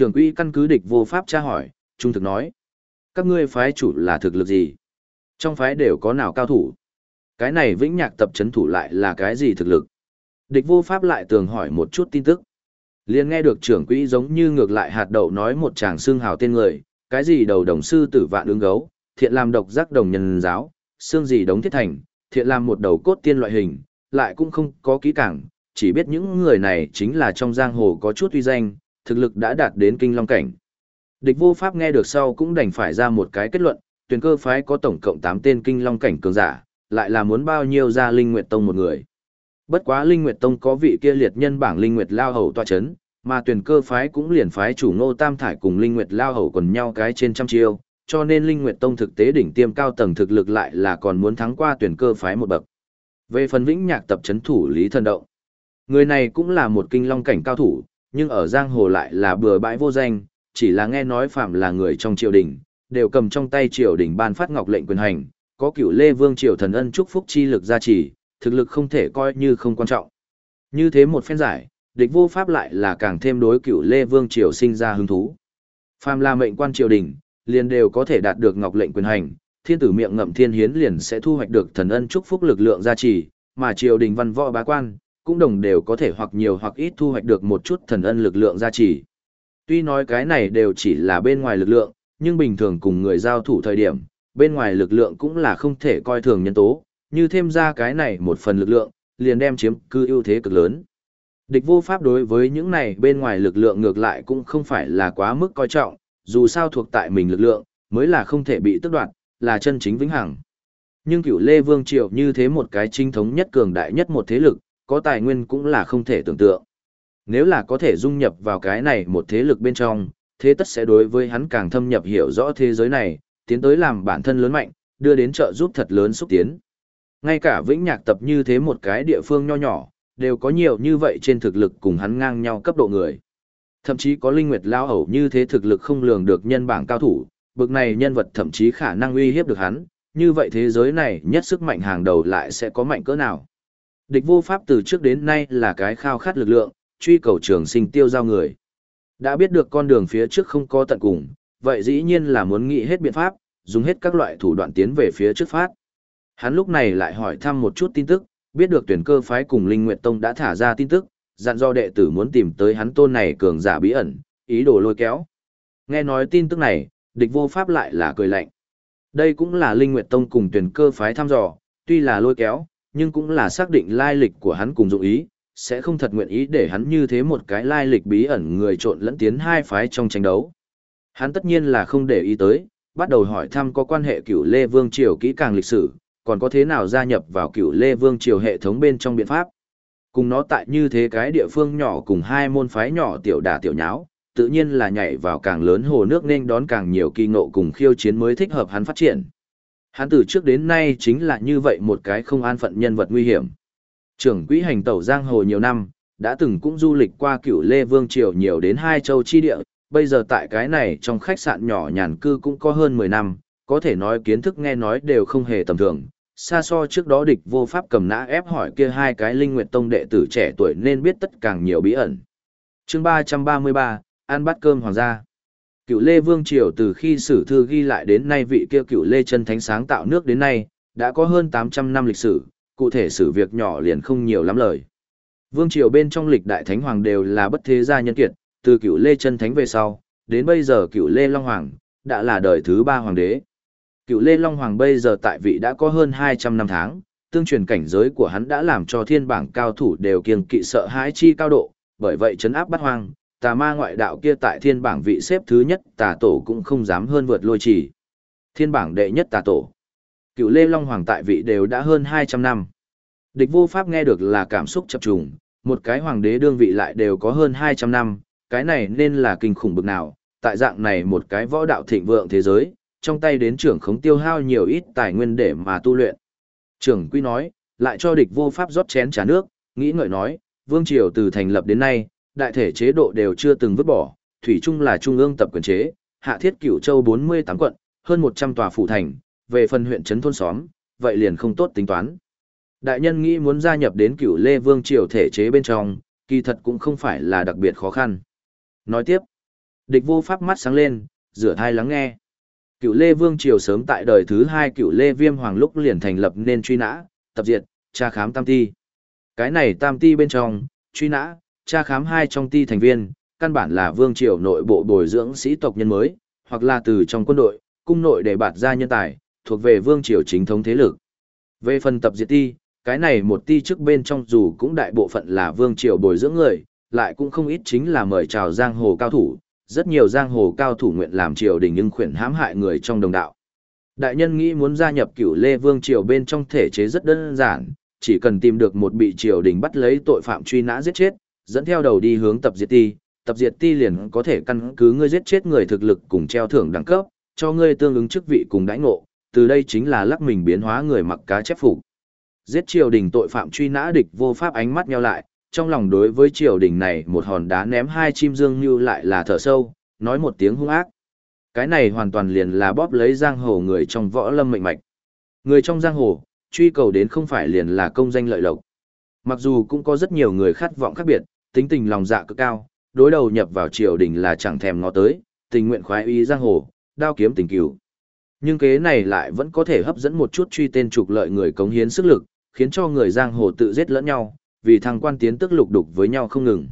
Trưởng quỹ căn cứ địch vô pháp tra hỏi, trung thực nói. Các ngươi phái chủ là thực lực gì? Trong phái đều có nào cao thủ? Cái này vĩnh nhạc tập chấn thủ lại là cái gì thực lực? Địch vô pháp lại tường hỏi một chút tin tức. liền nghe được trưởng quỹ giống như ngược lại hạt đậu nói một chàng xương hào tên người, cái gì đầu đồng sư tử vạn ứng gấu, thiện làm độc giác đồng nhân giáo, xương gì đống thiết thành, thiện làm một đầu cốt tiên loại hình, lại cũng không có kỹ cảng, chỉ biết những người này chính là trong giang hồ có chút uy danh, thực lực đã đạt đến kinh long cảnh. Địch vô pháp nghe được sau cũng đành phải ra một cái kết luận, tuyển cơ phái có tổng cộng 8 tên kinh long cảnh cường giả, lại là muốn bao nhiêu ra Linh Nguyệt Tông một người. Bất quá Linh Nguyệt Tông có vị kia liệt nhân bảng Linh Nguyệt Lao Hầu tòa chấn, mà tuyển cơ phái cũng liền phái chủ Ngô Tam Thải cùng Linh Nguyệt Lao Hầu quần nhau cái trên trăm chiêu, cho nên Linh Nguyệt Tông thực tế đỉnh tiêm cao tầng thực lực lại là còn muốn thắng qua tuyển cơ phái một bậc. Về phần vĩnh nhạc tập chấn thủ Lý Thần Động, người này cũng là một kinh long cảnh cao thủ, nhưng ở giang hồ lại là bừa bãi vô danh, chỉ là nghe nói phạm là người trong triều đình, đều cầm trong tay triều đình ban phát ngọc lệnh quyền hành, có cửu lê vương triều thần ân chúc phúc chi lực gia trì, thực lực không thể coi như không quan trọng. Như thế một phen giải, địch vô pháp lại là càng thêm đối cửu lê vương triều sinh ra hứng thú. Phạm là mệnh quan triều đình, liền đều có thể đạt được ngọc lệnh quyền hành, thiên tử miệng ngậm thiên hiến liền sẽ thu hoạch được thần ân chúc phúc lực lượng gia trì, mà triều đình văn võ bá quan, cũng đồng đều có thể hoặc nhiều hoặc ít thu hoạch được một chút thần ân lực lượng gia trì. Tuy nói cái này đều chỉ là bên ngoài lực lượng, nhưng bình thường cùng người giao thủ thời điểm, bên ngoài lực lượng cũng là không thể coi thường nhân tố, như thêm ra cái này một phần lực lượng, liền đem chiếm cư ưu thế cực lớn. Địch vô pháp đối với những này bên ngoài lực lượng ngược lại cũng không phải là quá mức coi trọng, dù sao thuộc tại mình lực lượng, mới là không thể bị tức đoạt, là chân chính vĩnh hằng. Nhưng cửu Lê Vương Triều như thế một cái chính thống nhất cường đại nhất một thế lực, có tài nguyên cũng là không thể tưởng tượng. Nếu là có thể dung nhập vào cái này một thế lực bên trong, thế tất sẽ đối với hắn càng thâm nhập hiểu rõ thế giới này, tiến tới làm bản thân lớn mạnh, đưa đến trợ giúp thật lớn xúc tiến. Ngay cả vĩnh nhạc tập như thế một cái địa phương nho nhỏ, đều có nhiều như vậy trên thực lực cùng hắn ngang nhau cấp độ người. Thậm chí có linh nguyệt lao hầu như thế thực lực không lường được nhân bảng cao thủ, bực này nhân vật thậm chí khả năng uy hiếp được hắn, như vậy thế giới này nhất sức mạnh hàng đầu lại sẽ có mạnh cỡ nào. Địch vô pháp từ trước đến nay là cái khao khát lực lượng, truy cầu trường sinh tiêu giao người. Đã biết được con đường phía trước không có tận cùng, vậy dĩ nhiên là muốn nghĩ hết biện pháp, dùng hết các loại thủ đoạn tiến về phía trước phát. Hắn lúc này lại hỏi thăm một chút tin tức, biết được tuyển cơ phái cùng Linh Nguyệt Tông đã thả ra tin tức, dặn do đệ tử muốn tìm tới hắn tôn này cường giả bí ẩn, ý đồ lôi kéo. Nghe nói tin tức này, địch vô pháp lại là cười lạnh. Đây cũng là Linh Nguyệt Tông cùng tuyển cơ phái thăm dò, tuy là lôi kéo, nhưng cũng là xác định lai lịch của hắn cùng dụng ý, sẽ không thật nguyện ý để hắn như thế một cái lai lịch bí ẩn người trộn lẫn tiến hai phái trong tranh đấu. Hắn tất nhiên là không để ý tới, bắt đầu hỏi thăm có quan hệ cửu Lê Vương Triều kỹ càng lịch sử, còn có thế nào gia nhập vào cửu Lê Vương Triều hệ thống bên trong biện pháp. Cùng nó tại như thế cái địa phương nhỏ cùng hai môn phái nhỏ tiểu đả tiểu nháo, tự nhiên là nhảy vào càng lớn hồ nước nên đón càng nhiều kỳ ngộ cùng khiêu chiến mới thích hợp hắn phát triển. Hắn từ trước đến nay chính là như vậy một cái không an phận nhân vật nguy hiểm. Trưởng quỹ hành tẩu giang hồ nhiều năm, đã từng cũng du lịch qua cửu Lê Vương Triều nhiều đến hai châu chi địa, bây giờ tại cái này trong khách sạn nhỏ nhàn cư cũng có hơn 10 năm, có thể nói kiến thức nghe nói đều không hề tầm thường. Xa so trước đó địch vô pháp cầm nã ép hỏi kia hai cái linh nguyệt tông đệ tử trẻ tuổi nên biết tất càng nhiều bí ẩn. chương 333, ăn bát cơm hoàng gia. Cựu Lê Vương Triều từ khi sử thư ghi lại đến nay vị kia cựu Lê chân thánh sáng tạo nước đến nay, đã có hơn 800 năm lịch sử, cụ thể sự việc nhỏ liền không nhiều lắm lời. Vương triều bên trong lịch đại thánh hoàng đều là bất thế gia nhân kiệt, từ cựu Lê chân thánh về sau, đến bây giờ cựu Lê Long Hoàng, đã là đời thứ ba hoàng đế. Cựu Lê Long Hoàng bây giờ tại vị đã có hơn 200 năm tháng, tương truyền cảnh giới của hắn đã làm cho thiên bảng cao thủ đều kiêng kỵ sợ hãi chi cao độ, bởi vậy chấn áp bắt hoang, tà ma ngoại đạo kia tại thiên bảng vị xếp thứ nhất tà tổ cũng không dám hơn vượt lôi trì. Thiên bảng đệ nhất tà tổ. Cựu Lê Long Hoàng tại vị đều đã hơn 200 năm. Địch vô pháp nghe được là cảm xúc chập trùng, một cái hoàng đế đương vị lại đều có hơn 200 năm, cái này nên là kinh khủng bực nào, tại dạng này một cái võ đạo thịnh vượng thế giới, trong tay đến trưởng khống tiêu hao nhiều ít tài nguyên để mà tu luyện. Trưởng quy nói, lại cho địch vô pháp rót chén trà nước, nghĩ ngợi nói, vương triều từ thành lập đến nay, đại thể chế độ đều chưa từng vứt bỏ, thủy chung là trung ương tập quyền chế, hạ thiết cửu châu 48 quận, hơn 100 tòa phủ thành, về phần huyện trấn thôn xóm, vậy liền không tốt tính toán. Đại nhân nghĩ muốn gia nhập đến cửu Lê Vương triều thể chế bên trong, kỳ thật cũng không phải là đặc biệt khó khăn. Nói tiếp, Địch vô pháp mắt sáng lên, rửa thai lắng nghe. cửu Lê Vương Triều sớm tại đời thứ hai cửu Lê Viêm Hoàng lúc liền thành lập nên truy nã, tập diệt, tra khám tam ti. Cái này tam ti bên trong, truy nã, tra khám hai trong ti thành viên, căn bản là Vương Triều nội bộ bồi dưỡng sĩ tộc nhân mới, hoặc là từ trong quân đội, cung nội để bạt ra nhân tài, thuộc về Vương Triều chính thống thế lực. Về phần tập diệt ti, cái này một ti trước bên trong dù cũng đại bộ phận là Vương Triều bồi dưỡng người, lại cũng không ít chính là mời chào giang hồ cao thủ, rất nhiều giang hồ cao thủ nguyện làm triều đình nhưng khuyển hãm hại người trong đồng đạo. Đại nhân nghĩ muốn gia nhập cửu Lê Vương triều bên trong thể chế rất đơn giản, chỉ cần tìm được một bị triều đình bắt lấy tội phạm truy nã giết chết, dẫn theo đầu đi hướng tập diệt ti, tập diệt ti liền có thể căn cứ ngươi giết chết người thực lực cùng treo thưởng đẳng cấp, cho ngươi tương ứng chức vị cùng đãi ngộ, từ đây chính là lắc mình biến hóa người mặc cá chép phục. Giết triều đình tội phạm truy nã địch vô pháp ánh mắt nheo lại, trong lòng đối với triều đình này một hòn đá ném hai chim dương như lại là thở sâu, nói một tiếng hung ác. Cái này hoàn toàn liền là bóp lấy giang hồ người trong võ lâm mệnh mạch. Người trong giang hồ, truy cầu đến không phải liền là công danh lợi lộc. Mặc dù cũng có rất nhiều người khát vọng khác biệt, tính tình lòng dạ cực cao, đối đầu nhập vào triều đình là chẳng thèm ngó tới, tình nguyện khoái ý giang hồ, đao kiếm tình cửu. Nhưng kế này lại vẫn có thể hấp dẫn một chút truy tên trục lợi người cống hiến sức lực, khiến cho người giang hồ tự giết lẫn nhau, vì thằng quan tiến tức lục đục với nhau không ngừng.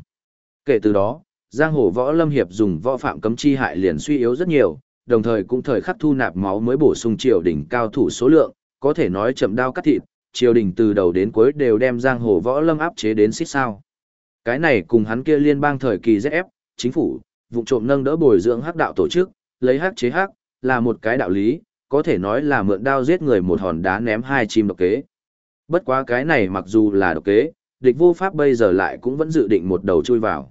Kể từ đó, giang hồ võ lâm hiệp dùng võ phạm cấm chi hại liền suy yếu rất nhiều, đồng thời cũng thời khắc thu nạp máu mới bổ sung triều đình cao thủ số lượng, có thể nói chậm đao cắt thịt, triều đình từ đầu đến cuối đều đem giang hồ võ lâm áp chế đến xích sao. Cái này cùng hắn kia liên bang thời kỳ ZF, chính phủ, vụ trộm nâng đỡ bồi dưỡng hắc đạo tổ chức, lấy hắc chế hắc, là một cái đạo lý, có thể nói là mượn đao giết người một hòn đá ném hai chim độc kế. Bất quá cái này mặc dù là độc kế, địch vô pháp bây giờ lại cũng vẫn dự định một đầu chui vào.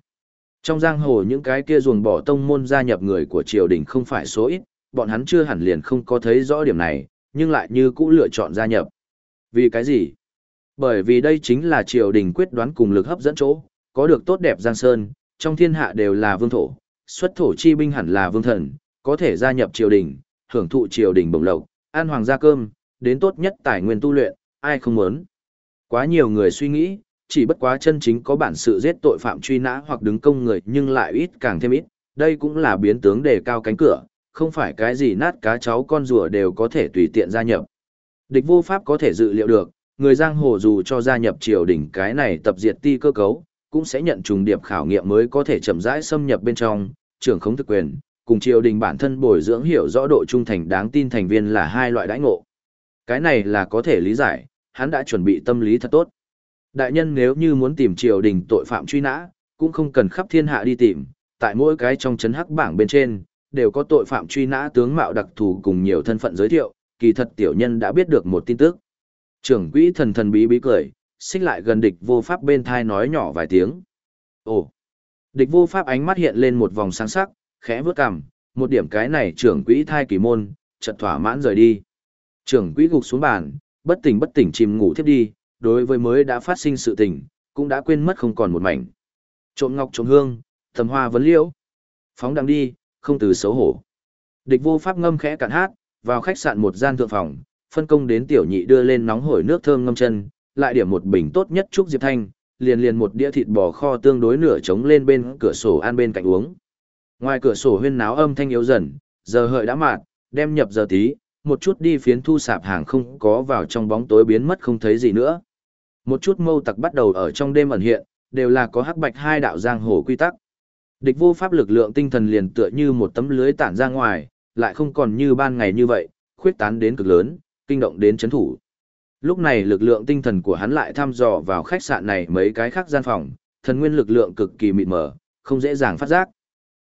Trong giang hồ những cái kia ruồng bỏ tông môn gia nhập người của triều đình không phải số ít, bọn hắn chưa hẳn liền không có thấy rõ điểm này, nhưng lại như cũ lựa chọn gia nhập. Vì cái gì? Bởi vì đây chính là triều đình quyết đoán cùng lực hấp dẫn chỗ, có được tốt đẹp giang sơn, trong thiên hạ đều là vương thổ, xuất thổ chi binh hẳn là vương thần, có thể gia nhập triều đình, hưởng thụ triều đình bổng lộc, an hoàng gia cơm, đến tốt nhất tài nguyên tu luyện, ai không muốn. Quá nhiều người suy nghĩ, chỉ bất quá chân chính có bản sự giết tội phạm truy nã hoặc đứng công người nhưng lại ít càng thêm ít, đây cũng là biến tướng đề cao cánh cửa, không phải cái gì nát cá cháu con rùa đều có thể tùy tiện gia nhập. Địch vô pháp có thể dự liệu được, người giang hồ dù cho gia nhập triều đình cái này tập diệt ti cơ cấu, cũng sẽ nhận trùng điệp khảo nghiệm mới có thể chậm rãi xâm nhập bên trong, trưởng không thực quyền, cùng triều đình bản thân bồi dưỡng hiểu rõ độ trung thành đáng tin thành viên là hai loại đãi ngộ. Cái này là có thể lý giải, hắn đã chuẩn bị tâm lý thật tốt. Đại nhân nếu như muốn tìm triều đình tội phạm truy nã, cũng không cần khắp thiên hạ đi tìm, tại mỗi cái trong chấn hắc bảng bên trên, đều có tội phạm truy nã tướng mạo đặc thù cùng nhiều thân phận giới thiệu, kỳ thật tiểu nhân đã biết được một tin tức. Trưởng quỹ thần thần bí bí cười, xích lại gần địch vô pháp bên thai nói nhỏ vài tiếng. Ồ! Địch vô pháp ánh mắt hiện lên một vòng sáng sắc, khẽ vướt cằm, một điểm cái này trưởng quỹ thai kỳ môn, chợt thỏa mãn rời đi. Trưởng quỹ gục xuống bàn, bất tỉnh bất tỉnh chìm ngủ thiếp đi, đối với mới đã phát sinh sự tình, cũng đã quên mất không còn một mảnh. Trộm ngọc trộm hương, thầm hoa vấn liễu. Phóng đăng đi, không từ xấu hổ. Địch vô pháp ngâm khẽ cạn hát, vào khách sạn một gian thượng phòng, phân công đến tiểu nhị đưa lên nóng hổi nước thơm ngâm chân, lại điểm một bình tốt nhất chúc Diệp Thanh, liền liền một đĩa thịt bò kho tương đối nửa trống lên bên cửa sổ ăn bên cạnh uống. Ngoài cửa sổ huyên náo âm thanh yếu dần, giờ hợi đã mạt, đem nhập giờ tí, một chút đi phiến thu sạp hàng không có vào trong bóng tối biến mất không thấy gì nữa. Một chút mâu tặc bắt đầu ở trong đêm ẩn hiện, đều là có hắc bạch hai đạo giang hồ quy tắc. Địch vô pháp lực lượng tinh thần liền tựa như một tấm lưới tản ra ngoài, lại không còn như ban ngày như vậy, khuyết tán đến cực lớn, kinh động đến chấn thủ. Lúc này lực lượng tinh thần của hắn lại thăm dò vào khách sạn này mấy cái khác gian phòng, thần nguyên lực lượng cực kỳ mịt mờ, không dễ dàng phát giác.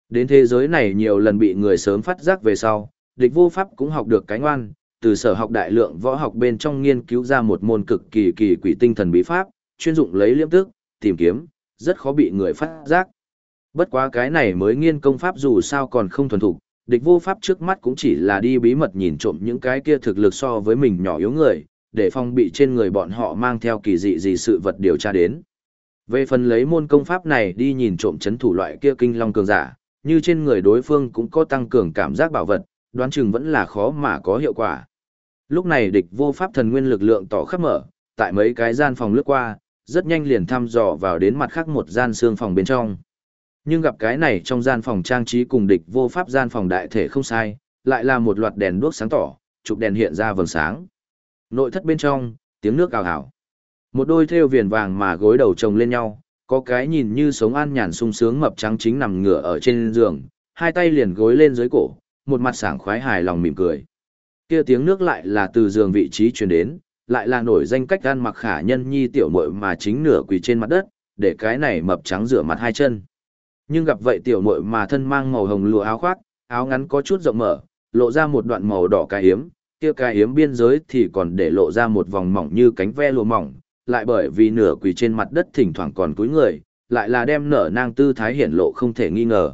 Đến thế giới này nhiều lần bị người sớm phát giác về sau, địch vô pháp cũng học được cái ngoan, từ sở học đại lượng võ học bên trong nghiên cứu ra một môn cực kỳ kỳ quỷ tinh thần bí pháp, chuyên dụng lấy liễm tức, tìm kiếm, rất khó bị người phát giác. Bất quá cái này mới nghiên công pháp dù sao còn không thuần thục, địch vô pháp trước mắt cũng chỉ là đi bí mật nhìn trộm những cái kia thực lực so với mình nhỏ yếu người, để phòng bị trên người bọn họ mang theo kỳ dị gì sự vật điều tra đến. Về phần lấy môn công pháp này đi nhìn trộm chấn thủ loại kia kinh long cường giả, như trên người đối phương cũng có tăng cường cảm giác bảo vật, đoán chừng vẫn là khó mà có hiệu quả. Lúc này địch vô pháp thần nguyên lực lượng tỏ khắp mở, tại mấy cái gian phòng lướt qua, rất nhanh liền thăm dò vào đến mặt khác một gian xương phòng bên trong. Nhưng gặp cái này trong gian phòng trang trí cùng địch vô pháp gian phòng đại thể không sai, lại là một loạt đèn đuốc sáng tỏ, chụp đèn hiện ra vầng sáng. Nội thất bên trong, tiếng nước ào ào. Một đôi thêu viền vàng mà gối đầu chồng lên nhau, có cái nhìn như sống an nhàn sung sướng mập trắng chính nằm ngửa ở trên giường, hai tay liền gối lên dưới cổ, một mặt sảng khoái hài lòng mỉm cười. Kia tiếng nước lại là từ giường vị trí truyền đến, lại là nổi danh cách gan mặc khả nhân nhi tiểu muội mà chính nửa quỳ trên mặt đất, để cái này mập trắng rửa mặt hai chân. Nhưng gặp vậy tiểu muội mà thân mang màu hồng lụa áo khoác, áo ngắn có chút rộng mở, lộ ra một đoạn màu đỏ cái hiếm, kia cái hiếm biên giới thì còn để lộ ra một vòng mỏng như cánh ve lụa mỏng, lại bởi vì nửa quỳ trên mặt đất thỉnh thoảng còn cúi người, lại là đem nở nang tư thái hiển lộ không thể nghi ngờ.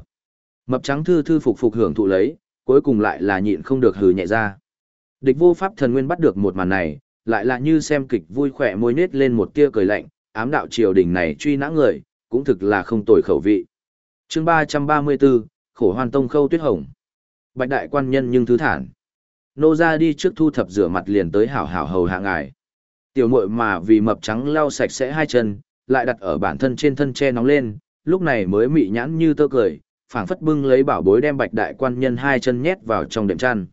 Mập trắng thư thư phục phục hưởng thụ lấy, cuối cùng lại là nhịn không được hừ nhẹ ra. Địch vô pháp thần nguyên bắt được một màn này, lại là như xem kịch vui khỏe môi nết lên một tia cười lạnh, ám đạo triều đình này truy nã người, cũng thực là không tồi khẩu vị. chương 334, khổ hoan tông khâu tuyết hồng. Bạch đại quan nhân nhưng thứ thản. Nô ra đi trước thu thập rửa mặt liền tới hảo hảo hầu hạ ngài. Tiểu muội mà vì mập trắng lau sạch sẽ hai chân, lại đặt ở bản thân trên thân che nóng lên, lúc này mới mị nhãn như tơ cười, phảng phất bưng lấy bảo bối đem bạch đại quan nhân hai chân nhét vào trong đệm chăn.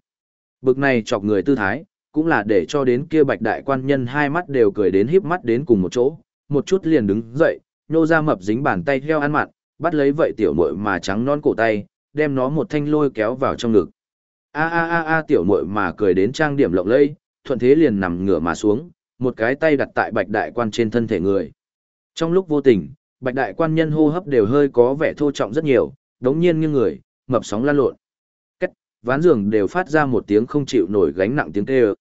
Bực này chọc người tư thái, cũng là để cho đến kia bạch đại quan nhân hai mắt đều cười đến híp mắt đến cùng một chỗ, một chút liền đứng dậy, nhô ra mập dính bàn tay theo ăn mặn, bắt lấy vậy tiểu muội mà trắng non cổ tay, đem nó một thanh lôi kéo vào trong ngực. A a a a tiểu muội mà cười đến trang điểm lộng lẫy, thuận thế liền nằm ngửa mà xuống, một cái tay đặt tại bạch đại quan trên thân thể người. Trong lúc vô tình, bạch đại quan nhân hô hấp đều hơi có vẻ thô trọng rất nhiều, đống nhiên như người, mập sóng lan lộn. Cách, ván giường đều phát ra một tiếng không chịu nổi gánh nặng tiếng kêu.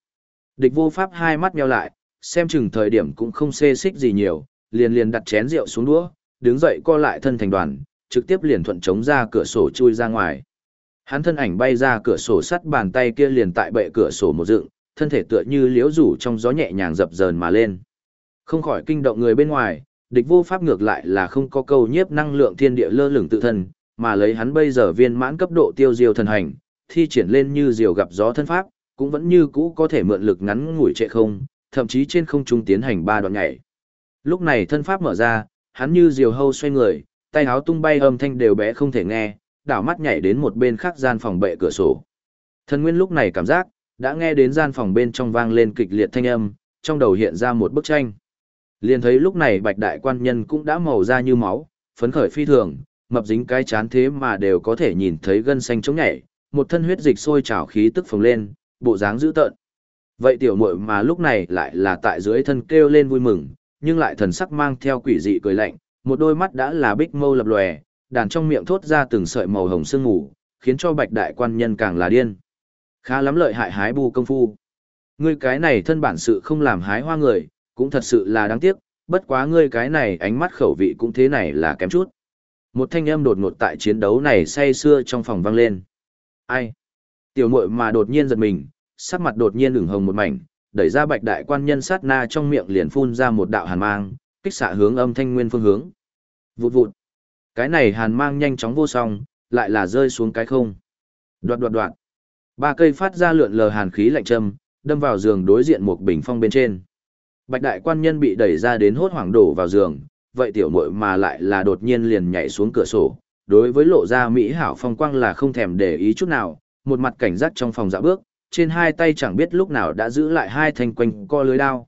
Địch vô pháp hai mắt nheo lại, xem chừng thời điểm cũng không xê xích gì nhiều, liền liền đặt chén rượu xuống đũa, đứng dậy co lại thân thành đoàn, trực tiếp liền thuận chống ra cửa sổ chui ra ngoài. Hắn thân ảnh bay ra cửa sổ sắt bàn tay kia liền tại bệ cửa sổ một dựng, thân thể tựa như liễu rủ trong gió nhẹ nhàng dập dờn mà lên. Không khỏi kinh động người bên ngoài, địch vô pháp ngược lại là không có câu nhiếp năng lượng thiên địa lơ lửng tự thân, mà lấy hắn bây giờ viên mãn cấp độ tiêu diêu thần hành, thi triển lên như diều gặp gió thân pháp, cũng vẫn như cũ có thể mượn lực ngắn ngủi trệ không, thậm chí trên không trung tiến hành ba đoạn nhảy. Lúc này thân pháp mở ra, hắn như diều hâu xoay người, tay áo tung bay âm thanh đều bé không thể nghe, đảo mắt nhảy đến một bên khác gian phòng bệ cửa sổ. Thần Nguyên lúc này cảm giác, đã nghe đến gian phòng bên trong vang lên kịch liệt thanh âm, trong đầu hiện ra một bức tranh. Liền thấy lúc này bạch đại quan nhân cũng đã màu da như máu, phấn khởi phi thường, mập dính cái chán thế mà đều có thể nhìn thấy gân xanh chống nhảy, một thân huyết dịch sôi trào khí tức phồng lên, bộ dáng dữ tợn. Vậy tiểu muội mà lúc này lại là tại dưới thân kêu lên vui mừng, nhưng lại thần sắc mang theo quỷ dị cười lạnh, một đôi mắt đã là bích mâu lập lòe, đàn trong miệng thốt ra từng sợi màu hồng sương ngủ, khiến cho bạch đại quan nhân càng là điên. Khá lắm lợi hại hái bu công phu. Ngươi cái này thân bản sự không làm hái hoa người, cũng thật sự là đáng tiếc, bất quá ngươi cái này ánh mắt khẩu vị cũng thế này là kém chút. Một thanh âm đột ngột tại chiến đấu này say xưa trong phòng vang lên. Ai? Tiểu muội mà đột nhiên giật mình, sắc mặt đột nhiên ửng hồng một mảnh, đẩy ra bạch đại quan nhân sát na trong miệng liền phun ra một đạo hàn mang, kích xạ hướng âm thanh nguyên phương hướng. Vụt vụt. Cái này hàn mang nhanh chóng vô song, lại là rơi xuống cái không. Đoạt đoạt đoạt. Ba cây phát ra lượn lờ hàn khí lạnh châm, đâm vào giường đối diện một bình phong bên trên. Bạch đại quan nhân bị đẩy ra đến hốt hoảng đổ vào giường, vậy tiểu muội mà lại là đột nhiên liền nhảy xuống cửa sổ. Đối với lộ ra Mỹ hảo phong quang là không thèm để ý chút nào, một mặt cảnh giác trong phòng dạ bước, trên hai tay chẳng biết lúc nào đã giữ lại hai thanh quanh co lưới đao.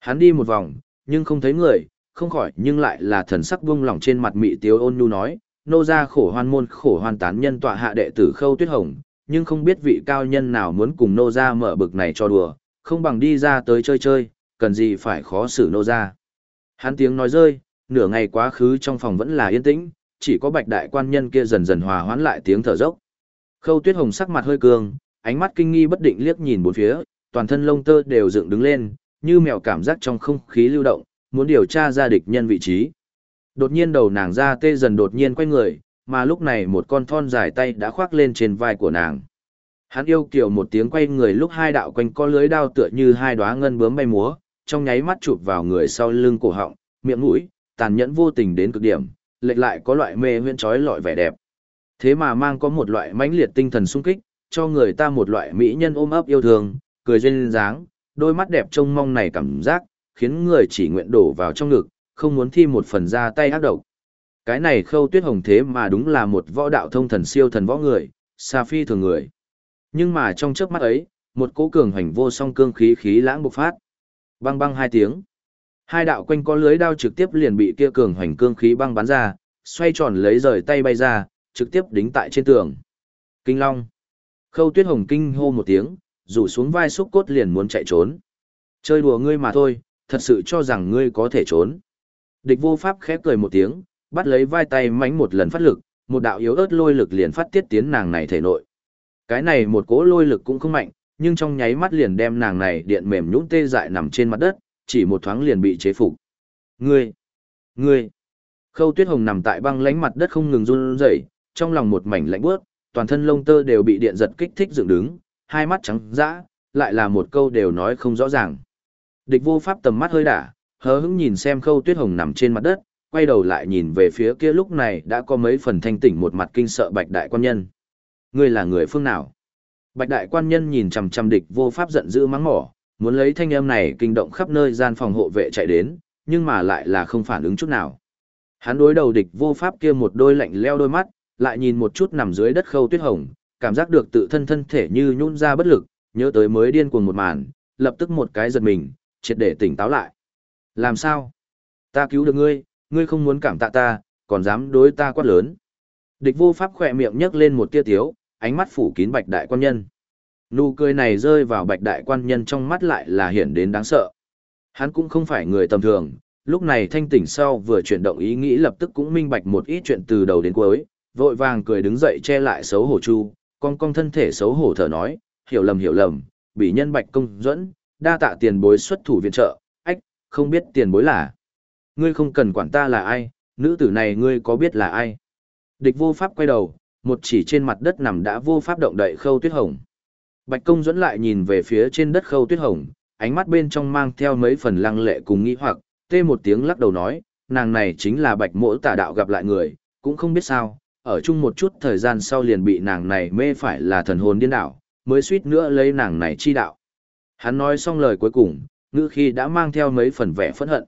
Hắn đi một vòng, nhưng không thấy người, không khỏi nhưng lại là thần sắc buông lỏng trên mặt mị tiếu ôn nhu nói, nô ra khổ hoan môn khổ hoan tán nhân tọa hạ đệ tử khâu tuyết hồng, nhưng không biết vị cao nhân nào muốn cùng nô ra mở bực này cho đùa, không bằng đi ra tới chơi chơi, cần gì phải khó xử nô ra. Hắn tiếng nói rơi, nửa ngày quá khứ trong phòng vẫn là yên tĩnh, chỉ có bạch đại quan nhân kia dần dần hòa hoãn lại tiếng thở dốc. Khâu tuyết hồng sắc mặt hơi cường, ánh mắt kinh nghi bất định liếc nhìn bốn phía, toàn thân lông tơ đều dựng đứng lên, như mèo cảm giác trong không khí lưu động, muốn điều tra ra địch nhân vị trí. Đột nhiên đầu nàng ra tê dần đột nhiên quay người, mà lúc này một con thon dài tay đã khoác lên trên vai của nàng. Hắn yêu kiểu một tiếng quay người lúc hai đạo quanh co lưới đao tựa như hai đóa ngân bướm bay múa, trong nháy mắt chụp vào người sau lưng cổ họng, miệng mũi, tàn nhẫn vô tình đến cực điểm, lệch lại có loại mê huyễn trói lọi vẻ đẹp. Thế mà mang có một loại mãnh liệt tinh thần sung kích, cho người ta một loại mỹ nhân ôm ấp yêu thương, cười duyên dáng, đôi mắt đẹp trông mong này cảm giác, khiến người chỉ nguyện đổ vào trong ngực, không muốn thi một phần ra tay ác độc. Cái này khâu tuyết hồng thế mà đúng là một võ đạo thông thần siêu thần võ người, xa phi thường người. Nhưng mà trong chớp mắt ấy, một cỗ cường hành vô song cương khí khí lãng bộc phát. Băng băng hai tiếng. Hai đạo quanh có lưới đao trực tiếp liền bị kia cường hành cương khí băng bắn ra, xoay tròn lấy rời tay bay ra, trực tiếp đính tại trên tường. Kinh Long. Khâu Tuyết Hồng kinh hô một tiếng, rủ xuống vai xúc cốt liền muốn chạy trốn. Chơi đùa ngươi mà thôi, thật sự cho rằng ngươi có thể trốn. Địch vô pháp khép cười một tiếng, bắt lấy vai tay mánh một lần phát lực, một đạo yếu ớt lôi lực liền phát tiết tiến nàng này thể nội. Cái này một cỗ lôi lực cũng không mạnh, nhưng trong nháy mắt liền đem nàng này điện mềm nhũn tê dại nằm trên mặt đất, chỉ một thoáng liền bị chế phục. Ngươi, ngươi. Khâu Tuyết Hồng nằm tại băng lánh mặt đất không ngừng run rẩy, trong lòng một mảnh lạnh buốt, toàn thân lông tơ đều bị điện giật kích thích dựng đứng, hai mắt trắng dã, lại là một câu đều nói không rõ ràng. Địch vô pháp tầm mắt hơi đả, hờ hững nhìn xem Khâu Tuyết Hồng nằm trên mặt đất, quay đầu lại nhìn về phía kia lúc này đã có mấy phần thanh tỉnh một mặt kinh sợ Bạch đại quan nhân. Ngươi là người phương nào? Bạch đại quan nhân nhìn chằm chằm địch vô pháp giận dữ mắng mỏ, muốn lấy thanh âm này kinh động khắp nơi gian phòng hộ vệ chạy đến, nhưng mà lại là không phản ứng chút nào. Hắn đối đầu địch vô pháp kia một đôi lạnh leo đôi mắt, lại nhìn một chút nằm dưới đất khâu tuyết hồng, cảm giác được tự thân thân thể như nhún ra bất lực, nhớ tới mới điên cuồng một màn, lập tức một cái giật mình, triệt để tỉnh táo lại. Làm sao? Ta cứu được ngươi, ngươi không muốn cảm tạ ta, còn dám đối ta quát lớn. Địch vô pháp khỏe miệng nhấc lên một tia tiếu, ánh mắt phủ kín bạch đại quan nhân. Nụ cười này rơi vào bạch đại quan nhân trong mắt lại là hiển đến đáng sợ. Hắn cũng không phải người tầm thường, lúc này thanh tỉnh sau vừa chuyển động ý nghĩ lập tức cũng minh bạch một ít chuyện từ đầu đến cuối, vội vàng cười đứng dậy che lại xấu hổ chu, con con thân thể xấu hổ thở nói, hiểu lầm hiểu lầm, bị nhân bạch công dẫn, đa tạ tiền bối xuất thủ viện trợ, ách, không biết tiền bối là. Ngươi không cần quản ta là ai, nữ tử này ngươi có biết là ai. Địch vô pháp quay đầu, một chỉ trên mặt đất nằm đã vô pháp động đậy khâu tuyết hồng. Bạch công dẫn lại nhìn về phía trên đất khâu tuyết hồng, ánh mắt bên trong mang theo mấy phần lăng lệ cùng nghĩ hoặc, tê một tiếng lắc đầu nói, nàng này chính là bạch mỗ tả đạo gặp lại người, cũng không biết sao, ở chung một chút thời gian sau liền bị nàng này mê phải là thần hồn điên đảo, mới suýt nữa lấy nàng này chi đạo. Hắn nói xong lời cuối cùng, ngữ khi đã mang theo mấy phần vẻ phẫn hận.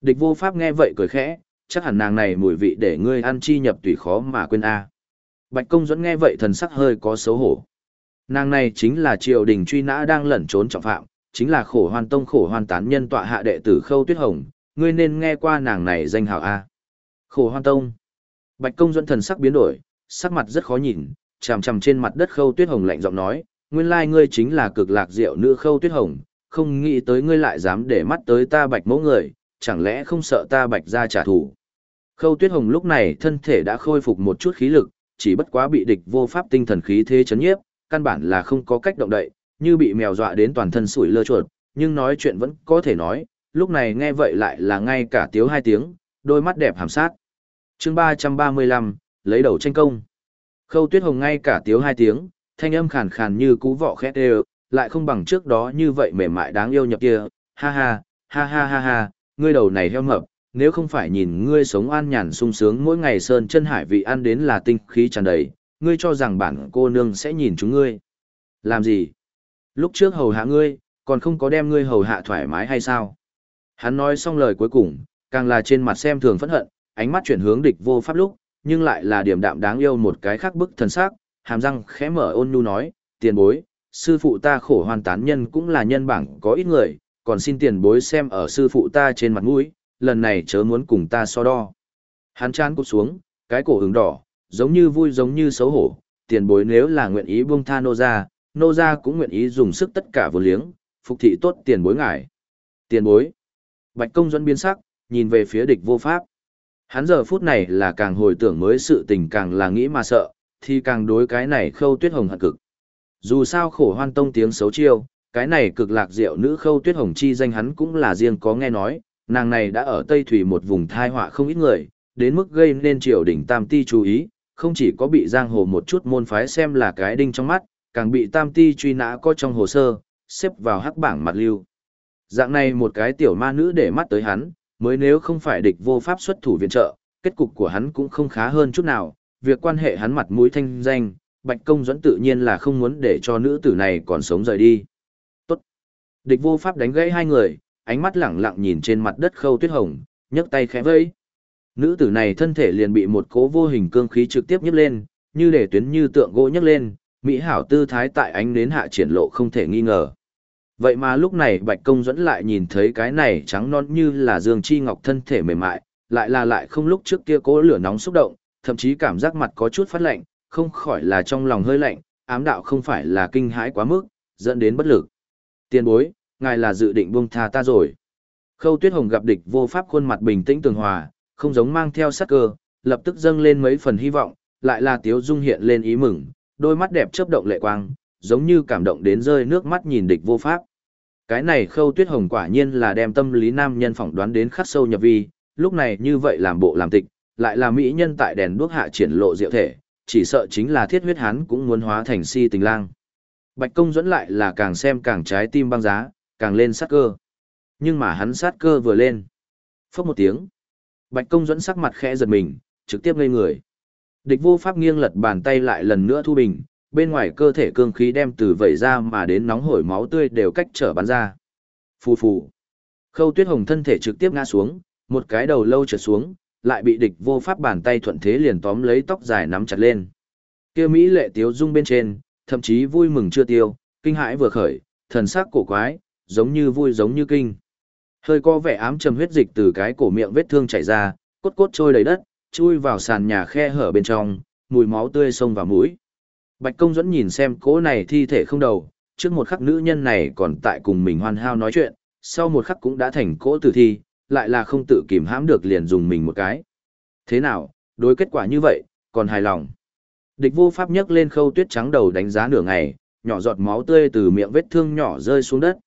Địch vô pháp nghe vậy cười khẽ, chắc hẳn nàng này mùi vị để ngươi ăn chi nhập tùy khó mà quên a. Bạch công dẫn nghe vậy thần sắc hơi có xấu hổ. Nàng này chính là triều đình truy nã đang lẩn trốn trọng phạm, chính là khổ hoan tông khổ hoan tán nhân tọa hạ đệ tử khâu tuyết hồng, ngươi nên nghe qua nàng này danh hào a. Khổ hoan tông. Bạch công dẫn thần sắc biến đổi, sắc mặt rất khó nhìn, chằm chằm trên mặt đất khâu tuyết hồng lạnh giọng nói, nguyên lai ngươi chính là cực lạc diệu nữ khâu tuyết hồng, không nghĩ tới ngươi lại dám để mắt tới ta bạch mẫu người, chẳng lẽ không sợ ta bạch ra trả thù. Khâu tuyết hồng lúc này thân thể đã khôi phục một chút khí lực, chỉ bất quá bị địch vô pháp tinh thần khí thế chấn nhiếp, căn bản là không có cách động đậy, như bị mèo dọa đến toàn thân sủi lơ chuột, nhưng nói chuyện vẫn có thể nói, lúc này nghe vậy lại là ngay cả tiếu hai tiếng, đôi mắt đẹp hàm sát. chương 335, lấy đầu tranh công. Khâu tuyết hồng ngay cả tiếu hai tiếng, thanh âm khàn khàn như cú vọ khét đều, lại không bằng trước đó như vậy mềm mại đáng yêu nhập kia, ha ha, ha ha ha ha, ngươi đầu này heo mập, nếu không phải nhìn ngươi sống an nhàn sung sướng mỗi ngày sơn chân hải vị ăn đến là tinh khí tràn đầy, ngươi cho rằng bản cô nương sẽ nhìn chúng ngươi. Làm gì? Lúc trước hầu hạ ngươi, còn không có đem ngươi hầu hạ thoải mái hay sao? Hắn nói xong lời cuối cùng, càng là trên mặt xem thường phẫn hận, ánh mắt chuyển hướng địch vô pháp lúc, nhưng lại là điểm đạm đáng yêu một cái khác bức thần sắc, hàm răng khẽ mở ôn nhu nói, tiền bối, sư phụ ta khổ hoàn tán nhân cũng là nhân bảng có ít người, còn xin tiền bối xem ở sư phụ ta trên mặt mũi, lần này chớ muốn cùng ta so đo. Hắn chán cụt xuống, cái cổ hứng đỏ, giống như vui giống như xấu hổ, tiền bối nếu là nguyện ý buông tha nô ra, nô ra cũng nguyện ý dùng sức tất cả vô liếng, phục thị tốt tiền bối ngài. Tiền bối. Bạch công dẫn biến sắc, nhìn về phía địch vô pháp. Hắn giờ phút này là càng hồi tưởng mới sự tình càng là nghĩ mà sợ, thì càng đối cái này khâu tuyết hồng hận cực. Dù sao khổ hoan tông tiếng xấu chiêu, cái này cực lạc diệu nữ khâu tuyết hồng chi danh hắn cũng là riêng có nghe nói, nàng này đã ở Tây Thủy một vùng thai họa không ít người, đến mức gây nên triều đình tam ti chú ý, không chỉ có bị giang hồ một chút môn phái xem là cái đinh trong mắt, càng bị tam ti truy nã có trong hồ sơ, xếp vào hắc bảng mặt lưu. Dạng này một cái tiểu ma nữ để mắt tới hắn, mới nếu không phải địch vô pháp xuất thủ viện trợ, kết cục của hắn cũng không khá hơn chút nào, việc quan hệ hắn mặt mũi thanh danh, Bạch Công dẫn tự nhiên là không muốn để cho nữ tử này còn sống rời đi. Tốt. Địch vô pháp đánh gãy hai người, ánh mắt lẳng lặng nhìn trên mặt đất khâu tuyết hồng, nhấc tay khẽ vẫy. Nữ tử này thân thể liền bị một cố vô hình cương khí trực tiếp nhấc lên, như để tuyến như tượng gỗ nhấc lên, mỹ hảo tư thái tại ánh đến hạ triển lộ không thể nghi ngờ. Vậy mà lúc này Bạch Công dẫn lại nhìn thấy cái này trắng non như là dương chi ngọc thân thể mềm mại, lại là lại không lúc trước kia cố lửa nóng xúc động, thậm chí cảm giác mặt có chút phát lạnh, không khỏi là trong lòng hơi lạnh, ám đạo không phải là kinh hãi quá mức, dẫn đến bất lực. Tiên bối, ngài là dự định buông tha ta rồi. Khâu Tuyết Hồng gặp địch vô pháp khuôn mặt bình tĩnh tường hòa, không giống mang theo sát cơ, lập tức dâng lên mấy phần hy vọng, lại là tiếu dung hiện lên ý mừng, đôi mắt đẹp chớp động lệ quang, giống như cảm động đến rơi nước mắt nhìn địch vô pháp. Cái này Khâu Tuyết Hồng quả nhiên là đem tâm lý nam nhân phỏng đoán đến khắc sâu nhập vi, lúc này như vậy làm bộ làm tịch, lại là mỹ nhân tại đèn đuốc hạ triển lộ diệu thể, chỉ sợ chính là thiết huyết hắn cũng muốn hóa thành si tình lang. Bạch công dẫn lại là càng xem càng trái tim băng giá, càng lên sát cơ. Nhưng mà hắn sát cơ vừa lên. Phốc một tiếng. Bạch công dẫn sắc mặt khẽ giật mình, trực tiếp ngây người. Địch vô pháp nghiêng lật bàn tay lại lần nữa thu bình, bên ngoài cơ thể cương khí đem từ vẩy ra mà đến nóng hổi máu tươi đều cách trở bắn ra. Phù phù. Khâu tuyết hồng thân thể trực tiếp ngã xuống, một cái đầu lâu trượt xuống, lại bị địch vô pháp bàn tay thuận thế liền tóm lấy tóc dài nắm chặt lên. Kia Mỹ lệ tiếu dung bên trên, thậm chí vui mừng chưa tiêu, kinh hãi vừa khởi, thần sắc cổ quái, giống như vui giống như kinh. Hơi có vẻ ám trầm huyết dịch từ cái cổ miệng vết thương chảy ra, cốt cốt trôi đầy đất, chui vào sàn nhà khe hở bên trong, mùi máu tươi sông vào mũi. Bạch Công dẫn nhìn xem cỗ này thi thể không đầu, trước một khắc nữ nhân này còn tại cùng mình hoan hao nói chuyện, sau một khắc cũng đã thành cỗ tử thi, lại là không tự kìm hãm được liền dùng mình một cái. Thế nào, đối kết quả như vậy, còn hài lòng. Địch vô pháp nhấc lên khâu tuyết trắng đầu đánh giá nửa ngày, nhỏ giọt máu tươi từ miệng vết thương nhỏ rơi xuống đất.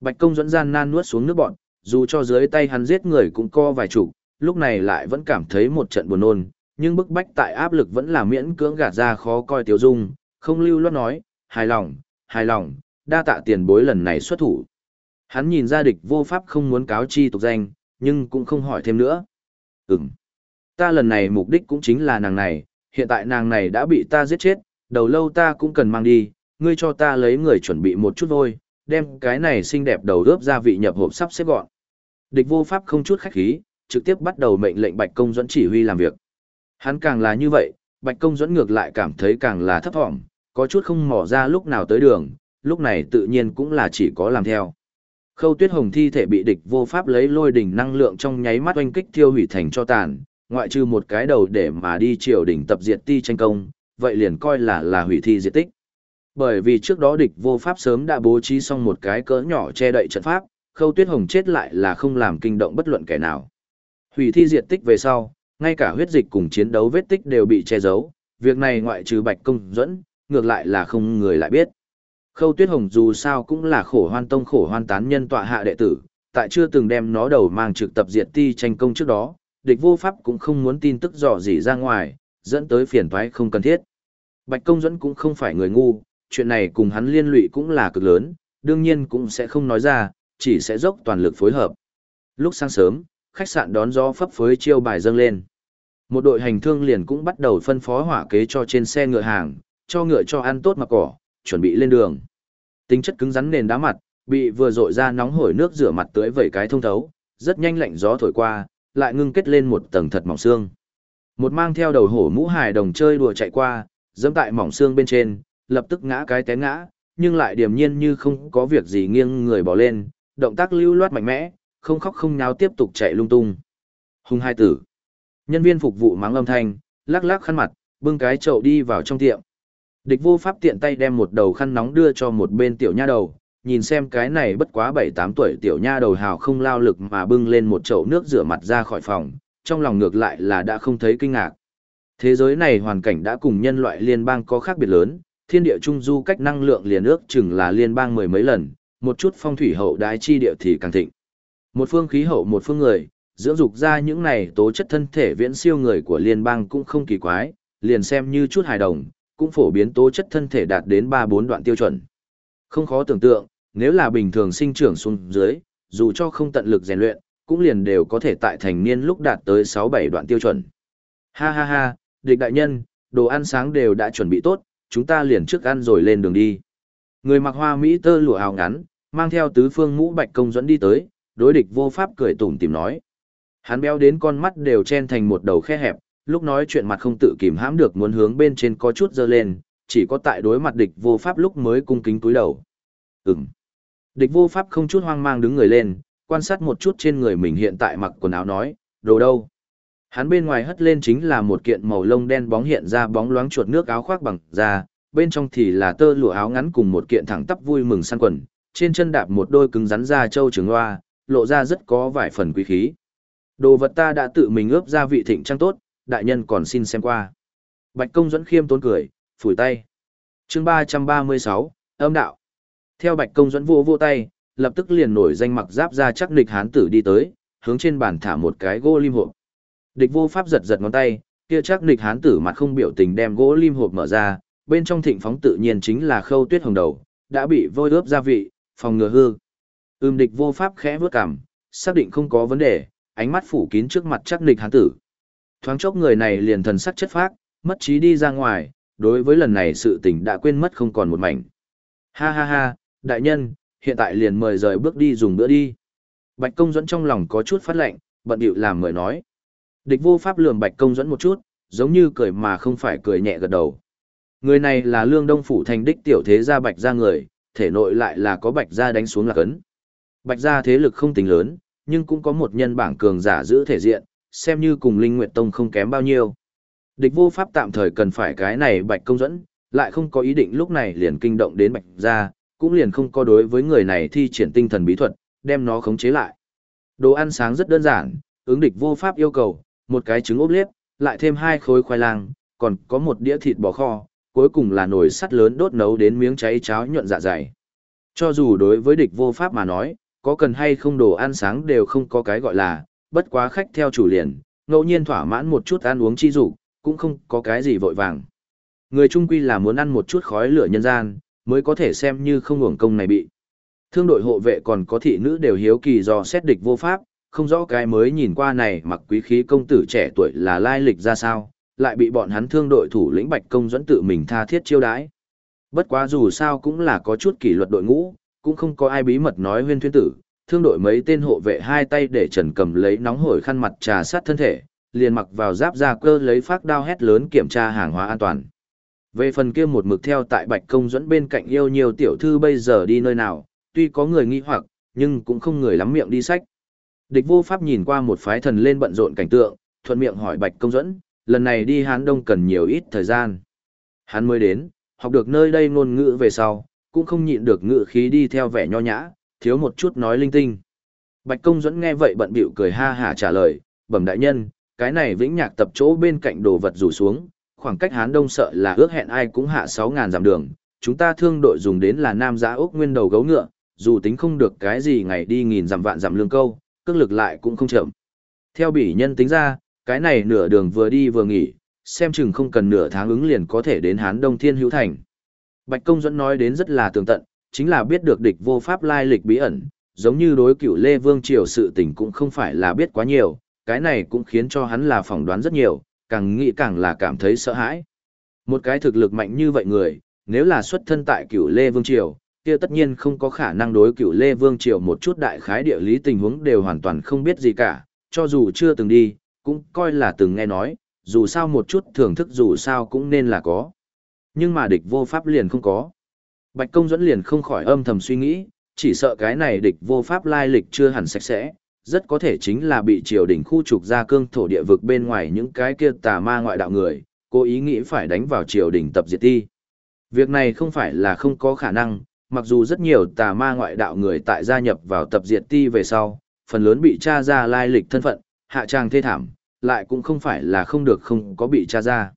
Bạch công dẫn gian nan nuốt xuống nước bọn, dù cho dưới tay hắn giết người cũng co vài chục, lúc này lại vẫn cảm thấy một trận buồn nôn, nhưng bức bách tại áp lực vẫn là miễn cưỡng gạt ra khó coi tiểu dung, không lưu loát nói, hài lòng, hài lòng, đa tạ tiền bối lần này xuất thủ. Hắn nhìn ra địch vô pháp không muốn cáo chi tục danh, nhưng cũng không hỏi thêm nữa. Ừm. Ta lần này mục đích cũng chính là nàng này, hiện tại nàng này đã bị ta giết chết, đầu lâu ta cũng cần mang đi, ngươi cho ta lấy người chuẩn bị một chút vôi, đem cái này xinh đẹp đầu ướp gia vị nhập hộp sắp xếp gọn. Địch vô pháp không chút khách khí, trực tiếp bắt đầu mệnh lệnh Bạch Công Duẫn chỉ huy làm việc. Hắn càng là như vậy, Bạch Công Duẫn ngược lại cảm thấy càng là thấp thỏm, có chút không mò ra lúc nào tới đường, lúc này tự nhiên cũng là chỉ có làm theo. Khâu Tuyết Hồng thi thể bị địch vô pháp lấy lôi đỉnh năng lượng trong nháy mắt oanh kích thiêu hủy thành cho tàn, ngoại trừ một cái đầu để mà đi triều đỉnh tập diệt ti tranh công, vậy liền coi là là hủy thi diệt tích. Bởi vì trước đó địch vô pháp sớm đã bố trí xong một cái cỡ nhỏ che đậy trận pháp, Khâu Tuyết Hồng chết lại là không làm kinh động bất luận kẻ nào. Hủy thi diệt tích về sau, ngay cả huyết dịch cùng chiến đấu vết tích đều bị che giấu, việc này ngoại trừ Bạch Công dẫn, ngược lại là không người lại biết. Khâu Tuyết Hồng dù sao cũng là khổ hoan tông khổ hoan tán nhân tọa hạ đệ tử, tại chưa từng đem nó đầu mang trực tập diệt ti tranh công trước đó, địch vô pháp cũng không muốn tin tức dò dỉ ra ngoài, dẫn tới phiền toái không cần thiết. Bạch Công dẫn cũng không phải người ngu, chuyện này cùng hắn liên lụy cũng là cực lớn, đương nhiên cũng sẽ không nói ra, chỉ sẽ dốc toàn lực phối hợp. Lúc sáng sớm, khách sạn đón gió phấp phới chiêu bài dâng lên. Một đội hành thương liền cũng bắt đầu phân phó hỏa kế cho trên xe ngựa hàng, cho ngựa cho ăn tốt mặc cỏ, chuẩn bị lên đường. Tính chất cứng rắn nền đá mặt, bị vừa dội ra nóng hổi nước rửa mặt tưới vẩy cái thông thấu, rất nhanh lạnh gió thổi qua, lại ngưng kết lên một tầng thật mỏng xương. Một mang theo đầu hổ mũ hài đồng chơi đùa chạy qua, dẫm tại mỏng xương bên trên, lập tức ngã cái té ngã, nhưng lại điềm nhiên như không có việc gì nghiêng người bỏ lên, động tác lưu loát mạnh mẽ, không khóc không nháo tiếp tục chạy lung tung. Hùng hai tử. Nhân viên phục vụ mắng âm thanh, lắc lắc khăn mặt, bưng cái chậu đi vào trong tiệm. Địch vô pháp tiện tay đem một đầu khăn nóng đưa cho một bên tiểu nha đầu, nhìn xem cái này bất quá 7-8 tuổi tiểu nha đầu hào không lao lực mà bưng lên một chậu nước rửa mặt ra khỏi phòng, trong lòng ngược lại là đã không thấy kinh ngạc. Thế giới này hoàn cảnh đã cùng nhân loại liên bang có khác biệt lớn, thiên địa trung du cách năng lượng liền ước chừng là liên bang mười mấy lần, một chút phong thủy hậu đái chi địa thì càng thịnh. Một phương khí hậu một phương người, dưỡng dục ra những này tố chất thân thể viễn siêu người của liên bang cũng không kỳ quái, liền xem như chút hài đồng, cũng phổ biến tố chất thân thể đạt đến 3-4 đoạn tiêu chuẩn. Không khó tưởng tượng, nếu là bình thường sinh trưởng xuống dưới, dù cho không tận lực rèn luyện, cũng liền đều có thể tại thành niên lúc đạt tới 6-7 đoạn tiêu chuẩn. Ha ha ha, địch đại nhân, đồ ăn sáng đều đã chuẩn bị tốt, chúng ta liền trước ăn rồi lên đường đi. Người mặc hoa Mỹ tơ lụa áo ngắn, mang theo tứ phương mũ bạch công dẫn đi tới, đối địch vô pháp cười tủm tìm nói. Hắn béo đến con mắt đều chen thành một đầu khe hẹp, lúc nói chuyện mặt không tự kìm hãm được muốn hướng bên trên có chút dơ lên, chỉ có tại đối mặt địch vô pháp lúc mới cung kính túi đầu. Ừm. Địch vô pháp không chút hoang mang đứng người lên, quan sát một chút trên người mình hiện tại mặc quần áo nói, đồ đâu. Hắn bên ngoài hất lên chính là một kiện màu lông đen bóng hiện ra bóng loáng chuột nước áo khoác bằng da, bên trong thì là tơ lụa áo ngắn cùng một kiện thẳng tắp vui mừng săn quần, trên chân đạp một đôi cứng rắn da châu trường loa, lộ ra rất có vài phần quý khí. Đồ vật ta đã tự mình ướp ra vị thịnh trang tốt, đại nhân còn xin xem qua. Bạch công dẫn khiêm tốn cười, phủi tay. chương 336, âm đạo. Theo bạch công dẫn vô vô tay, lập tức liền nổi danh mặc giáp ra chắc nịch hán tử đi tới, hướng trên bàn thả một cái gỗ lim hộp. Địch vô pháp giật giật ngón tay, kia chắc nịch hán tử mặt không biểu tình đem gỗ lim hộp mở ra, bên trong thịnh phóng tự nhiên chính là khâu tuyết hồng đầu, đã bị vôi ướp gia vị, phòng ngừa hư. Ưm địch vô pháp khẽ vướt cằm, xác định không có vấn đề, ánh mắt phủ kín trước mặt chắc nịch hán tử. Thoáng chốc người này liền thần sắc chất phác, mất trí đi ra ngoài, đối với lần này sự tình đã quên mất không còn một mảnh. Ha ha ha, đại nhân, hiện tại liền mời rời bước đi dùng bữa đi. Bạch công dẫn trong lòng có chút phát lệnh, bận điệu làm mời nói. Địch vô pháp lườm bạch công dẫn một chút, giống như cười mà không phải cười nhẹ gật đầu. Người này là lương đông phủ thành đích tiểu thế gia bạch gia người, thể nội lại là có bạch gia đánh xuống là cấn. Bạch gia thế lực không tính lớn, nhưng cũng có một nhân bảng cường giả giữ thể diện, xem như cùng Linh Nguyệt Tông không kém bao nhiêu. Địch vô pháp tạm thời cần phải cái này bạch công dẫn, lại không có ý định lúc này liền kinh động đến bạch gia, cũng liền không có đối với người này thi triển tinh thần bí thuật, đem nó khống chế lại. Đồ ăn sáng rất đơn giản, ứng địch vô pháp yêu cầu, một cái trứng ốp liếp, lại thêm hai khối khoai lang, còn có một đĩa thịt bò kho, cuối cùng là nồi sắt lớn đốt nấu đến miếng cháy cháo nhuận dạ dày. Cho dù đối với địch vô pháp mà nói, có cần hay không đồ ăn sáng đều không có cái gọi là, bất quá khách theo chủ liền, ngẫu nhiên thỏa mãn một chút ăn uống chi dục cũng không có cái gì vội vàng. Người trung quy là muốn ăn một chút khói lửa nhân gian, mới có thể xem như không hưởng công này bị. Thương đội hộ vệ còn có thị nữ đều hiếu kỳ do xét địch vô pháp, không rõ cái mới nhìn qua này mặc quý khí công tử trẻ tuổi là lai lịch ra sao, lại bị bọn hắn thương đội thủ lĩnh Bạch Công dẫn tự mình tha thiết chiêu đãi. Bất quá dù sao cũng là có chút kỷ luật đội ngũ, cũng không có ai bí mật nói huyên thuyên tử, thương đội mấy tên hộ vệ hai tay để trần cầm lấy nóng hổi khăn mặt trà sát thân thể, liền mặc vào giáp ra cơ lấy phát đao hét lớn kiểm tra hàng hóa an toàn. Về phần kia một mực theo tại Bạch Công dẫn bên cạnh yêu nhiều tiểu thư bây giờ đi nơi nào, tuy có người nghi hoặc, nhưng cũng không người lắm miệng đi sách. Địch vô pháp nhìn qua một phái thần lên bận rộn cảnh tượng, thuận miệng hỏi Bạch Công dẫn, lần này đi Hán Đông cần nhiều ít thời gian. Hắn mới đến, học được nơi đây ngôn ngữ về sau, cũng không nhịn được ngữ khí đi theo vẻ nho nhã, thiếu một chút nói linh tinh. Bạch Công dẫn nghe vậy bận bịu cười ha hả trả lời, bẩm đại nhân, cái này vĩnh nhạc tập chỗ bên cạnh đồ vật rủ xuống, khoảng cách Hán Đông sợ là ước hẹn ai cũng hạ 6.000 dặm đường, chúng ta thương đội dùng đến là nam giá ốc nguyên đầu gấu ngựa, dù tính không được cái gì ngày đi nghìn dặm vạn dặm lương câu, cước lực lại cũng không chậm. Theo bỉ nhân tính ra, cái này nửa đường vừa đi vừa nghỉ, xem chừng không cần nửa tháng ứng liền có thể đến Hán Đông Thiên Hữu Thành. Bạch Công dẫn nói đến rất là tường tận, chính là biết được địch vô pháp lai lịch bí ẩn, giống như đối cửu Lê Vương Triều sự tình cũng không phải là biết quá nhiều, cái này cũng khiến cho hắn là phỏng đoán rất nhiều, càng nghĩ càng là cảm thấy sợ hãi. Một cái thực lực mạnh như vậy người, nếu là xuất thân tại cửu Lê Vương Triều, kia tất nhiên không có khả năng đối cửu Lê Vương Triều một chút đại khái địa lý tình huống đều hoàn toàn không biết gì cả, cho dù chưa từng đi, cũng coi là từng nghe nói, dù sao một chút thưởng thức dù sao cũng nên là có. Nhưng mà địch vô pháp liền không có. Bạch công Duẫn liền không khỏi âm thầm suy nghĩ, chỉ sợ cái này địch vô pháp lai lịch chưa hẳn sạch sẽ, rất có thể chính là bị triều đình khu trục ra cương thổ địa vực bên ngoài những cái kia tà ma ngoại đạo người, cố ý nghĩ phải đánh vào triều đình tập diệt ti. Việc này không phải là không có khả năng, mặc dù rất nhiều tà ma ngoại đạo người tại gia nhập vào tập diệt ti về sau, phần lớn bị tra ra lai lịch thân phận, hạ trang thê thảm, lại cũng không phải là không được không có bị tra ra.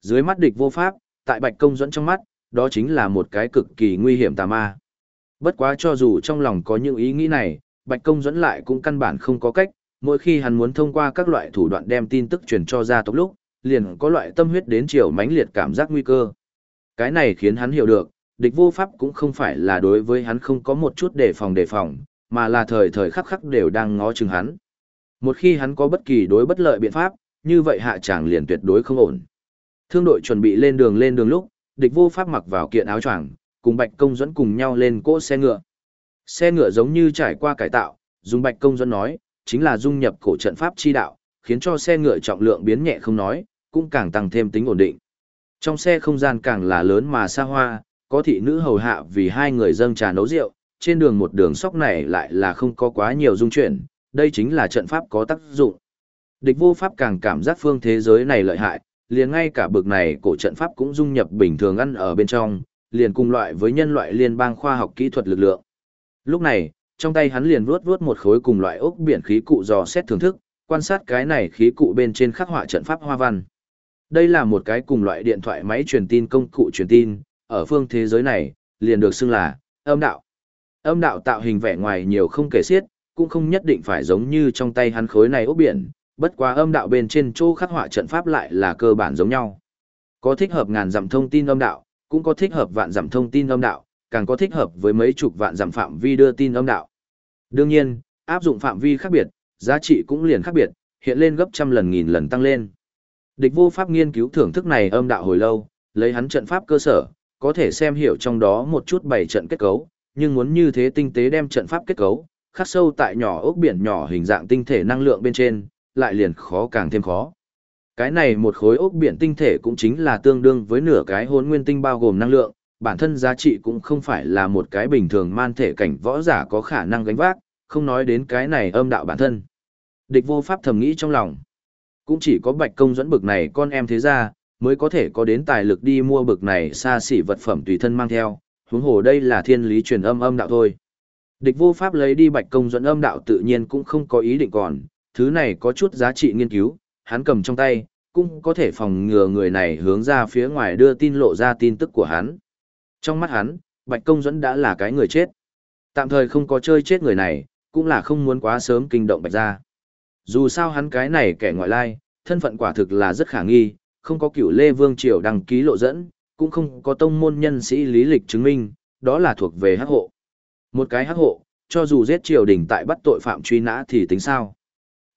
Dưới mắt địch vô pháp, tại bạch công dẫn trong mắt, đó chính là một cái cực kỳ nguy hiểm tà ma. Bất quá cho dù trong lòng có những ý nghĩ này, bạch công dẫn lại cũng căn bản không có cách, mỗi khi hắn muốn thông qua các loại thủ đoạn đem tin tức truyền cho gia tộc lúc, liền có loại tâm huyết đến chiều mãnh liệt cảm giác nguy cơ. Cái này khiến hắn hiểu được, địch vô pháp cũng không phải là đối với hắn không có một chút đề phòng đề phòng, mà là thời thời khắc khắc đều đang ngó chừng hắn. Một khi hắn có bất kỳ đối bất lợi biện pháp, như vậy hạ tràng liền tuyệt đối không ổn. Thương đội chuẩn bị lên đường lên đường lúc, địch vô pháp mặc vào kiện áo choàng, cùng Bạch Công dẫn cùng nhau lên cỗ xe ngựa. Xe ngựa giống như trải qua cải tạo, dùng Bạch Công dẫn nói, chính là dung nhập cổ trận pháp chi đạo, khiến cho xe ngựa trọng lượng biến nhẹ không nói, cũng càng tăng thêm tính ổn định. Trong xe không gian càng là lớn mà xa hoa, có thị nữ hầu hạ vì hai người dâng trà nấu rượu, trên đường một đường sóc này lại là không có quá nhiều dung chuyển, đây chính là trận pháp có tác dụng. Địch vô pháp càng cảm giác phương thế giới này lợi hại, liền ngay cả bực này cổ trận pháp cũng dung nhập bình thường ăn ở bên trong, liền cùng loại với nhân loại liên bang khoa học kỹ thuật lực lượng. Lúc này, trong tay hắn liền vuốt vuốt một khối cùng loại ốc biển khí cụ dò xét thưởng thức, quan sát cái này khí cụ bên trên khắc họa trận pháp hoa văn. Đây là một cái cùng loại điện thoại máy truyền tin công cụ truyền tin, ở phương thế giới này, liền được xưng là âm đạo. Âm đạo tạo hình vẻ ngoài nhiều không kể xiết, cũng không nhất định phải giống như trong tay hắn khối này ốc biển, bất quá âm đạo bên trên chỗ khắc họa trận pháp lại là cơ bản giống nhau. Có thích hợp ngàn dặm thông tin âm đạo, cũng có thích hợp vạn dặm thông tin âm đạo, càng có thích hợp với mấy chục vạn dặm phạm vi đưa tin âm đạo. Đương nhiên, áp dụng phạm vi khác biệt, giá trị cũng liền khác biệt, hiện lên gấp trăm lần nghìn lần tăng lên. Địch vô pháp nghiên cứu thưởng thức này âm đạo hồi lâu, lấy hắn trận pháp cơ sở, có thể xem hiểu trong đó một chút bảy trận kết cấu, nhưng muốn như thế tinh tế đem trận pháp kết cấu, khắc sâu tại nhỏ ốc biển nhỏ hình dạng tinh thể năng lượng bên trên, lại liền khó càng thêm khó. Cái này một khối ốc biển tinh thể cũng chính là tương đương với nửa cái hồn nguyên tinh bao gồm năng lượng, bản thân giá trị cũng không phải là một cái bình thường man thể cảnh võ giả có khả năng gánh vác, không nói đến cái này âm đạo bản thân. Địch vô pháp thầm nghĩ trong lòng. Cũng chỉ có bạch công dẫn bực này con em thế ra, mới có thể có đến tài lực đi mua bực này xa xỉ vật phẩm tùy thân mang theo, huống hồ đây là thiên lý truyền âm âm đạo thôi. Địch vô pháp lấy đi bạch công dẫn âm đạo tự nhiên cũng không có ý định còn, thứ này có chút giá trị nghiên cứu, hắn cầm trong tay, cũng có thể phòng ngừa người này hướng ra phía ngoài đưa tin lộ ra tin tức của hắn. Trong mắt hắn, bạch công dẫn đã là cái người chết. Tạm thời không có chơi chết người này, cũng là không muốn quá sớm kinh động bạch ra. Dù sao hắn cái này kẻ ngoại lai, thân phận quả thực là rất khả nghi, không có cửu Lê Vương Triều đăng ký lộ dẫn, cũng không có tông môn nhân sĩ lý lịch chứng minh, đó là thuộc về hắc hộ. Một cái hắc hộ, cho dù giết triều đình tại bắt tội phạm truy nã thì tính sao?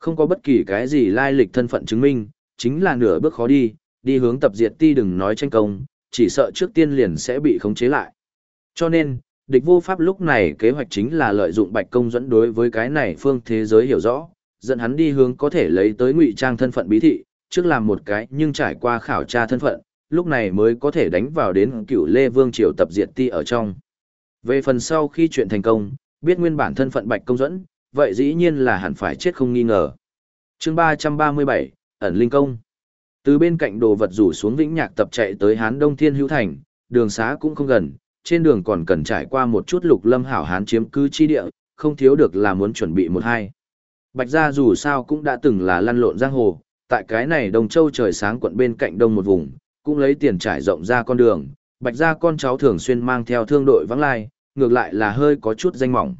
Không có bất kỳ cái gì lai lịch thân phận chứng minh, chính là nửa bước khó đi, đi hướng tập diệt ti đừng nói tranh công, chỉ sợ trước tiên liền sẽ bị khống chế lại. Cho nên, địch vô pháp lúc này kế hoạch chính là lợi dụng bạch công dẫn đối với cái này phương thế giới hiểu rõ, dẫn hắn đi hướng có thể lấy tới ngụy trang thân phận bí thị, trước làm một cái nhưng trải qua khảo tra thân phận, lúc này mới có thể đánh vào đến cựu Lê Vương Triều tập diệt ti ở trong. Về phần sau khi chuyện thành công, biết nguyên bản thân phận bạch công dẫn, vậy dĩ nhiên là hẳn phải chết không nghi ngờ. chương 337, ẩn linh công. Từ bên cạnh đồ vật rủ xuống vĩnh nhạc tập chạy tới Hán Đông Thiên Hữu Thành, đường xá cũng không gần, trên đường còn cần trải qua một chút lục lâm hảo hán chiếm cứ chi địa, không thiếu được là muốn chuẩn bị một hai. Bạch gia dù sao cũng đã từng là lăn lộn giang hồ, tại cái này Đông Châu trời sáng quận bên cạnh đông một vùng, cũng lấy tiền trải rộng ra con đường, Bạch gia con cháu thường xuyên mang theo thương đội vắng lai, ngược lại là hơi có chút danh mỏng.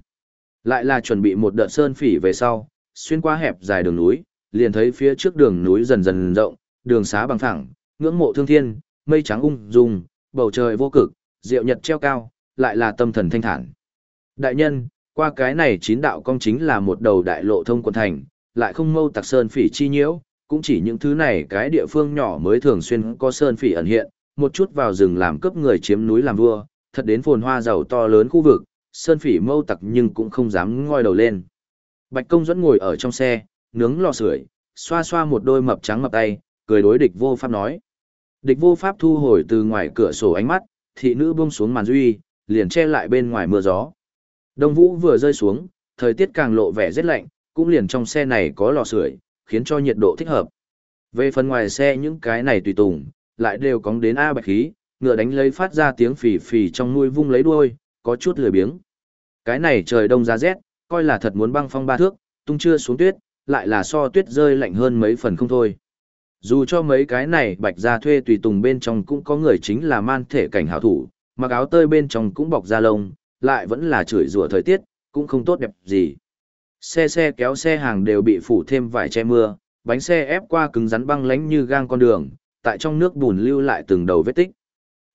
Lại là chuẩn bị một đợt sơn phỉ về sau, xuyên qua hẹp dài đường núi, liền thấy phía trước đường núi dần dần rộng, đường xá bằng thẳng ngưỡng mộ thương thiên, mây trắng ung dung, bầu trời vô cực, diệu nhật treo cao, lại là tâm thần thanh thản. Đại nhân, qua cái này chín đạo công chính là một đầu đại lộ thông quận thành, lại không mâu tặc sơn phỉ chi nhiễu, cũng chỉ những thứ này cái địa phương nhỏ mới thường xuyên có sơn phỉ ẩn hiện, một chút vào rừng làm cướp người chiếm núi làm vua, thật đến phồn hoa giàu to lớn khu vực, sơn phỉ mâu tặc nhưng cũng không dám ngoi đầu lên. Bạch công dẫn ngồi ở trong xe, nướng lò sưởi, xoa xoa một đôi mập trắng mập tay, cười đối địch vô pháp nói. Địch vô pháp thu hồi từ ngoài cửa sổ ánh mắt, thị nữ buông xuống màn duy, liền che lại bên ngoài mưa gió. Đông vũ vừa rơi xuống, thời tiết càng lộ vẻ rất lạnh, cũng liền trong xe này có lò sưởi, khiến cho nhiệt độ thích hợp. Về phần ngoài xe những cái này tùy tùng, lại đều cóng đến A bạch khí, ngựa đánh lấy phát ra tiếng phì phì trong nuôi vung lấy đuôi, có chút lười biếng. Cái này trời đông giá rét, coi là thật muốn băng phong ba thước, tung chưa xuống tuyết, lại là so tuyết rơi lạnh hơn mấy phần không thôi. Dù cho mấy cái này bạch gia thuê tùy tùng bên trong cũng có người chính là man thể cảnh hảo thủ, mặc áo tơi bên trong cũng bọc da lông, lại vẫn là chửi rủa thời tiết, cũng không tốt đẹp gì. Xe xe kéo xe hàng đều bị phủ thêm vải che mưa, bánh xe ép qua cứng rắn băng lánh như gang con đường, tại trong nước bùn lưu lại từng đầu vết tích.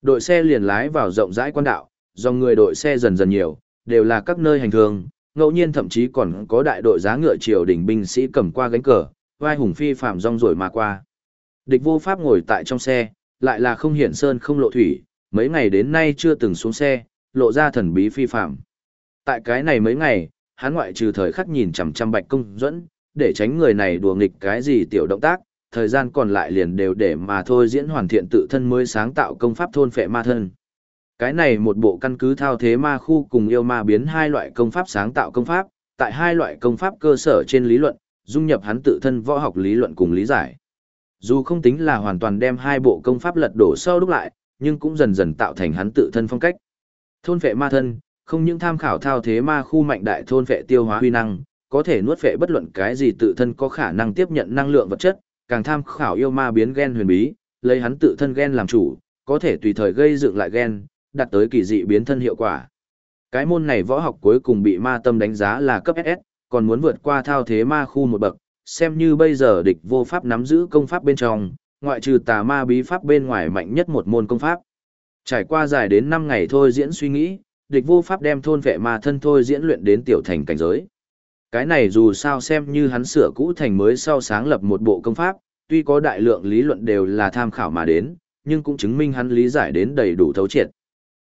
Đội xe liền lái vào rộng rãi quan đạo, dòng người đội xe dần dần nhiều, đều là các nơi hành thường, ngẫu nhiên thậm chí còn có đại đội giá ngựa triều đỉnh binh sĩ cầm qua gánh cờ, vai hùng phi phạm rong rồi mà qua. Địch vô pháp ngồi tại trong xe, lại là không hiển sơn không lộ thủy, mấy ngày đến nay chưa từng xuống xe, lộ ra thần bí phi phạm. Tại cái này mấy ngày, hắn ngoại trừ thời khắc nhìn chằm chằm bạch công dẫn, để tránh người này đùa nghịch cái gì tiểu động tác, thời gian còn lại liền đều để mà thôi diễn hoàn thiện tự thân mới sáng tạo công pháp thôn phệ ma thân. Cái này một bộ căn cứ thao thế ma khu cùng yêu ma biến hai loại công pháp sáng tạo công pháp, tại hai loại công pháp cơ sở trên lý luận, dung nhập hắn tự thân võ học lý luận cùng lý giải. Dù không tính là hoàn toàn đem hai bộ công pháp lật đổ sau đúc lại, nhưng cũng dần dần tạo thành hắn tự thân phong cách. Thôn vệ ma thân, không những tham khảo thao thế ma khu mạnh đại thôn vệ tiêu hóa huy năng, có thể nuốt vệ bất luận cái gì tự thân có khả năng tiếp nhận năng lượng vật chất, càng tham khảo yêu ma biến gen huyền bí, lấy hắn tự thân gen làm chủ, có thể tùy thời gây dựng lại gen, đạt tới kỳ dị biến thân hiệu quả. Cái môn này võ học cuối cùng bị ma tâm đánh giá là cấp SS, còn muốn vượt qua thao thế ma khu một bậc, xem như bây giờ địch vô pháp nắm giữ công pháp bên trong, ngoại trừ tà ma bí pháp bên ngoài mạnh nhất một môn công pháp. Trải qua dài đến 5 ngày thôi diễn suy nghĩ, địch vô pháp đem thôn vệ ma thân thôi diễn luyện đến tiểu thành cảnh giới. Cái này dù sao xem như hắn sửa cũ thành mới sau sáng lập một bộ công pháp, tuy có đại lượng lý luận đều là tham khảo mà đến, nhưng cũng chứng minh hắn lý giải đến đầy đủ thấu triệt.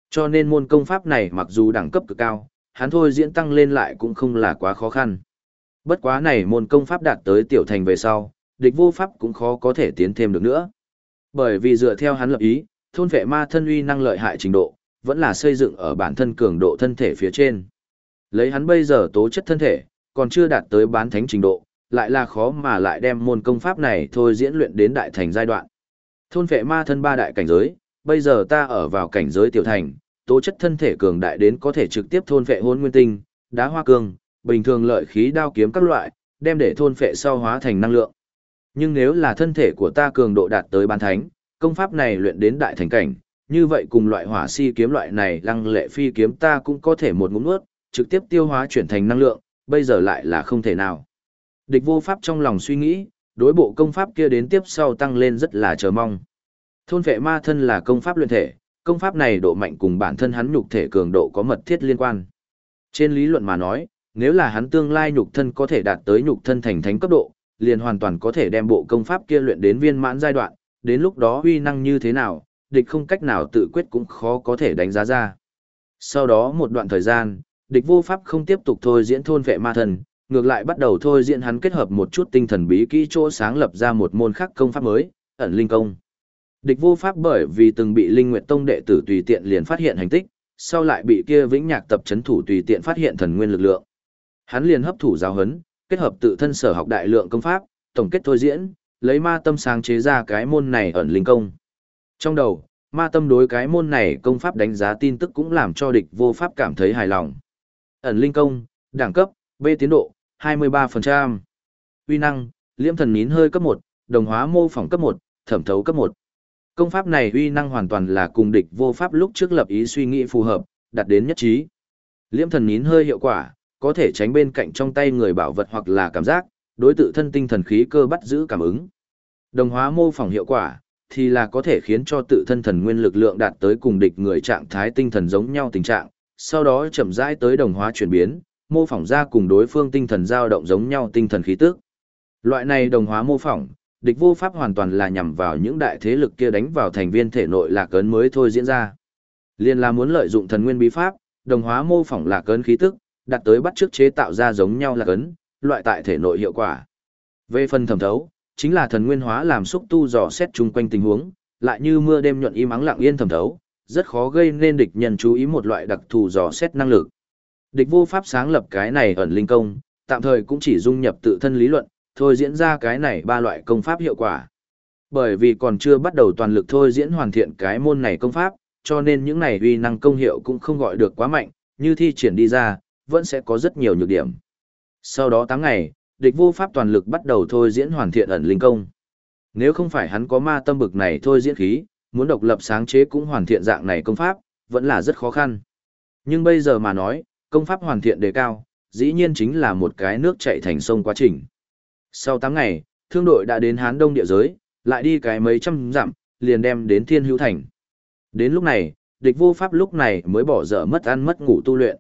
Cho nên môn công pháp này mặc dù đẳng cấp cực cao, hắn thôi diễn tăng lên lại cũng không là quá khó khăn. Bất quá này môn công pháp đạt tới tiểu thành về sau, địch vô pháp cũng khó có thể tiến thêm được nữa. Bởi vì dựa theo hắn lập ý, thôn vệ ma thân uy năng lợi hại trình độ, vẫn là xây dựng ở bản thân cường độ thân thể phía trên. Lấy hắn bây giờ tố chất thân thể, còn chưa đạt tới bán thánh trình độ, lại là khó mà lại đem môn công pháp này thôi diễn luyện đến đại thành giai đoạn. Thôn vệ ma thân ba đại cảnh giới, bây giờ ta ở vào cảnh giới tiểu thành, tố chất thân thể cường đại đến có thể trực tiếp thôn vệ hôn nguyên tinh, đá hoa cương, bình thường lợi khí đao kiếm các loại, đem để thôn phệ sau hóa thành năng lượng. Nhưng nếu là thân thể của ta cường độ đạt tới bán thánh, công pháp này luyện đến đại thành cảnh, như vậy cùng loại hỏa si kiếm loại này lăng lệ phi kiếm ta cũng có thể một ngụm nuốt, trực tiếp tiêu hóa chuyển thành năng lượng, bây giờ lại là không thể nào. Địch vô pháp trong lòng suy nghĩ, đối bộ công pháp kia đến tiếp sau tăng lên rất là chờ mong. Thôn vệ ma thân là công pháp luyện thể, công pháp này độ mạnh cùng bản thân hắn nhục thể cường độ có mật thiết liên quan. Trên lý luận mà nói, nếu là hắn tương lai nhục thân có thể đạt tới nhục thân thành thánh cấp độ, liền hoàn toàn có thể đem bộ công pháp kia luyện đến viên mãn giai đoạn, đến lúc đó uy năng như thế nào, địch không cách nào tự quyết cũng khó có thể đánh giá ra. Sau đó một đoạn thời gian, địch vô pháp không tiếp tục thôi diễn thôn vệ ma thần, ngược lại bắt đầu thôi diễn hắn kết hợp một chút tinh thần bí kỹ chỗ sáng lập ra một môn khác công pháp mới, ẩn linh công. Địch vô pháp bởi vì từng bị Linh Nguyệt Tông đệ tử tùy tiện liền phát hiện hành tích, sau lại bị kia Vĩnh Nhạc tập chấn thủ tùy tiện phát hiện thần nguyên lực lượng. Hắn liền hấp thụ giáo huấn, kết hợp tự thân sở học đại lượng công pháp, tổng kết thôi diễn, lấy ma tâm sáng chế ra cái môn này ẩn linh công. Trong đầu, ma tâm đối cái môn này công pháp đánh giá tin tức cũng làm cho địch vô pháp cảm thấy hài lòng. Ẩn linh công, đẳng cấp, B tiến độ, 23%. Uy năng, liễm thần nín hơi cấp 1, đồng hóa mô phỏng cấp 1, thẩm thấu cấp 1. Công pháp này uy năng hoàn toàn là cùng địch vô pháp lúc trước lập ý suy nghĩ phù hợp, đạt đến nhất trí. Liễm thần nín hơi hiệu quả, có thể tránh bên cạnh trong tay người bảo vật hoặc là cảm giác, đối tự thân tinh thần khí cơ bắt giữ cảm ứng. Đồng hóa mô phỏng hiệu quả, thì là có thể khiến cho tự thân thần nguyên lực lượng đạt tới cùng địch người trạng thái tinh thần giống nhau tình trạng, sau đó chậm rãi tới đồng hóa chuyển biến, mô phỏng ra cùng đối phương tinh thần dao động giống nhau tinh thần khí tức. Loại này đồng hóa mô phỏng, địch vô pháp hoàn toàn là nhằm vào những đại thế lực kia đánh vào thành viên thể nội lạc cấn mới thôi diễn ra. Liên là muốn lợi dụng thần nguyên bí pháp, đồng hóa mô phỏng lạc cấn khí tức, đặt tới bắt trước chế tạo ra giống nhau lạc cấn, loại tại thể nội hiệu quả. Về phần thẩm thấu, chính là thần nguyên hóa làm xúc tu dò xét chung quanh tình huống, lại như mưa đêm nhuận im ắng lặng yên thẩm thấu, rất khó gây nên địch nhân chú ý một loại đặc thù dò xét năng lực. Địch vô pháp sáng lập cái này ẩn linh công, tạm thời cũng chỉ dung nhập tự thân lý luận, thôi diễn ra cái này ba loại công pháp hiệu quả. Bởi vì còn chưa bắt đầu toàn lực thôi diễn hoàn thiện cái môn này công pháp, cho nên những này uy năng công hiệu cũng không gọi được quá mạnh, như thi triển đi ra, vẫn sẽ có rất nhiều nhược điểm. Sau đó 8 ngày, địch vô pháp toàn lực bắt đầu thôi diễn hoàn thiện ẩn linh công. Nếu không phải hắn có ma tâm bực này thôi diễn khí, muốn độc lập sáng chế cũng hoàn thiện dạng này công pháp, vẫn là rất khó khăn. Nhưng bây giờ mà nói, công pháp hoàn thiện đề cao, dĩ nhiên chính là một cái nước chạy thành sông quá trình. Sau 8 ngày, thương đội đã đến Hán Đông địa giới, lại đi cái mấy trăm dặm, liền đem đến Thiên Hữu Thành. Đến lúc này, địch vô pháp lúc này mới bỏ dở mất ăn mất ngủ tu luyện.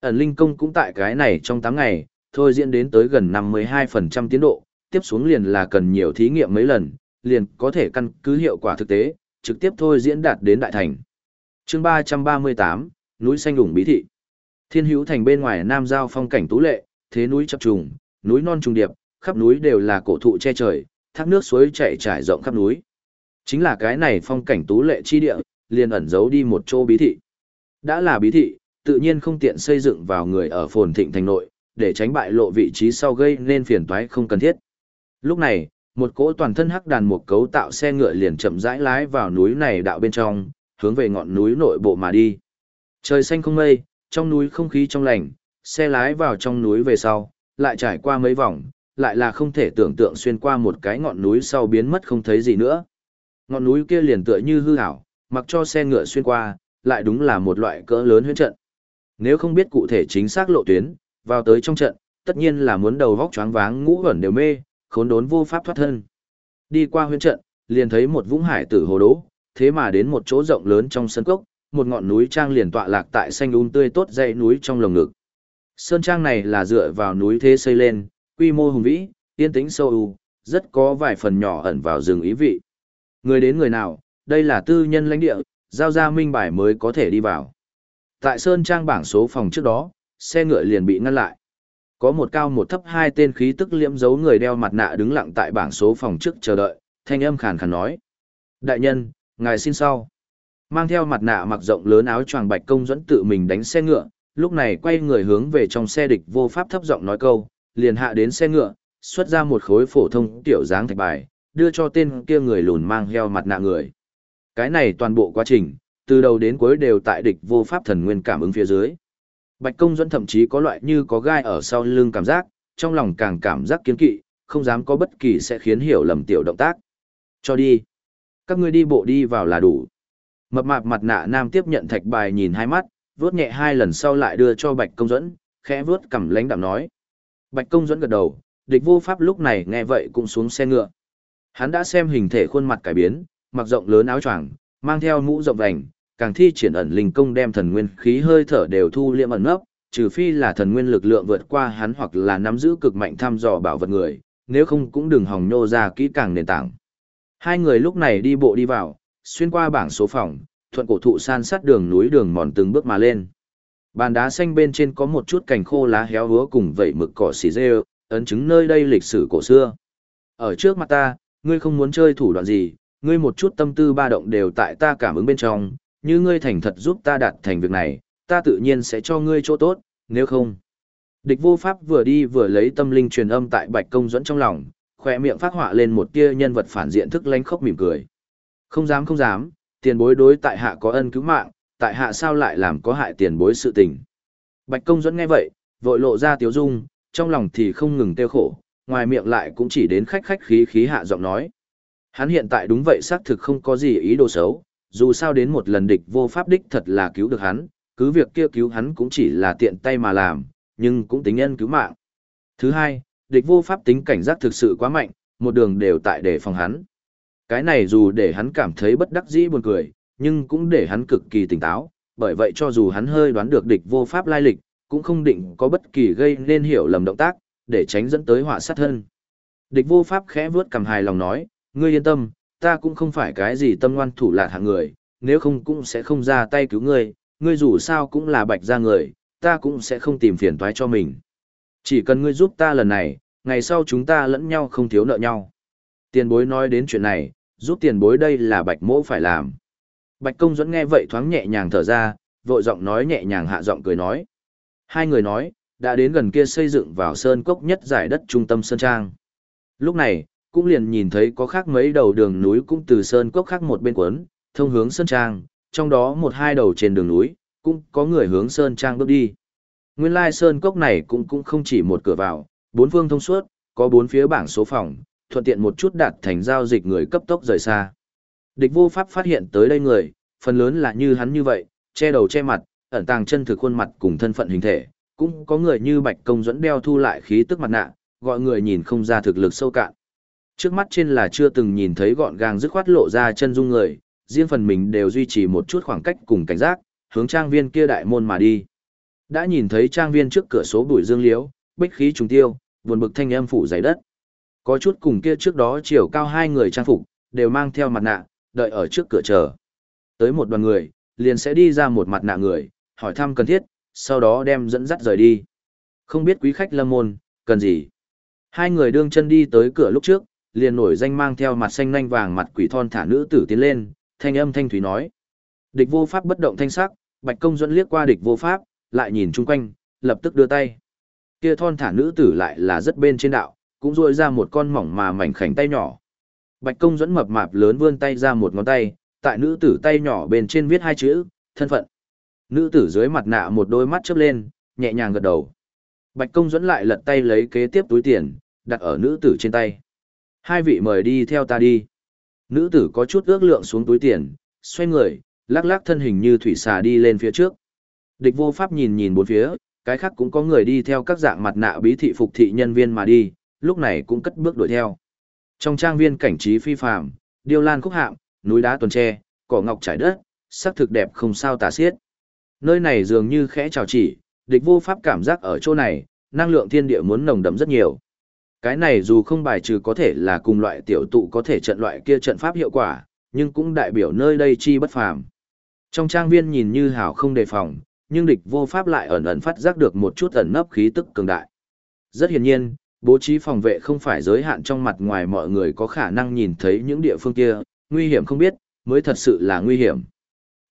Ẩn linh công cũng tại cái này trong 8 ngày, thôi diễn đến tới gần 52% tiến độ, tiếp xuống liền là cần nhiều thí nghiệm mấy lần, liền có thể căn cứ hiệu quả thực tế, trực tiếp thôi diễn đạt đến đại thành. chương 338, núi xanh ủng bí thị. Thiên hữu thành bên ngoài Nam Giao phong cảnh tú lệ, thế núi chập trùng, núi non trùng điệp, khắp núi đều là cổ thụ che trời, thác nước suối chảy trải rộng khắp núi. Chính là cái này phong cảnh tú lệ chi địa, liền ẩn giấu đi một chỗ bí thị. Đã là bí thị, tự nhiên không tiện xây dựng vào người ở phồn thịnh thành nội, để tránh bại lộ vị trí sau gây nên phiền toái không cần thiết. Lúc này, một cỗ toàn thân hắc đàn một cấu tạo xe ngựa liền chậm rãi lái vào núi này đạo bên trong, hướng về ngọn núi nội bộ mà đi. Trời xanh không mây, trong núi không khí trong lành, xe lái vào trong núi về sau, lại trải qua mấy vòng, lại là không thể tưởng tượng xuyên qua một cái ngọn núi sau biến mất không thấy gì nữa. Ngọn núi kia liền tựa như hư ảo, mặc cho xe ngựa xuyên qua, lại đúng là một loại cỡ lớn huyễn trận. Nếu không biết cụ thể chính xác lộ tuyến, vào tới trong trận, tất nhiên là muốn đầu vóc choáng váng ngũ ẩn đều mê, khốn đốn vô pháp thoát thân. Đi qua huyễn trận, liền thấy một vũng hải tử hồ đố, thế mà đến một chỗ rộng lớn trong sân cốc, một ngọn núi trang liền tọa lạc tại xanh um tươi tốt dãy núi trong lồng ngực. Sơn trang này là dựa vào núi thế xây lên, quy mô hùng vĩ, yên tĩnh sâu u, rất có vài phần nhỏ ẩn vào rừng ý vị. Người đến người nào, đây là tư nhân lãnh địa, giao ra minh bài mới có thể đi vào. Tại Sơn Trang bảng số phòng trước đó, xe ngựa liền bị ngăn lại. Có một cao một thấp hai tên khí tức liễm giấu người đeo mặt nạ đứng lặng tại bảng số phòng trước chờ đợi, thanh âm khàn khàn nói. Đại nhân, ngài xin sau. Mang theo mặt nạ mặc rộng lớn áo choàng bạch công dẫn tự mình đánh xe ngựa, lúc này quay người hướng về trong xe địch vô pháp thấp giọng nói câu, liền hạ đến xe ngựa, xuất ra một khối phổ thông tiểu dáng thạch bài, đưa cho tên kia người lùn mang heo mặt nạ người. Cái này toàn bộ quá trình, từ đầu đến cuối đều tại địch vô pháp thần nguyên cảm ứng phía dưới. Bạch Công Duẫn thậm chí có loại như có gai ở sau lưng cảm giác, trong lòng càng cảm giác kiến kỵ, không dám có bất kỳ sẽ khiến hiểu lầm tiểu động tác. Cho đi. Các ngươi đi bộ đi vào là đủ. Mập mạp mặt nạ nam tiếp nhận thạch bài nhìn hai mắt, vuốt nhẹ hai lần sau lại đưa cho Bạch Công Duẫn, khẽ vuốt cầm lãnh đạm nói. Bạch Công Duẫn gật đầu, địch vô pháp lúc này nghe vậy cũng xuống xe ngựa. Hắn đã xem hình thể khuôn mặt cải biến, mặc rộng lớn áo choàng, mang theo mũ rộng vành, càng thi triển ẩn linh công đem thần nguyên khí hơi thở đều thu liễm ẩn nấp, trừ phi là thần nguyên lực lượng vượt qua hắn hoặc là nắm giữ cực mạnh thăm dò bảo vật người, nếu không cũng đừng hòng nhô ra kỹ càng nền tảng. Hai người lúc này đi bộ đi vào, xuyên qua bảng số phòng, thuận cổ thụ san sát đường núi đường mòn từng bước mà lên. Bàn đá xanh bên trên có một chút cành khô lá héo húa cùng vẩy mực cỏ xì rêu, ấn chứng nơi đây lịch sử cổ xưa. Ở trước mặt ta, ngươi không muốn chơi thủ đoạn gì, ngươi một chút tâm tư ba động đều tại ta cảm ứng bên trong, như ngươi thành thật giúp ta đạt thành việc này, ta tự nhiên sẽ cho ngươi chỗ tốt, nếu không. Địch vô pháp vừa đi vừa lấy tâm linh truyền âm tại bạch công dẫn trong lòng, khỏe miệng phát họa lên một tia nhân vật phản diện thức lánh khóc mỉm cười. Không dám không dám, tiền bối đối tại hạ có ân cứu mạng, tại hạ sao lại làm có hại tiền bối sự tình. Bạch công dẫn nghe vậy, vội lộ ra tiếu dung, trong lòng thì không ngừng tiêu khổ, ngoài miệng lại cũng chỉ đến khách khách khí khí hạ giọng nói. Hắn hiện tại đúng vậy xác thực không có gì ý đồ xấu, dù sao đến một lần địch vô pháp đích thật là cứu được hắn, cứ việc kia cứu hắn cũng chỉ là tiện tay mà làm, nhưng cũng tính nhân cứu mạng. Thứ hai, địch vô pháp tính cảnh giác thực sự quá mạnh, một đường đều tại để phòng hắn. Cái này dù để hắn cảm thấy bất đắc dĩ buồn cười, nhưng cũng để hắn cực kỳ tỉnh táo, bởi vậy cho dù hắn hơi đoán được địch vô pháp lai lịch, cũng không định có bất kỳ gây nên hiểu lầm động tác, để tránh dẫn tới họa sát thân. Địch vô pháp khẽ vuốt cầm hài lòng nói, ngươi yên tâm, ta cũng không phải cái gì tâm ngoan thủ lạt hạng người, nếu không cũng sẽ không ra tay cứu ngươi, ngươi dù sao cũng là bạch gia người, ta cũng sẽ không tìm phiền toái cho mình. Chỉ cần ngươi giúp ta lần này, ngày sau chúng ta lẫn nhau không thiếu nợ nhau. Tiền bối nói đến chuyện này, giúp tiền bối đây là bạch mỗ phải làm. Bạch công dẫn nghe vậy thoáng nhẹ nhàng thở ra, vội giọng nói nhẹ nhàng hạ giọng cười nói. Hai người nói, đã đến gần kia xây dựng vào sơn cốc nhất giải đất trung tâm sơn trang. Lúc này, cũng liền nhìn thấy có khác mấy đầu đường núi cũng từ sơn cốc khác một bên quấn, thông hướng sơn trang, trong đó một hai đầu trên đường núi, cũng có người hướng sơn trang bước đi. Nguyên lai sơn cốc này cũng cũng không chỉ một cửa vào, bốn phương thông suốt, có bốn phía bảng số phòng, thuận tiện một chút đạt thành giao dịch người cấp tốc rời xa. Địch vô pháp phát hiện tới đây người, phần lớn là như hắn như vậy, che đầu che mặt, ẩn tàng chân thực khuôn mặt cùng thân phận hình thể, cũng có người như Bạch Công dẫn đeo thu lại khí tức mặt nạ, gọi người nhìn không ra thực lực sâu cạn. Trước mắt trên là chưa từng nhìn thấy gọn gàng dứt khoát lộ ra chân dung người, riêng phần mình đều duy trì một chút khoảng cách cùng cảnh giác, hướng trang viên kia đại môn mà đi. Đã nhìn thấy trang viên trước cửa số bụi dương liễu, bích khí trùng tiêu, buồn bực thanh âm phủ dày đất. Có chút cùng kia trước đó chiều cao hai người trang phục, đều mang theo mặt nạ, đợi ở trước cửa chờ. Tới một đoàn người, liền sẽ đi ra một mặt nạ người, hỏi thăm cần thiết, sau đó đem dẫn dắt rời đi. Không biết quý khách lâm môn, cần gì? Hai người đương chân đi tới cửa lúc trước, liền nổi danh mang theo mặt xanh nanh vàng mặt quỷ thon thả nữ tử tiến lên, thanh âm thanh thủy nói. Địch vô pháp bất động thanh sắc, Bạch Công Duẫn liếc qua địch vô pháp, lại nhìn chung quanh, lập tức đưa tay. Kia thon thả nữ tử lại là rất bên trên đạo, cũng duỗi ra một con mỏng mà mảnh khảnh tay nhỏ. Bạch Công Duẫn mập mạp lớn vươn tay ra một ngón tay, tại nữ tử tay nhỏ bên trên viết hai chữ, thân phận. Nữ tử dưới mặt nạ một đôi mắt chớp lên, nhẹ nhàng gật đầu. Bạch Công Duẫn lại lật tay lấy kế tiếp túi tiền, đặt ở nữ tử trên tay. Hai vị mời đi theo ta đi. Nữ tử có chút ước lượng xuống túi tiền, xoay người, lắc lắc thân hình như thủy xà đi lên phía trước. Địch vô pháp nhìn nhìn bốn phía, cái khác cũng có người đi theo các dạng mặt nạ bí thị phục thị nhân viên mà đi, lúc này cũng cất bước đuổi theo. Trong trang viên cảnh trí phi phàm, điêu lan khúc hạm, núi đá tuần tre, cỏ ngọc trải đất, sắc thực đẹp không sao tả xiết. Nơi này dường như khẽ chào chỉ, địch vô pháp cảm giác ở chỗ này, năng lượng thiên địa muốn nồng đậm rất nhiều. Cái này dù không bài trừ có thể là cùng loại tiểu tụ có thể trận loại kia trận pháp hiệu quả, nhưng cũng đại biểu nơi đây chi bất phàm. Trong trang viên nhìn như hảo không đề phòng, nhưng địch vô pháp lại ẩn ẩn phát giác được một chút ẩn nấp khí tức cường đại. Rất hiển nhiên, bố trí phòng vệ không phải giới hạn trong mặt ngoài mọi người có khả năng nhìn thấy những địa phương kia, nguy hiểm không biết, mới thật sự là nguy hiểm.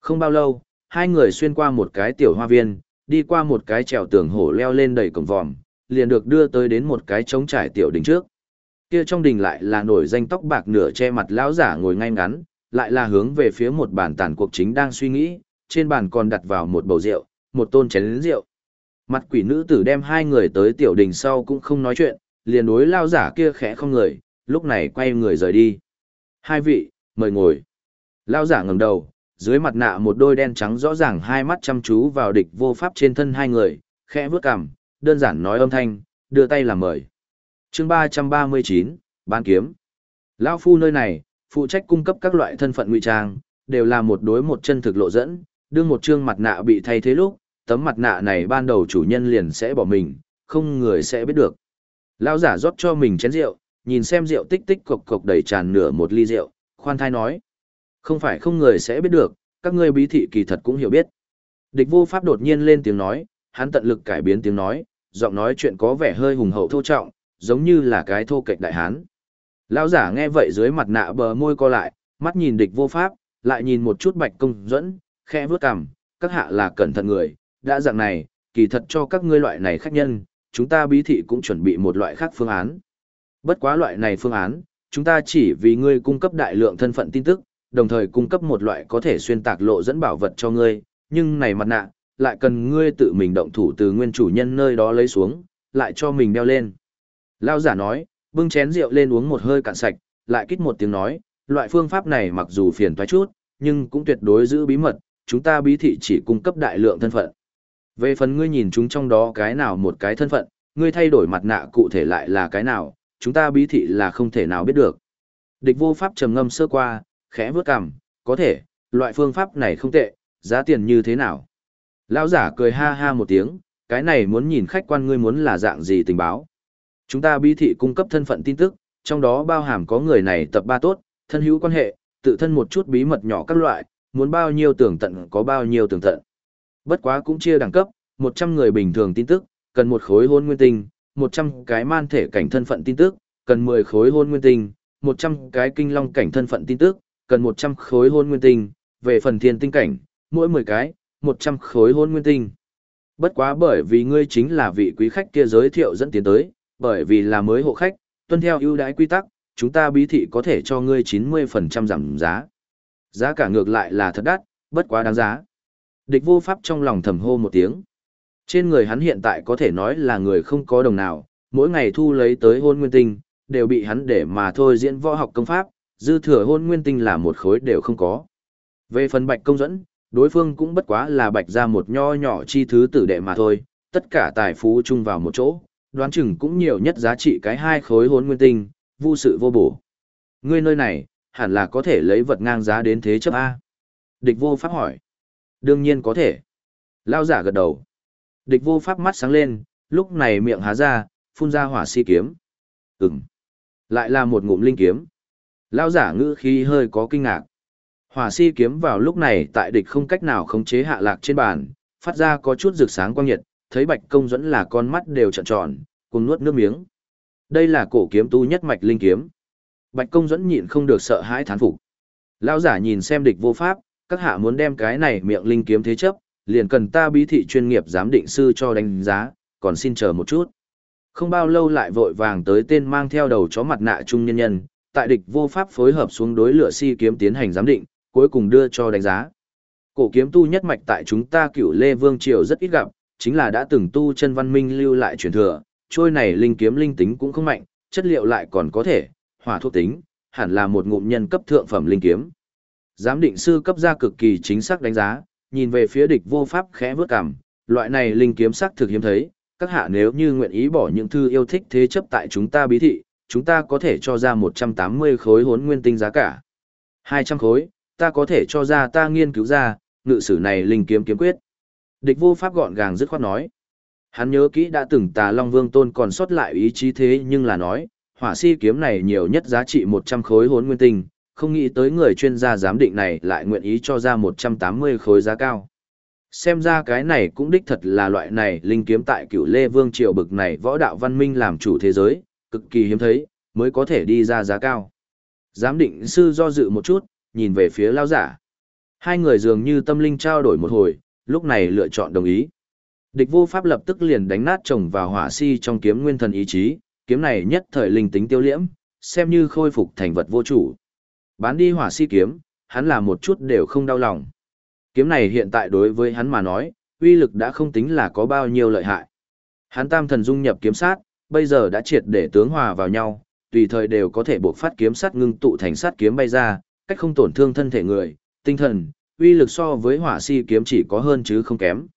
Không bao lâu, hai người xuyên qua một cái tiểu hoa viên, đi qua một cái trèo tường hổ leo lên đầy cổng vòm, liền được đưa tới đến một cái trống trải tiểu đình trước. Kia trong đình lại là nổi danh tóc bạc nửa che mặt lão giả ngồi ngay ngắn, lại là hướng về phía một bàn tàn cuộc chính đang suy nghĩ, trên bàn còn đặt vào một bầu rượu, một tôn chén rượu. Mặt quỷ nữ tử đem hai người tới tiểu đình sau cũng không nói chuyện, liền đối lao giả kia khẽ không người, lúc này quay người rời đi. Hai vị, mời ngồi. Lao giả ngẩng đầu, dưới mặt nạ một đôi đen trắng rõ ràng hai mắt chăm chú vào địch vô pháp trên thân hai người, khẽ vướt cằm, đơn giản nói âm thanh, đưa tay làm mời. chương 339, Ban Kiếm. Lao phu nơi này, phụ trách cung cấp các loại thân phận ngụy trang, đều là một đối một chân thực lộ dẫn, đương một chương mặt nạ bị thay thế lúc, tấm mặt nạ này ban đầu chủ nhân liền sẽ bỏ mình, không người sẽ biết được. Lão giả rót cho mình chén rượu, nhìn xem rượu tích tích cộc cộc đầy tràn nửa một ly rượu, khoan thai nói. Không phải không người sẽ biết được, các ngươi bí thị kỳ thật cũng hiểu biết. Địch vô pháp đột nhiên lên tiếng nói, hắn tận lực cải biến tiếng nói, giọng nói chuyện có vẻ hơi hùng hậu thô trọng, giống như là cái thô kệch đại hán. Lão giả nghe vậy dưới mặt nạ bờ môi co lại, mắt nhìn địch vô pháp, lại nhìn một chút bạch công dẫn, khẽ vướt cằm, các hạ là cẩn thận người, đã dạng này, kỳ thật cho các ngươi loại này khách nhân, chúng ta bí thị cũng chuẩn bị một loại khác phương án. Bất quá loại này phương án, chúng ta chỉ vì ngươi cung cấp đại lượng thân phận tin tức, đồng thời cung cấp một loại có thể xuyên tạc lộ dẫn bảo vật cho ngươi, nhưng này mặt nạ, lại cần ngươi tự mình động thủ từ nguyên chủ nhân nơi đó lấy xuống, lại cho mình đeo lên. Lao giả nói, bưng chén rượu lên uống một hơi cạn sạch, lại kít một tiếng nói, loại phương pháp này mặc dù phiền toái chút, nhưng cũng tuyệt đối giữ bí mật, chúng ta bí thị chỉ cung cấp đại lượng thân phận. Về phần ngươi nhìn chúng trong đó cái nào một cái thân phận, ngươi thay đổi mặt nạ cụ thể lại là cái nào, chúng ta bí thị là không thể nào biết được. Địch vô pháp trầm ngâm sơ qua, khẽ vướt cằm, có thể, loại phương pháp này không tệ, giá tiền như thế nào? Lão giả cười ha ha một tiếng, cái này muốn nhìn khách quan ngươi muốn là dạng gì tình báo. Chúng ta bí thị cung cấp thân phận tin tức, trong đó bao hàm có người này tập ba tốt, thân hữu quan hệ, tự thân một chút bí mật nhỏ các loại, muốn bao nhiêu tưởng tận có bao nhiêu tưởng tận. Bất quá cũng chia đẳng cấp, 100 người bình thường tin tức, cần một khối hôn nguyên tinh, 100 cái man thể cảnh thân phận tin tức, cần 10 khối hôn nguyên tinh, 100 cái kinh long cảnh thân phận tin tức, cần 100 khối hôn nguyên tinh, về phần thiên tinh cảnh, mỗi 10 cái, 100 khối hôn nguyên tinh. Bất quá bởi vì ngươi chính là vị quý khách kia giới thiệu dẫn tiến tới, bởi vì là mới hộ khách, tuân theo ưu đãi quy tắc, chúng ta bí thị có thể cho ngươi 90% giảm giá. Giá cả ngược lại là thật đắt, bất quá đáng giá. Địch vô pháp trong lòng thầm hô một tiếng. Trên người hắn hiện tại có thể nói là người không có đồng nào, mỗi ngày thu lấy tới hôn nguyên tinh, đều bị hắn để mà thôi diễn võ học công pháp, dư thừa hôn nguyên tinh là một khối đều không có. Về phần bạch công dẫn, đối phương cũng bất quá là bạch ra một nho nhỏ chi thứ tử đệ mà thôi, tất cả tài phú chung vào một chỗ, đoán chừng cũng nhiều nhất giá trị cái hai khối hôn nguyên tinh, vô sự vô bổ. Ngươi nơi này, hẳn là có thể lấy vật ngang giá đến thế chấp A. Địch vô pháp hỏi. Đương nhiên có thể. Lao giả gật đầu. Địch vô pháp mắt sáng lên, lúc này miệng há ra, phun ra hỏa si kiếm. Ừm. Lại là một ngụm linh kiếm. Lao giả ngữ khí hơi có kinh ngạc. Hỏa si kiếm vào lúc này tại địch không cách nào khống chế hạ lạc trên bàn, phát ra có chút rực sáng quang nhiệt, thấy bạch công dẫn là con mắt đều trợn tròn, cùng nuốt nước miếng. Đây là cổ kiếm tu nhất mạch linh kiếm. Bạch công dẫn nhịn không được sợ hãi thán phục. Lão giả nhìn xem địch vô pháp, các hạ muốn đem cái này miệng linh kiếm thế chấp, liền cần ta bí thị chuyên nghiệp giám định sư cho đánh giá, còn xin chờ một chút. Không bao lâu lại vội vàng tới tên mang theo đầu chó mặt nạ trung nhân nhân, tại địch vô pháp phối hợp xuống đối lửa si kiếm tiến hành giám định, cuối cùng đưa cho đánh giá. Cổ kiếm tu nhất mạch tại chúng ta cửu Lê Vương Triều rất ít gặp, chính là đã từng tu chân văn minh lưu lại truyền thừa, trôi này linh kiếm linh tính cũng không mạnh, chất liệu lại còn có thể, hỏa thuộc tính, hẳn là một ngụm nhân cấp thượng phẩm linh kiếm. Giám định sư cấp ra cực kỳ chính xác đánh giá, nhìn về phía địch vô pháp khẽ vước cằm, loại này linh kiếm sắc thực hiếm thấy, các hạ nếu như nguyện ý bỏ những thư yêu thích thế chấp tại chúng ta bí thị, chúng ta có thể cho ra 180 khối hốn nguyên tinh giá cả. 200 khối, ta có thể cho ra ta nghiên cứu ra, ngự sử này linh kiếm kiếm quyết. Địch vô pháp gọn gàng dứt khoát nói. Hắn nhớ kỹ đã từng tà Long Vương Tôn còn sót lại ý chí thế nhưng là nói, hỏa si kiếm này nhiều nhất giá trị 100 khối hốn nguyên tinh, không nghĩ tới người chuyên gia giám định này lại nguyện ý cho ra 180 khối giá cao. Xem ra cái này cũng đích thật là loại này linh kiếm tại cửu Lê Vương Triều bực này võ đạo văn minh làm chủ thế giới, cực kỳ hiếm thấy, mới có thể đi ra giá cao. Giám định sư do dự một chút, nhìn về phía lao giả. Hai người dường như tâm linh trao đổi một hồi, lúc này lựa chọn đồng ý. Địch vô pháp lập tức liền đánh nát chồng vào hỏa si trong kiếm nguyên thần ý chí, kiếm này nhất thời linh tính tiêu liễm, xem như khôi phục thành vật vô chủ. Bán đi hỏa si kiếm, hắn là một chút đều không đau lòng. Kiếm này hiện tại đối với hắn mà nói, uy lực đã không tính là có bao nhiêu lợi hại. Hắn tam thần dung nhập kiếm sát, bây giờ đã triệt để tướng hòa vào nhau, tùy thời đều có thể buộc phát kiếm sát ngưng tụ thành sát kiếm bay ra, cách không tổn thương thân thể người, tinh thần, uy lực so với hỏa si kiếm chỉ có hơn chứ không kém.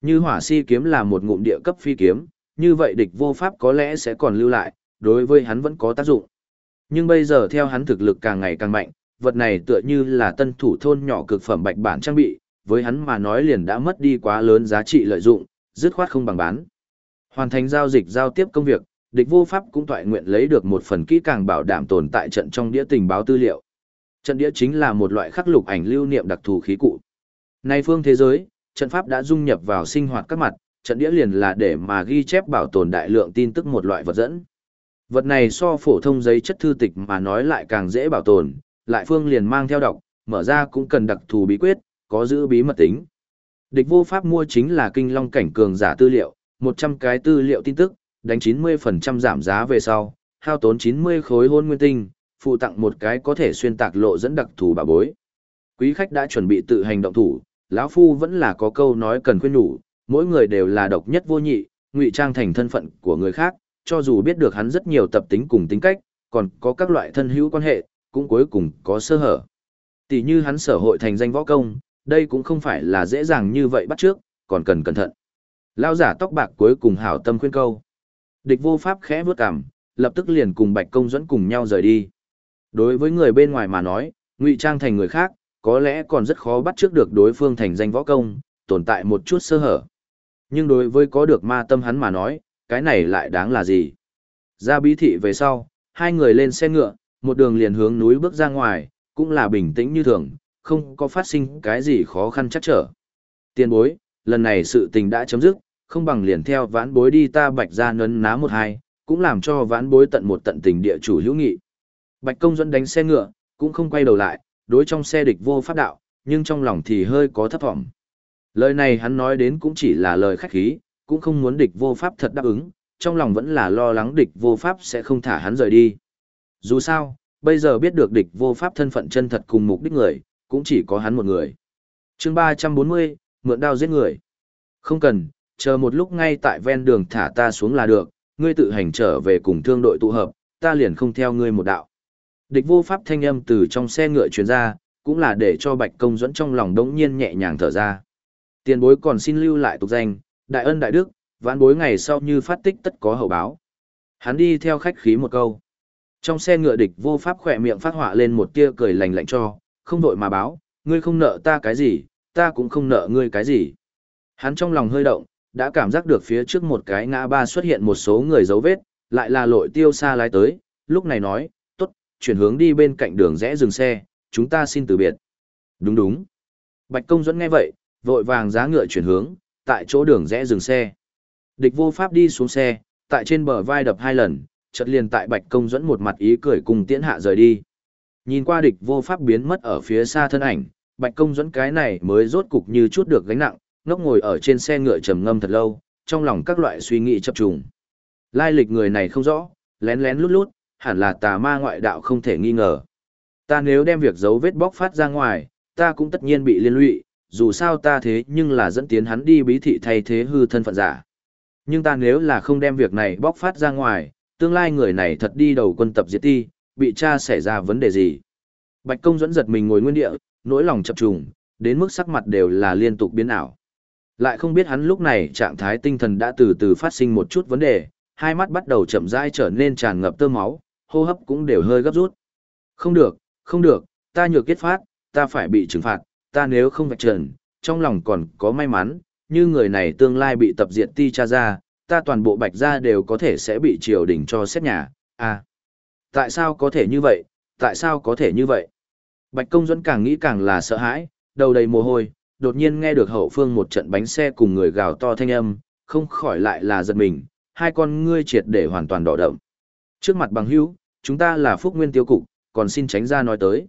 Như hỏa si kiếm là một ngụm địa cấp phi kiếm, như vậy địch vô pháp có lẽ sẽ còn lưu lại, đối với hắn vẫn có tác dụng. Nhưng bây giờ theo hắn thực lực càng ngày càng mạnh, vật này tựa như là tân thủ thôn nhỏ cực phẩm bạch bản trang bị, với hắn mà nói liền đã mất đi quá lớn giá trị lợi dụng, dứt khoát không bằng bán. Hoàn thành giao dịch giao tiếp công việc, địch vô pháp cũng toại nguyện lấy được một phần kỹ càng bảo đảm tồn tại trận trong đĩa tình báo tư liệu. Trận đĩa chính là một loại khắc lục ảnh lưu niệm đặc thù khí cụ. Nay phương thế giới, trận pháp đã dung nhập vào sinh hoạt các mặt, trận đĩa liền là để mà ghi chép bảo tồn đại lượng tin tức một loại vật dẫn. Vật này so phổ thông giấy chất thư tịch mà nói lại càng dễ bảo tồn, lại phương liền mang theo đọc, mở ra cũng cần đặc thù bí quyết, có giữ bí mật tính. Địch vô pháp mua chính là kinh long cảnh cường giả tư liệu, 100 cái tư liệu tin tức, đánh 90% giảm giá về sau, hao tốn 90 khối hôn nguyên tinh, phụ tặng một cái có thể xuyên tạc lộ dẫn đặc thù bà bối. Quý khách đã chuẩn bị tự hành động thủ, lão phu vẫn là có câu nói cần khuyên nhủ, mỗi người đều là độc nhất vô nhị, ngụy trang thành thân phận của người khác, cho dù biết được hắn rất nhiều tập tính cùng tính cách, còn có các loại thân hữu quan hệ, cũng cuối cùng có sơ hở. Tỷ như hắn sở hội thành danh võ công, đây cũng không phải là dễ dàng như vậy bắt trước, còn cần cẩn thận. Lao giả tóc bạc cuối cùng hảo tâm khuyên câu. Địch vô pháp khẽ vướt cằm, lập tức liền cùng Bạch Công dẫn cùng nhau rời đi. Đối với người bên ngoài mà nói, ngụy trang thành người khác, có lẽ còn rất khó bắt trước được đối phương thành danh võ công, tồn tại một chút sơ hở. Nhưng đối với có được ma tâm hắn mà nói, cái này lại đáng là gì? Ra bí thị về sau, hai người lên xe ngựa, một đường liền hướng núi bước ra ngoài, cũng là bình tĩnh như thường, không có phát sinh cái gì khó khăn chắc trở. Tiên bối, lần này sự tình đã chấm dứt, không bằng liền theo vãn bối đi ta bạch ra nấn ná một hai, cũng làm cho vãn bối tận một tận tình địa chủ hữu nghị. Bạch công dẫn đánh xe ngựa, cũng không quay đầu lại, đối trong xe địch vô pháp đạo, nhưng trong lòng thì hơi có thấp vọng. Lời này hắn nói đến cũng chỉ là lời khách khí, cũng không muốn địch vô pháp thật đáp ứng, trong lòng vẫn là lo lắng địch vô pháp sẽ không thả hắn rời đi. Dù sao, bây giờ biết được địch vô pháp thân phận chân thật cùng mục đích người, cũng chỉ có hắn một người. chương 340, mượn đao giết người. Không cần, chờ một lúc ngay tại ven đường thả ta xuống là được, ngươi tự hành trở về cùng thương đội tụ hợp, ta liền không theo ngươi một đạo. Địch vô pháp thanh âm từ trong xe ngựa truyền ra, cũng là để cho Bạch Công dẫn trong lòng đống nhiên nhẹ nhàng thở ra. Tiền bối còn xin lưu lại tục danh, đại ân đại đức, vãn bối ngày sau như phát tích tất có hậu báo. Hắn đi theo khách khí một câu. Trong xe ngựa địch vô pháp khỏe miệng phát họa lên một tia cười lành lạnh cho, không đội mà báo, ngươi không nợ ta cái gì, ta cũng không nợ ngươi cái gì. Hắn trong lòng hơi động, đã cảm giác được phía trước một cái ngã ba xuất hiện một số người dấu vết, lại là lội tiêu xa lái tới, lúc này nói, tốt, chuyển hướng đi bên cạnh đường rẽ dừng xe, chúng ta xin từ biệt. Đúng đúng. Bạch công dẫn nghe vậy, vội vàng giá ngựa chuyển hướng, tại chỗ đường rẽ dừng xe. Địch vô pháp đi xuống xe, tại trên bờ vai đập hai lần, chợt liền tại Bạch Công dẫn một mặt ý cười cùng tiễn hạ rời đi. Nhìn qua địch vô pháp biến mất ở phía xa thân ảnh, Bạch Công dẫn cái này mới rốt cục như chút được gánh nặng, ngốc ngồi ở trên xe ngựa trầm ngâm thật lâu, trong lòng các loại suy nghĩ chập trùng. Lai lịch người này không rõ, lén lén lút lút, hẳn là tà ma ngoại đạo không thể nghi ngờ. Ta nếu đem việc giấu vết bóc phát ra ngoài, ta cũng tất nhiên bị liên lụy, dù sao ta thế nhưng là dẫn tiến hắn đi bí thị thay thế hư thân phận giả. Nhưng ta nếu là không đem việc này bóc phát ra ngoài, tương lai người này thật đi đầu quân tập diệt ti, bị cha xảy ra vấn đề gì. Bạch công dẫn giật mình ngồi nguyên địa, nỗi lòng chập trùng, đến mức sắc mặt đều là liên tục biến ảo. Lại không biết hắn lúc này trạng thái tinh thần đã từ từ phát sinh một chút vấn đề, hai mắt bắt đầu chậm rãi trở nên tràn ngập tơ máu, hô hấp cũng đều hơi gấp rút. Không được, không được, ta nhược kết phát, ta phải bị trừng phạt, ta nếu không vạch trần, trong lòng còn có may mắn, như người này tương lai bị tập diệt ti cha ra, ta toàn bộ bạch gia đều có thể sẽ bị triều đình cho xét nhà, à. Tại sao có thể như vậy, tại sao có thể như vậy? Bạch công dẫn càng nghĩ càng là sợ hãi, đầu đầy mồ hôi, đột nhiên nghe được hậu phương một trận bánh xe cùng người gào to thanh âm, không khỏi lại là giật mình, hai con ngươi triệt để hoàn toàn đỏ đậm. Trước mặt bằng hữu, chúng ta là phúc nguyên tiêu cục, còn xin tránh ra nói tới.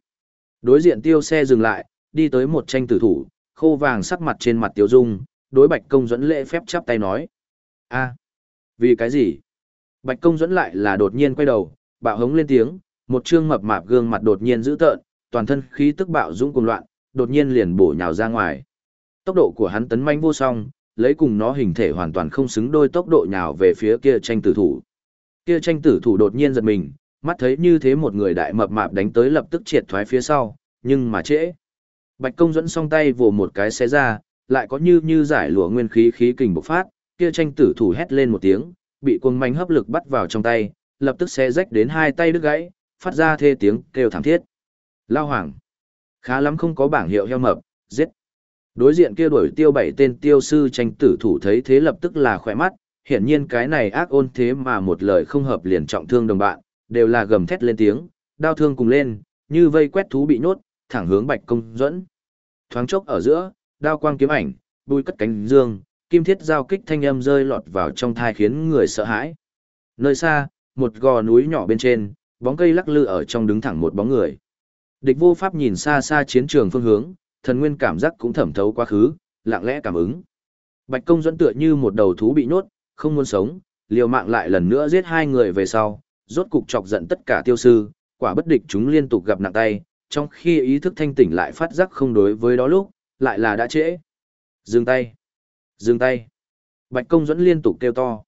Đối diện tiêu xe dừng lại, đi tới một tranh tử thủ, khô vàng sắc mặt trên mặt tiêu dung, đối bạch công dẫn lễ phép chắp tay nói. a vì cái gì? Bạch công dẫn lại là đột nhiên quay đầu, bạo hống lên tiếng, một trương mập mạp gương mặt đột nhiên dữ tợn, toàn thân khí tức bạo dũng cùng loạn, đột nhiên liền bổ nhào ra ngoài. Tốc độ của hắn tấn manh vô song, lấy cùng nó hình thể hoàn toàn không xứng đôi tốc độ nhào về phía kia tranh tử thủ. Kia tranh tử thủ đột nhiên giật mình, mắt thấy như thế một người đại mập mạp đánh tới lập tức triệt thoái phía sau, nhưng mà trễ. Bạch công dẫn song tay vồ một cái xé ra, lại có như như giải lụa nguyên khí khí kình bộc phát, kia tranh tử thủ hét lên một tiếng, bị cuồng manh hấp lực bắt vào trong tay, lập tức xé rách đến hai tay đứt gãy, phát ra thê tiếng kêu thảm thiết. Lao hoàng. Khá lắm không có bảng hiệu heo mập, giết. Đối diện kia đuổi tiêu bảy tên tiêu sư tranh tử thủ thấy thế lập tức là khỏe mắt, hiển nhiên cái này ác ôn thế mà một lời không hợp liền trọng thương đồng bạn, đều là gầm thét lên tiếng, đao thương cùng lên, như vây quét thú bị nhốt, thẳng hướng bạch công dẫn. Thoáng chốc ở giữa, đao quang kiếm ảnh, bùi cất cánh dương, kim thiết giao kích thanh âm rơi lọt vào trong thai khiến người sợ hãi. Nơi xa, một gò núi nhỏ bên trên, bóng cây lắc lư ở trong đứng thẳng một bóng người. Địch vô pháp nhìn xa xa chiến trường phương hướng, thần nguyên cảm giác cũng thẩm thấu quá khứ, lặng lẽ cảm ứng. Bạch công dẫn tựa như một đầu thú bị nhốt, không muốn sống, liều mạng lại lần nữa giết hai người về sau, rốt cục chọc giận tất cả tiêu sư, quả bất địch chúng liên tục gặp nặng tay, trong khi ý thức thanh tỉnh lại phát giác không đối với đó lúc, lại là đã trễ. Dừng tay! Dừng tay! Bạch công dẫn liên tục kêu to.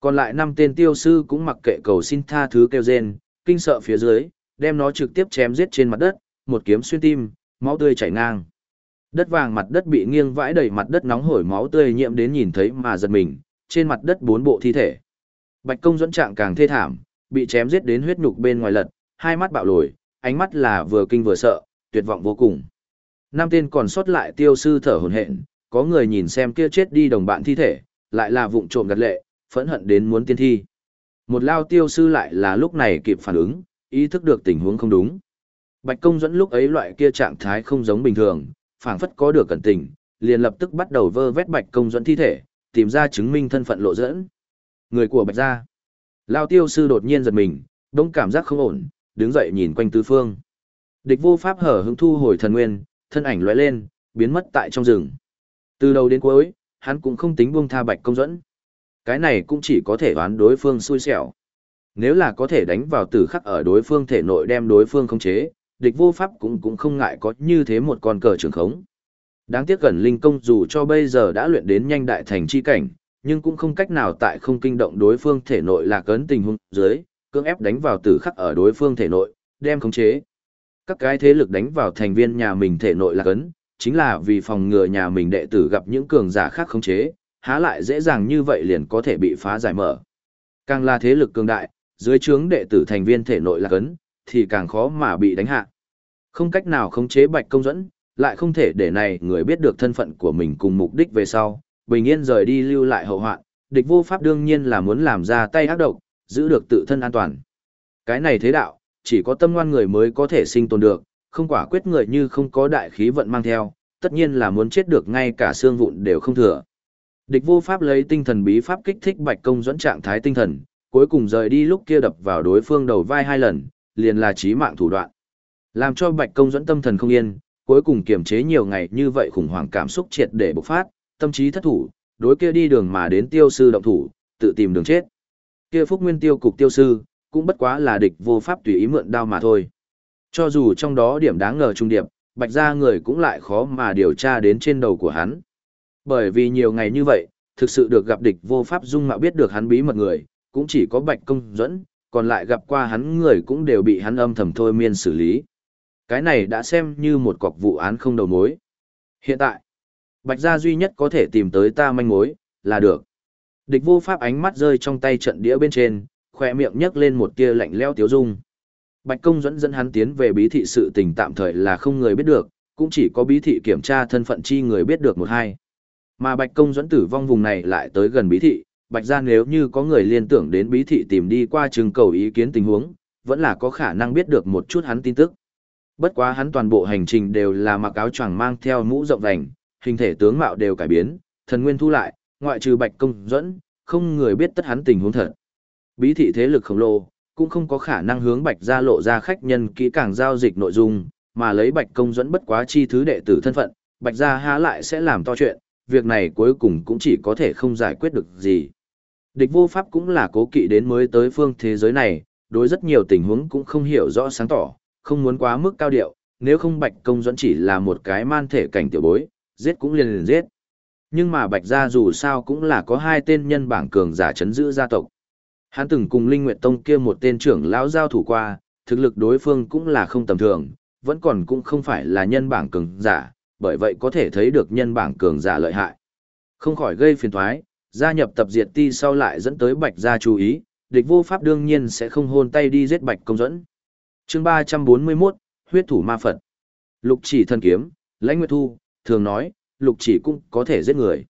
Còn lại năm tên tiêu sư cũng mặc kệ cầu xin tha thứ kêu rên, kinh sợ phía dưới, đem nó trực tiếp chém giết trên mặt đất, một kiếm xuyên tim, máu tươi chảy ngang. Đất vàng mặt đất bị nghiêng vãi đầy mặt đất nóng hổi máu tươi nhiễm đến nhìn thấy mà giật mình, trên mặt đất bốn bộ thi thể. Bạch công dẫn trạng càng thê thảm, bị chém giết đến huyết nhục bên ngoài lật, hai mắt bạo lồi, ánh mắt là vừa kinh vừa sợ, tuyệt vọng vô cùng. Năm tên còn sót lại tiêu sư thở hổn hển, có người nhìn xem kia chết đi đồng bạn thi thể, lại là vụng trộm gật lệ, phẫn hận đến muốn tiên thi. Một lao tiêu sư lại là lúc này kịp phản ứng, ý thức được tình huống không đúng. Bạch công dẫn lúc ấy loại kia trạng thái không giống bình thường, phảng phất có được cẩn tình, liền lập tức bắt đầu vơ vét bạch công dẫn thi thể, tìm ra chứng minh thân phận lộ dẫn. Người của bạch gia. Lao tiêu sư đột nhiên giật mình, đông cảm giác không ổn, đứng dậy nhìn quanh tứ phương. Địch vô pháp hở hứng thu hồi thần nguyên, thân ảnh lóe lên, biến mất tại trong rừng. Từ đầu đến cuối, hắn cũng không tính buông tha bạch công dẫn. Cái này cũng chỉ có thể đoán đối phương xui xẻo. Nếu là có thể đánh vào tử khắc ở đối phương thể nội đem đối phương khống chế, địch vô pháp cũng cũng không ngại có như thế một con cờ trường khống. Đáng tiếc gần linh công dù cho bây giờ đã luyện đến nhanh đại thành chi cảnh, nhưng cũng không cách nào tại không kinh động đối phương thể nội là cấn tình huống dưới, cưỡng ép đánh vào tử khắc ở đối phương thể nội, đem khống chế. Các cái thế lực đánh vào thành viên nhà mình thể nội là cấn, chính là vì phòng ngừa nhà mình đệ tử gặp những cường giả khác khống chế, há lại dễ dàng như vậy liền có thể bị phá giải mở. Càng là thế lực cường đại, dưới trướng đệ tử thành viên thể nội là cấn, thì càng khó mà bị đánh hạ. Không cách nào khống chế bạch công dẫn, lại không thể để này người biết được thân phận của mình cùng mục đích về sau, bình yên rời đi lưu lại hậu hoạn, địch vô pháp đương nhiên là muốn làm ra tay ác độc, giữ được tự thân an toàn. Cái này thế đạo, chỉ có tâm ngoan người mới có thể sinh tồn được, không quả quyết người như không có đại khí vận mang theo, tất nhiên là muốn chết được ngay cả xương vụn đều không thừa. Địch vô pháp lấy tinh thần bí pháp kích thích bạch công dẫn trạng thái tinh thần, cuối cùng rời đi lúc kia đập vào đối phương đầu vai hai lần, liền là chí mạng thủ đoạn. Làm cho Bạch Công dẫn tâm thần không yên, cuối cùng kiềm chế nhiều ngày như vậy khủng hoảng cảm xúc triệt để bộc phát, tâm trí thất thủ, đối kia đi đường mà đến tiêu sư động thủ, tự tìm đường chết. Kia Phúc Nguyên tiêu cục tiêu sư, cũng bất quá là địch vô pháp tùy ý mượn đao mà thôi. Cho dù trong đó điểm đáng ngờ trung điệp, Bạch gia người cũng lại khó mà điều tra đến trên đầu của hắn. Bởi vì nhiều ngày như vậy, thực sự được gặp địch vô pháp dung mạo biết được hắn bí mật người, cũng chỉ có Bạch Công dẫn, còn lại gặp qua hắn người cũng đều bị hắn âm thầm thôi miên xử lý. Cái này đã xem như một cọc vụ án không đầu mối. Hiện tại, Bạch gia duy nhất có thể tìm tới ta manh mối, là được. Địch vô pháp ánh mắt rơi trong tay trận đĩa bên trên, khỏe miệng nhấc lên một tia lạnh leo tiếu dung. Bạch công dẫn dẫn hắn tiến về bí thị sự tình tạm thời là không người biết được, cũng chỉ có bí thị kiểm tra thân phận chi người biết được một hai. Mà Bạch công dẫn tử vong vùng này lại tới gần bí thị, Bạch ra nếu như có người liên tưởng đến bí thị tìm đi qua trưng cầu ý kiến tình huống, vẫn là có khả năng biết được một chút hắn tin tức. Bất quá hắn toàn bộ hành trình đều là mặc áo choàng mang theo mũ rộng vành, hình thể tướng mạo đều cải biến, thần nguyên thu lại, ngoại trừ Bạch công dẫn, không người biết tất hắn tình huống thật. Bí thị thế lực khổng lồ, cũng không có khả năng hướng Bạch gia lộ ra khách nhân kỹ càng giao dịch nội dung, mà lấy Bạch công dẫn bất quá chi thứ đệ tử thân phận, Bạch gia há lại sẽ làm to chuyện, việc này cuối cùng cũng chỉ có thể không giải quyết được gì. Địch vô pháp cũng là cố kỵ đến mới tới phương thế giới này, đối rất nhiều tình huống cũng không hiểu rõ sáng tỏ, không muốn quá mức cao điệu, nếu không Bạch công dẫn chỉ là một cái man thể cảnh tiểu bối, giết cũng liền liền giết. Nhưng mà Bạch gia dù sao cũng là có hai tên nhân bảng cường giả chấn giữ gia tộc. Hắn từng cùng Linh Nguyệt Tông kia một tên trưởng lão giao thủ qua, thực lực đối phương cũng là không tầm thường, vẫn còn cũng không phải là nhân bảng cường giả, bởi vậy có thể thấy được nhân bảng cường giả lợi hại. Không khỏi gây phiền toái, gia nhập tập diệt ti sau lại dẫn tới Bạch gia chú ý, địch vô pháp đương nhiên sẽ không hôn tay đi giết Bạch công dẫn. Chương 341, huyết thủ ma Phật. Lục chỉ thân kiếm, Lãnh Nguyệt Thu, thường nói, lục chỉ cũng có thể giết người.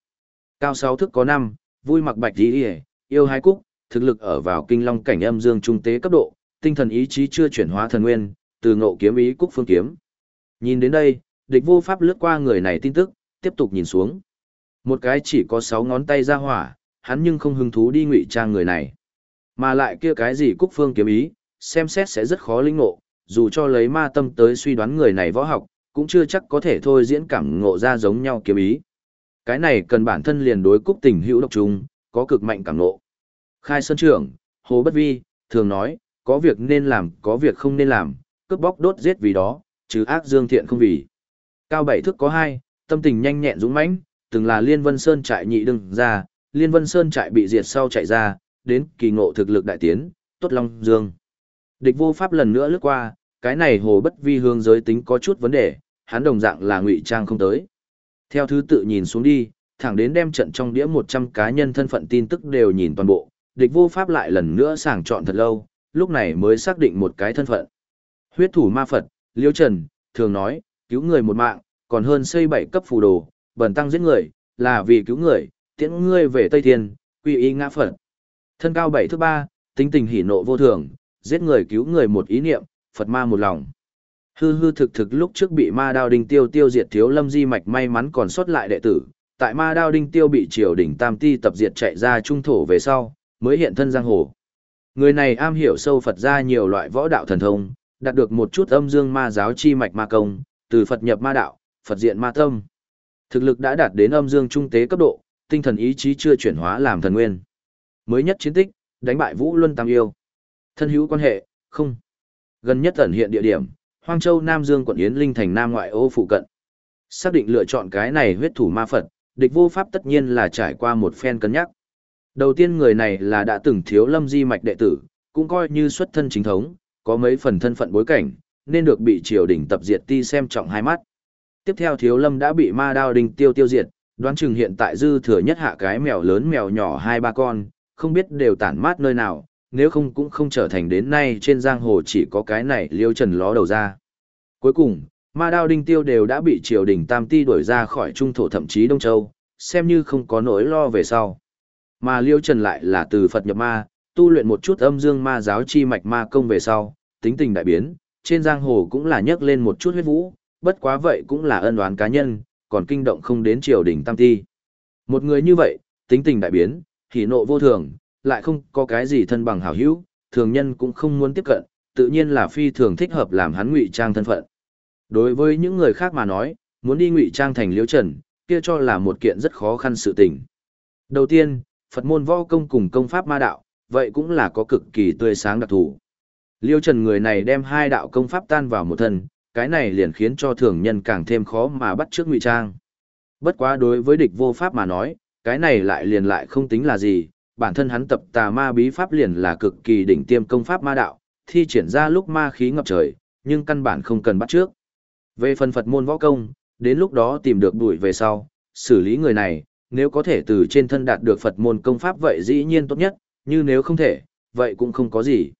Cao sáu thức có năm, vui mặc bạch đi yêu hai cúc, thực lực ở vào kinh long cảnh âm dương trung tế cấp độ, tinh thần ý chí chưa chuyển hóa thần nguyên, từ ngộ kiếm ý cúc phương kiếm. Nhìn đến đây, địch vô pháp lướt qua người này tin tức, tiếp tục nhìn xuống. Một cái chỉ có sáu ngón tay ra hỏa, hắn nhưng không hứng thú đi ngụy trang người này. Mà lại kia cái gì cúc phương kiếm ý, xem xét sẽ rất khó linh ngộ, dù cho lấy ma tâm tới suy đoán người này võ học, cũng chưa chắc có thể thôi diễn cảm ngộ ra giống nhau kiếm ý. Cái này cần bản thân liền đối cúc tình hữu độc trùng, có cực mạnh cảm ngộ. Khai Sơn trưởng, Hồ Bất Vi, thường nói, có việc nên làm, có việc không nên làm, cướp bóc đốt giết vì đó, chứ ác dương thiện không vì. Cao bảy thức có hai, tâm tình nhanh nhẹn dũng mãnh, từng là Liên Vân Sơn trại nhị đừng ra, Liên Vân Sơn trại bị diệt sau chạy ra, đến kỳ ngộ thực lực đại tiến, tốt long dương. Địch vô pháp lần nữa lướt qua, cái này hồ bất vi hương giới tính có chút vấn đề, hắn đồng dạng là ngụy trang không tới. Theo thứ tự nhìn xuống đi, thẳng đến đem trận trong đĩa 100 cá nhân thân phận tin tức đều nhìn toàn bộ, địch vô pháp lại lần nữa sàng chọn thật lâu, lúc này mới xác định một cái thân phận. Huyết thủ ma Phật, Liêu Trần, thường nói, cứu người một mạng, còn hơn xây bảy cấp phù đồ, bẩn tăng giết người, là vì cứu người, tiễn ngươi về Tây Thiên, quy y ngã Phật. Thân cao bảy thứ ba, tính tình hỉ nộ vô thường, giết người cứu người một ý niệm, Phật ma một lòng. Hư hư thực thực lúc trước bị ma đao đinh tiêu tiêu diệt thiếu lâm di mạch may mắn còn sót lại đệ tử, tại ma đao đinh tiêu bị triều đỉnh tam ti tập diệt chạy ra trung thổ về sau, mới hiện thân giang hồ. Người này am hiểu sâu Phật ra nhiều loại võ đạo thần thông, đạt được một chút âm dương ma giáo chi mạch ma công, từ Phật nhập ma đạo, Phật diện ma tâm. Thực lực đã đạt đến âm dương trung tế cấp độ, tinh thần ý chí chưa chuyển hóa làm thần nguyên. Mới nhất chiến tích, đánh bại Vũ Luân Tam Yêu. Thân hữu quan hệ, không. Gần nhất ẩn hiện địa điểm, Hoang Châu Nam Dương quận Yến Linh thành Nam ngoại ô phụ cận. Xác định lựa chọn cái này huyết thủ ma Phật, địch vô pháp tất nhiên là trải qua một phen cân nhắc. Đầu tiên người này là đã từng thiếu lâm di mạch đệ tử, cũng coi như xuất thân chính thống, có mấy phần thân phận bối cảnh, nên được bị triều đình tập diệt ti xem trọng hai mắt. Tiếp theo thiếu lâm đã bị ma đao đình tiêu tiêu diệt, đoán chừng hiện tại dư thừa nhất hạ cái mèo lớn mèo nhỏ hai ba con, không biết đều tản mát nơi nào, nếu không cũng không trở thành đến nay trên giang hồ chỉ có cái này liêu trần ló đầu ra. Cuối cùng, ma đao đinh tiêu đều đã bị triều đình tam ti đuổi ra khỏi trung thổ thậm chí Đông Châu, xem như không có nỗi lo về sau. Mà liêu trần lại là từ Phật nhập ma, tu luyện một chút âm dương ma giáo chi mạch ma công về sau, tính tình đại biến, trên giang hồ cũng là nhấc lên một chút huyết vũ, bất quá vậy cũng là ân oán cá nhân, còn kinh động không đến triều đình tam ti. Một người như vậy, tính tình đại biến, hỉ nộ vô thường, lại không có cái gì thân bằng hảo hữu, thường nhân cũng không muốn tiếp cận, tự nhiên là phi thường thích hợp làm hắn ngụy trang thân phận. Đối với những người khác mà nói, muốn đi ngụy trang thành Liễu Trần, kia cho là một kiện rất khó khăn sự tình. Đầu tiên, Phật môn võ công cùng công pháp ma đạo, vậy cũng là có cực kỳ tươi sáng đặc thù. Liêu Trần người này đem hai đạo công pháp tan vào một thân, cái này liền khiến cho thường nhân càng thêm khó mà bắt trước ngụy trang. Bất quá đối với địch vô pháp mà nói, cái này lại liền lại không tính là gì, bản thân hắn tập tà ma bí pháp liền là cực kỳ đỉnh tiêm công pháp ma đạo, thi triển ra lúc ma khí ngập trời, nhưng căn bản không cần bắt trước. Về phần Phật môn võ công, đến lúc đó tìm được đuổi về sau, xử lý người này, nếu có thể từ trên thân đạt được Phật môn công pháp vậy dĩ nhiên tốt nhất, như nếu không thể, vậy cũng không có gì.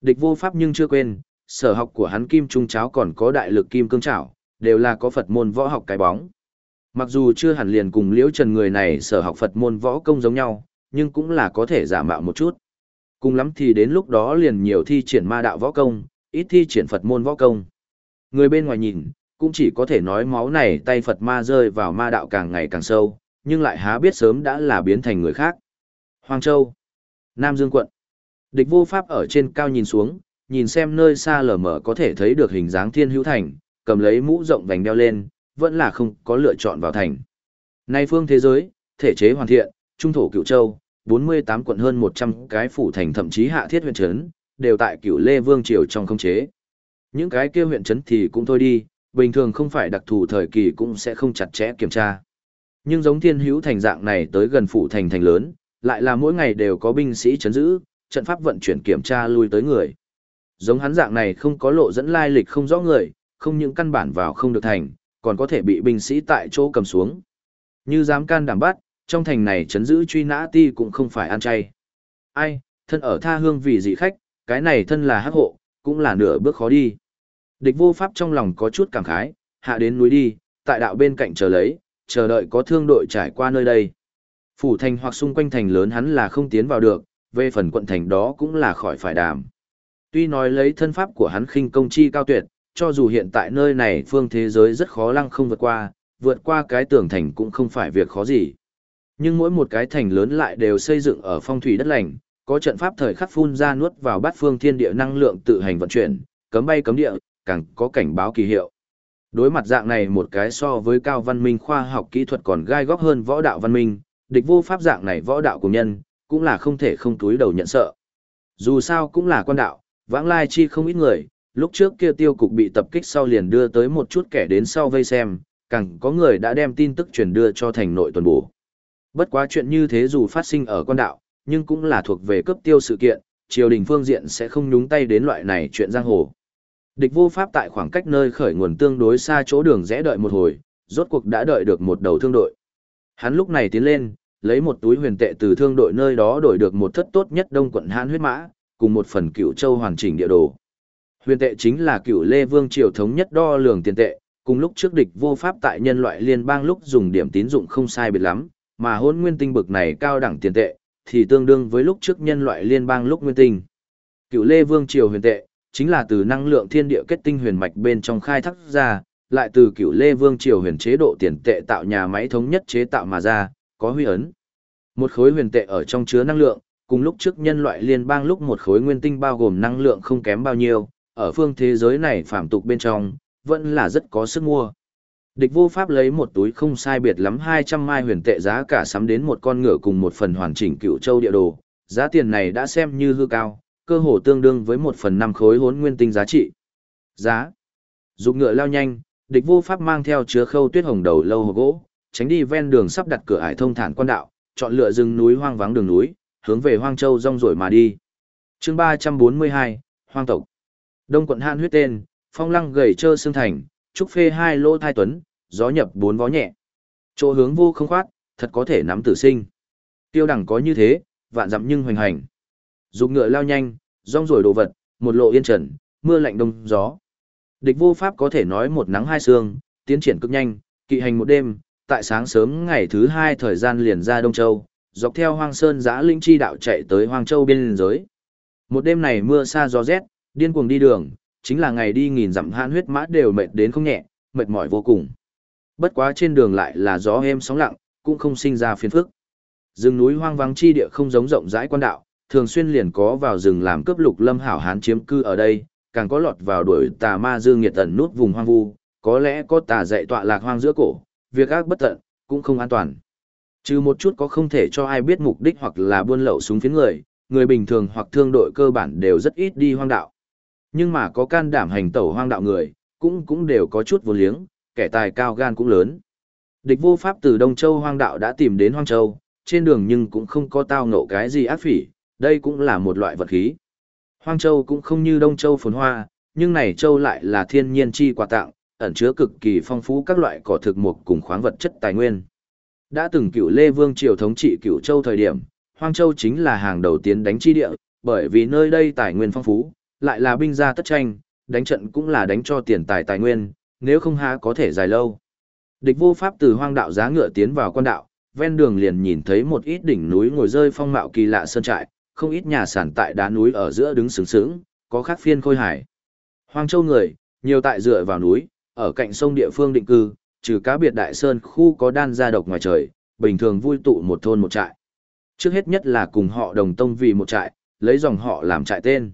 Địch vô pháp nhưng chưa quên, sở học của hắn kim trung cháo còn có đại lực kim cương trảo, đều là có Phật môn võ học cái bóng. Mặc dù chưa hẳn liền cùng liễu trần người này sở học Phật môn võ công giống nhau, nhưng cũng là có thể giả mạo một chút. Cùng lắm thì đến lúc đó liền nhiều thi triển ma đạo võ công, ít thi triển Phật môn võ công. Người bên ngoài nhìn, cũng chỉ có thể nói máu này tay Phật ma rơi vào ma đạo càng ngày càng sâu, nhưng lại há biết sớm đã là biến thành người khác. Hoàng Châu, Nam Dương quận. Địch vô pháp ở trên cao nhìn xuống, nhìn xem nơi xa lờ mờ có thể thấy được hình dáng thiên hữu thành, cầm lấy mũ rộng vành đeo lên, vẫn là không có lựa chọn vào thành. Nay phương thế giới, thể chế hoàn thiện, trung thổ cựu châu, 48 quận hơn 100 cái phủ thành thậm chí hạ thiết huyện trấn, đều tại cựu Lê Vương Triều trong không chế. Những cái kia huyện trấn thì cũng thôi đi, bình thường không phải đặc thù thời kỳ cũng sẽ không chặt chẽ kiểm tra. Nhưng giống thiên hữu thành dạng này tới gần phủ thành thành lớn, lại là mỗi ngày đều có binh sĩ chấn giữ, trận pháp vận chuyển kiểm tra lui tới người. Giống hắn dạng này không có lộ dẫn lai lịch không rõ người, không những căn bản vào không được thành, còn có thể bị binh sĩ tại chỗ cầm xuống. Như dám can đảm bắt, trong thành này chấn giữ truy nã ti cũng không phải ăn chay. Ai, thân ở tha hương vì dị khách, cái này thân là hắc hộ, cũng là nửa bước khó đi. Địch vô pháp trong lòng có chút cảm khái, hạ đến núi đi, tại đạo bên cạnh chờ lấy, chờ đợi có thương đội trải qua nơi đây. Phủ thành hoặc xung quanh thành lớn hắn là không tiến vào được, về phần quận thành đó cũng là khỏi phải đàm. Tuy nói lấy thân pháp của hắn khinh công chi cao tuyệt, cho dù hiện tại nơi này phương thế giới rất khó lăng không vượt qua, vượt qua cái tường thành cũng không phải việc khó gì. Nhưng mỗi một cái thành lớn lại đều xây dựng ở phong thủy đất lành, có trận pháp thời khắc phun ra nuốt vào bát phương thiên địa năng lượng tự hành vận chuyển, cấm bay cấm địa, càng có cảnh báo kỳ hiệu. Đối mặt dạng này một cái so với cao văn minh khoa học kỹ thuật còn gai góc hơn võ đạo văn minh, địch vô pháp dạng này võ đạo của nhân, cũng là không thể không túi đầu nhận sợ. Dù sao cũng là quan đạo, vãng lai chi không ít người, lúc trước kia tiêu cục bị tập kích sau liền đưa tới một chút kẻ đến sau vây xem, càng có người đã đem tin tức truyền đưa cho thành nội tuần bổ. Bất quá chuyện như thế dù phát sinh ở quan đạo, nhưng cũng là thuộc về cấp tiêu sự kiện, triều đình phương diện sẽ không nhúng tay đến loại này chuyện giang hồ. Địch vô pháp tại khoảng cách nơi khởi nguồn tương đối xa chỗ đường rẽ đợi một hồi, rốt cuộc đã đợi được một đầu thương đội. Hắn lúc này tiến lên, lấy một túi huyền tệ từ thương đội nơi đó đổi được một thất tốt nhất đông quận hãn huyết mã, cùng một phần cựu châu hoàn chỉnh địa đồ. Huyền tệ chính là cựu Lê Vương triều thống nhất đo lường tiền tệ, cùng lúc trước địch vô pháp tại nhân loại liên bang lúc dùng điểm tín dụng không sai biệt lắm, mà hôn nguyên tinh bực này cao đẳng tiền tệ, thì tương đương với lúc trước nhân loại liên bang lúc nguyên tinh. Cựu Lê Vương triều huyền tệ, chính là từ năng lượng thiên địa kết tinh huyền mạch bên trong khai thác ra, lại từ cựu Lê Vương triều huyền chế độ tiền tệ tạo nhà máy thống nhất chế tạo mà ra, có huy ấn. Một khối huyền tệ ở trong chứa năng lượng, cùng lúc trước nhân loại liên bang lúc một khối nguyên tinh bao gồm năng lượng không kém bao nhiêu, ở phương thế giới này phạm tục bên trong, vẫn là rất có sức mua. Địch vô pháp lấy một túi không sai biệt lắm 200 mai huyền tệ giá cả sắm đến một con ngựa cùng một phần hoàn chỉnh cựu châu địa đồ, giá tiền này đã xem như hư cao, cơ hồ tương đương với một phần năm khối hốn nguyên tinh giá trị. Giá. Dục ngựa lao nhanh, địch vô pháp mang theo chứa khâu tuyết hồng đầu lâu hồ gỗ, tránh đi ven đường sắp đặt cửa ải thông thản quan đạo, chọn lựa rừng núi hoang vắng đường núi, hướng về Hoang Châu rong rồi mà đi. Chương 342, Hoang tộc. Đông quận Hàn huyết tên, phong lăng gầy trơ xương thành, trúc phê hai lô thai tuấn, gió nhập bốn vó nhẹ. Chỗ hướng vô không khoát, thật có thể nắm tử sinh. Tiêu đẳng có như thế, vạn dặm nhưng hoành hành. Dục ngựa lao nhanh, rong rổi đồ vật, một lộ yên trần, mưa lạnh đông gió. Địch vô pháp có thể nói một nắng hai sương, tiến triển cực nhanh, kỵ hành một đêm, tại sáng sớm ngày thứ hai thời gian liền ra Đông Châu, dọc theo hoang sơn giã linh chi đạo chạy tới Hoang Châu biên giới. Một đêm này mưa xa gió rét, điên cuồng đi đường, chính là ngày đi nghìn dặm hãn huyết mã đều mệt đến không nhẹ, mệt mỏi vô cùng. Bất quá trên đường lại là gió êm sóng lặng, cũng không sinh ra phiền phức. Rừng núi hoang vắng chi địa không giống rộng rãi quan đạo, thường xuyên liền có vào rừng làm cướp lục lâm hảo hán chiếm cư ở đây, càng có lọt vào đuổi tà ma dương nhiệt ẩn nút vùng hoang vu, có lẽ có tà dạy tọa lạc hoang giữa cổ, việc ác bất tận, cũng không an toàn. Trừ một chút có không thể cho ai biết mục đích hoặc là buôn lậu súng phiến người, người bình thường hoặc thương đội cơ bản đều rất ít đi hoang đạo. Nhưng mà có can đảm hành tẩu hoang đạo người, cũng cũng đều có chút vô liếng, kẻ tài cao gan cũng lớn. Địch vô pháp từ Đông Châu hoang đạo đã tìm đến Hoang Châu, trên đường nhưng cũng không có tao ngộ cái gì ác phỉ, đây cũng là một loại vật khí. Hoang Châu cũng không như Đông Châu phồn hoa, nhưng này Châu lại là thiên nhiên chi quà tặng, ẩn chứa cực kỳ phong phú các loại cỏ thực mục cùng khoáng vật chất tài nguyên. Đã từng cựu Lê Vương triều thống trị cựu Châu thời điểm, Hoang Châu chính là hàng đầu tiến đánh chi địa, bởi vì nơi đây tài nguyên phong phú, lại là binh gia tất tranh, đánh trận cũng là đánh cho tiền tài tài nguyên, nếu không há có thể dài lâu. Địch vô pháp từ hoang đạo giá ngựa tiến vào quan đạo, ven đường liền nhìn thấy một ít đỉnh núi ngồi rơi phong mạo kỳ lạ sơn trại, không ít nhà sản tại đá núi ở giữa đứng sướng sướng, có khác phiên khôi hải. Hoang Châu người, nhiều tại dựa vào núi, ở cạnh sông địa phương định cư, trừ cá biệt đại sơn khu có đan gia độc ngoài trời, bình thường vui tụ một thôn một trại. Trước hết nhất là cùng họ đồng tông vì một trại, lấy dòng họ làm trại tên.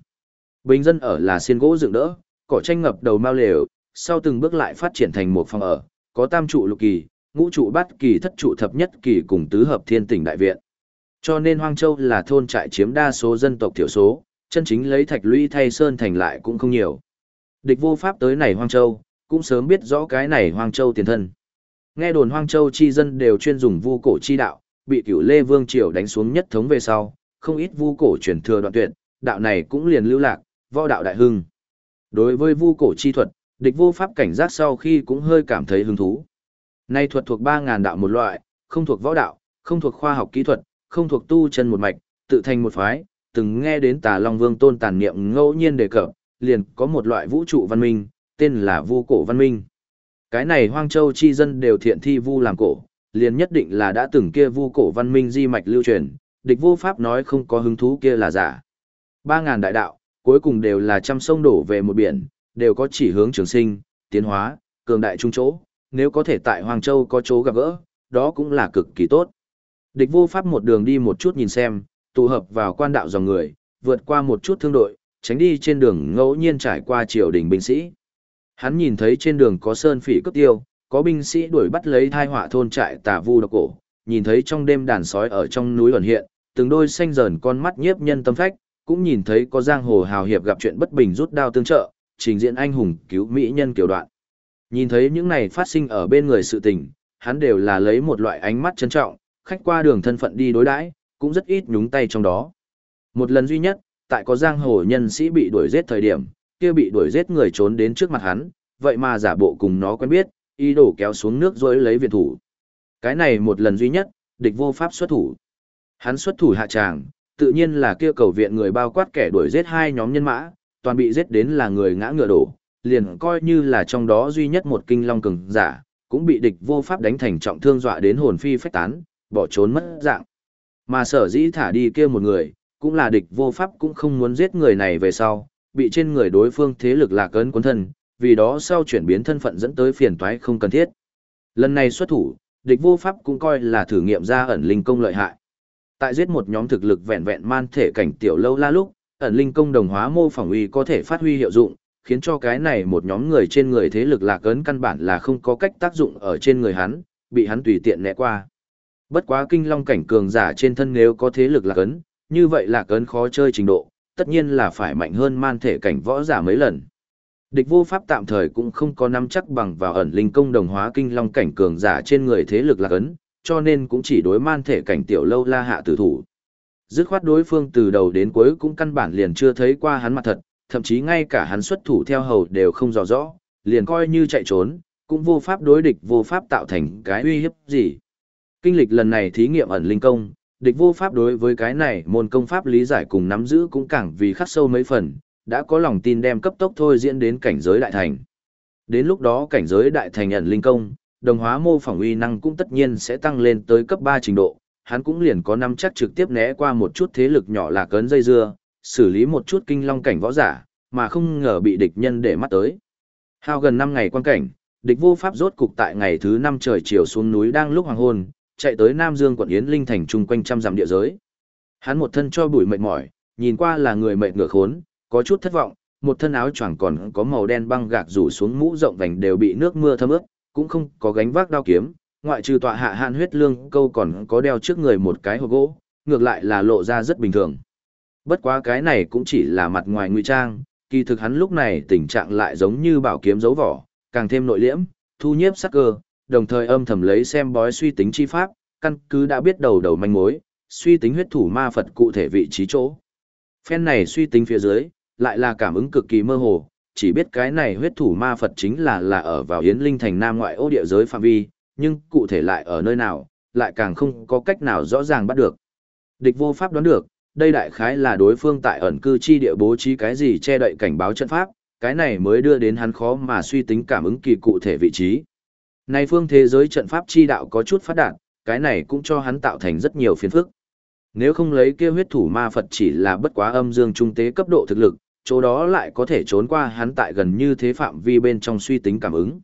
Bình dân ở là xiên gỗ dựng đỡ, cỏ tranh ngập đầu mao lều, sau từng bước lại phát triển thành một phòng ở, có tam trụ lục kỳ, ngũ trụ bát kỳ thất trụ thập nhất kỳ cùng tứ hợp thiên tỉnh đại viện. Cho nên Hoang Châu là thôn trại chiếm đa số dân tộc thiểu số, chân chính lấy thạch lũy thay sơn thành lại cũng không nhiều. Địch vô pháp tới này Hoang Châu, cũng sớm biết rõ cái này Hoang Châu tiền thân. Nghe đồn Hoang Châu chi dân đều chuyên dùng vu cổ chi đạo, bị cửu Lê Vương Triều đánh xuống nhất thống về sau, không ít vu cổ truyền thừa đoạn tuyệt, đạo này cũng liền lưu lạc, võ đạo đại hưng. Đối với vu cổ chi thuật, địch vô pháp cảnh giác sau khi cũng hơi cảm thấy hứng thú. Nay thuật thuộc 3.000 đạo một loại, không thuộc võ đạo, không thuộc khoa học kỹ thuật, không thuộc tu chân một mạch, tự thành một phái, từng nghe đến tà Long Vương tôn tàn niệm ngẫu nhiên đề cập, liền có một loại vũ trụ văn minh, tên là vu cổ văn minh. Cái này hoang châu chi dân đều thiện thi vu làm cổ, liền nhất định là đã từng kia vu cổ văn minh di mạch lưu truyền, địch vô pháp nói không có hứng thú kia là giả. 3.000 đại đạo, cuối cùng đều là trăm sông đổ về một biển, đều có chỉ hướng trường sinh, tiến hóa, cường đại trung chỗ, nếu có thể tại Hoàng Châu có chỗ gặp gỡ, đó cũng là cực kỳ tốt. Địch vô pháp một đường đi một chút nhìn xem, tụ hợp vào quan đạo dòng người, vượt qua một chút thương đội, tránh đi trên đường ngẫu nhiên trải qua triều đình binh sĩ. Hắn nhìn thấy trên đường có sơn phỉ cấp tiêu, có binh sĩ đuổi bắt lấy thai họa thôn trại tà vu độc cổ, nhìn thấy trong đêm đàn sói ở trong núi ẩn hiện, từng đôi xanh dờn con mắt nhiếp nhân tâm phách, cũng nhìn thấy có giang hồ hào hiệp gặp chuyện bất bình rút đao tương trợ, trình diễn anh hùng cứu mỹ nhân kiểu đoạn. Nhìn thấy những này phát sinh ở bên người sự tình, hắn đều là lấy một loại ánh mắt trân trọng, khách qua đường thân phận đi đối đãi, cũng rất ít nhúng tay trong đó. Một lần duy nhất, tại có giang hồ nhân sĩ bị đuổi giết thời điểm, kia bị đuổi giết người trốn đến trước mặt hắn, vậy mà giả bộ cùng nó quen biết, ý đồ kéo xuống nước rồi lấy viện thủ. Cái này một lần duy nhất, địch vô pháp xuất thủ. Hắn xuất thủ hạ tràng, tự nhiên là kia cầu viện người bao quát kẻ đuổi giết hai nhóm nhân mã, toàn bị giết đến là người ngã ngựa đổ, liền coi như là trong đó duy nhất một kinh long cường giả, cũng bị địch vô pháp đánh thành trọng thương dọa đến hồn phi phách tán, bỏ trốn mất dạng. Mà sở dĩ thả đi kia một người, cũng là địch vô pháp cũng không muốn giết người này về sau, bị trên người đối phương thế lực lạc ấn cuốn thân, vì đó sau chuyển biến thân phận dẫn tới phiền toái không cần thiết. Lần này xuất thủ, địch vô pháp cũng coi là thử nghiệm ra ẩn linh công lợi hại. Tại giết một nhóm thực lực vẹn vẹn man thể cảnh tiểu lâu la lúc, ẩn linh công đồng hóa mô phỏng uy có thể phát huy hiệu dụng, khiến cho cái này một nhóm người trên người thế lực lạc ấn căn bản là không có cách tác dụng ở trên người hắn, bị hắn tùy tiện né qua. Bất quá kinh long cảnh cường giả trên thân nếu có thế lực lạc ấn, như vậy lạc ấn khó chơi trình độ, tất nhiên là phải mạnh hơn man thể cảnh võ giả mấy lần. Địch vô pháp tạm thời cũng không có nắm chắc bằng vào ẩn linh công đồng hóa kinh long cảnh cường giả trên người thế lực lạc ấn, cho nên cũng chỉ đối man thể cảnh tiểu lâu la hạ tử thủ. Dứt khoát đối phương từ đầu đến cuối cũng căn bản liền chưa thấy qua hắn mặt thật, thậm chí ngay cả hắn xuất thủ theo hầu đều không rõ rõ, liền coi như chạy trốn, cũng vô pháp đối địch vô pháp tạo thành cái uy hiếp gì. Kinh lịch lần này thí nghiệm ẩn linh công, địch vô pháp đối với cái này môn công pháp lý giải cùng nắm giữ cũng càng vì khắc sâu mấy phần, đã có lòng tin đem cấp tốc thôi diễn đến cảnh giới đại thành. Đến lúc đó cảnh giới đại thành ẩn linh công, đồng hóa mô phỏng uy năng cũng tất nhiên sẽ tăng lên tới cấp 3 trình độ, hắn cũng liền có năm chắc trực tiếp né qua một chút thế lực nhỏ là cấn dây dưa, xử lý một chút kinh long cảnh võ giả, mà không ngờ bị địch nhân để mắt tới. Hao gần 5 ngày quan cảnh, địch vô pháp rốt cục tại ngày thứ 5 trời chiều xuống núi đang lúc hoàng hôn, chạy tới Nam Dương quận Yến Linh thành trung quanh trăm dặm địa giới. Hắn một thân cho bụi mệt mỏi, nhìn qua là người mệt ngựa khốn, có chút thất vọng, một thân áo choàng còn có màu đen băng gạc rủ xuống mũ rộng vành đều bị nước mưa thấm ướt, cũng không có gánh vác đao kiếm, ngoại trừ tọa hạ hạn huyết lương câu còn có đeo trước người một cái hộp gỗ, ngược lại là lộ ra rất bình thường. Bất quá cái này cũng chỉ là mặt ngoài ngụy trang, kỳ thực hắn lúc này tình trạng lại giống như bảo kiếm giấu vỏ, càng thêm nội liễm, thu nhiếp sắc cơ, đồng thời âm thầm lấy xem bói suy tính chi pháp, căn cứ đã biết đầu đầu manh mối, suy tính huyết thủ ma Phật cụ thể vị trí chỗ. Phen này suy tính phía dưới, lại là cảm ứng cực kỳ mơ hồ, chỉ biết cái này huyết thủ ma Phật chính là là ở vào Yến Linh thành Nam ngoại ô địa giới phạm vi, nhưng cụ thể lại ở nơi nào, lại càng không có cách nào rõ ràng bắt được. Địch vô pháp đoán được, đây đại khái là đối phương tại ẩn cư chi địa bố trí cái gì che đậy cảnh báo trận pháp, cái này mới đưa đến hắn khó mà suy tính cảm ứng kỳ cụ thể vị trí. Này phương thế giới trận pháp chi đạo có chút phát đạt, cái này cũng cho hắn tạo thành rất nhiều phiền phức. Nếu không lấy kia huyết thủ ma Phật chỉ là bất quá âm dương trung tế cấp độ thực lực, chỗ đó lại có thể trốn qua hắn tại gần như thế phạm vi bên trong suy tính cảm ứng.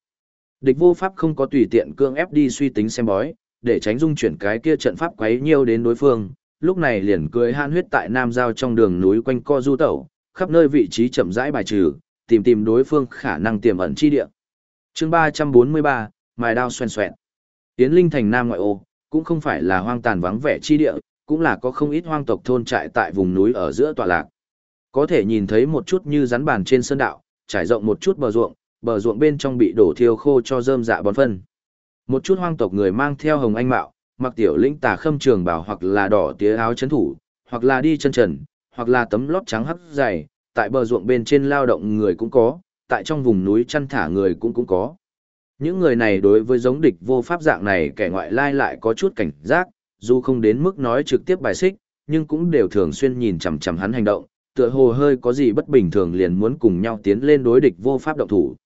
Địch vô pháp không có tùy tiện cương ép đi suy tính xem bói, để tránh dung chuyển cái kia trận pháp quấy nhiều đến đối phương, lúc này liền cười han huyết tại nam giao trong đường núi quanh co du tẩu, khắp nơi vị trí chậm rãi bài trừ, tìm tìm đối phương khả năng tiềm ẩn chi địa. Chương 343, mài đao xoèn xoẹn. Tiến linh thành nam ngoại ô, cũng không phải là hoang tàn vắng vẻ chi địa, cũng là có không ít hoang tộc thôn trại tại vùng núi ở giữa tọa lạc. Có thể nhìn thấy một chút như rắn bàn trên sơn đạo, trải rộng một chút bờ ruộng, bờ ruộng bên trong bị đổ thiêu khô cho rơm dạ bón phân. Một chút hoang tộc người mang theo hồng anh mạo, mặc tiểu lĩnh tà khâm trường bảo hoặc là đỏ tía áo chấn thủ, hoặc là đi chân trần, hoặc là tấm lót trắng hấp dày, tại bờ ruộng bên trên lao động người cũng có, tại trong vùng núi chăn thả người cũng cũng có. Những người này đối với giống địch vô pháp dạng này kẻ ngoại lai lại có chút cảnh giác, dù không đến mức nói trực tiếp bài xích, nhưng cũng đều thường xuyên nhìn chằm chằm hắn hành động, tựa hồ hơi có gì bất bình thường liền muốn cùng nhau tiến lên đối địch vô pháp động thủ.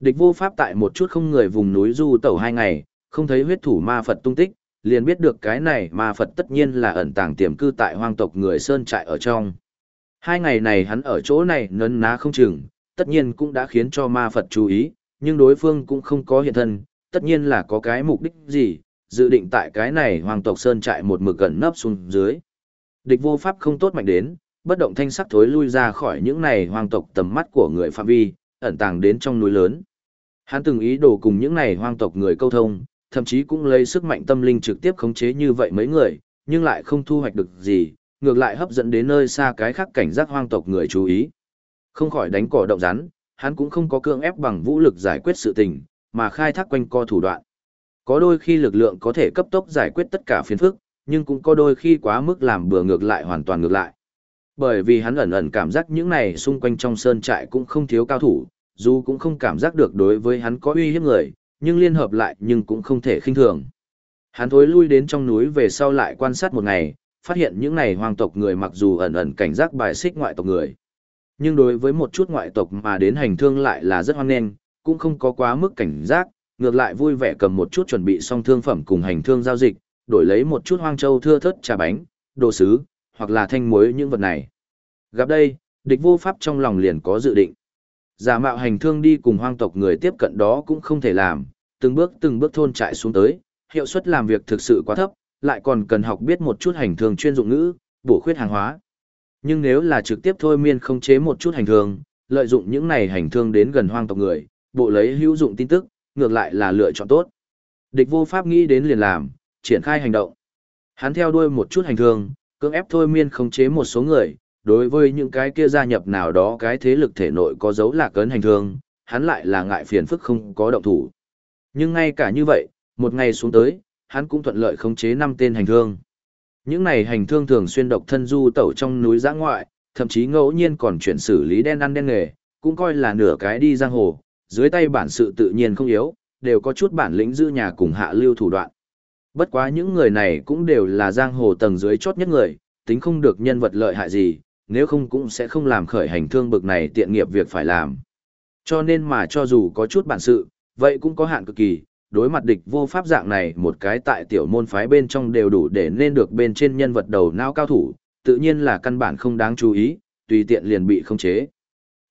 Địch vô pháp tại một chút không người vùng núi du tẩu hai ngày, không thấy huyết thủ ma Phật tung tích, liền biết được cái này ma Phật tất nhiên là ẩn tàng tiềm cư tại hoang tộc người Sơn trại ở trong. Hai ngày này hắn ở chỗ này nấn ná không chừng, tất nhiên cũng đã khiến cho ma Phật chú ý, nhưng đối phương cũng không có hiện thân, tất nhiên là có cái mục đích gì, dự định tại cái này hoàng tộc Sơn trại một mực gần nấp xuống dưới. Địch vô pháp không tốt mạnh đến, bất động thanh sắc thối lui ra khỏi những này hoang tộc tầm mắt của người phạm vi, ẩn tàng đến trong núi lớn. Hắn từng ý đồ cùng những này hoang tộc người câu thông, thậm chí cũng lấy sức mạnh tâm linh trực tiếp khống chế như vậy mấy người, nhưng lại không thu hoạch được gì, ngược lại hấp dẫn đến nơi xa cái khác cảnh giác hoang tộc người chú ý. Không khỏi đánh cỏ động rắn, hắn cũng không có cưỡng ép bằng vũ lực giải quyết sự tình, mà khai thác quanh co thủ đoạn. Có đôi khi lực lượng có thể cấp tốc giải quyết tất cả phiền phức, nhưng cũng có đôi khi quá mức làm bừa ngược lại hoàn toàn ngược lại. Bởi vì hắn ẩn ẩn cảm giác những này xung quanh trong sơn trại cũng không thiếu cao thủ, dù cũng không cảm giác được đối với hắn có uy hiếp người, nhưng liên hợp lại nhưng cũng không thể khinh thường. Hắn thối lui đến trong núi về sau lại quan sát một ngày, phát hiện những này hoang tộc người mặc dù ẩn ẩn cảnh giác bài xích ngoại tộc người. Nhưng đối với một chút ngoại tộc mà đến hành thương lại là rất hoang nghênh, cũng không có quá mức cảnh giác, ngược lại vui vẻ cầm một chút chuẩn bị xong thương phẩm cùng hành thương giao dịch, đổi lấy một chút hoang châu thưa thớt trà bánh, đồ sứ, hoặc là thanh muối những vật này. Gặp đây, địch vô pháp trong lòng liền có dự định. Giả mạo hành thương đi cùng hoang tộc người tiếp cận đó cũng không thể làm, từng bước từng bước thôn trại xuống tới, hiệu suất làm việc thực sự quá thấp, lại còn cần học biết một chút hành thương chuyên dụng ngữ, bổ khuyết hàng hóa. Nhưng nếu là trực tiếp thôi miên không chế một chút hành thương, lợi dụng những này hành thương đến gần hoang tộc người, bộ lấy hữu dụng tin tức, ngược lại là lựa chọn tốt. Địch vô pháp nghĩ đến liền làm, triển khai hành động. Hắn theo đuôi một chút hành thương, cưỡng ép thôi miên khống chế một số người, đối với những cái kia gia nhập nào đó cái thế lực thể nội có dấu lạc cấn hành thương, hắn lại là ngại phiền phức không có động thủ. Nhưng ngay cả như vậy, một ngày xuống tới, hắn cũng thuận lợi khống chế năm tên hành thương. Những này hành thương thường xuyên độc thân du tẩu trong núi giã ngoại, thậm chí ngẫu nhiên còn chuyển xử lý đen ăn đen nghề, cũng coi là nửa cái đi giang hồ, dưới tay bản sự tự nhiên không yếu, đều có chút bản lĩnh giữ nhà cùng hạ lưu thủ đoạn. Bất quá những người này cũng đều là giang hồ tầng dưới chót nhất người, tính không được nhân vật lợi hại gì, nếu không cũng sẽ không làm khởi hành thương bực này tiện nghiệp việc phải làm. Cho nên mà cho dù có chút bản sự, vậy cũng có hạn cực kỳ, đối mặt địch vô pháp dạng này một cái tại tiểu môn phái bên trong đều đủ để nên được bên trên nhân vật đầu não cao thủ, tự nhiên là căn bản không đáng chú ý, tùy tiện liền bị khống chế.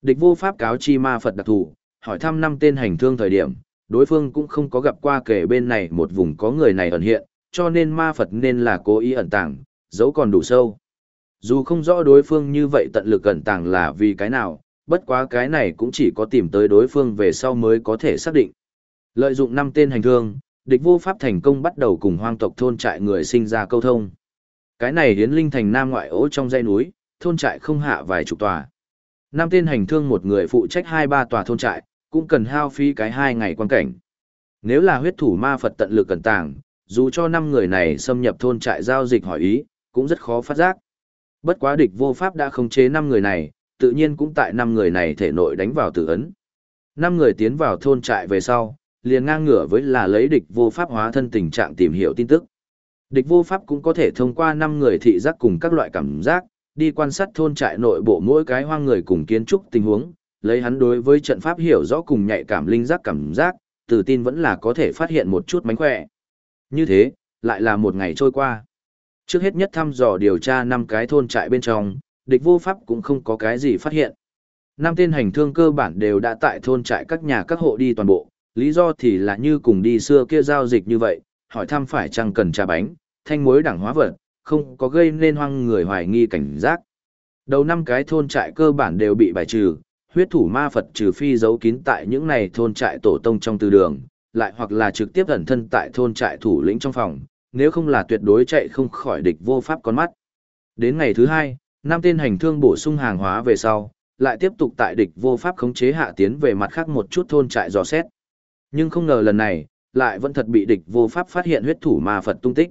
Địch vô pháp cáo chi ma Phật đặc thủ, hỏi thăm năm tên hành thương thời điểm, đối phương cũng không có gặp qua kể bên này một vùng có người này ẩn hiện, cho nên ma Phật nên là cố ý ẩn tàng, giấu còn đủ sâu. Dù không rõ đối phương như vậy tận lực ẩn tàng là vì cái nào, bất quá cái này cũng chỉ có tìm tới đối phương về sau mới có thể xác định. Lợi dụng năm tên hành thương, địch vô pháp thành công bắt đầu cùng hoang tộc thôn trại người sinh ra câu thông. Cái này hiến linh thành nam ngoại ố trong dãy núi, thôn trại không hạ vài chục tòa. Năm tên hành thương một người phụ trách hai ba tòa thôn trại, cũng cần hao phí cái hai ngày quan cảnh. Nếu là huyết thủ ma Phật tận lực cẩn tàng, dù cho năm người này xâm nhập thôn trại giao dịch hỏi ý, cũng rất khó phát giác. Bất quá địch vô pháp đã khống chế năm người này, tự nhiên cũng tại năm người này thể nội đánh vào tử ấn. Năm người tiến vào thôn trại về sau, liền ngang ngửa với là lấy địch vô pháp hóa thân tình trạng tìm hiểu tin tức. Địch vô pháp cũng có thể thông qua năm người thị giác cùng các loại cảm giác, đi quan sát thôn trại nội bộ mỗi cái hoang người cùng kiến trúc tình huống, lấy hắn đối với trận pháp hiểu rõ cùng nhạy cảm linh giác cảm giác, tự tin vẫn là có thể phát hiện một chút mánh khỏe. Như thế, lại là một ngày trôi qua. Trước hết nhất thăm dò điều tra năm cái thôn trại bên trong, địch vô pháp cũng không có cái gì phát hiện. Năm tên hành thương cơ bản đều đã tại thôn trại các nhà các hộ đi toàn bộ, lý do thì là như cùng đi xưa kia giao dịch như vậy, hỏi thăm phải chăng cần trà bánh, thanh muối đẳng hóa vật, không có gây nên hoang người hoài nghi cảnh giác. Đầu năm cái thôn trại cơ bản đều bị bài trừ, huyết thủ ma Phật trừ phi giấu kín tại những này thôn trại tổ tông trong tư đường, lại hoặc là trực tiếp ẩn thân tại thôn trại thủ lĩnh trong phòng, nếu không là tuyệt đối chạy không khỏi địch vô pháp con mắt. Đến ngày thứ hai, năm tên hành thương bổ sung hàng hóa về sau, lại tiếp tục tại địch vô pháp khống chế hạ tiến về mặt khác một chút thôn trại dò xét. Nhưng không ngờ lần này, lại vẫn thật bị địch vô pháp phát hiện huyết thủ ma Phật tung tích.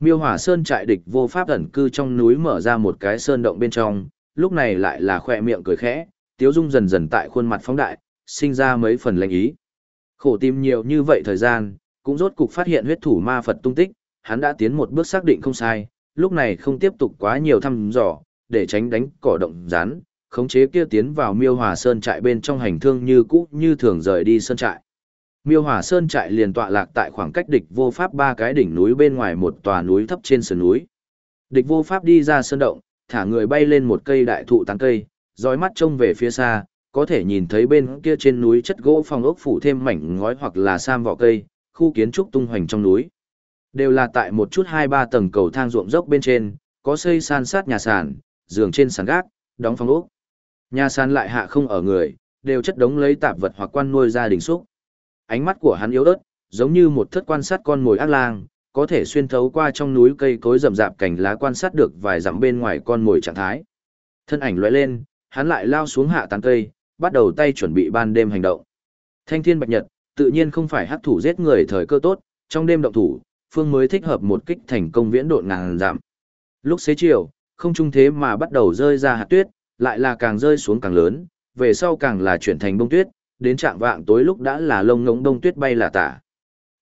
Miêu Hỏa Sơn trại địch vô pháp ẩn cư trong núi mở ra một cái sơn động bên trong, lúc này lại là khoe miệng cười khẽ, tiếu dung dần dần tại khuôn mặt phóng đại, sinh ra mấy phần lãnh ý. Khổ tìm nhiều như vậy thời gian, cũng rốt cục phát hiện huyết thủ ma Phật tung tích, hắn đã tiến một bước xác định không sai, lúc này không tiếp tục quá nhiều thăm dò, để tránh đánh cỏ động rán, khống chế kia tiến vào Miêu Hòa Sơn trại bên trong hành thương như cũ như thường rời đi sơn trại. Miêu Hòa Sơn trại liền tọa lạc tại khoảng cách địch vô pháp ba cái đỉnh núi bên ngoài một tòa núi thấp trên sườn núi. Địch vô pháp đi ra sơn động, thả người bay lên một cây đại thụ tán cây, dõi mắt trông về phía xa, có thể nhìn thấy bên kia trên núi chất gỗ phòng ốc phủ thêm mảnh ngói hoặc là sam vỏ cây, khu kiến trúc tung hoành trong núi. Đều là tại một chút hai ba tầng cầu thang ruộng dốc bên trên, có xây san sát nhà sàn, giường trên sàn gác, đóng phòng ốc. Nhà sàn lại hạ không ở người, đều chất đống lấy tạp vật hoặc quan nuôi gia đình xúc. Ánh mắt của hắn yếu ớt, giống như một thất quan sát con mồi ác lang, có thể xuyên thấu qua trong núi cây cối rậm rạp cành lá quan sát được vài dặm bên ngoài con mồi trạng thái. Thân ảnh lóe lên, hắn lại lao xuống hạ tán cây, bắt đầu tay chuẩn bị ban đêm hành động. Thanh thiên bạch nhật, tự nhiên không phải hắc thủ giết người thời cơ tốt, trong đêm động thủ, phương mới thích hợp một kích thành công viễn độn ngàn giảm. Lúc xế chiều, không trung thế mà bắt đầu rơi ra hạt tuyết, lại là càng rơi xuống càng lớn, về sau càng là chuyển thành bông tuyết, đến trạng vạng tối lúc đã là lông ngỗng đông tuyết bay là tả.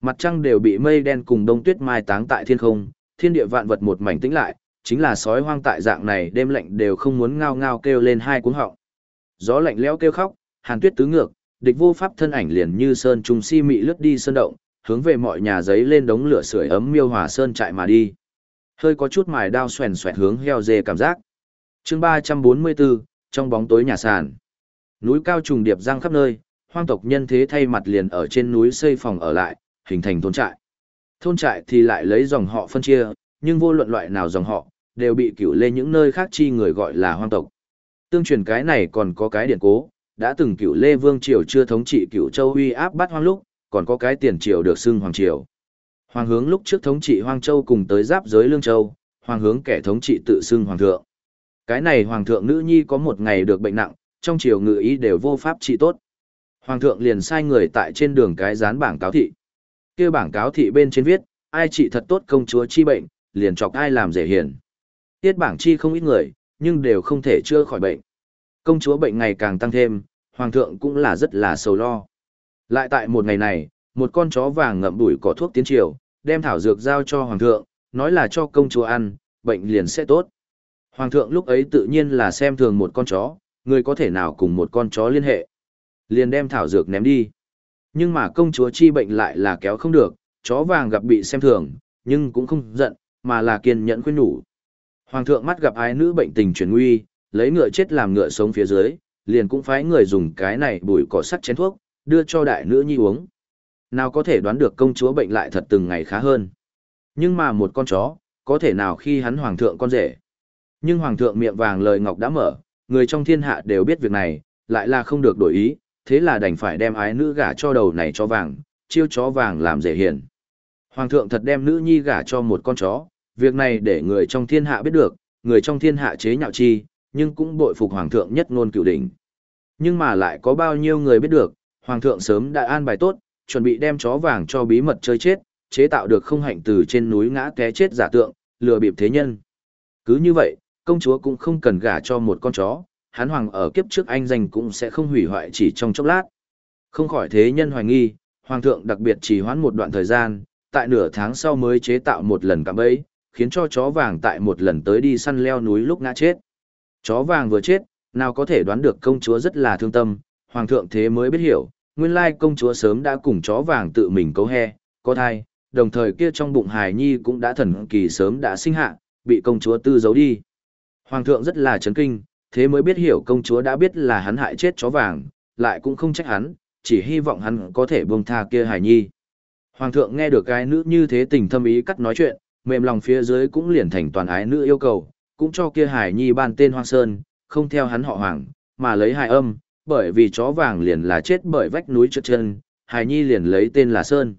Mặt trăng đều bị mây đen cùng đông tuyết mai táng tại thiên không, thiên địa vạn vật một mảnh tĩnh lại, chính là sói hoang tại dạng này đêm lạnh đều không muốn ngao ngao kêu lên hai cuống họng. Gió lạnh lẽo kêu khóc, hàn tuyết tứ ngược, địch vô pháp thân ảnh liền như sơn trùng si mị lướt đi sơn động, hướng về mọi nhà giấy lên đống lửa sưởi ấm miêu hòa sơn chạy mà đi. Hơi có chút mài đao xoèn xoẹt hướng heo dê cảm giác. Chương 344, trong bóng tối nhà sàn. Núi cao trùng điệp giang khắp nơi, hoang tộc nhân thế thay mặt liền ở trên núi xây phòng ở lại, hình thành thôn trại. Thôn trại thì lại lấy dòng họ phân chia, nhưng vô luận loại nào dòng họ, đều bị cửu lê những nơi khác chi người gọi là hoang tộc. Tương truyền cái này còn có cái điển cố, đã từng cửu lê vương triều chưa thống trị cửu châu uy áp bắt hoang lúc, còn có cái tiền triều được xưng hoàng triều. Hoàng hướng lúc trước thống trị hoang châu cùng tới giáp giới lương châu, hoàng hướng kẻ thống trị tự xưng hoàng thượng. Cái này hoàng thượng nữ nhi có một ngày được bệnh nặng, trong triều ngự ý đều vô pháp trị tốt. Hoàng thượng liền sai người tại trên đường cái dán bảng cáo thị. kia bảng cáo thị bên trên viết, ai trị thật tốt công chúa chi bệnh, liền chọc ai làm dễ hiền. Tiết bảng chi không ít người, nhưng đều không thể chữa khỏi bệnh. Công chúa bệnh ngày càng tăng thêm, hoàng thượng cũng là rất là sầu lo. Lại tại một ngày này, một con chó vàng ngậm đuổi cỏ thuốc tiến triều, đem thảo dược giao cho hoàng thượng, nói là cho công chúa ăn, bệnh liền sẽ tốt. Hoàng thượng lúc ấy tự nhiên là xem thường một con chó, người có thể nào cùng một con chó liên hệ. Liền đem thảo dược ném đi. Nhưng mà công chúa chi bệnh lại là kéo không được, chó vàng gặp bị xem thường, nhưng cũng không giận, mà là kiên nhẫn khuyên nhủ. Hoàng thượng mắt gặp ái nữ bệnh tình chuyển nguy, lấy ngựa chết làm ngựa sống phía dưới, liền cũng phái người dùng cái này bùi cỏ sắt chén thuốc, đưa cho đại nữ nhi uống. Nào có thể đoán được công chúa bệnh lại thật từng ngày khá hơn. Nhưng mà một con chó, có thể nào khi hắn hoàng thượng con rể. Nhưng hoàng thượng miệng vàng lời ngọc đã mở, người trong thiên hạ đều biết việc này, lại là không được đổi ý, thế là đành phải đem ái nữ gả cho đầu này cho vàng, chiêu chó vàng làm rể hiền. Hoàng thượng thật đem nữ nhi gả cho một con chó, việc này để người trong thiên hạ biết được, người trong thiên hạ chế nhạo chi, nhưng cũng bội phục hoàng thượng nhất ngôn cửu đỉnh. Nhưng mà lại có bao nhiêu người biết được, hoàng thượng sớm đã an bài tốt, chuẩn bị đem chó vàng cho bí mật chơi chết, chế tạo được không hạnh từ trên núi ngã té chết giả tượng, lừa bịp thế nhân. Cứ như vậy, công chúa cũng không cần gả cho một con chó, hán hoàng ở kiếp trước anh danh cũng sẽ không hủy hoại chỉ trong chốc lát. Không khỏi thế nhân hoài nghi, hoàng thượng đặc biệt chỉ hoãn một đoạn thời gian, tại nửa tháng sau mới chế tạo một lần cạm bẫy, khiến cho chó vàng tại một lần tới đi săn leo núi lúc ngã chết. Chó vàng vừa chết, nào có thể đoán được công chúa rất là thương tâm, hoàng thượng thế mới biết hiểu, nguyên lai công chúa sớm đã cùng chó vàng tự mình cấu he, có thai, đồng thời kia trong bụng hài nhi cũng đã thần kỳ sớm đã sinh hạ, bị công chúa tư giấu đi. Hoàng thượng rất là chấn kinh, thế mới biết hiểu công chúa đã biết là hắn hại chết chó vàng, lại cũng không trách hắn, chỉ hy vọng hắn có thể buông tha kia hài nhi. Hoàng thượng nghe được cái nữ như thế tình thâm ý cắt nói chuyện, mềm lòng phía dưới cũng liền thành toàn ái nữ yêu cầu, cũng cho kia Hải nhi ban tên Hoang Sơn, không theo hắn họ Hoàng, mà lấy hài âm, bởi vì chó vàng liền là chết bởi vách núi trượt chân, Hải nhi liền lấy tên là Sơn.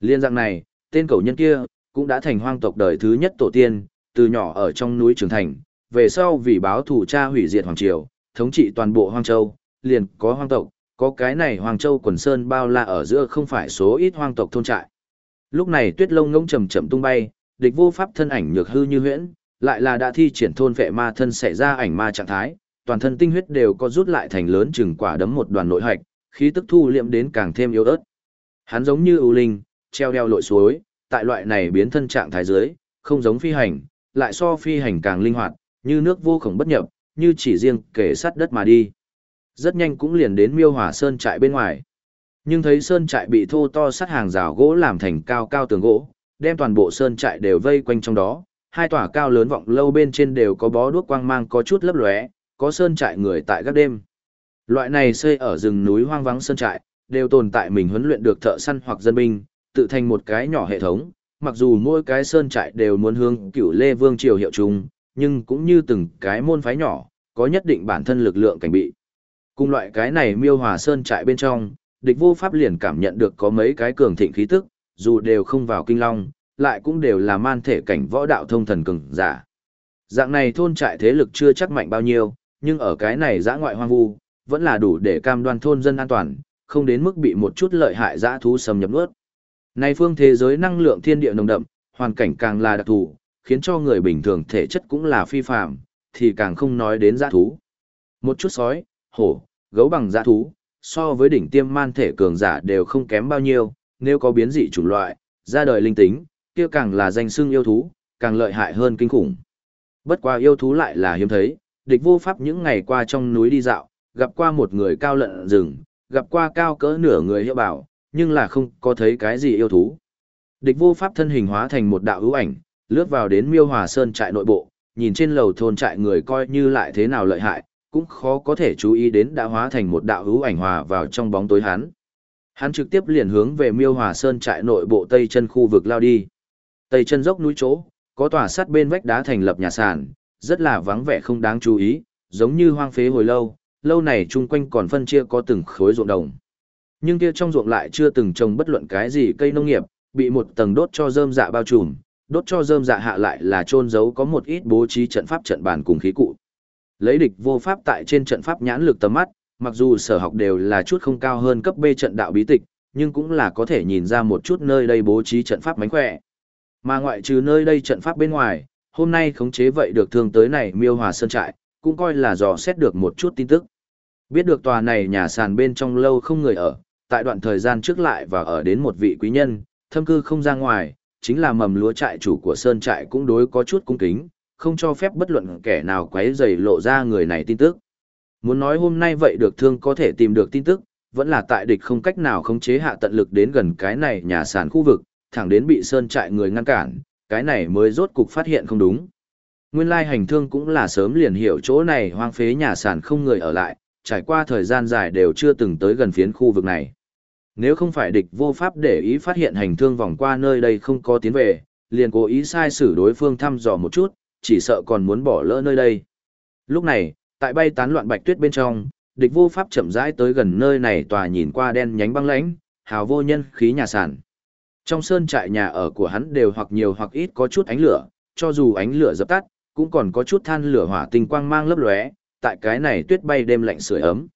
Liên dạng này, tên cầu nhân kia, cũng đã thành hoang tộc đời thứ nhất tổ tiên, từ nhỏ ở trong núi trưởng thành, về sau vì báo thủ cha hủy diệt Hoàng Triều, thống trị toàn bộ Hoang Châu, liền có hoang tộc, có cái này Hoàng Châu quần sơn bao la ở giữa không phải số ít hoang tộc thôn trại. Lúc này tuyết lông ngỗng chầm chậm tung bay, địch vô pháp thân ảnh nhược hư như huyễn, lại là đã thi triển thôn vệ ma thân xảy ra ảnh ma trạng thái, toàn thân tinh huyết đều có rút lại thành lớn chừng quả đấm một đoàn nội hạch, khí tức thu liệm đến càng thêm yếu ớt. Hắn giống như ưu linh, treo đeo lội suối, tại loại này biến thân trạng thái dưới, không giống phi hành, lại so phi hành càng linh hoạt, như nước vô khổng bất nhập, như chỉ riêng kể sát đất mà đi. Rất nhanh cũng liền đến miêu hỏa sơn trại bên ngoài. Nhưng thấy sơn trại bị thô to sắt hàng rào gỗ làm thành cao cao tường gỗ, đem toàn bộ sơn trại đều vây quanh trong đó, hai tòa cao lớn vọng lâu bên trên đều có bó đuốc quang mang có chút lấp lóe, có sơn trại người tại các đêm. Loại này xây ở rừng núi hoang vắng sơn trại, đều tồn tại mình huấn luyện được thợ săn hoặc dân binh, tự thành một cái nhỏ hệ thống, mặc dù mỗi cái sơn trại đều muốn hướng cửu lê vương triều hiệu chung, nhưng cũng như từng cái môn phái nhỏ, có nhất định bản thân lực lượng cảnh bị. Cùng loại cái này miêu hòa sơn trại bên trong, địch vô pháp liền cảm nhận được có mấy cái cường thịnh khí tức, dù đều không vào kinh long, lại cũng đều là man thể cảnh võ đạo thông thần cường giả. Dạng này thôn trại thế lực chưa chắc mạnh bao nhiêu, nhưng ở cái này giã ngoại hoang vu, vẫn là đủ để cam đoan thôn dân an toàn, không đến mức bị một chút lợi hại dã thú xâm nhập nuốt. nay phương thế giới năng lượng thiên địa nồng đậm, hoàn cảnh càng là đặc thù, khiến cho người bình thường thể chất cũng là phi phàm, thì càng không nói đến dã thú. Một chút sói, hổ, gấu bằng dã thú, so với đỉnh tiêm man thể cường giả đều không kém bao nhiêu, nếu có biến dị chủng loại, ra đời linh tính, kia càng là danh xưng yêu thú, càng lợi hại hơn kinh khủng. Bất qua yêu thú lại là hiếm thấy, địch vô pháp những ngày qua trong núi đi dạo, gặp qua một người cao lợn rừng, gặp qua cao cỡ nửa người hiệu bảo, nhưng là không có thấy cái gì yêu thú. Địch vô pháp thân hình hóa thành một đạo ưu ảnh, lướt vào đến miêu hòa sơn trại nội bộ, nhìn trên lầu thôn trại người coi như lại thế nào lợi hại, cũng khó có thể chú ý đến đã hóa thành một đạo ưu ảnh hòa vào trong bóng tối hắn. Hắn trực tiếp liền hướng về miêu hòa sơn trại nội bộ tây chân khu vực lao đi. Tây chân dốc núi chỗ, có tòa sắt bên vách đá thành lập nhà sàn, rất là vắng vẻ không đáng chú ý, giống như hoang phế hồi lâu, lâu này chung quanh còn phân chia có từng khối ruộng đồng. Nhưng kia trong ruộng lại chưa từng trồng bất luận cái gì cây nông nghiệp, bị một tầng đốt cho rơm dạ bao trùm, đốt cho rơm dạ hạ lại là trôn giấu có một ít bố trí trận pháp trận bàn cùng khí cụ. Lấy địch vô pháp tại trên trận pháp nhãn lực tầm mắt, mặc dù sở học đều là chút không cao hơn cấp B trận đạo bí tịch, nhưng cũng là có thể nhìn ra một chút nơi đây bố trí trận pháp mánh khỏe. Mà ngoại trừ nơi đây trận pháp bên ngoài, hôm nay khống chế vậy được thương tới này miêu hòa sơn trại, cũng coi là dò xét được một chút tin tức. Biết được tòa này nhà sàn bên trong lâu không người ở, tại đoạn thời gian trước lại và ở đến một vị quý nhân, thâm cư không ra ngoài, chính là mầm lúa trại chủ của sơn trại cũng đối có chút cung kính, không cho phép bất luận kẻ nào quấy rầy lộ ra người này tin tức. Muốn nói hôm nay vậy được thương có thể tìm được tin tức, vẫn là tại địch không cách nào khống chế hạ tận lực đến gần cái này nhà sản khu vực, thẳng đến bị sơn trại người ngăn cản, cái này mới rốt cục phát hiện không đúng. Nguyên lai hành thương cũng là sớm liền hiểu chỗ này hoang phế nhà sản không người ở lại, trải qua thời gian dài đều chưa từng tới gần phiến khu vực này. Nếu không phải địch vô pháp để ý phát hiện hành thương vòng qua nơi đây không có tiến về, liền cố ý sai sử đối phương thăm dò một chút, chỉ sợ còn muốn bỏ lỡ nơi đây. Lúc này, tại bay tán loạn bạch tuyết bên trong, địch vô pháp chậm rãi tới gần nơi này tòa nhìn qua đen nhánh băng lãnh, hào vô nhân khí nhà sản. Trong sơn trại nhà ở của hắn đều hoặc nhiều hoặc ít có chút ánh lửa, cho dù ánh lửa dập tắt, cũng còn có chút than lửa hỏa tinh quang mang lấp lóe, tại cái này tuyết bay đêm lạnh sưởi ấm.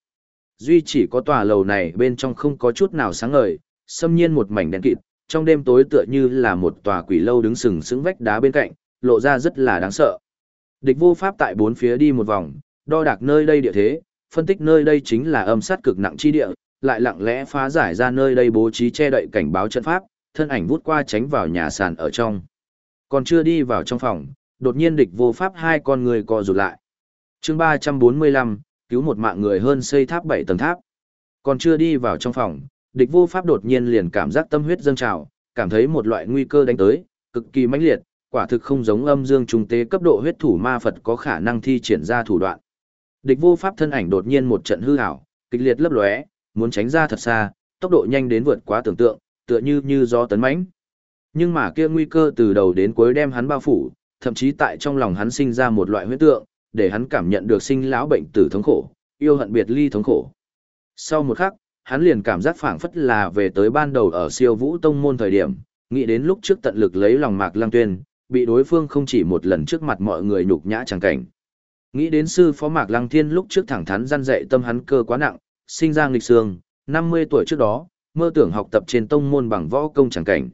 Duy chỉ có tòa lầu này bên trong không có chút nào sáng ngời, xâm nhiên một mảnh đen kịt, trong đêm tối tựa như là một tòa quỷ lâu đứng sừng sững vách đá bên cạnh, lộ ra rất là đáng sợ. Địch vô pháp tại bốn phía đi một vòng, đo đạc nơi đây địa thế, phân tích nơi đây chính là âm sát cực nặng chi địa, lại lặng lẽ phá giải ra nơi đây bố trí che đậy cảnh báo trận pháp, thân ảnh vút qua tránh vào nhà sàn ở trong. Còn chưa đi vào trong phòng, đột nhiên địch vô pháp hai con người co rụt lại. chương 345, cứu một mạng người hơn xây tháp 7 tầng tháp. Còn chưa đi vào trong phòng, địch vô pháp đột nhiên liền cảm giác tâm huyết dâng trào, cảm thấy một loại nguy cơ đánh tới, cực kỳ mãnh liệt, quả thực không giống âm dương trung tế cấp độ huyết thủ ma Phật có khả năng thi triển ra thủ đoạn. Địch vô pháp thân ảnh đột nhiên một trận hư ảo, kịch liệt lấp lóe, muốn tránh ra thật xa, tốc độ nhanh đến vượt quá tưởng tượng, tựa như như gió tấn mãnh. Nhưng mà kia nguy cơ từ đầu đến cuối đem hắn bao phủ, thậm chí tại trong lòng hắn sinh ra một loại huyết tượng, để hắn cảm nhận được sinh lão bệnh tử thống khổ, yêu hận biệt ly thống khổ. Sau một khắc, hắn liền cảm giác phảng phất là về tới ban đầu ở siêu vũ tông môn thời điểm, nghĩ đến lúc trước tận lực lấy lòng mạc lang tuyên, bị đối phương không chỉ một lần trước mặt mọi người nhục nhã chẳng cảnh. Nghĩ đến sư phó mạc lăng thiên lúc trước thẳng thắn gian dạy tâm hắn cơ quá nặng, sinh ra nghịch xương, 50 tuổi trước đó, mơ tưởng học tập trên tông môn bằng võ công chẳng cảnh.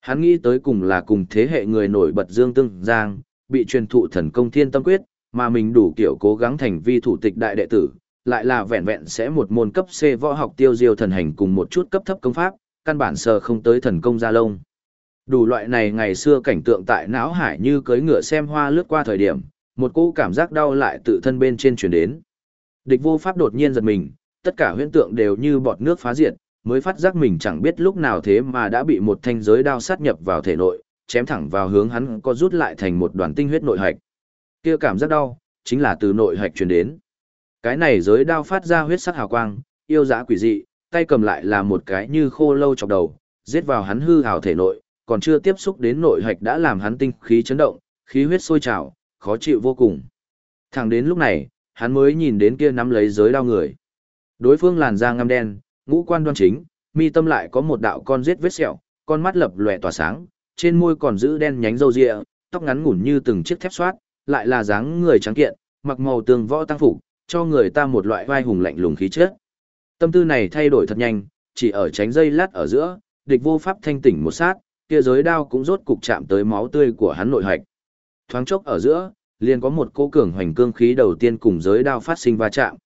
Hắn nghĩ tới cùng là cùng thế hệ người nổi bật Dương Tương Giang, bị truyền thụ thần công thiên tâm quyết, mà mình đủ kiểu cố gắng thành vi thủ tịch đại đệ tử, lại là vẹn vẹn sẽ một môn cấp C võ học tiêu diêu thần hành cùng một chút cấp thấp công pháp, căn bản sờ không tới thần công gia lông. Đủ loại này ngày xưa cảnh tượng tại não hải như cưới ngựa xem hoa lướt qua thời điểm, một cỗ cảm giác đau lại tự thân bên trên chuyển đến. Địch vô pháp đột nhiên giật mình, tất cả huyễn tượng đều như bọt nước phá diệt, mới phát giác mình chẳng biết lúc nào thế mà đã bị một thanh giới đao sát nhập vào thể nội, chém thẳng vào hướng hắn có rút lại thành một đoàn tinh huyết nội hạch. Kia cảm giác đau, chính là từ nội hạch truyền đến. Cái này giới đao phát ra huyết sắc hào quang, yêu dã quỷ dị, tay cầm lại là một cái như khô lâu chọc đầu, giết vào hắn hư hào thể nội, còn chưa tiếp xúc đến nội hạch đã làm hắn tinh khí chấn động, khí huyết sôi trào, khó chịu vô cùng. Thẳng đến lúc này, hắn mới nhìn đến kia nắm lấy giới đao người. Đối phương làn da ngăm đen, ngũ quan đoan chính, mi tâm lại có một đạo con giết vết sẹo, con mắt lập lòe tỏa sáng, trên môi còn giữ đen nhánh râu ria, tóc ngắn ngủn như từng chiếc thép xoát, lại là dáng người trắng kiện, mặc màu tường võ tăng phục, cho người ta một loại vai hùng lạnh lùng khí chất. Tâm tư này thay đổi thật nhanh, chỉ ở tránh dây lát ở giữa, địch vô pháp thanh tỉnh một sát, kia giới đao cũng rốt cục chạm tới máu tươi của hắn nội hạch. Thoáng chốc ở giữa, liền có một cỗ cường hoành cương khí đầu tiên cùng giới đao phát sinh va chạm.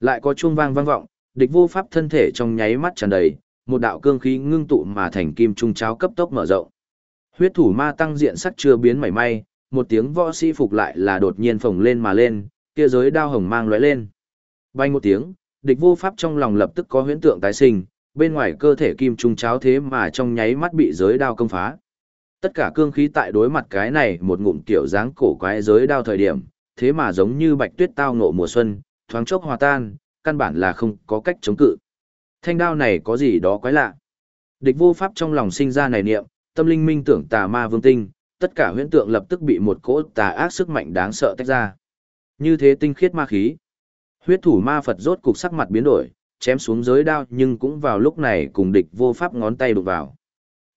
Lại có chuông vang vang vọng, địch vô pháp thân thể trong nháy mắt tràn đầy, một đạo cương khí ngưng tụ mà thành kim trung cháo cấp tốc mở rộng. Huyết thủ ma tăng diện sắc chưa biến mảy may, một tiếng võ sĩ phục lại là đột nhiên phồng lên mà lên, kia giới đao hồng mang lóe lên. Bay một tiếng, địch vô pháp trong lòng lập tức có huyễn tượng tái sinh, bên ngoài cơ thể kim trung cháo thế mà trong nháy mắt bị giới đao công phá. Tất cả cương khí tại đối mặt cái này một ngụm kiểu dáng cổ quái giới đao thời điểm, thế mà giống như bạch tuyết tao ngộ mùa xuân, thoáng chốc hòa tan, căn bản là không có cách chống cự. Thanh đao này có gì đó quái lạ. Địch vô pháp trong lòng sinh ra này niệm, tâm linh minh tưởng tà ma vương tinh, tất cả huyễn tượng lập tức bị một cỗ tà ác sức mạnh đáng sợ tách ra. Như thế tinh khiết ma khí. Huyết thủ ma Phật rốt cục sắc mặt biến đổi, chém xuống giới đao nhưng cũng vào lúc này cùng địch vô pháp ngón tay đụng vào.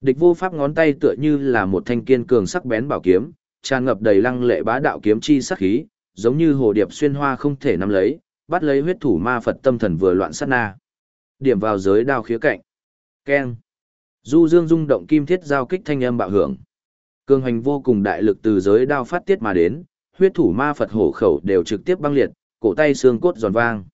Địch vô pháp ngón tay tựa như là một thanh kiên cường sắc bén bảo kiếm, tràn ngập đầy lăng lệ bá đạo kiếm chi sắc khí, giống như hồ điệp xuyên hoa không thể nắm lấy, bắt lấy huyết thủ ma Phật tâm thần vừa loạn sát na. Điểm vào giới đao khía cạnh. Keng. Du dương rung động kim thiết giao kích thanh âm bạo hưởng. Cường hành vô cùng đại lực từ giới đao phát tiết mà đến, huyết thủ ma Phật hổ khẩu đều trực tiếp băng liệt, cổ tay xương cốt giòn vang.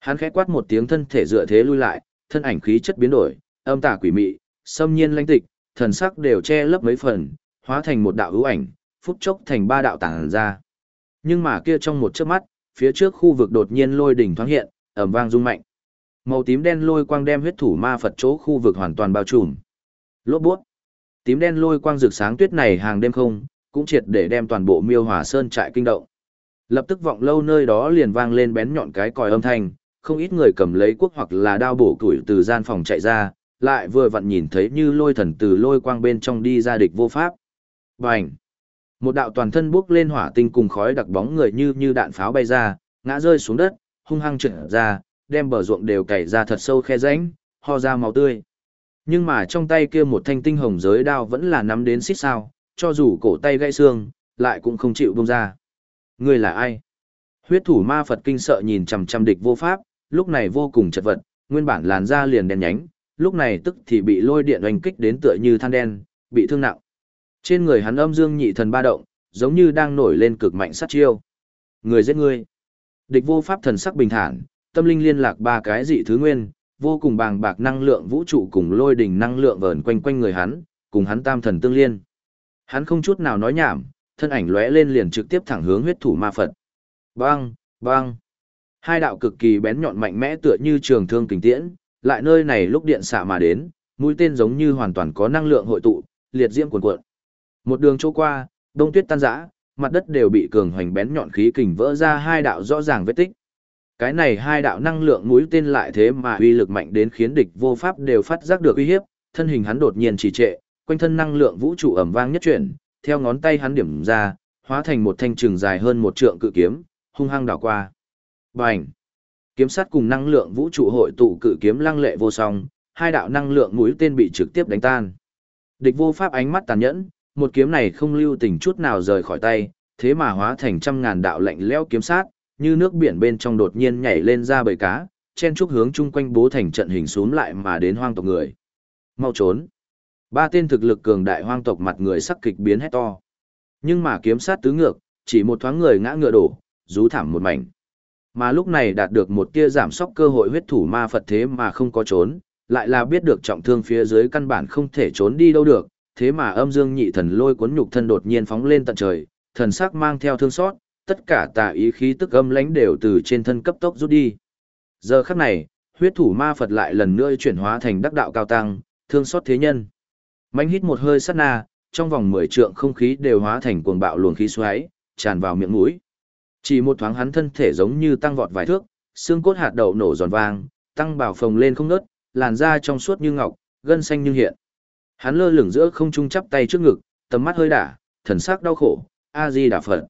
Hắn khẽ quát một tiếng thân thể dựa thế lui lại, thân ảnh khí chất biến đổi, âm tà quỷ mị, xâm nhiên lãnh tịch, thần sắc đều che lấp mấy phần, hóa thành một đạo hữu ảnh, phút chốc thành ba đạo tàng ra. Nhưng mà kia trong một chớp mắt, phía trước khu vực đột nhiên lôi đỉnh thoáng hiện, ầm vang rung mạnh. Màu tím đen lôi quang đem huyết thủ ma Phật chỗ khu vực hoàn toàn bao trùm. Lốt buốt. Tím đen lôi quang rực sáng tuyết này hàng đêm không, cũng triệt để đem toàn bộ Miêu Hòa Sơn trại kinh động. Lập tức vọng lâu nơi đó liền vang lên bén nhọn cái còi âm thanh, không ít người cầm lấy quốc hoặc là đao bổ củi từ gian phòng chạy ra, lại vừa vặn nhìn thấy như lôi thần từ lôi quang bên trong đi ra địch vô pháp. Bành! Một đạo toàn thân bước lên hỏa tinh cùng khói đặc bóng người như như đạn pháo bay ra, ngã rơi xuống đất, hung hăng trượt ra, đem bờ ruộng đều cày ra thật sâu khe rãnh, ho ra máu tươi. Nhưng mà trong tay kia một thanh tinh hồng giới đao vẫn là nắm đến xít sao, cho dù cổ tay gãy xương, lại cũng không chịu buông ra. Ngươi là ai? Huyết thủ ma Phật kinh sợ nhìn chằm chằm địch vô pháp, lúc này vô cùng chật vật, nguyên bản làn da liền đen nhánh, lúc này tức thì bị lôi điện oanh kích đến tựa như than đen, bị thương nặng. Trên người hắn âm dương nhị thần ba động, giống như đang nổi lên cực mạnh sát chiêu. Người giết ngươi. Địch vô pháp thần sắc bình thản, tâm linh liên lạc ba cái dị thứ nguyên, vô cùng bàng bạc năng lượng vũ trụ cùng lôi đỉnh năng lượng vờn quanh quanh người hắn, cùng hắn tam thần tương liên. Hắn không chút nào nói nhảm, thân ảnh lóe lên liền trực tiếp thẳng hướng huyết thủ ma Phật. Bang, bang. Hai đạo cực kỳ bén nhọn mạnh mẽ tựa như trường thương kình tiễn, lại nơi này lúc điện xạ mà đến, mũi tên giống như hoàn toàn có năng lượng hội tụ, liệt diễm cuồn cuộn. Một đường chỗ qua, đông tuyết tan rã, mặt đất đều bị cường hoành bén nhọn khí kình vỡ ra hai đạo rõ ràng vết tích. Cái này hai đạo năng lượng mũi tên lại thế mà uy lực mạnh đến khiến địch vô pháp đều phát giác được uy hiếp, thân hình hắn đột nhiên trì trệ, quanh thân năng lượng vũ trụ ầm vang nhất chuyển, theo ngón tay hắn điểm ra, hóa thành một thanh trường dài hơn một trượng cự kiếm, hung hăng đảo qua. Bành! Kiếm sát cùng năng lượng vũ trụ hội tụ cự kiếm lăng lệ vô song, hai đạo năng lượng mũi tên bị trực tiếp đánh tan. Địch vô pháp ánh mắt tàn nhẫn, một kiếm này không lưu tình chút nào rời khỏi tay, thế mà hóa thành trăm ngàn đạo lạnh lẽo kiếm sát, như nước biển bên trong đột nhiên nhảy lên ra bầy cá, chen trúc hướng chung quanh bố thành trận hình xuống lại mà đến hoang tộc người. Mau trốn! Ba tên thực lực cường đại hoang tộc mặt người sắc kịch biến hét to. Nhưng mà kiếm sát tứ ngược, chỉ một thoáng người ngã ngựa đổ, rú thảm một mảnh. Mà lúc này đạt được một tia giảm sóc cơ hội huyết thủ ma Phật thế mà không có trốn, lại là biết được trọng thương phía dưới căn bản không thể trốn đi đâu được, thế mà âm dương nhị thần lôi cuốn nhục thân đột nhiên phóng lên tận trời, thần sắc mang theo thương xót, tất cả tà ý khí tức âm lãnh đều từ trên thân cấp tốc rút đi. Giờ khắc này, huyết thủ ma Phật lại lần nữa chuyển hóa thành đắc đạo cao tăng, thương xót thế nhân. Mạnh hít một hơi sát na, trong vòng 10 trượng không khí đều hóa thành cuồng bạo luồng khí xoáy, tràn vào miệng mũi. Chỉ một thoáng hắn thân thể giống như tăng vọt vài thước, xương cốt hạt đậu nổ giòn vang, tăng bảo phồng lên không ngớt, làn da trong suốt như ngọc, gân xanh như hiện. Hắn lơ lửng giữa không trung chắp tay trước ngực, tầm mắt hơi đả, thần sắc đau khổ, a di đà phật.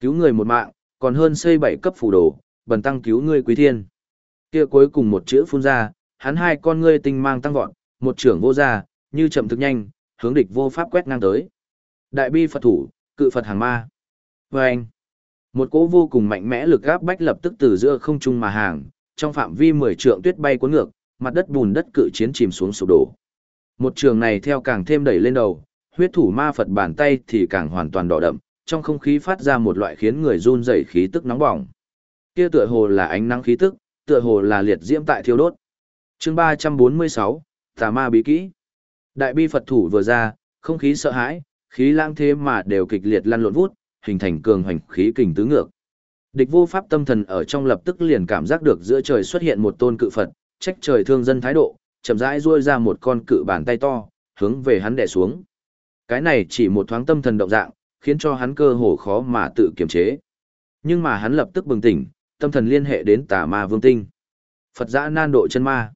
Cứu người một mạng, còn hơn xây bảy cấp phù đồ, bần tăng cứu ngươi quý thiên. Kia cuối cùng một chữ phun ra, hắn hai con ngươi tinh mang tăng vọt, một trưởng vô ra, như chậm thực nhanh, hướng địch vô pháp quét ngang tới. Đại bi Phật thủ, cự Phật hàng ma. Và anh, một cỗ vô cùng mạnh mẽ lực gáp bách lập tức từ giữa không trung mà hàng, trong phạm vi 10 trượng tuyết bay cuốn ngược, mặt đất bùn đất cự chiến chìm xuống sụp đổ. Một trường này theo càng thêm đẩy lên đầu, huyết thủ ma Phật bàn tay thì càng hoàn toàn đỏ đậm, trong không khí phát ra một loại khiến người run rẩy khí tức nóng bỏng. Kia tựa hồ là ánh nắng khí tức, tựa hồ là liệt diễm tại thiêu đốt. Chương 346, Tà ma bí kỹ. Đại bi Phật thủ vừa ra, không khí sợ hãi, khí lang thế mà đều kịch liệt lăn lộn vút, hình thành cường hoành khí kình tứ ngược. Địch vô pháp tâm thần ở trong lập tức liền cảm giác được giữa trời xuất hiện một tôn cự Phật, trách trời thương dân thái độ, chậm rãi duỗi ra một con cự bàn tay to, hướng về hắn đè xuống. Cái này chỉ một thoáng tâm thần động dạng, khiến cho hắn cơ hồ khó mà tự kiềm chế. Nhưng mà hắn lập tức bừng tỉnh, tâm thần liên hệ đến tà ma vương tinh. Phật giã nan độ chân ma.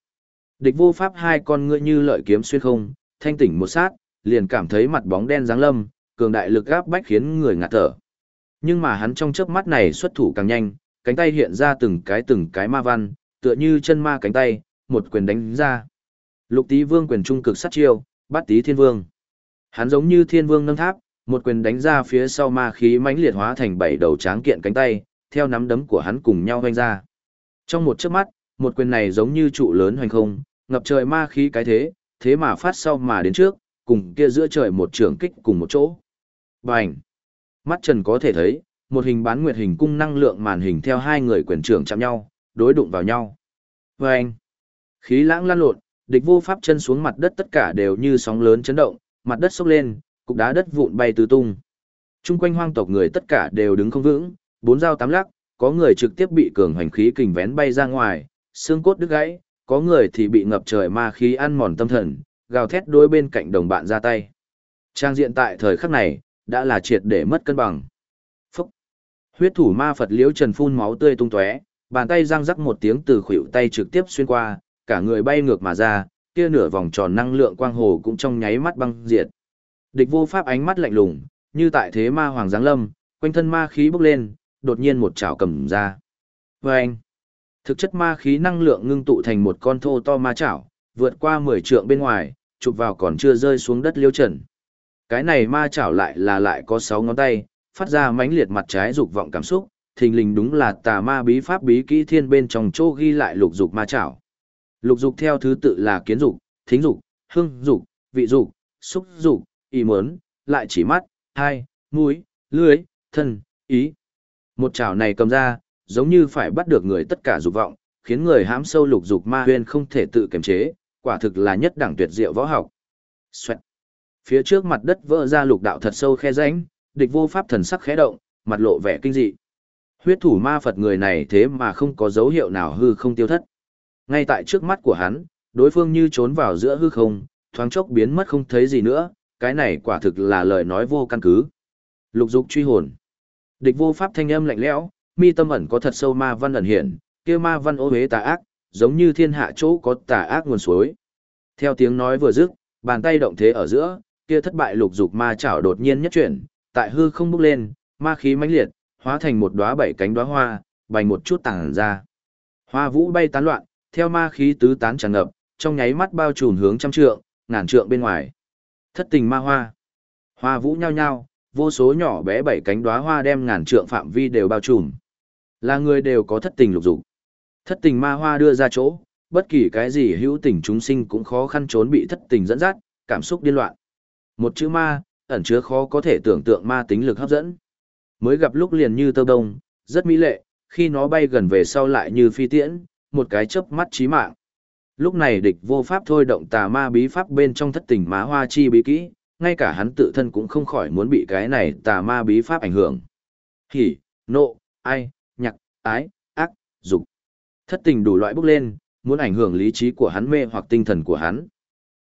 Địch vô pháp hai con ngựa như lợi kiếm xuyên không, thanh tỉnh một sát, liền cảm thấy mặt bóng đen giáng lâm, cường đại lực gáp bách khiến người ngạt thở. Nhưng mà hắn trong chớp mắt này xuất thủ càng nhanh, cánh tay hiện ra từng cái từng cái ma văn, tựa như chân ma cánh tay, một quyền đánh ra. Lục Tý Vương quyền trung cực sát chiêu, Bát Tý Thiên Vương. Hắn giống như Thiên Vương nâng tháp, một quyền đánh ra phía sau ma khí mãnh liệt hóa thành bảy đầu tráng kiện cánh tay, theo nắm đấm của hắn cùng nhau vung ra. Trong một chớp mắt, một quyền này giống như trụ lớn hoành không, ngập trời ma khí cái thế, thế mà phát sau mà đến trước, cùng kia giữa trời một trường kích cùng một chỗ. Bành! Mắt trần có thể thấy, một hình bán nguyệt hình cung năng lượng màn hình theo hai người quyền trưởng chạm nhau, đối đụng vào nhau. Bành! Khí lãng lan lộn, địch vô pháp chân xuống mặt đất tất cả đều như sóng lớn chấn động, mặt đất sốc lên, cục đá đất vụn bay tứ tung. Trung quanh hoang tộc người tất cả đều đứng không vững, bốn dao tám lắc, có người trực tiếp bị cường hành khí kình vén bay ra ngoài, xương cốt đứt gãy, có người thì bị ngập trời ma khí ăn mòn tâm thần, gào thét đối bên cạnh đồng bạn ra tay. Trang diện tại thời khắc này, đã là triệt để mất cân bằng. Phúc! Huyết thủ ma Phật liễu trần phun máu tươi tung tóe, bàn tay răng rắc một tiếng từ khuỷu tay trực tiếp xuyên qua, cả người bay ngược mà ra, kia nửa vòng tròn năng lượng quang hồ cũng trong nháy mắt băng diệt. Địch vô pháp ánh mắt lạnh lùng, như tại thế ma hoàng giáng lâm, quanh thân ma khí bốc lên, đột nhiên một chảo cầm ra. Và anh, thực chất ma khí năng lượng ngưng tụ thành một con thô to ma chảo, vượt qua 10 trượng bên ngoài, chụp vào còn chưa rơi xuống đất liêu trần. Cái này ma chảo lại là lại có sáu ngón tay, phát ra mãnh liệt mặt trái dục vọng cảm xúc, thình lình đúng là tà ma bí pháp bí kỹ thiên bên trong chỗ ghi lại lục dục ma chảo. Lục dục theo thứ tự là kiến dục, thính dục, hương dục, vị dục, xúc dục, ý muốn, lại chỉ mắt, hai, mũi, lưới, thân, ý. Một chảo này cầm ra, giống như phải bắt được người tất cả dục vọng, khiến người hãm sâu lục dục ma huyên không thể tự kiềm chế, quả thực là nhất đẳng tuyệt diệu võ học. Xoẹt. Phía trước mặt đất vỡ ra lục đạo thật sâu khe rãnh, địch vô pháp thần sắc khẽ động, mặt lộ vẻ kinh dị. Huyết thủ ma Phật người này thế mà không có dấu hiệu nào hư không tiêu thất. Ngay tại trước mắt của hắn, đối phương như trốn vào giữa hư không, thoáng chốc biến mất không thấy gì nữa, cái này quả thực là lời nói vô căn cứ. Lục dục truy hồn. Địch vô pháp thanh âm lạnh lẽo, mi tâm ẩn có thật sâu ma văn ẩn hiện, kia ma văn ô hế tà ác, giống như thiên hạ chỗ có tà ác nguồn suối. Theo tiếng nói vừa dứt, bàn tay động thế ở giữa, kia thất bại lục dục ma chảo đột nhiên nhất chuyển, tại hư không bốc lên, ma khí mãnh liệt, hóa thành một đóa bảy cánh đóa hoa, bành một chút tàng ra. Hoa vũ bay tán loạn, theo ma khí tứ tán tràn ngập, trong nháy mắt bao trùm hướng trăm trượng, ngàn trượng bên ngoài. Thất tình ma hoa. Hoa vũ nhao nhao, vô số nhỏ bé bảy cánh đóa hoa đem ngàn trượng phạm vi đều bao trùm. Là người đều có thất tình lục dục. Thất tình ma hoa đưa ra chỗ, bất kỳ cái gì hữu tình chúng sinh cũng khó khăn trốn bị thất tình dẫn dắt, cảm xúc điên loạn. Một chữ ma, ẩn chứa khó có thể tưởng tượng ma tính lực hấp dẫn. Mới gặp lúc liền như tơ đông, rất mỹ lệ, khi nó bay gần về sau lại như phi tiễn, một cái chớp mắt chí mạng. Lúc này địch vô pháp thôi động tà ma bí pháp bên trong thất tình má hoa chi bí kỹ, ngay cả hắn tự thân cũng không khỏi muốn bị cái này tà ma bí pháp ảnh hưởng. Hỉ, nộ, ai, nhạc, ái, ác, dục. Thất tình đủ loại bốc lên, muốn ảnh hưởng lý trí của hắn mê hoặc tinh thần của hắn.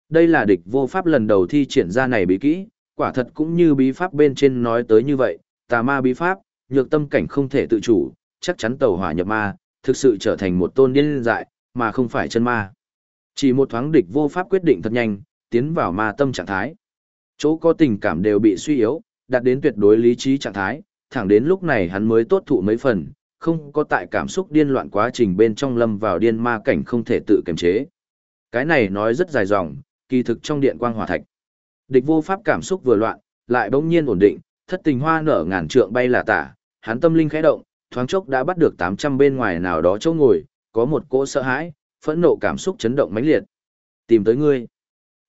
Đây là địch vô pháp lần đầu thi triển ra này bí kỹ, quả thật cũng như bí pháp bên trên nói tới như vậy, tà ma bí pháp, nhược tâm cảnh không thể tự chủ, chắc chắn tẩu hỏa nhập ma, thực sự trở thành một tôn điên dại, mà không phải chân ma. Chỉ một thoáng địch vô pháp quyết định thật nhanh, tiến vào ma tâm trạng thái. Chỗ có tình cảm đều bị suy yếu, đạt đến tuyệt đối lý trí trạng thái, thẳng đến lúc này hắn mới tốt thụ mấy phần, không có tại cảm xúc điên loạn quá trình bên trong lâm vào điên ma cảnh không thể tự kiềm chế. Cái này nói rất dài dòng, kỳ thực trong điện quang hỏa thạch. Địch vô pháp cảm xúc vừa loạn, lại bỗng nhiên ổn định, thất tình hoa nở ngàn trượng bay là tả, hắn tâm linh khẽ động, thoáng chốc đã bắt được 800 bên ngoài nào đó chỗ ngồi, có một cỗ sợ hãi, phẫn nộ cảm xúc chấn động mãnh liệt. Tìm tới ngươi.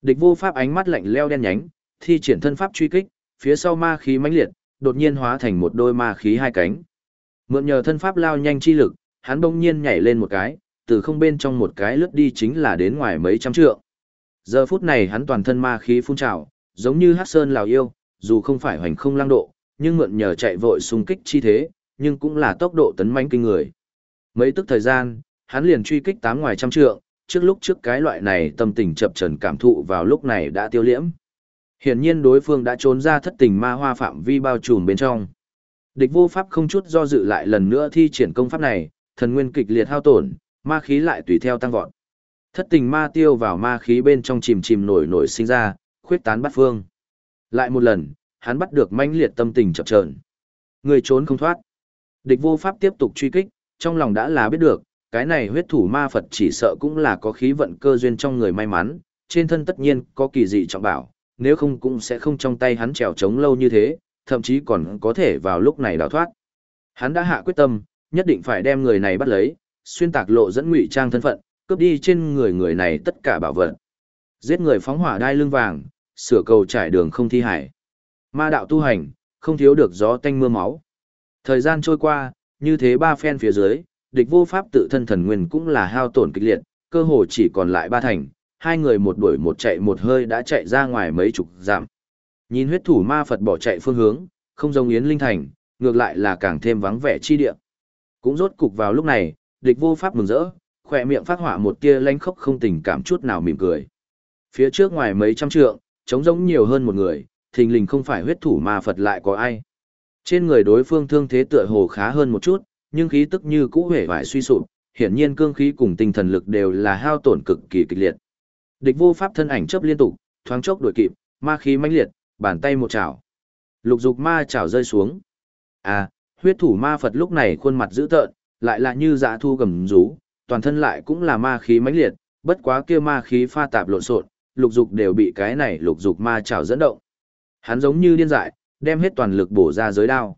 Địch vô pháp ánh mắt lạnh leo đen nhánh, thi triển thân pháp truy kích, phía sau ma khí mãnh liệt, đột nhiên hóa thành một đôi ma khí hai cánh. Mượn nhờ thân pháp lao nhanh chi lực, hắn bỗng nhiên nhảy lên một cái, từ không bên trong một cái lướt đi chính là đến ngoài mấy trăm trượng. Giờ phút này hắn toàn thân ma khí phun trào, giống như hắc sơn lào yêu, dù không phải hoành không lang độ, nhưng mượn nhờ chạy vội xung kích chi thế, nhưng cũng là tốc độ tấn mãnh kinh người. Mấy tức thời gian, hắn liền truy kích tám ngoài trăm trượng, trước lúc trước cái loại này tâm tình chập trần cảm thụ vào lúc này đã tiêu liễm. Hiển nhiên đối phương đã trốn ra thất tình ma hoa phạm vi bao trùm bên trong. Địch vô pháp không chút do dự lại lần nữa thi triển công pháp này, thần nguyên kịch liệt hao tổn, ma khí lại tùy theo tăng vọt. Thất tình ma tiêu vào ma khí bên trong chìm chìm nổi nổi sinh ra, khuyết tán bắt phương. Lại một lần, hắn bắt được mãnh liệt tâm tình chập chờn. Người trốn không thoát. Địch vô pháp tiếp tục truy kích, trong lòng đã là biết được, cái này huyết thủ ma Phật chỉ sợ cũng là có khí vận cơ duyên trong người may mắn, trên thân tất nhiên có kỳ dị trọng bảo, nếu không cũng sẽ không trong tay hắn trèo trống lâu như thế, thậm chí còn có thể vào lúc này đào thoát. Hắn đã hạ quyết tâm, nhất định phải đem người này bắt lấy, xuyên tạc lộ dẫn ngụy trang thân phận, cướp đi trên người người này tất cả bảo vật. Giết người phóng hỏa đai lưng vàng, sửa cầu trải đường không thi hải. Ma đạo tu hành, không thiếu được gió tanh mưa máu. Thời gian trôi qua, như thế ba phen phía dưới, địch vô pháp tự thân thần nguyên cũng là hao tổn kịch liệt, cơ hồ chỉ còn lại ba thành, hai người một đuổi một chạy một hơi đã chạy ra ngoài mấy chục dặm. Nhìn huyết thủ ma Phật bỏ chạy phương hướng, không giống Yến Linh Thành, ngược lại là càng thêm vắng vẻ chi địa. Cũng rốt cục vào lúc này, địch vô pháp mừng rỡ, khỏe miệng phát họa một tia lanh khốc không tình cảm chút nào mỉm cười. Phía trước ngoài mấy trăm trượng, trống giống nhiều hơn một người, thình lình không phải huyết thủ ma Phật lại có ai. Trên người đối phương thương thế tựa hồ khá hơn một chút, nhưng khí tức như cũ hể vải suy sụp, hiển nhiên cương khí cùng tinh thần lực đều là hao tổn cực kỳ kịch liệt. Địch vô pháp thân ảnh chớp liên tục, thoáng chốc đuổi kịp, ma khí mãnh liệt, bàn tay một chảo. Lục dục ma chảo rơi xuống. À, huyết thủ ma Phật lúc này khuôn mặt dữ tợn, lại là như dạ thu gầm rú, toàn thân lại cũng là ma khí mãnh liệt, bất quá kia ma khí pha tạp lộn xộn, lục dục đều bị cái này lục dục ma chảo dẫn động. Hắn giống như điên dại, đem hết toàn lực bổ ra giới đao.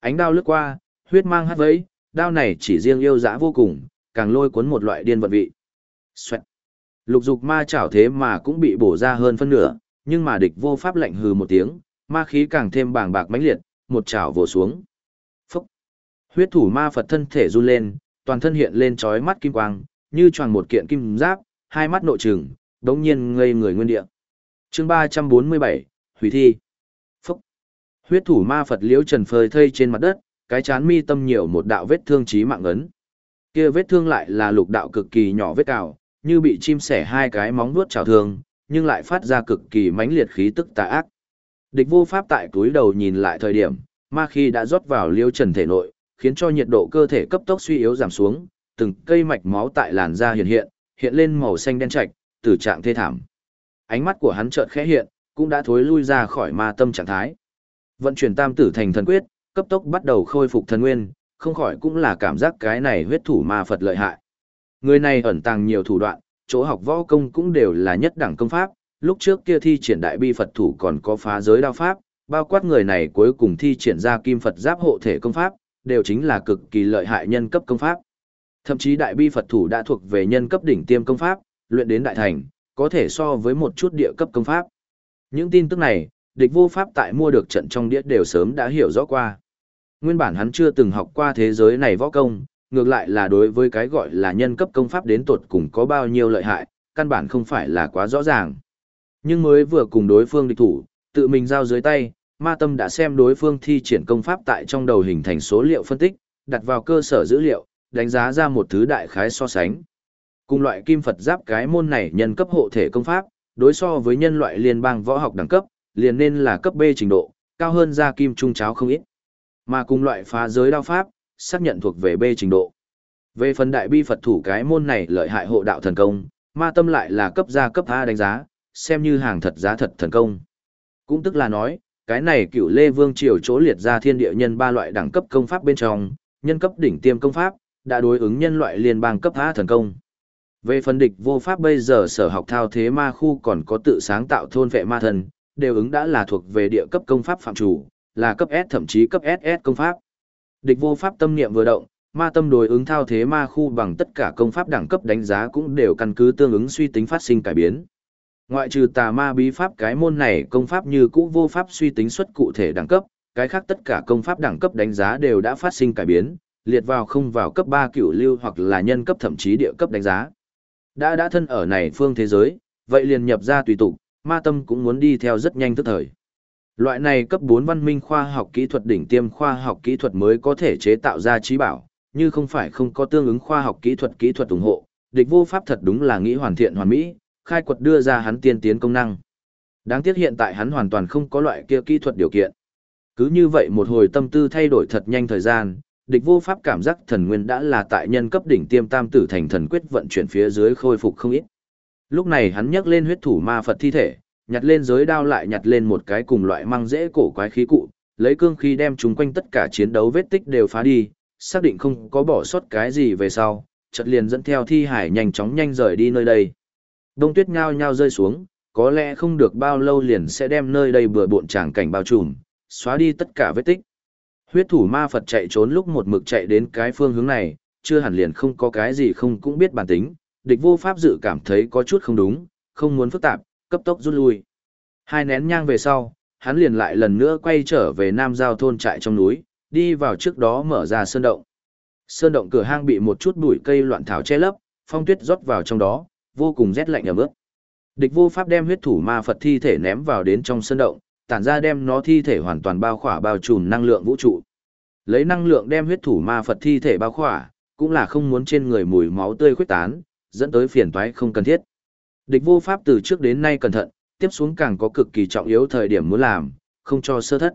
Ánh đao lướt qua, huyết mang hắt vấy, đao này chỉ riêng yêu dã vô cùng, càng lôi cuốn một loại điên vận vị. Xoẹt. Lục dục ma chảo thế mà cũng bị bổ ra hơn phân nửa, nhưng mà địch vô pháp lạnh hừ một tiếng, ma khí càng thêm bàng bạc mãnh liệt, một chảo vồ xuống. Phúc. Huyết thủ ma Phật thân thể run lên, toàn thân hiện lên trói mắt kim quang, như choàng một kiện kim giáp, hai mắt nội trừng, đống nhiên ngây người nguyên địa. chương 347, Hủy thi. Phúc. Huyết thủ ma Phật liễu trần phơi thây trên mặt đất, cái chán mi tâm nhiều một đạo vết thương chí mạng ấn. Kia vết thương lại là lục đạo cực kỳ nhỏ vết cào, như bị chim sẻ hai cái móng vuốt trào thương, nhưng lại phát ra cực kỳ mãnh liệt khí tức tà ác. Địch vô pháp tại túi đầu nhìn lại thời điểm, ma khi đã rót vào liêu trần thể nội, khiến cho nhiệt độ cơ thể cấp tốc suy yếu giảm xuống, từng cây mạch máu tại làn da hiện hiện, hiện lên màu xanh đen trạch, tử trạng thê thảm. Ánh mắt của hắn chợt khẽ hiện, cũng đã thối lui ra khỏi ma tâm trạng thái. Vận chuyển tam tử thành thần quyết, cấp tốc bắt đầu khôi phục thần nguyên, không khỏi cũng là cảm giác cái này huyết thủ ma Phật lợi hại. Người này ẩn tàng nhiều thủ đoạn, chỗ học võ công cũng đều là nhất đẳng công pháp, lúc trước kia thi triển đại bi Phật thủ còn có phá giới đao pháp, bao quát người này cuối cùng thi triển ra kim Phật giáp hộ thể công pháp, đều chính là cực kỳ lợi hại nhân cấp công pháp. Thậm chí đại bi Phật thủ đã thuộc về nhân cấp đỉnh tiêm công pháp, luyện đến đại thành, có thể so với một chút địa cấp công pháp. Những tin tức này, địch vô pháp tại mua được trận trong đĩa đều sớm đã hiểu rõ qua. Nguyên bản hắn chưa từng học qua thế giới này võ công, ngược lại là đối với cái gọi là nhân cấp công pháp đến tột cùng có bao nhiêu lợi hại, căn bản không phải là quá rõ ràng. Nhưng mới vừa cùng đối phương địch thủ, tự mình giao dưới tay, ma tâm đã xem đối phương thi triển công pháp tại trong đầu hình thành số liệu phân tích, đặt vào cơ sở dữ liệu, đánh giá ra một thứ đại khái so sánh. Cùng loại kim Phật giáp cái môn này nhân cấp hộ thể công pháp, đối so với nhân loại liên bang võ học đẳng cấp, liền nên là cấp B trình độ, cao hơn ra kim trung cháo không ít. Mà cùng loại phá giới đao pháp, xác nhận thuộc về B trình độ. Về phần đại bi Phật thủ cái môn này lợi hại hộ đạo thần công, ma tâm lại là cấp gia cấp A đánh giá, xem như hàng thật giá thật thần công. Cũng tức là nói, cái này cựu Lê Vương Triều chỗ liệt ra thiên địa nhân ba loại đẳng cấp công pháp bên trong, nhân cấp đỉnh tiêm công pháp, đã đối ứng nhân loại liên bang cấp A thần công. Về phần địch vô pháp bây giờ sở học thao thế ma khu còn có tự sáng tạo thôn vệ ma thần, đều ứng đã là thuộc về địa cấp công pháp phạm chủ, là cấp S thậm chí cấp SS công pháp. Địch vô pháp tâm niệm vừa động, ma tâm đối ứng thao thế ma khu bằng tất cả công pháp đẳng cấp đánh giá cũng đều căn cứ tương ứng suy tính phát sinh cải biến. Ngoại trừ tà ma bí pháp cái môn này công pháp như cũ vô pháp suy tính xuất cụ thể đẳng cấp, cái khác tất cả công pháp đẳng cấp đánh giá đều đã phát sinh cải biến, liệt vào không vào cấp 3 cửu lưu hoặc là nhân cấp thậm chí địa cấp đánh giá. Đã đã thân ở này phương thế giới, vậy liền nhập ra tùy tục, ma tâm cũng muốn đi theo rất nhanh tức thời. Loại này cấp 4 văn minh khoa học kỹ thuật đỉnh tiêm khoa học kỹ thuật mới có thể chế tạo ra trí bảo, như không phải không có tương ứng khoa học kỹ thuật kỹ thuật ủng hộ, địch vô pháp thật đúng là nghĩ hoàn thiện hoàn mỹ, khai quật đưa ra hắn tiên tiến công năng. Đáng tiếc hiện tại hắn hoàn toàn không có loại kia kỹ thuật điều kiện. Cứ như vậy một hồi tâm tư thay đổi thật nhanh thời gian, địch vô pháp cảm giác thần nguyên đã là tại nhân cấp đỉnh tiêm tam tử thành thần quyết vận chuyển phía dưới khôi phục không ít. Lúc này hắn nhấc lên huyết thủ ma Phật thi thể, nhặt lên giới đao lại nhặt lên một cái cùng loại mang dễ cổ quái khí cụ, lấy cương khí đem chúng quanh tất cả chiến đấu vết tích đều phá đi, xác định không có bỏ sót cái gì về sau, chợt liền dẫn theo thi hải nhanh chóng nhanh rời đi nơi đây. Đông tuyết nhao nhao rơi xuống, có lẽ không được bao lâu liền sẽ đem nơi đây bừa bộn tràng cảnh bao trùm, xóa đi tất cả vết tích. Huyết thủ ma Phật chạy trốn lúc một mực chạy đến cái phương hướng này, chưa hẳn liền không có cái gì không cũng biết bản tính, địch vô pháp dự cảm thấy có chút không đúng, không muốn phức tạp, cấp tốc rút lui. Hai nén nhang về sau, hắn liền lại lần nữa quay trở về Nam Giao thôn trại trong núi, đi vào trước đó mở ra sơn động. Sơn động cửa hang bị một chút bụi cây loạn thảo che lấp, phong tuyết rót vào trong đó, vô cùng rét lạnh ở mức. Địch vô pháp đem huyết thủ ma Phật thi thể ném vào đến trong sân động, tản ra đem nó thi thể hoàn toàn bao khỏa bao trùm năng lượng vũ trụ. Lấy năng lượng đem huyết thủ ma Phật thi thể bao khỏa, cũng là không muốn trên người mùi máu tươi khuếch tán, dẫn tới phiền toái không cần thiết. Địch vô pháp từ trước đến nay cẩn thận, tiếp xuống càng có cực kỳ trọng yếu thời điểm muốn làm, không cho sơ thất.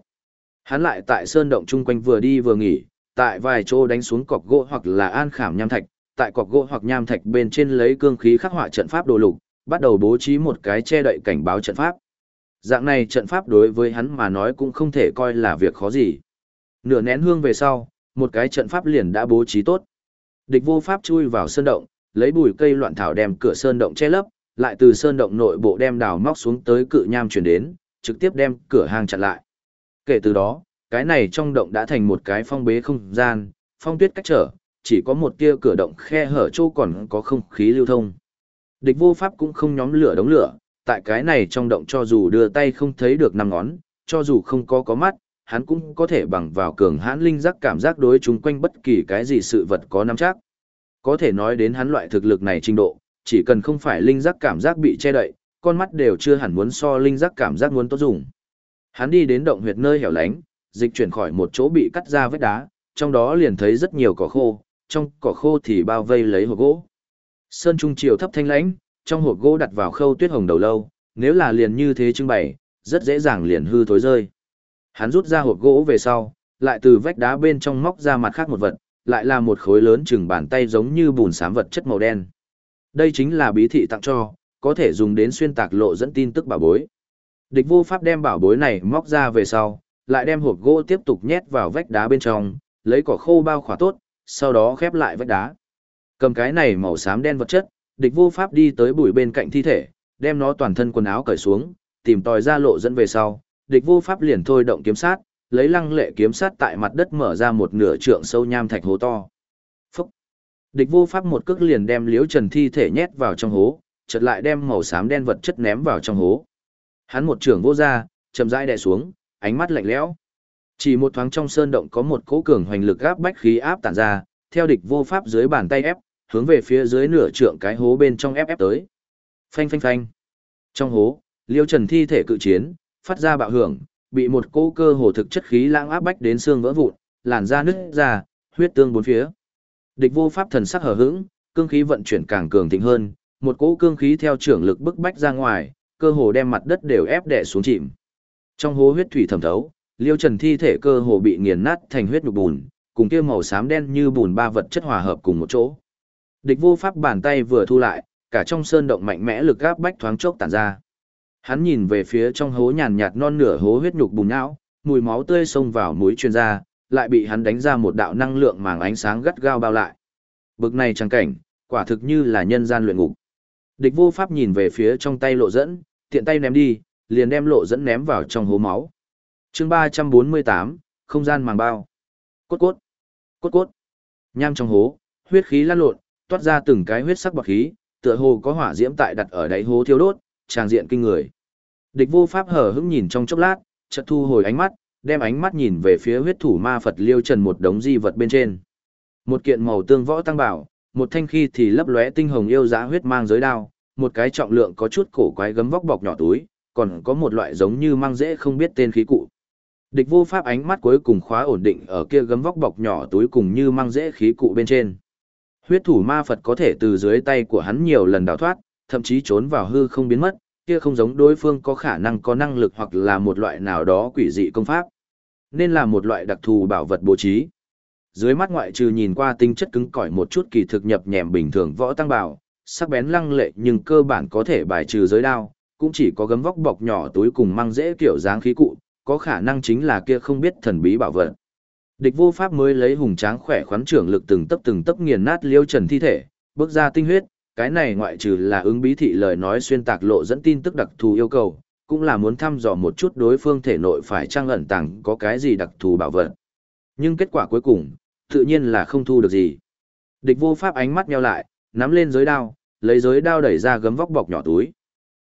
Hắn lại tại sơn động chung quanh vừa đi vừa nghỉ, tại vài chỗ đánh xuống cọc gỗ hoặc là an khảm nham thạch, tại cọc gỗ hoặc nham thạch bên trên lấy cương khí khắc họa trận pháp đồ lục, bắt đầu bố trí một cái che đậy cảnh báo trận pháp. Dạng này trận pháp đối với hắn mà nói cũng không thể coi là việc khó gì. Nửa nén hương về sau, một cái trận pháp liền đã bố trí tốt. Địch vô pháp chui vào sơn động, lấy bùi cây loạn thảo đem cửa sơn động che lấp, lại từ sơn động nội bộ đem đào móc xuống tới cự nham chuyển đến, trực tiếp đem cửa hàng chặn lại. Kể từ đó, cái này trong động đã thành một cái phong bế không gian, phong tuyết cách trở, chỉ có một tia cửa động khe hở chỗ còn có không khí lưu thông. Địch vô pháp cũng không nhóm lửa đống lửa, tại cái này trong động cho dù đưa tay không thấy được năm ngón, cho dù không có có mắt, hắn cũng có thể bằng vào cường hãn linh giác cảm giác đối chúng quanh bất kỳ cái gì sự vật có nắm chắc. Có thể nói đến hắn loại thực lực này trình độ, chỉ cần không phải linh giác cảm giác bị che đậy, con mắt đều chưa hẳn muốn so linh giác cảm giác muốn tốt dùng. Hắn đi đến động huyệt nơi hẻo lánh, dịch chuyển khỏi một chỗ bị cắt ra vết đá, trong đó liền thấy rất nhiều cỏ khô, trong cỏ khô thì bao vây lấy hộp gỗ. Sơn trung triều thấp thanh lãnh, trong hộp gỗ đặt vào khâu tuyết hồng đầu lâu, nếu là liền như thế trưng bày, rất dễ dàng liền hư thối rơi. Hắn rút ra hộp gỗ về sau, lại từ vách đá bên trong móc ra mặt khác một vật, lại là một khối lớn chừng bàn tay giống như bùn xám vật chất màu đen. Đây chính là bí thị tặng cho, có thể dùng đến xuyên tạc lộ dẫn tin tức bảo bối. Địch vô pháp đem bảo bối này móc ra về sau, lại đem hộp gỗ tiếp tục nhét vào vách đá bên trong, lấy cỏ khô bao khỏa tốt, sau đó khép lại vách đá. Cầm cái này màu xám đen vật chất, địch vô pháp đi tới bụi bên cạnh thi thể, đem nó toàn thân quần áo cởi xuống, tìm tòi ra lộ dẫn về sau, địch vô pháp liền thôi động kiếm sát, lấy lăng lệ kiếm sát tại mặt đất mở ra một nửa trượng sâu nham thạch hố to. Phúc! Địch vô pháp một cước liền đem liễu trần thi thể nhét vào trong hố, chợt lại đem màu xám đen vật chất ném vào trong hố. Hắn một trường vô ra, chậm rãi đè xuống, ánh mắt lạnh lẽo. Chỉ một thoáng trong sơn động có một cỗ cường hoành lực áp bách khí áp tản ra, theo địch vô pháp dưới bàn tay ép, hướng về phía dưới nửa trượng cái hố bên trong ép ép tới. Phanh phanh phanh. Trong hố, Liêu Trần thi thể cự chiến, phát ra bạo hưởng, bị một cỗ cơ hồ thực chất khí lãng áp bách đến xương vỡ vụn, làn da nứt ra, huyết tương bốn phía. Địch vô pháp thần sắc hở hững, cương khí vận chuyển càng cường thịnh hơn, một cỗ cương khí theo trưởng lực bức bách ra ngoài, cơ hồ đem mặt đất đều ép đè xuống chìm. Trong hố huyết thủy thẩm thấu, Liêu Trần thi thể cơ hồ bị nghiền nát thành huyết nhục bùn, cùng kia màu xám đen như bùn ba vật chất hòa hợp cùng một chỗ. Địch vô pháp bàn tay vừa thu lại, cả trong sơn động mạnh mẽ lực áp bách thoáng chốc tản ra. Hắn nhìn về phía trong hố nhàn nhạt non nửa hố huyết nhục bùn não, mùi máu tươi xông vào mũi chuyên gia, lại bị hắn đánh ra một đạo năng lượng màng ánh sáng gắt gao bao lại. Bực này trang cảnh, quả thực như là nhân gian luyện ngục. Địch vô pháp nhìn về phía trong tay lộ dẫn, tiện tay ném đi, liền đem lộ dẫn ném vào trong hố máu chương 348, không gian màng bao. Cốt cốt, cốt cốt. Nham trong hố, huyết khí lan lộn, toát ra từng cái huyết sắc bọc khí, tựa hồ có hỏa diễm tại đặt ở đáy hố thiêu đốt, tràng diện kinh người. Địch vô pháp hở hững nhìn trong chốc lát, chợt thu hồi ánh mắt, đem ánh mắt nhìn về phía huyết thủ ma Phật liêu trần một đống di vật bên trên. Một kiện màu tương võ tăng bảo, một thanh khi thì lấp lóe tinh hồng yêu giá huyết mang giới đao, một cái trọng lượng có chút cổ quái gấm vóc bọc nhỏ túi, còn có một loại giống như mang dễ không biết tên khí cụ. Địch vô pháp ánh mắt cuối cùng khóa ổn định ở kia gấm vóc bọc nhỏ túi cùng như mang dễ khí cụ bên trên. Huyết thủ ma Phật có thể từ dưới tay của hắn nhiều lần đào thoát, thậm chí trốn vào hư không biến mất, kia không giống đối phương có khả năng có năng lực hoặc là một loại nào đó quỷ dị công pháp. Nên là một loại đặc thù bảo vật bố trí. Dưới mắt ngoại trừ nhìn qua tinh chất cứng cỏi một chút kỳ thực nhập nhèm bình thường võ tăng bảo, sắc bén lăng lệ nhưng cơ bản có thể bài trừ giới đao, cũng chỉ có gấm vóc bọc nhỏ túi cùng mang dễ kiểu dáng khí cụ, có khả năng chính là kia không biết thần bí bảo vật. Địch vô pháp mới lấy hùng tráng khỏe khoắn trưởng lực từng tấp từng tấp nghiền nát liêu trần thi thể, bước ra tinh huyết, cái này ngoại trừ là ứng bí thị lời nói xuyên tạc lộ dẫn tin tức đặc thù yêu cầu, cũng là muốn thăm dò một chút đối phương thể nội phải trang ẩn tàng có cái gì đặc thù bảo vật. Nhưng kết quả cuối cùng, tự nhiên là không thu được gì. Địch vô pháp ánh mắt nheo lại, nắm lên giới đao, lấy giới đao đẩy ra gấm vóc bọc nhỏ túi.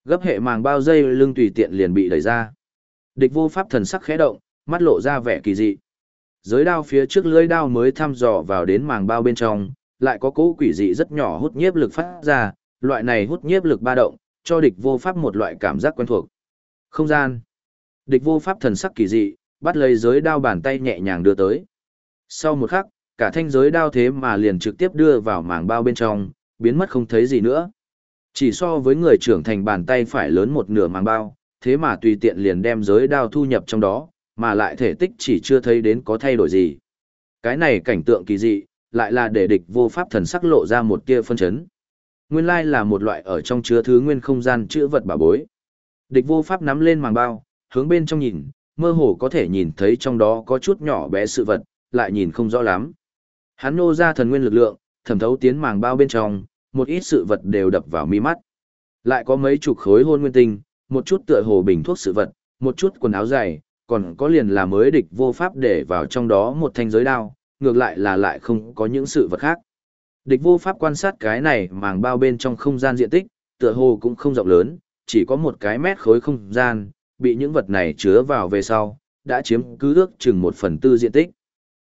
Gấp hệ màng bao dây lưng tùy tiện liền bị đẩy ra. Địch vô pháp thần sắc khẽ động, mắt lộ ra vẻ kỳ dị. Giới đao phía trước lưỡi đao mới thăm dò vào đến màng bao bên trong, lại có cỗ quỷ dị rất nhỏ hút nhiếp lực phát ra, loại này hút nhiếp lực ba động, cho địch vô pháp một loại cảm giác quen thuộc. Không gian. Địch vô pháp thần sắc kỳ dị, bắt lấy giới đao bàn tay nhẹ nhàng đưa tới. Sau một khắc, cả thanh giới đao thế mà liền trực tiếp đưa vào màng bao bên trong, biến mất không thấy gì nữa. Chỉ so với người trưởng thành bàn tay phải lớn một nửa màng bao, thế mà tùy tiện liền đem giới đao thu nhập trong đó, mà lại thể tích chỉ chưa thấy đến có thay đổi gì. Cái này cảnh tượng kỳ dị, lại là để địch vô pháp thần sắc lộ ra một tia phân chấn. Nguyên lai là một loại ở trong chứa thứ nguyên không gian chữa vật bảo bối. Địch vô pháp nắm lên màng bao, hướng bên trong nhìn, mơ hồ có thể nhìn thấy trong đó có chút nhỏ bé sự vật, lại nhìn không rõ lắm. Hắn nô ra thần nguyên lực lượng, thẩm thấu tiến màng bao bên trong, một ít sự vật đều đập vào mi mắt. Lại có mấy chục khối hôn nguyên tinh, một chút tựa hồ bình thuốc sự vật, một chút quần áo dày, còn có liền là mới địch vô pháp để vào trong đó một thanh giới đao, ngược lại là lại không có những sự vật khác. Địch vô pháp quan sát cái này màng bao bên trong không gian diện tích, tựa hồ cũng không rộng lớn, chỉ có một cái mét khối không gian, bị những vật này chứa vào về sau, đã chiếm cứ ước chừng một phần tư diện tích.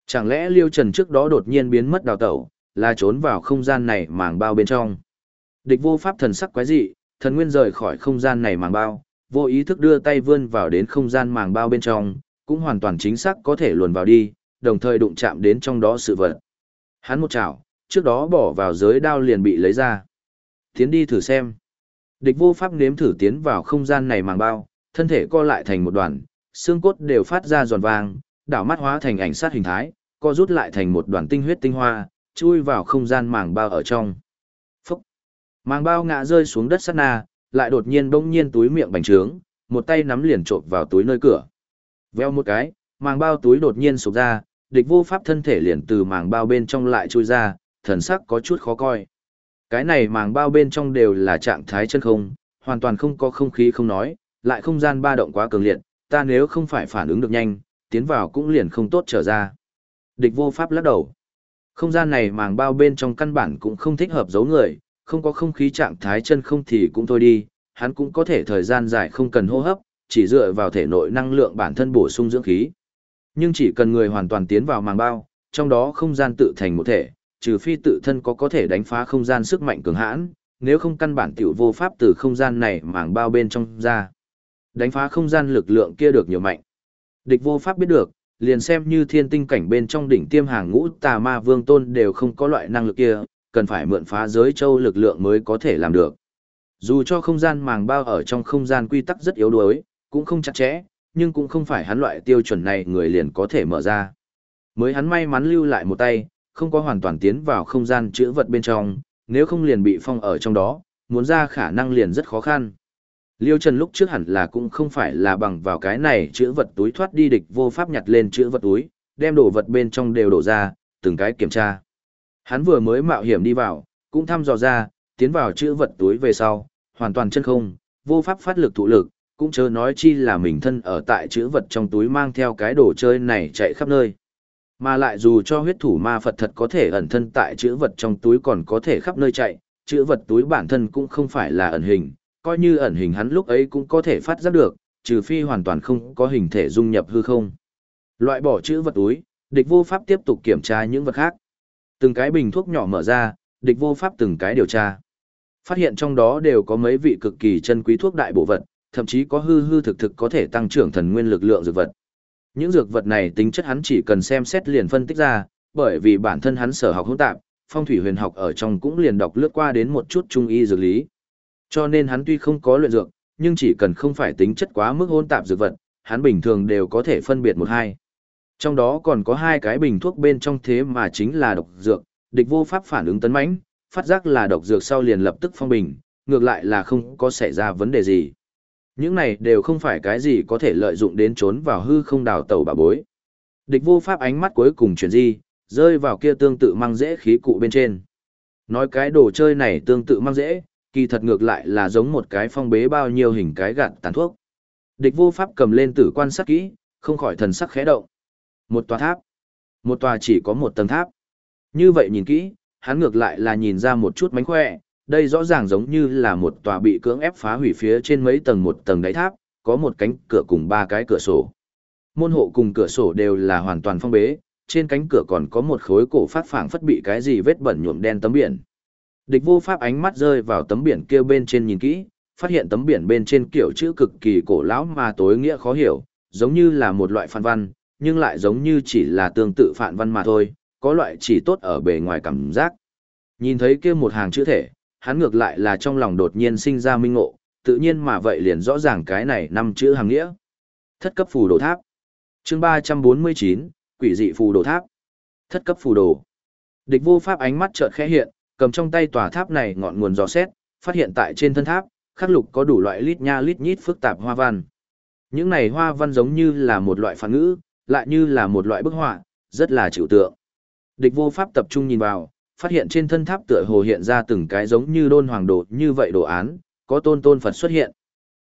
Chẳng lẽ Liêu Trần trước đó đột nhiên biến mất đào tẩu, là trốn vào không gian này màng bao bên trong. Địch vô pháp thần sắc quái dị, thần nguyên rời khỏi không gian này màng bao, vô ý thức đưa tay vươn vào đến không gian màng bao bên trong, cũng hoàn toàn chính xác có thể luồn vào đi, đồng thời đụng chạm đến trong đó sự vật. Hắn một chảo, trước đó bỏ vào giới đao liền bị lấy ra. Tiến đi thử xem. Địch vô pháp nếm thử tiến vào không gian này màng bao, thân thể co lại thành một đoàn, xương cốt đều phát ra giòn vàng, đảo mắt hóa thành ảnh sát hình thái, co rút lại thành một đoàn tinh huyết tinh hoa, chui vào không gian màng bao ở trong. Màng bao ngã rơi xuống đất sát na, lại đột nhiên bỗng nhiên túi miệng bành trướng, một tay nắm liền trộn vào túi nơi cửa. Veo một cái, màng bao túi đột nhiên sụp ra, địch vô pháp thân thể liền từ màng bao bên trong lại chui ra, thần sắc có chút khó coi. Cái này màng bao bên trong đều là trạng thái chân không, hoàn toàn không có không khí không nói, lại không gian ba động quá cường liệt, ta nếu không phải phản ứng được nhanh, tiến vào cũng liền không tốt trở ra. Địch vô pháp lắc đầu. Không gian này màng bao bên trong căn bản cũng không thích hợp giấu người, không có không khí trạng thái chân không thì cũng thôi đi, hắn cũng có thể thời gian dài không cần hô hấp, chỉ dựa vào thể nội năng lượng bản thân bổ sung dưỡng khí. Nhưng chỉ cần người hoàn toàn tiến vào màng bao, trong đó không gian tự thành một thể, trừ phi tự thân có có thể đánh phá không gian sức mạnh cường hãn, nếu không căn bản tiểu vô pháp từ không gian này màng bao bên trong ra. Đánh phá không gian lực lượng kia được nhiều mạnh. Địch vô pháp biết được, liền xem như thiên tinh cảnh bên trong đỉnh tiêm hàng ngũ tà ma vương tôn đều không có loại năng lực kia, cần phải mượn phá giới châu lực lượng mới có thể làm được. Dù cho không gian màng bao ở trong không gian quy tắc rất yếu đuối, cũng không chặt chẽ, nhưng cũng không phải hắn loại tiêu chuẩn này người liền có thể mở ra. Mới hắn may mắn lưu lại một tay, không có hoàn toàn tiến vào không gian chữa vật bên trong, nếu không liền bị phong ở trong đó, muốn ra khả năng liền rất khó khăn. Liêu Trần lúc trước hẳn là cũng không phải là bằng vào cái này chữa vật túi thoát đi địch vô pháp nhặt lên chữa vật túi, đem đồ vật bên trong đều đổ ra, từng cái kiểm tra. Hắn vừa mới mạo hiểm đi vào, cũng thăm dò ra, tiến vào chữ vật túi về sau, hoàn toàn chân không, vô pháp phát lực thụ lực, cũng chớ nói chi là mình thân ở tại chữ vật trong túi mang theo cái đồ chơi này chạy khắp nơi. Mà lại dù cho huyết thủ ma Phật thật có thể ẩn thân tại chữ vật trong túi còn có thể khắp nơi chạy, chữ vật túi bản thân cũng không phải là ẩn hình, coi như ẩn hình hắn lúc ấy cũng có thể phát giác được, trừ phi hoàn toàn không có hình thể dung nhập hư không. Loại bỏ chữ vật túi, địch vô pháp tiếp tục kiểm tra những vật khác. Từng cái bình thuốc nhỏ mở ra, địch vô pháp từng cái điều tra. Phát hiện trong đó đều có mấy vị cực kỳ chân quý thuốc đại bộ vật, thậm chí có hư hư thực thực có thể tăng trưởng thần nguyên lực lượng dược vật. Những dược vật này tính chất hắn chỉ cần xem xét liền phân tích ra, bởi vì bản thân hắn sở học hỗn tạp, phong thủy huyền học ở trong cũng liền đọc lướt qua đến một chút trung y dược lý. Cho nên hắn tuy không có luyện dược, nhưng chỉ cần không phải tính chất quá mức hỗn tạp dược vật, hắn bình thường đều có thể phân biệt một hai. Trong đó còn có hai cái bình thuốc bên trong thế mà chính là độc dược, địch vô pháp phản ứng tấn mãnh, phát giác là độc dược sau liền lập tức phong bình, ngược lại là không có xảy ra vấn đề gì. Những này đều không phải cái gì có thể lợi dụng đến trốn vào hư không đào tẩu bà bối. Địch vô pháp ánh mắt cuối cùng chuyển di, rơi vào kia tương tự mang dễ khí cụ bên trên. Nói cái đồ chơi này tương tự mang dễ, kỳ thật ngược lại là giống một cái phong bế bao nhiêu hình cái gạt tàn thuốc. Địch vô pháp cầm lên tử quan sát kỹ, không khỏi thần sắc khẽ động. Một tòa tháp. Một tòa chỉ có một tầng tháp. Như vậy nhìn kỹ, hắn ngược lại là nhìn ra một chút mánh khỏe, đây rõ ràng giống như là một tòa bị cưỡng ép phá hủy phía trên mấy tầng một tầng đáy tháp, có một cánh cửa cùng ba cái cửa sổ. Môn hộ cùng cửa sổ đều là hoàn toàn phong bế, trên cánh cửa còn có một khối cổ phát phảng phất bị cái gì vết bẩn nhuộm đen tấm biển. Địch vô pháp ánh mắt rơi vào tấm biển kia bên trên nhìn kỹ, phát hiện tấm biển bên trên kiểu chữ cực kỳ cổ lão mà tối nghĩa khó hiểu, giống như là một loại phản văn, nhưng lại giống như chỉ là tương tự phản văn mà thôi, có loại chỉ tốt ở bề ngoài cảm giác. Nhìn thấy kia một hàng chữ thể, hắn ngược lại là trong lòng đột nhiên sinh ra minh ngộ, tự nhiên mà vậy liền rõ ràng cái này năm chữ hàng nghĩa. Thất cấp phù đồ tháp. Chương 349, quỷ dị phù đồ tháp. Thất cấp phù đồ. Địch vô pháp ánh mắt chợt khẽ hiện, cầm trong tay tòa tháp này ngọn nguồn dò xét, phát hiện tại trên thân tháp Khắc lục có đủ loại lít nha lít nhít phức tạp hoa văn. Những này hoa văn giống như là một loại phản ngữ, lại như là một loại bức họa, rất là chịu tượng. Địch vô pháp tập trung nhìn vào, phát hiện trên thân tháp tựa hồ hiện ra từng cái giống như đôn hoàng đồ như vậy đồ án, có tôn tôn Phật xuất hiện.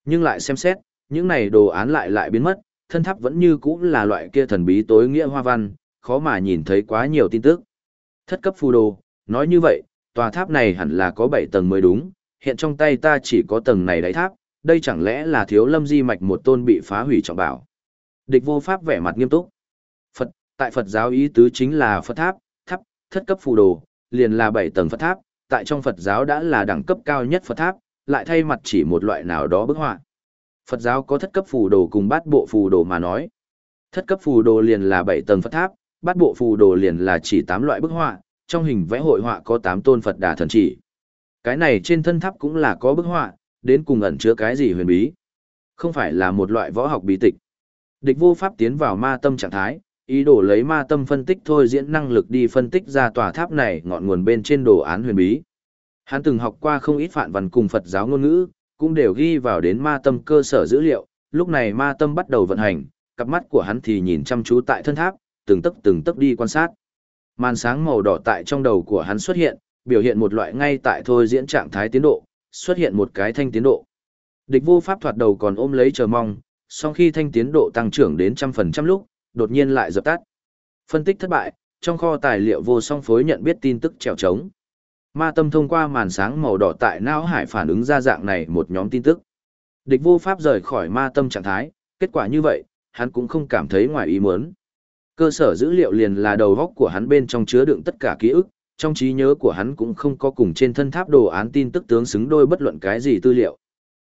Nhưng lại xem xét, những này đồ án lại lại biến mất, thân tháp vẫn như cũ là loại kia thần bí tối nghĩa hoa văn, khó mà nhìn thấy quá nhiều tin tức. Thất cấp phù đồ, nói như vậy, tòa tháp này hẳn là có 7 tầng mới đúng, hiện trong tay ta chỉ có tầng này đáy tháp, đây chẳng lẽ là thiếu lâm di mạch một tôn bị phá hủy trọng bảo. Địch vô pháp vẻ mặt nghiêm túc. Phật, tại Phật giáo ý tứ chính là Phật tháp, tháp, thất cấp phù đồ, liền là 7 tầng Phật tháp, tại trong Phật giáo đã là đẳng cấp cao nhất Phật tháp, lại thay mặt chỉ một loại nào đó bức họa. Phật giáo có thất cấp phù đồ cùng bát bộ phù đồ mà nói. Thất cấp phù đồ liền là 7 tầng Phật tháp, bát bộ phù đồ liền là chỉ 8 loại bức họa, trong hình vẽ hội họa có 8 tôn Phật Đà thần chỉ. Cái này trên thân tháp cũng là có bức họa, đến cùng ẩn chứa cái gì huyền bí. Không phải là một loại võ học bí tịch. Địch vô pháp tiến vào ma tâm trạng thái, ý đồ lấy ma tâm phân tích thôi diễn năng lực đi phân tích ra tòa tháp này ngọn nguồn bên trên đồ án huyền bí. Hắn từng học qua không ít phản văn cùng Phật giáo ngôn ngữ, cũng đều ghi vào đến ma tâm cơ sở dữ liệu, lúc này ma tâm bắt đầu vận hành, cặp mắt của hắn thì nhìn chăm chú tại thân tháp, từng tấc từng tấc đi quan sát. Màn sáng màu đỏ tại trong đầu của hắn xuất hiện, biểu hiện một loại ngay tại thôi diễn trạng thái tiến độ, xuất hiện một cái thanh tiến độ. Địch vô pháp thoạt đầu còn ôm lấy chờ mong, sau khi thanh tiến độ tăng trưởng đến trăm phần trăm lúc, đột nhiên lại dập tắt. Phân tích thất bại, trong kho tài liệu vô song phối nhận biết tin tức trèo trống. Ma tâm thông qua màn sáng màu đỏ tại não hải phản ứng ra dạng này một nhóm tin tức. Địch vô pháp rời khỏi ma tâm trạng thái, kết quả như vậy, hắn cũng không cảm thấy ngoài ý muốn. Cơ sở dữ liệu liền là đầu góc của hắn bên trong chứa đựng tất cả ký ức, trong trí nhớ của hắn cũng không có cùng trên thân tháp đồ án tin tức tướng xứng đôi bất luận cái gì tư liệu.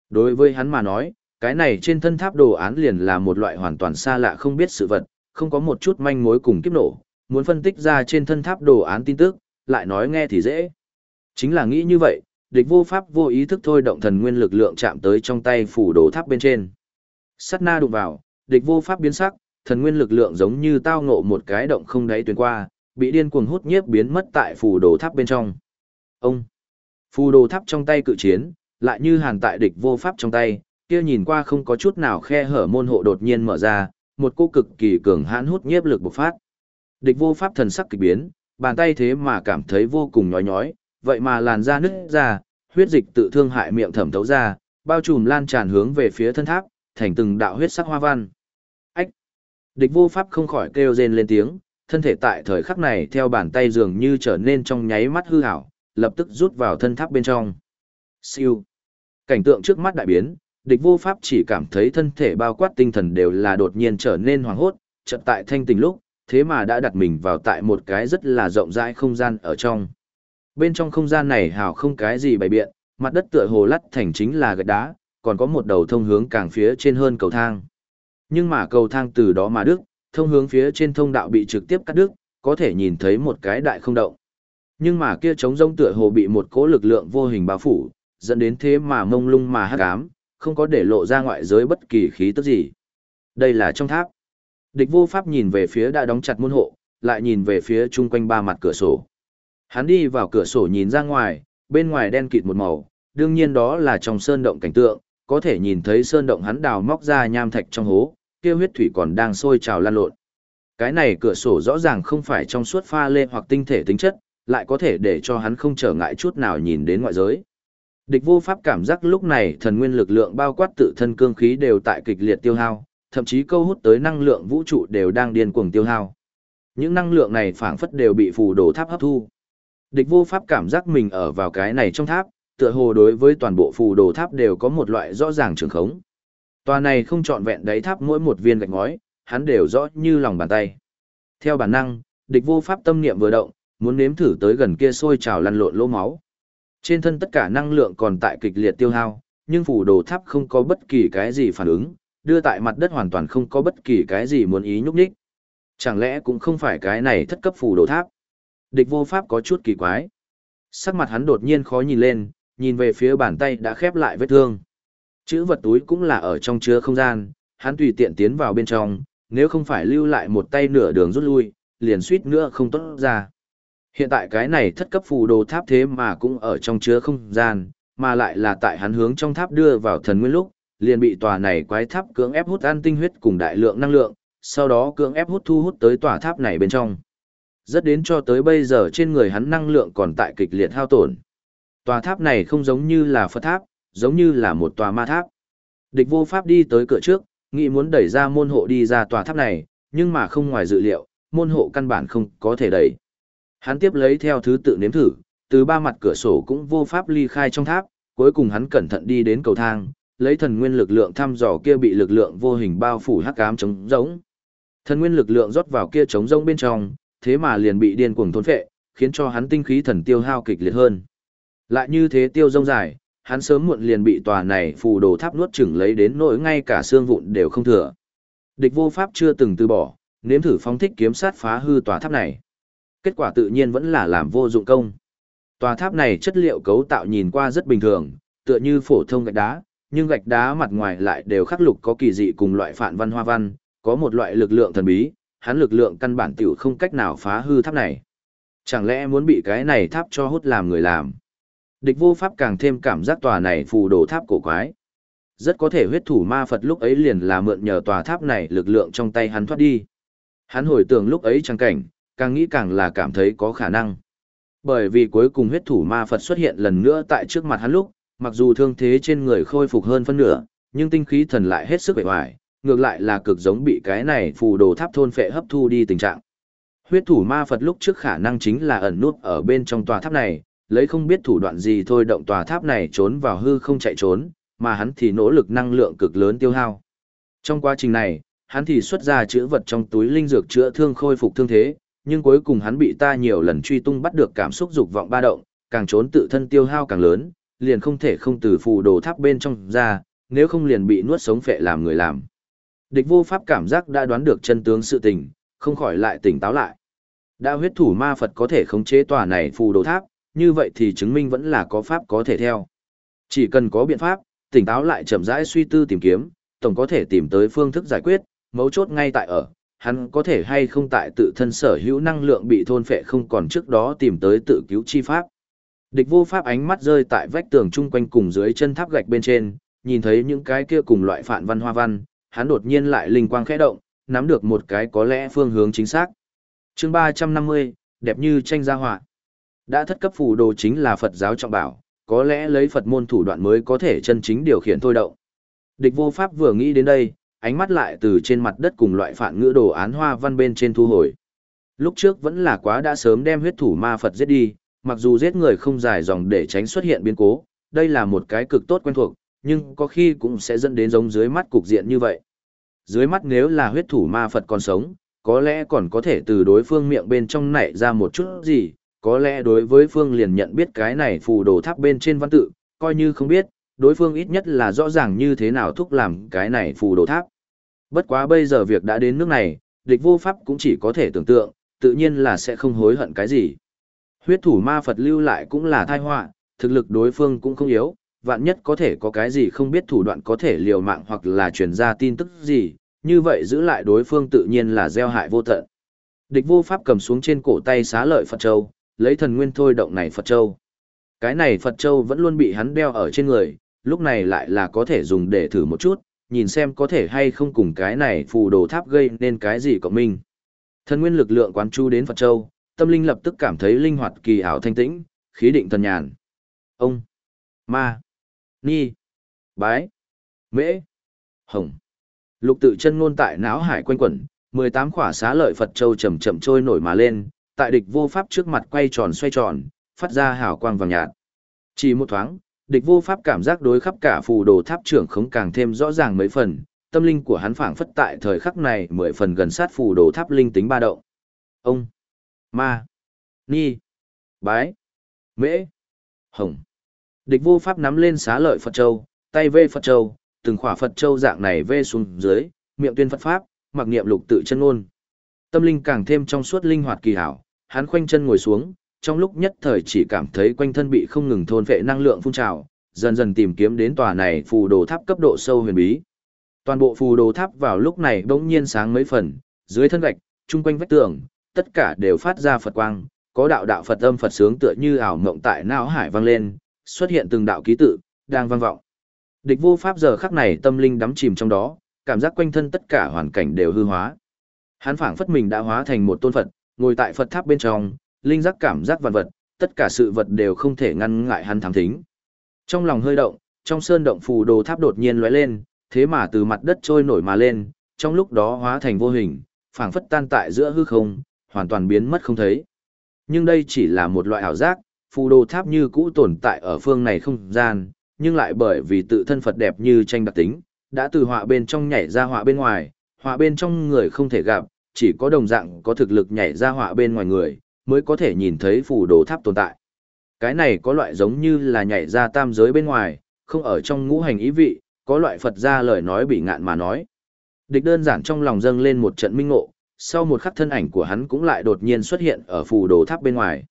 Đối với hắn mà nói, cái này trên thân tháp đồ án liền là một loại hoàn toàn xa lạ không biết sự vật, không có một chút manh mối cùng kiếp nổ, muốn phân tích ra trên thân tháp đồ án tin tức, lại nói nghe thì dễ. Chính là nghĩ như vậy, địch vô pháp vô ý thức thôi động thần nguyên lực lượng chạm tới trong tay phủ đồ tháp bên trên. Sát na đụng vào, địch vô pháp biến sắc, thần nguyên lực lượng giống như tao ngộ một cái động không đáy tuyến qua, bị điên cuồng hút nhiếp biến mất tại phủ đồ tháp bên trong. Ông! Phù đồ tháp trong tay cự chiến, lại như hàn tại địch vô pháp trong tay, kia nhìn qua không có chút nào khe hở môn hộ đột nhiên mở ra, một cô cực kỳ cường hãn hút nhiếp lực bộc phát. Địch vô pháp thần sắc kỳ biến, bàn tay thế mà cảm thấy vô cùng nhói nhói, vậy mà làn da nứt ra, huyết dịch tự thương hại miệng thẩm thấu ra, bao trùm lan tràn hướng về phía thân tháp, thành từng đạo huyết sắc hoa văn. Ách! Địch vô pháp không khỏi kêu rên lên tiếng, thân thể tại thời khắc này theo bàn tay dường như trở nên trong nháy mắt hư hảo, lập tức rút vào thân tháp bên trong. Siêu! Cảnh tượng trước mắt đại biến, địch vô pháp chỉ cảm thấy thân thể bao quát tinh thần đều là đột nhiên trở nên hoảng hốt, chợt tại thanh tình lúc, thế mà đã đặt mình vào tại một cái rất là rộng rãi không gian ở trong. Bên trong không gian này hào không cái gì bày biện, mặt đất tựa hồ lắt thành chính là gạch đá, còn có một đầu thông hướng càng phía trên hơn cầu thang. Nhưng mà cầu thang từ đó mà đức, thông hướng phía trên thông đạo bị trực tiếp cắt đứt, có thể nhìn thấy một cái đại không động. Nhưng mà kia trống rông tựa hồ bị một cỗ lực lượng vô hình bao phủ, dẫn đến thế mà mông lung mà hắc ám, không có để lộ ra ngoại giới bất kỳ khí tức gì. Đây là trong tháp. Địch vô pháp nhìn về phía đã đóng chặt môn hộ, lại nhìn về phía chung quanh ba mặt cửa sổ. Hắn đi vào cửa sổ nhìn ra ngoài, bên ngoài đen kịt một màu, đương nhiên đó là trong sơn động cảnh tượng, có thể nhìn thấy sơn động hắn đào móc ra nham thạch trong hố, kia huyết thủy còn đang sôi trào lan lộn. Cái này cửa sổ rõ ràng không phải trong suốt pha lê hoặc tinh thể tính chất, lại có thể để cho hắn không trở ngại chút nào nhìn đến ngoại giới. Địch vô pháp cảm giác lúc này thần nguyên lực lượng bao quát tự thân cương khí đều tại kịch liệt tiêu hao, thậm chí câu hút tới năng lượng vũ trụ đều đang điên cuồng tiêu hao. Những năng lượng này phảng phất đều bị phù đồ tháp hấp thu. Địch vô pháp cảm giác mình ở vào cái này trong tháp, tựa hồ đối với toàn bộ phù đồ tháp đều có một loại rõ ràng trường khống. Tòa này không trọn vẹn đáy tháp mỗi một viên gạch ngói, hắn đều rõ như lòng bàn tay. Theo bản năng, địch vô pháp tâm niệm vừa động, muốn nếm thử tới gần kia sôi trào lăn lộn lỗ máu. Trên thân tất cả năng lượng còn tại kịch liệt tiêu hao, nhưng phủ đồ tháp không có bất kỳ cái gì phản ứng, đưa tại mặt đất hoàn toàn không có bất kỳ cái gì muốn ý nhúc nhích. Chẳng lẽ cũng không phải cái này thất cấp phủ đồ tháp? Địch vô pháp có chút kỳ quái. Sắc mặt hắn đột nhiên khó nhìn lên, nhìn về phía bàn tay đã khép lại vết thương. Chữ vật túi cũng là ở trong chứa không gian, hắn tùy tiện tiến vào bên trong, nếu không phải lưu lại một tay nửa đường rút lui, liền suýt nữa không tốt ra. Hiện tại cái này thất cấp phù đồ tháp thế mà cũng ở trong chứa không gian, mà lại là tại hắn hướng trong tháp đưa vào thần nguyên lúc, liền bị tòa này quái tháp cưỡng ép hút ăn tinh huyết cùng đại lượng năng lượng, sau đó cưỡng ép hút thu hút tới tòa tháp này bên trong. Rất đến cho tới bây giờ trên người hắn năng lượng còn tại kịch liệt hao tổn. Tòa tháp này không giống như là Phật tháp, giống như là một tòa ma tháp. Địch vô pháp đi tới cửa trước, nghĩ muốn đẩy ra môn hộ đi ra tòa tháp này, nhưng mà không ngoài dự liệu, môn hộ căn bản không có thể đẩy. Hắn tiếp lấy theo thứ tự nếm thử, từ ba mặt cửa sổ cũng vô pháp ly khai trong tháp, cuối cùng hắn cẩn thận đi đến cầu thang, lấy thần nguyên lực lượng thăm dò kia bị lực lượng vô hình bao phủ hắc ám chống rỗng. Thần nguyên lực lượng rót vào kia chống rỗng bên trong, thế mà liền bị điên cuồng thôn phệ, khiến cho hắn tinh khí thần tiêu hao kịch liệt hơn. Lại như thế tiêu rông dài, hắn sớm muộn liền bị tòa này phù đồ tháp nuốt chửng lấy đến nỗi ngay cả xương vụn đều không thừa. Địch vô pháp chưa từng từ bỏ, nếm thử phóng thích kiếm sát phá hư tòa tháp này. Kết quả tự nhiên vẫn là làm vô dụng công. Tòa tháp này chất liệu cấu tạo nhìn qua rất bình thường, tựa như phổ thông gạch đá, nhưng gạch đá mặt ngoài lại đều khắc lục có kỳ dị cùng loại phản văn hoa văn, có một loại lực lượng thần bí, hắn lực lượng căn bản tiểu không cách nào phá hư tháp này. Chẳng lẽ muốn bị cái này tháp cho hút làm người làm? Địch vô pháp càng thêm cảm giác tòa này phù đồ tháp cổ quái. Rất có thể huyết thủ ma Phật lúc ấy liền là mượn nhờ tòa tháp này lực lượng trong tay hắn thoát đi. Hắn hồi tưởng lúc ấy trang cảnh, càng nghĩ càng là cảm thấy có khả năng. Bởi vì cuối cùng huyết thủ ma Phật xuất hiện lần nữa tại trước mặt hắn lúc, mặc dù thương thế trên người khôi phục hơn phân nửa, nhưng tinh khí thần lại hết sức bệ hoài, ngược lại là cực giống bị cái này phù đồ tháp thôn phệ hấp thu đi tình trạng. Huyết thủ ma Phật lúc trước khả năng chính là ẩn nút ở bên trong tòa tháp này, lấy không biết thủ đoạn gì thôi động tòa tháp này trốn vào hư không chạy trốn, mà hắn thì nỗ lực năng lượng cực lớn tiêu hao. Trong quá trình này, hắn thì xuất ra chữa vật trong túi linh dược chữa thương khôi phục thương thế, nhưng cuối cùng hắn bị ta nhiều lần truy tung bắt được cảm xúc dục vọng ba động, càng trốn tự thân tiêu hao càng lớn, liền không thể không từ phù đồ tháp bên trong ra, nếu không liền bị nuốt sống phệ làm người làm. Địch vô pháp cảm giác đã đoán được chân tướng sự tình, không khỏi lại tỉnh táo lại. Đã huyết thủ ma Phật có thể khống chế tòa này phù đồ tháp, như vậy thì chứng minh vẫn là có pháp có thể theo. Chỉ cần có biện pháp, tỉnh táo lại chậm rãi suy tư tìm kiếm, tổng có thể tìm tới phương thức giải quyết, mấu chốt ngay tại ở, hắn có thể hay không tại tự thân sở hữu năng lượng bị thôn phệ không còn trước đó tìm tới tự cứu chi pháp. Địch vô pháp ánh mắt rơi tại vách tường chung quanh cùng dưới chân tháp gạch bên trên, nhìn thấy những cái kia cùng loại phản văn hoa văn, hắn đột nhiên lại linh quang khẽ động, nắm được một cái có lẽ phương hướng chính xác. Chương 350, đẹp như tranh gia họa. Đã thất cấp phù đồ chính là Phật giáo trọng bảo, có lẽ lấy Phật môn thủ đoạn mới có thể chân chính điều khiển thôi động. Địch vô pháp vừa nghĩ đến đây, ánh mắt lại từ trên mặt đất cùng loại phản ngữ đồ án hoa văn bên trên thu hồi. Lúc trước vẫn là quá đã sớm đem huyết thủ ma Phật giết đi, mặc dù giết người không dài dòng để tránh xuất hiện biến cố, đây là một cái cực tốt quen thuộc, nhưng có khi cũng sẽ dẫn đến giống dưới mắt cục diện như vậy. Dưới mắt nếu là huyết thủ ma Phật còn sống, có lẽ còn có thể từ đối phương miệng bên trong nảy ra một chút gì, có lẽ đối với phương liền nhận biết cái này phù đồ tháp bên trên văn tự, coi như không biết, đối phương ít nhất là rõ ràng như thế nào thúc làm cái này phù đồ tháp. Bất quá bây giờ việc đã đến nước này, địch vô pháp cũng chỉ có thể tưởng tượng, tự nhiên là sẽ không hối hận cái gì. Huyết thủ ma Phật lưu lại cũng là tai họa, thực lực đối phương cũng không yếu, vạn nhất có thể có cái gì không biết thủ đoạn có thể liều mạng hoặc là truyền ra tin tức gì, như vậy giữ lại đối phương tự nhiên là gieo hại vô tận. Địch vô pháp cầm xuống trên cổ tay xá lợi Phật Châu, lấy thần nguyên thôi động này Phật Châu. Cái này Phật Châu vẫn luôn bị hắn đeo ở trên người, lúc này lại là có thể dùng để thử một chút, nhìn xem có thể hay không cùng cái này phù đồ tháp gây nên cái gì của mình. Thần nguyên lực lượng quán chu đến Phật Châu, tâm linh lập tức cảm thấy linh hoạt kỳ ảo thanh tĩnh, khí định thần nhàn. Ông, ma, ni, bái, mễ, hồng. Lục tự chân ngôn tại não hải quanh quẩn, 18 khỏa xá lợi Phật Châu chậm chậm trôi nổi mà lên, tại địch vô pháp trước mặt quay tròn xoay tròn, phát ra hào quang vàng nhạt. Chỉ một thoáng, địch vô pháp cảm giác đối khắp cả phù đồ tháp trưởng không càng thêm rõ ràng mấy phần, tâm linh của hắn phảng phất tại thời khắc này mười phần gần sát phù đồ tháp linh tính ba động. Ông, ma, ni, bái, mễ, hồng. Địch vô pháp nắm lên xá lợi Phật Châu, tay vê Phật Châu, từng khỏa Phật Châu dạng này vê xuống dưới, miệng tuyên Phật Pháp, mặc niệm lục tự chân ngôn. Tâm linh càng thêm trong suốt linh hoạt kỳ hảo, hắn khoanh chân ngồi xuống, trong lúc nhất thời chỉ cảm thấy quanh thân bị không ngừng thôn vệ năng lượng phun trào, dần dần tìm kiếm đến tòa này phù đồ tháp cấp độ sâu huyền bí. Toàn bộ phù đồ tháp vào lúc này bỗng nhiên sáng mấy phần, dưới thân gạch, chung quanh vách tường, tất cả đều phát ra Phật quang, có đạo đạo Phật âm Phật sướng tựa như ảo mộng tại não hải vang lên, xuất hiện từng đạo ký tự, đang vang vọng. Địch vô pháp giờ khắc này tâm linh đắm chìm trong đó, cảm giác quanh thân tất cả hoàn cảnh đều hư hóa. Hắn phảng phất mình đã hóa thành một tôn Phật, ngồi tại Phật tháp bên trong, linh giác cảm giác vạn vật, tất cả sự vật đều không thể ngăn ngại hắn thám thính. Trong lòng hơi động, trong sơn động phù đồ tháp đột nhiên lóe lên, thế mà từ mặt đất trôi nổi mà lên, trong lúc đó hóa thành vô hình, phảng phất tan tại giữa hư không, hoàn toàn biến mất không thấy. Nhưng đây chỉ là một loại ảo giác, phù đồ tháp như cũ tồn tại ở phương này không gian, nhưng lại bởi vì tự thân Phật đẹp như tranh đặc tính, đã từ họa bên trong nhảy ra họa bên ngoài, họa bên trong người không thể gặp, chỉ có đồng dạng có thực lực nhảy ra họa bên ngoài người, mới có thể nhìn thấy phù đồ tháp tồn tại. Cái này có loại giống như là nhảy ra tam giới bên ngoài, không ở trong ngũ hành ý vị, có loại Phật ra lời nói bị ngạn mà nói. Địch đơn giản trong lòng dâng lên một trận minh ngộ, sau một khắc thân ảnh của hắn cũng lại đột nhiên xuất hiện ở phù đồ tháp bên ngoài.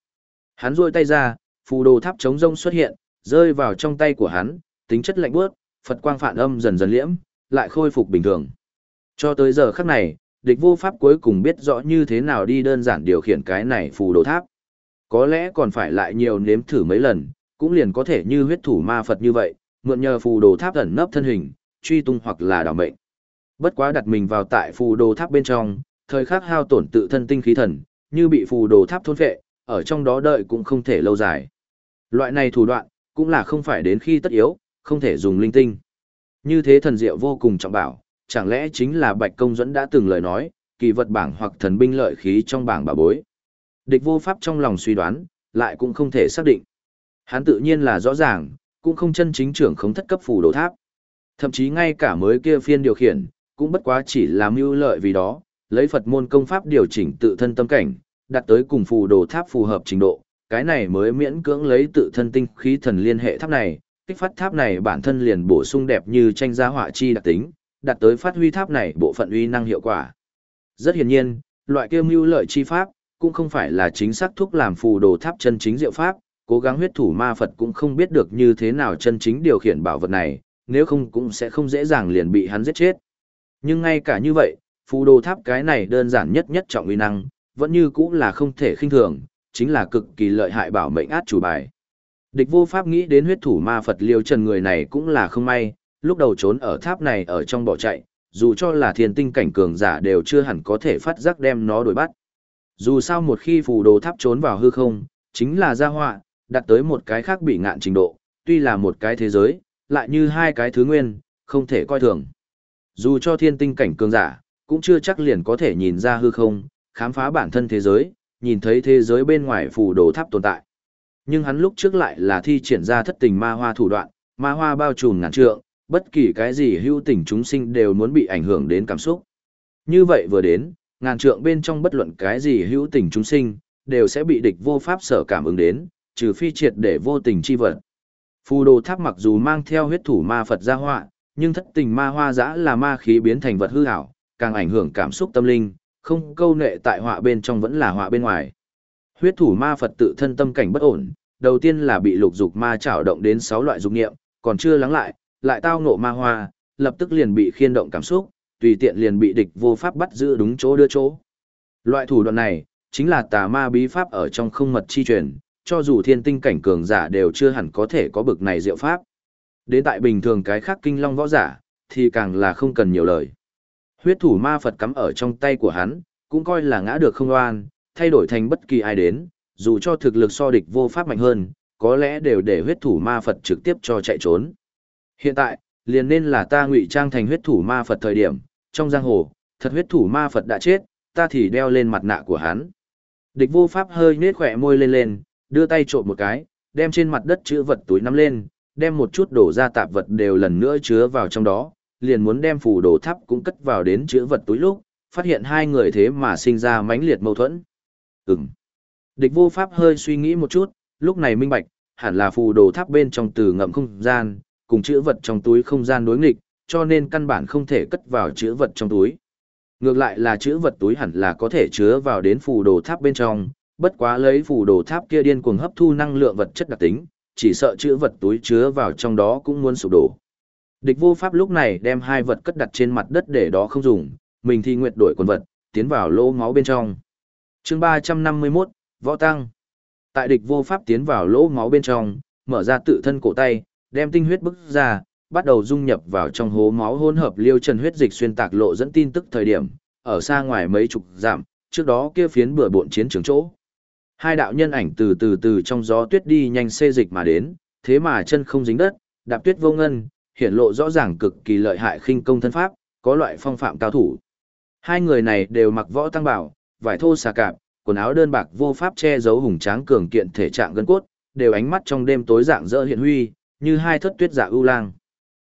Hắn rôi tay ra, phù đồ tháp chống rông xuất hiện, rơi vào trong tay của hắn, tính chất lạnh bước, Phật quang phản âm dần dần liễm, lại khôi phục bình thường. Cho tới giờ khắc này, địch vô pháp cuối cùng biết rõ như thế nào đi đơn giản điều khiển cái này phù đồ tháp. Có lẽ còn phải lại nhiều nếm thử mấy lần, cũng liền có thể như huyết thủ ma Phật như vậy, mượn nhờ phù đồ tháp ẩn nấp thân hình, truy tung hoặc là đảo mệnh. Bất quá đặt mình vào tại phù đồ tháp bên trong, thời khắc hao tổn tự thân tinh khí thần, như bị phù đồ tháp thôn phệ, ở trong đó đợi cũng không thể lâu dài. Loại này thủ đoạn, cũng là không phải đến khi tất yếu, không thể dùng linh tinh. Như thế thần diệu vô cùng trọng bảo, chẳng lẽ chính là Bạch Công dẫn đã từng lời nói, kỳ vật bảng hoặc thần binh lợi khí trong bảng bà bối. Địch vô pháp trong lòng suy đoán, lại cũng không thể xác định. Hắn tự nhiên là rõ ràng, cũng không chân chính trưởng không thất cấp phù đồ tháp. Thậm chí ngay cả mới kia phiên điều khiển, cũng bất quá chỉ là mưu lợi vì đó, lấy Phật môn công pháp điều chỉnh tự thân tâm cảnh, đặt tới cùng phù đồ tháp phù hợp trình độ, cái này mới miễn cưỡng lấy tự thân tinh khí thần liên hệ tháp này, kích phát tháp này bản thân liền bổ sung đẹp như tranh gia họa chi đặc tính, đạt tới phát huy tháp này bộ phận uy năng hiệu quả. Rất hiển nhiên, loại kia mưu lợi chi pháp, cũng không phải là chính xác thúc làm phù đồ tháp chân chính diệu pháp, cố gắng huyết thủ ma Phật cũng không biết được như thế nào chân chính điều khiển bảo vật này, nếu không cũng sẽ không dễ dàng liền bị hắn giết chết. Nhưng ngay cả như vậy, phù đồ tháp cái này đơn giản nhất nhất trọng uy năng, vẫn như cũng là không thể khinh thường, chính là cực kỳ lợi hại bảo mệnh át chủ bài. Địch vô pháp nghĩ đến huyết thủ ma Phật liêu trần người này cũng là không may, lúc đầu trốn ở tháp này ở trong bỏ chạy, dù cho là thiên tinh cảnh cường giả đều chưa hẳn có thể phát giác đem nó đuổi bắt. Dù sao một khi phù đồ tháp trốn vào hư không, chính là gia họa, đặt tới một cái khác bị ngạn trình độ, tuy là một cái thế giới, lại như hai cái thứ nguyên, không thể coi thường. Dù cho thiên tinh cảnh cường giả, cũng chưa chắc liền có thể nhìn ra hư không, khám phá bản thân thế giới, nhìn thấy thế giới bên ngoài phù đồ tháp tồn tại. Nhưng hắn lúc trước lại là thi triển ra thất tình ma hoa thủ đoạn, ma hoa bao trùm ngàn trượng, bất kỳ cái gì hưu tình chúng sinh đều muốn bị ảnh hưởng đến cảm xúc. Như vậy vừa đến, ngàn trượng bên trong bất luận cái gì hữu tình chúng sinh, đều sẽ bị địch vô pháp sở cảm ứng đến, trừ phi triệt để vô tình chi vật. Phù đồ tháp mặc dù mang theo huyết thủ ma Phật gia họa, nhưng thất tình ma hoa dã là ma khí biến thành vật hư ảo, càng ảnh hưởng cảm xúc tâm linh, không câu nệ tại họa bên trong vẫn là họa bên ngoài. Huyết thủ ma Phật tự thân tâm cảnh bất ổn, đầu tiên là bị lục dục ma trảo động đến 6 loại dục niệm, còn chưa lắng lại, lại tao ngộ ma hoa, lập tức liền bị khiên động cảm xúc, tùy tiện liền bị địch vô pháp bắt giữ đúng chỗ đưa chỗ. Loại thủ đoạn này, chính là tà ma bí pháp ở trong không mật chi truyền, cho dù thiên tinh cảnh cường giả đều chưa hẳn có thể có bực này diệu pháp. Đến tại bình thường cái khác kinh long võ giả, thì càng là không cần nhiều lời. Huyết thủ ma Phật cắm ở trong tay của hắn, cũng coi là ngã được không oan, thay đổi thành bất kỳ ai đến, dù cho thực lực so địch vô pháp mạnh hơn, có lẽ đều để huyết thủ ma Phật trực tiếp cho chạy trốn. Hiện tại, liền nên là ta ngụy trang thành huyết thủ ma Phật thời điểm, trong giang hồ, thật huyết thủ ma Phật đã chết, ta thì đeo lên mặt nạ của hắn. Địch vô pháp hơi nết khỏe môi lên lên, đưa tay trộn một cái, đem trên mặt đất chứa vật túi nắm lên, đem một chút đổ ra tạp vật đều lần nữa chứa vào trong đó, liền muốn đem phù đồ tháp cũng cất vào đến chứa vật túi lúc, phát hiện hai người thế mà sinh ra mãnh liệt mâu thuẫn. Ừm. Địch vô pháp hơi suy nghĩ một chút, lúc này minh bạch, hẳn là phù đồ tháp bên trong từ ngậm không gian, cùng chữ vật trong túi không gian đối nghịch, cho nên căn bản không thể cất vào chữ vật trong túi. Ngược lại là chữ vật túi hẳn là có thể chứa vào đến phù đồ tháp bên trong, bất quá lấy phù đồ tháp kia điên cuồng hấp thu năng lượng vật chất đặc tính, chỉ sợ chữ vật túi chứa vào trong đó cũng muốn sụp đổ. Địch vô pháp lúc này đem hai vật cất đặt trên mặt đất để đó không dùng, mình thì nguyệt đổi quần vật, tiến vào lỗ máu bên trong. chương 351, Võ Tăng. Tại địch vô pháp tiến vào lỗ máu bên trong, mở ra tự thân cổ tay, đem tinh huyết bức ra, bắt đầu dung nhập vào trong hố máu hỗn hợp liêu trần huyết dịch xuyên tạc lộ dẫn tin tức thời điểm, ở xa ngoài mấy chục dặm, trước đó kia phiến bừa bộn chiến trường chỗ. Hai đạo nhân ảnh từ từ từ trong gió tuyết đi nhanh xê dịch mà đến, thế mà chân không dính đất, đạp tuyết vô ngân, hiện lộ rõ ràng cực kỳ lợi hại khinh công thân pháp, có loại phong phạm cao thủ. Hai người này đều mặc võ tăng bảo, vải thô xà cạp, quần áo đơn bạc vô pháp che giấu hùng tráng cường kiện thể trạng gân cốt, đều ánh mắt trong đêm tối dạng dỡ hiện huy, như hai thất tuyết giả ưu lang.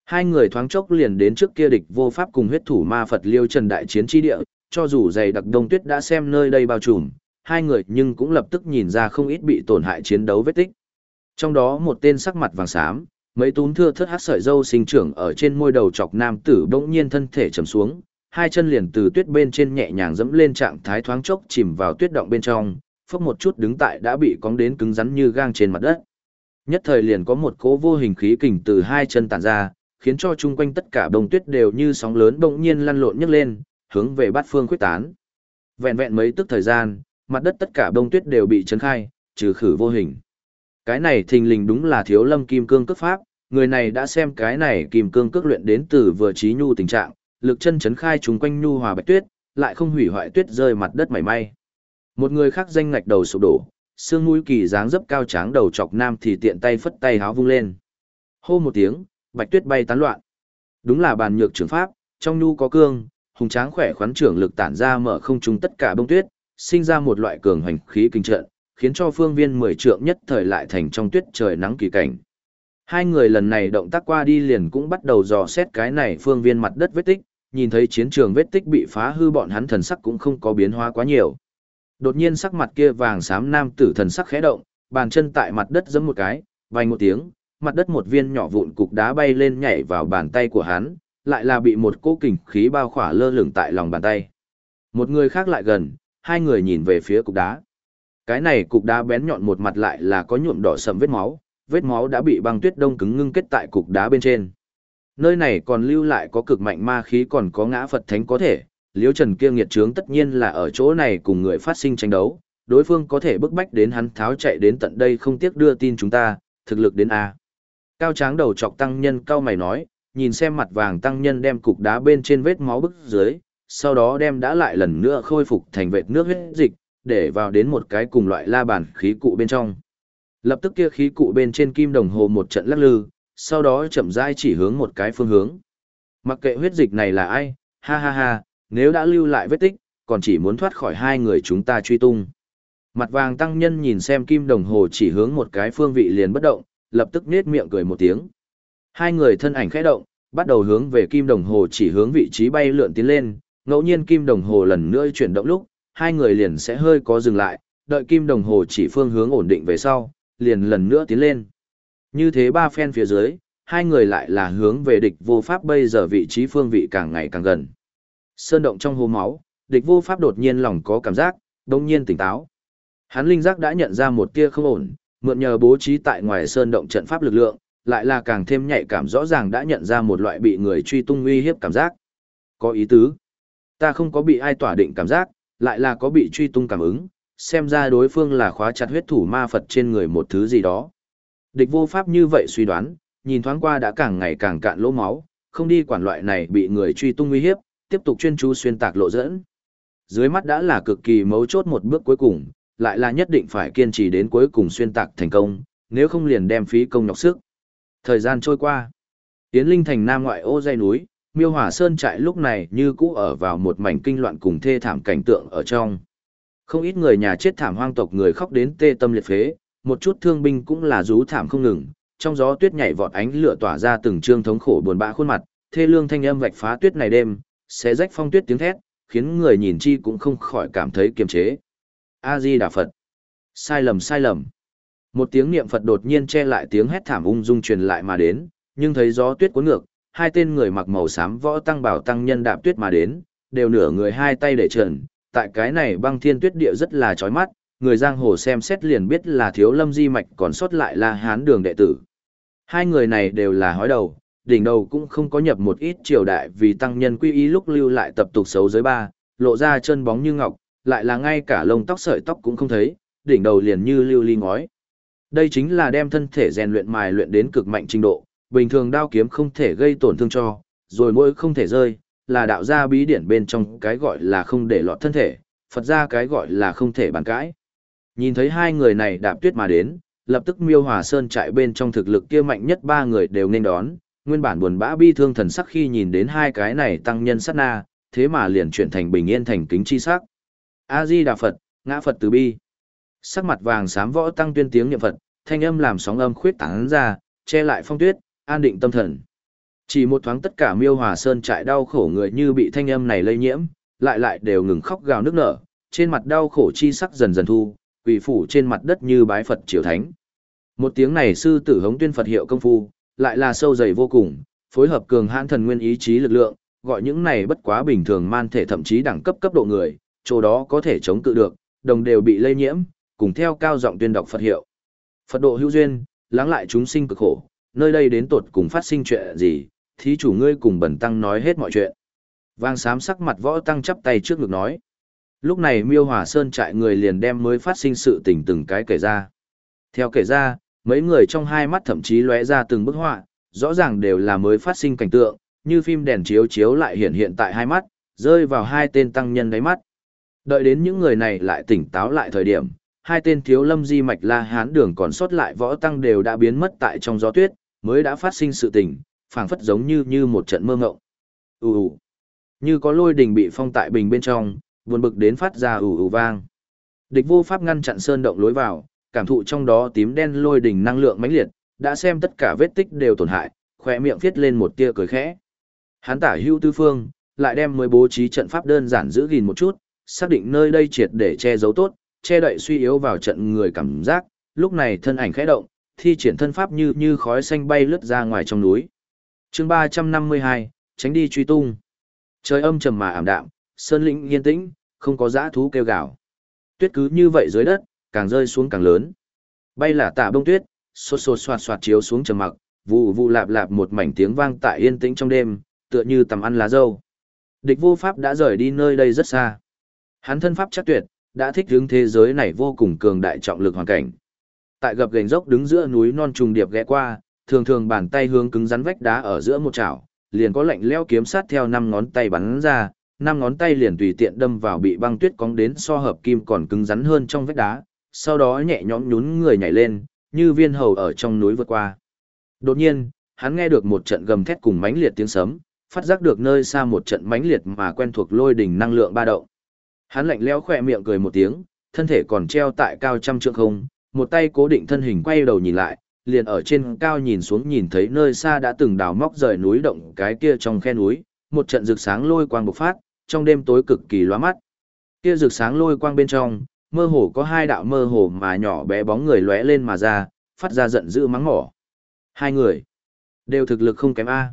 Hai người thoáng chốc liền đến trước kia địch vô pháp cùng huyết thủ ma Phật Liêu Trần đại chiến chi địa, cho dù dày đặc đông tuyết đã xem nơi đây bao trùm, hai người nhưng cũng lập tức nhìn ra không ít bị tổn hại chiến đấu vết tích. Trong đó một tên sắc mặt vàng xám, mấy túm thưa thất hát sợi dâu sinh trưởng ở trên môi đầu chọc nam tử bỗng nhiên thân thể trầm xuống, hai chân liền từ tuyết bên trên nhẹ nhàng dẫm lên trạng thái thoáng chốc chìm vào tuyết động bên trong, phốc một chút đứng tại đã bị cóng đến cứng rắn như gang trên mặt đất. Nhất thời liền có một cỗ vô hình khí kình từ hai chân tản ra, khiến cho chung quanh tất cả bông tuyết đều như sóng lớn bỗng nhiên lăn lộn nhấc lên, hướng về bát phương quyết tán. Vẹn vẹn mấy tức thời gian, mặt đất tất cả bông tuyết đều bị chấn khai, trừ khử vô hình. Cái này thình lình đúng là thiếu lâm kim cương cước pháp, người này đã xem cái này kim cương cước luyện đến từ vừa trí nhu tình trạng, lực chân chấn khai chúng quanh nhu hòa bạch tuyết, lại không hủy hoại tuyết rơi mặt đất mảy may. Một người khác danh ngạch đầu sụp đổ, xương mũi kỳ dáng dấp cao tráng đầu chọc nam thì tiện tay phất tay háo vung lên. Hô một tiếng, bạch tuyết bay tán loạn. Đúng là bàn nhược trưởng pháp, trong nhu có cương, hùng tráng khỏe khoắn trưởng lực tản ra mở không trung tất cả bông tuyết, sinh ra một loại cường hành khí kinh trận, khiến cho phương viên mười trượng nhất thời lại thành trong tuyết trời nắng kỳ cảnh. Hai người lần này động tác qua đi liền cũng bắt đầu dò xét cái này phương viên mặt đất vết tích, nhìn thấy chiến trường vết tích bị phá hư bọn hắn thần sắc cũng không có biến hóa quá nhiều. Đột nhiên sắc mặt kia vàng xám nam tử thần sắc khẽ động, bàn chân tại mặt đất giẫm một cái, vang một tiếng, mặt đất một viên nhỏ vụn cục đá bay lên nhảy vào bàn tay của hắn, lại là bị một cỗ kình khí bao khỏa lơ lửng tại lòng bàn tay. Một người khác lại gần, hai người nhìn về phía cục đá. Cái này cục đá bén nhọn một mặt lại là có nhuộm đỏ sầm vết máu, vết máu đã bị băng tuyết đông cứng ngưng kết tại cục đá bên trên. Nơi này còn lưu lại có cực mạnh ma khí còn có ngã Phật thánh có thể, Liễu Trần kia nghiệt trướng tất nhiên là ở chỗ này cùng người phát sinh tranh đấu, đối phương có thể bức bách đến hắn tháo chạy đến tận đây không tiếc đưa tin chúng ta, thực lực đến A. Cao tráng đầu chọc tăng nhân cao mày nói, nhìn xem mặt vàng tăng nhân đem cục đá bên trên vết máu bức dưới, sau đó đem đã lại lần nữa khôi phục thành vệt nước huyết dịch, để vào đến một cái cùng loại la bàn khí cụ bên trong. Lập tức kia khí cụ bên trên kim đồng hồ một trận lắc lư, sau đó chậm rãi chỉ hướng một cái phương hướng. Mặc kệ huyết dịch này là ai, ha ha ha, nếu đã lưu lại vết tích, còn chỉ muốn thoát khỏi hai người chúng ta truy tung. Mặt vàng tăng nhân nhìn xem kim đồng hồ chỉ hướng một cái phương vị liền bất động, lập tức nết miệng cười một tiếng. Hai người thân ảnh khẽ động, bắt đầu hướng về kim đồng hồ chỉ hướng vị trí bay lượn tiến lên, ngẫu nhiên kim đồng hồ lần nữa chuyển động lúc, hai người liền sẽ hơi có dừng lại, đợi kim đồng hồ chỉ phương hướng ổn định về sau, liền lần nữa tiến lên. Như thế ba phen phía dưới, hai người lại là hướng về địch vô pháp bây giờ vị trí phương vị càng ngày càng gần. Sơn động trong hố máu, địch vô pháp đột nhiên lòng có cảm giác, đông nhiên tỉnh táo. Hắn linh giác đã nhận ra một tia không ổn, mượn nhờ bố trí tại ngoài sơn động trận pháp lực lượng, lại là càng thêm nhạy cảm rõ ràng đã nhận ra một loại bị người truy tung uy hiếp cảm giác. Có ý tứ. Ta không có bị ai tỏa định cảm giác, lại là có bị truy tung cảm ứng, xem ra đối phương là khóa chặt huyết thủ ma Phật trên người một thứ gì đó. Địch vô pháp như vậy suy đoán, nhìn thoáng qua đã càng ngày càng cạn lỗ máu, không đi quản loại này bị người truy tung uy hiếp, tiếp tục chuyên chú xuyên tạc lộ dẫn. Dưới mắt đã là cực kỳ mấu chốt một bước cuối cùng, lại là nhất định phải kiên trì đến cuối cùng xuyên tạc thành công, nếu không liền đem phí công nhọc sức. Thời gian trôi qua, Tiến Linh thành nam ngoại ô dây núi, Miêu Hỏa Sơn trại lúc này như cũ ở vào một mảnh kinh loạn cùng thê thảm cảnh tượng ở trong. Không ít người nhà chết thảm hoang tộc người khóc đến tê tâm liệt phế, một chút thương binh cũng là rú thảm không ngừng, trong gió tuyết nhảy vọt ánh lửa tỏa ra từng trương thống khổ buồn bã khuôn mặt, thê lương thanh âm vạch phá tuyết này đêm, xé rách phong tuyết tiếng thét, khiến người nhìn chi cũng không khỏi cảm thấy kiềm chế. A Di Đà Phật. Sai lầm sai lầm. Một tiếng niệm Phật đột nhiên che lại tiếng hét thảm ung dung truyền lại mà đến, nhưng thấy gió tuyết cuốn ngược, hai tên người mặc màu xám võ tăng bảo tăng nhân đạp tuyết mà đến, đều nửa người hai tay để trần, tại cái này băng thiên tuyết địa rất là chói mắt, người giang hồ xem xét liền biết là thiếu lâm di mạch còn sót lại là hán đường đệ tử. Hai người này đều là hói đầu, đỉnh đầu cũng không có nhập một ít triều đại vì tăng nhân quy ý lúc lưu lại tập tục xấu giới ba, lộ ra chân bóng như ngọc, lại là ngay cả lông tóc sợi tóc cũng không thấy, đỉnh đầu liền như lưu ly ngói. Đây chính là đem thân thể rèn luyện mài luyện đến cực mạnh trình độ, bình thường đao kiếm không thể gây tổn thương cho, rồi mỗi không thể rơi, là đạo gia bí điển bên trong cái gọi là không để lọt thân thể, Phật gia cái gọi là không thể bàn cãi. Nhìn thấy hai người này đạp tuyết mà đến, lập tức miêu hòa sơn trại bên trong thực lực kia mạnh nhất ba người đều nên đón, nguyên bản buồn bã bi thương thần sắc khi nhìn đến hai cái này tăng nhân sát na, thế mà liền chuyển thành bình yên thành kính chi sắc. A Di Đà Phật, ngã Phật từ bi. Sắc mặt vàng xám võ tăng tuyên tiếng niệm Phật, thanh âm làm sóng âm khuyết tán ra, che lại phong tuyết, an định tâm thần. Chỉ một thoáng tất cả miêu hòa sơn trại đau khổ người như bị thanh âm này lây nhiễm, lại lại đều ngừng khóc gào nước nở, trên mặt đau khổ chi sắc dần dần thu, quỳ phủ trên mặt đất như bái Phật triều thánh. Một tiếng này sư tử hống tuyên Phật hiệu công phu, lại là sâu dày vô cùng, phối hợp cường hãn thần nguyên ý chí lực lượng, gọi những này bất quá bình thường man thể thậm chí đẳng cấp cấp độ người, chỗ đó có thể chống cự được, đồng đều bị lây nhiễm, cùng theo cao giọng tuyên đọc Phật hiệu. Phật độ hữu duyên, lắng lại chúng sinh cực khổ, nơi đây đến tột cùng phát sinh chuyện gì, thí chủ ngươi cùng bẩn tăng nói hết mọi chuyện. Vang sám sắc mặt võ tăng chắp tay trước ngực nói. Lúc này miêu hòa sơn trại người liền đem mới phát sinh sự tình từng cái kể ra. Theo kể ra, mấy người trong hai mắt thậm chí lóe ra từng bức họa, rõ ràng đều là mới phát sinh cảnh tượng, như phim đèn chiếu chiếu lại hiện hiện tại hai mắt, rơi vào hai tên tăng nhân đáy mắt. Đợi đến những người này lại tỉnh táo lại thời điểm, hai tên thiếu lâm di mạch la hán đường còn sót lại võ tăng đều đã biến mất tại trong gió tuyết, mới đã phát sinh sự tình, phảng phất giống như như một trận mơ ngộng. Ù ù. Như có lôi đình bị phong tại bình bên trong, buồn bực đến phát ra ù ù vang. Địch vô pháp ngăn chặn sơn động lối vào, cảm thụ trong đó tím đen lôi đỉnh năng lượng mãnh liệt, đã xem tất cả vết tích đều tổn hại, khỏe miệng viết lên một tia cười khẽ. Hắn tả hưu tư phương, lại đem mới bố trí trận pháp đơn giản giữ gìn một chút, xác định nơi đây triệt để che giấu tốt, che đậy suy yếu vào trận người cảm giác, lúc này thân ảnh khẽ động, thi triển thân pháp như như khói xanh bay lướt ra ngoài trong núi. Chương 352, tránh đi truy tung. Trời âm trầm mà ảm đạm, sơn lĩnh yên tĩnh, không có dã thú kêu gào. Tuyết cứ như vậy dưới đất, càng rơi xuống càng lớn. Bay là tạ bông tuyết, xô xô xoạt xoạt chiếu xuống trầm mặc, vụ vụ lạp lạp một mảnh tiếng vang tại yên tĩnh trong đêm, tựa như tầm ăn lá dâu. Địch vô pháp đã rời đi nơi đây rất xa. Hắn thân pháp chắc tuyệt, đã thích hướng thế giới này vô cùng cường đại trọng lực hoàn cảnh. Tại gập gành dốc đứng giữa núi non trùng điệp ghé qua, thường thường bàn tay hướng cứng rắn vách đá ở giữa một chảo, liền có lạnh leo kiếm sát theo năm ngón tay bắn ra, năm ngón tay liền tùy tiện đâm vào bị băng tuyết cong đến so hợp kim còn cứng rắn hơn trong vách đá, sau đó nhẹ nhõm nhún người nhảy lên, như viên hầu ở trong núi vượt qua. Đột nhiên, hắn nghe được một trận gầm thét cùng mãnh liệt tiếng sấm, phát giác được nơi xa một trận mãnh liệt mà quen thuộc lôi đỉnh năng lượng ba động. Hắn lạnh lẽo khỏe miệng cười một tiếng, thân thể còn treo tại cao trăm trượng không, một tay cố định thân hình quay đầu nhìn lại, liền ở trên cao nhìn xuống nhìn thấy nơi xa đã từng đào móc rời núi động cái kia trong khe núi, một trận rực sáng lôi quang bộc phát, trong đêm tối cực kỳ lóa mắt. Kia rực sáng lôi quang bên trong, mơ hồ có hai đạo mơ hồ mà nhỏ bé bóng người lóe lên mà ra, phát ra giận dữ mắng mỏ. Hai người đều thực lực không kém a.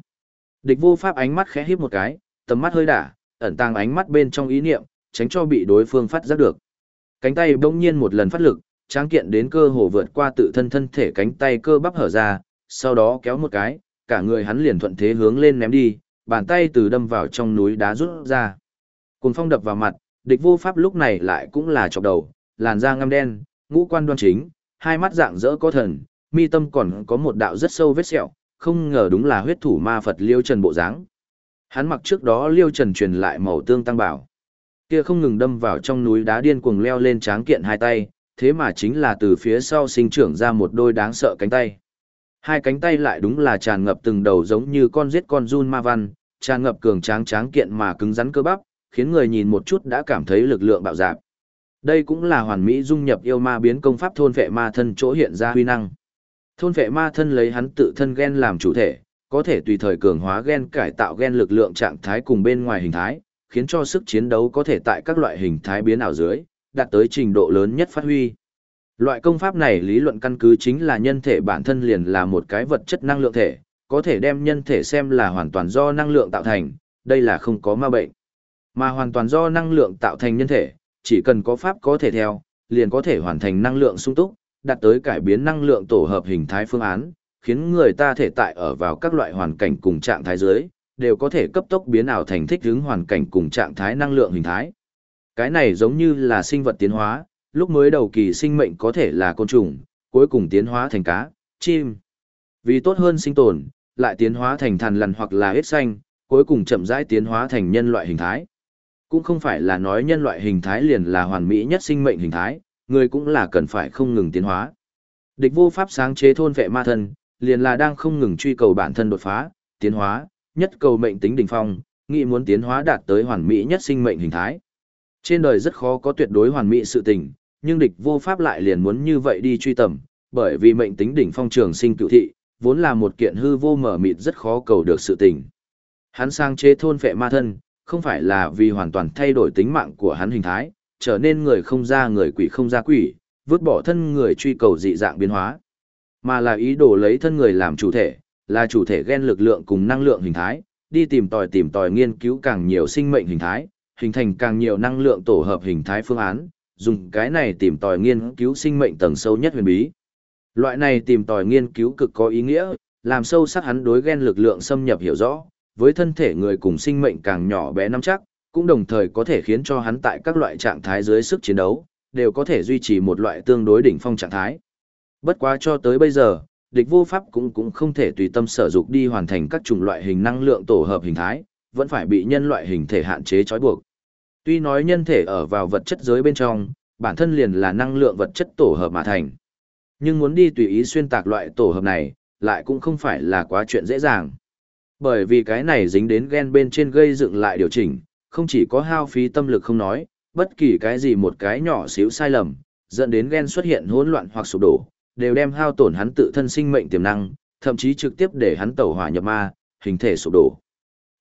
Địch vô pháp ánh mắt khẽ híp một cái, tầm mắt hơi đả, ẩn tàng ánh mắt bên trong ý niệm, tránh cho bị đối phương phát giác được. Cánh tay bỗng nhiên một lần phát lực, tráng kiện đến cơ hồ vượt qua tự thân thân thể cánh tay cơ bắp hở ra, sau đó kéo một cái, cả người hắn liền thuận thế hướng lên ném đi, bàn tay từ đâm vào trong núi đá rút ra. Cùng phong đập vào mặt, địch vô pháp lúc này lại cũng là chọc đầu, làn da ngăm đen, ngũ quan đoan chính, hai mắt dạng dỡ có thần, mi tâm còn có một đạo rất sâu vết sẹo, không ngờ đúng là huyết thủ ma Phật Liêu Trần bộ dáng. Hắn mặc trước đó Liêu Trần truyền lại màu tương tăng bảo. Kia không ngừng đâm vào trong núi đá điên cuồng leo lên tráng kiện hai tay, thế mà chính là từ phía sau sinh trưởng ra một đôi đáng sợ cánh tay. Hai cánh tay lại đúng là tràn ngập từng đầu giống như con giết con run ma văn, tràn ngập cường tráng tráng kiện mà cứng rắn cơ bắp, khiến người nhìn một chút đã cảm thấy lực lượng bạo dạp. Đây cũng là hoàn mỹ dung nhập yêu ma biến công pháp thôn vệ ma thân chỗ hiện ra huy năng. Thôn vệ ma thân lấy hắn tự thân gen làm chủ thể, có thể tùy thời cường hóa gen cải tạo gen lực lượng trạng thái cùng bên ngoài hình thái, khiến cho sức chiến đấu có thể tại các loại hình thái biến ảo dưới, đạt tới trình độ lớn nhất phát huy. Loại công pháp này lý luận căn cứ chính là nhân thể bản thân liền là một cái vật chất năng lượng thể, có thể đem nhân thể xem là hoàn toàn do năng lượng tạo thành, đây là không có ma bệnh. Mà hoàn toàn do năng lượng tạo thành nhân thể, chỉ cần có pháp có thể theo, liền có thể hoàn thành năng lượng sung túc, đạt tới cải biến năng lượng tổ hợp hình thái phương án, khiến người ta thể tại ở vào các loại hoàn cảnh cùng trạng thái dưới, đều có thể cấp tốc biến ảo thành thích ứng hoàn cảnh cùng trạng thái năng lượng hình thái. Cái này giống như là sinh vật tiến hóa, lúc mới đầu kỳ sinh mệnh có thể là côn trùng, cuối cùng tiến hóa thành cá, chim. Vì tốt hơn sinh tồn, lại tiến hóa thành thằn lằn hoặc là hết xanh, cuối cùng chậm rãi tiến hóa thành nhân loại hình thái. Cũng không phải là nói nhân loại hình thái liền là hoàn mỹ nhất sinh mệnh hình thái, người cũng là cần phải không ngừng tiến hóa. Địch vô pháp sáng chế thôn vệ ma thân, liền là đang không ngừng truy cầu bản thân đột phá, tiến hóa, nhất cầu mệnh tính đỉnh phong, nghĩ muốn tiến hóa đạt tới hoàn mỹ nhất sinh mệnh hình thái. Trên đời rất khó có tuyệt đối hoàn mỹ sự tình, nhưng địch vô pháp lại liền muốn như vậy đi truy tầm, bởi vì mệnh tính đỉnh phong trường sinh cựu thị, vốn là một kiện hư vô mở mịt rất khó cầu được sự tình. Hắn sang chế thôn phệ ma thân, không phải là vì hoàn toàn thay đổi tính mạng của hắn hình thái, trở nên người không ra người quỷ không ra quỷ, vứt bỏ thân người truy cầu dị dạng biến hóa, mà là ý đồ lấy thân người làm chủ thể, là chủ thể ghen lực lượng cùng năng lượng hình thái, đi tìm tòi tìm tòi nghiên cứu càng nhiều sinh mệnh hình thái, hình thành càng nhiều năng lượng tổ hợp hình thái phương án, dùng cái này tìm tòi nghiên cứu sinh mệnh tầng sâu nhất huyền bí. Loại này tìm tòi nghiên cứu cực có ý nghĩa, làm sâu sắc hắn đối ghen lực lượng xâm nhập hiểu rõ, với thân thể người cùng sinh mệnh càng nhỏ bé nắm chắc, cũng đồng thời có thể khiến cho hắn tại các loại trạng thái dưới sức chiến đấu, đều có thể duy trì một loại tương đối đỉnh phong trạng thái. Bất quá cho tới bây giờ, địch vô pháp cũng cũng không thể tùy tâm sở dục đi hoàn thành các chủng loại hình năng lượng tổ hợp hình thái, vẫn phải bị nhân loại hình thể hạn chế trói buộc. Tuy nói nhân thể ở vào vật chất giới bên trong, bản thân liền là năng lượng vật chất tổ hợp mà thành. Nhưng muốn đi tùy ý xuyên tạc loại tổ hợp này, lại cũng không phải là quá chuyện dễ dàng. Bởi vì cái này dính đến gen bên trên gây dựng lại điều chỉnh, không chỉ có hao phí tâm lực không nói, bất kỳ cái gì một cái nhỏ xíu sai lầm, dẫn đến gen xuất hiện hỗn loạn hoặc sụp đổ, đều đem hao tổn hắn tự thân sinh mệnh tiềm năng, thậm chí trực tiếp để hắn tẩu hỏa nhập ma, hình thể sụp đổ.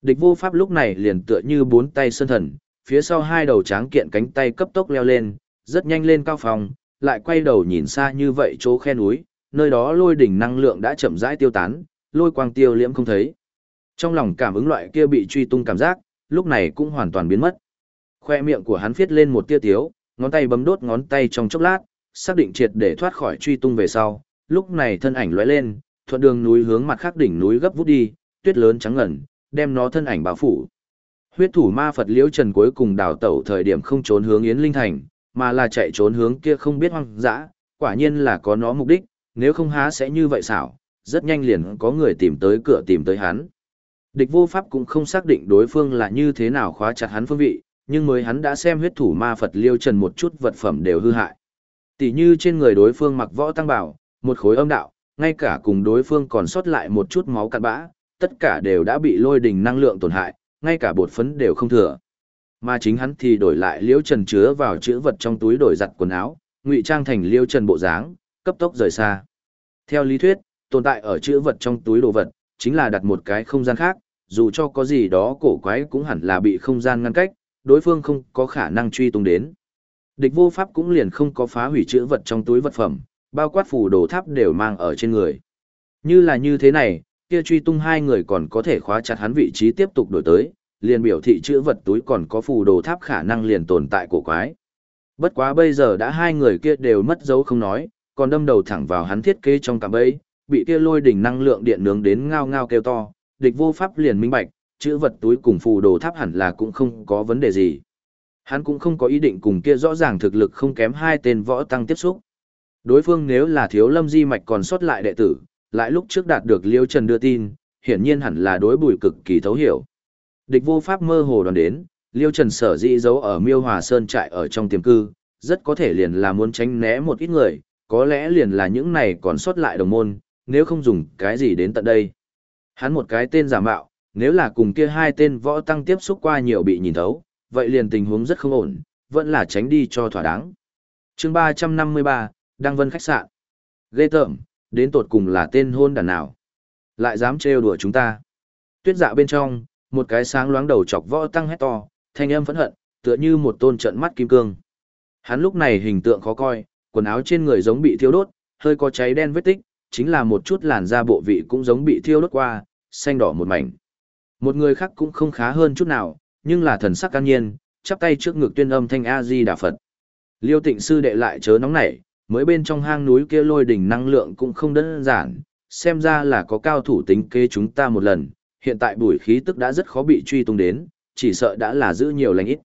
Địch vô pháp lúc này liền tựa như bốn tay sơn thần, phía sau hai đầu tráng kiện cánh tay cấp tốc leo lên, rất nhanh lên cao phòng, lại quay đầu nhìn xa như vậy chỗ khe núi, nơi đó lôi đỉnh năng lượng đã chậm rãi tiêu tán, lôi quang tiêu liễm không thấy. Trong lòng cảm ứng loại kia bị truy tung cảm giác, lúc này cũng hoàn toàn biến mất. Khoe miệng của hắn viết lên một tia tiếu, ngón tay bấm đốt ngón tay trong chốc lát, xác định triệt để thoát khỏi truy tung về sau, lúc này thân ảnh lóe lên, thuận đường núi hướng mặt khác đỉnh núi gấp vút đi, tuyết lớn trắng ngần, đem nó thân ảnh bao phủ. Huyết thủ ma Phật Liễu Trần cuối cùng đào tẩu thời điểm không trốn hướng Yến Linh Thành, mà là chạy trốn hướng kia không biết hoang dã, quả nhiên là có nó mục đích, nếu không há sẽ như vậy xảo, rất nhanh liền có người tìm tới cửa tìm tới hắn. Địch vô pháp cũng không xác định đối phương là như thế nào khóa chặt hắn phương vị, nhưng mới hắn đã xem huyết thủ ma Phật Liêu Trần một chút vật phẩm đều hư hại. Tỷ như trên người đối phương mặc võ tăng bảo, một khối âm đạo, ngay cả cùng đối phương còn sót lại một chút máu cặn bã, tất cả đều đã bị lôi đình năng lượng tổn hại, ngay cả bột phấn đều không thừa. Mà chính hắn thì đổi lại liêu trần chứa vào chữ vật trong túi đổi giặt quần áo, ngụy trang thành liêu trần bộ dáng, cấp tốc rời xa. Theo lý thuyết, tồn tại ở chữ vật trong túi đồ vật, chính là đặt một cái không gian khác, dù cho có gì đó cổ quái cũng hẳn là bị không gian ngăn cách, đối phương không có khả năng truy tung đến. Địch vô pháp cũng liền không có phá hủy chữ vật trong túi vật phẩm, bao quát phù đồ tháp đều mang ở trên người. Như là như thế này, kia truy tung hai người còn có thể khóa chặt hắn vị trí tiếp tục đổi tới, liền biểu thị chữ vật túi còn có phù đồ tháp khả năng liền tồn tại cổ quái. Bất quá bây giờ đã hai người kia đều mất dấu không nói, còn đâm đầu thẳng vào hắn thiết kế trong cạm bẫy, bị kia lôi đỉnh năng lượng điện nướng đến ngao ngao kêu to, địch vô pháp liền minh bạch, chữ vật túi cùng phù đồ tháp hẳn là cũng không có vấn đề gì. Hắn cũng không có ý định cùng kia rõ ràng thực lực không kém hai tên võ tăng tiếp xúc. Đối phương nếu là thiếu lâm di mạch còn sót lại đệ tử, lại lúc trước đạt được Liêu Trần đưa tin, hiển nhiên hẳn là đối bùi cực kỳ thấu hiểu. Địch vô pháp mơ hồ đoàn đến, Liêu Trần sở dĩ giấu ở Miêu Hòa Sơn trại ở trong tiềm cư, rất có thể liền là muốn tránh né một ít người, có lẽ liền là những này còn sót lại đồng môn, nếu không dùng cái gì đến tận đây. Hắn một cái tên giả mạo, nếu là cùng kia hai tên võ tăng tiếp xúc qua nhiều bị nhìn thấu, vậy liền tình huống rất không ổn, vẫn là tránh đi cho thỏa đáng. chương 353, Đăng Vân khách sạn. Ghê tởm, đến tột cùng là tên hôn đàn nào. Lại dám trêu đùa chúng ta. Tuyết dạ bên trong, một cái sáng loáng đầu chọc võ tăng hét to, thanh âm phẫn hận, tựa như một tôn trận mắt kim cương. Hắn lúc này hình tượng khó coi, quần áo trên người giống bị thiêu đốt, hơi có cháy đen vết tích, chính là một chút làn da bộ vị cũng giống bị thiêu đốt qua, xanh đỏ một mảnh. Một người khác cũng không khá hơn chút nào, nhưng là thần sắc can nhiên, chắp tay trước ngực tuyên âm thanh A-di Đà Phật. Liêu tịnh sư đệ lại chớ nóng nảy, mới bên trong hang núi kia lôi đỉnh năng lượng cũng không đơn giản, xem ra là có cao thủ tính kế chúng ta một lần, hiện tại bùi khí tức đã rất khó bị truy tung đến, chỉ sợ đã là giữ nhiều lành ít.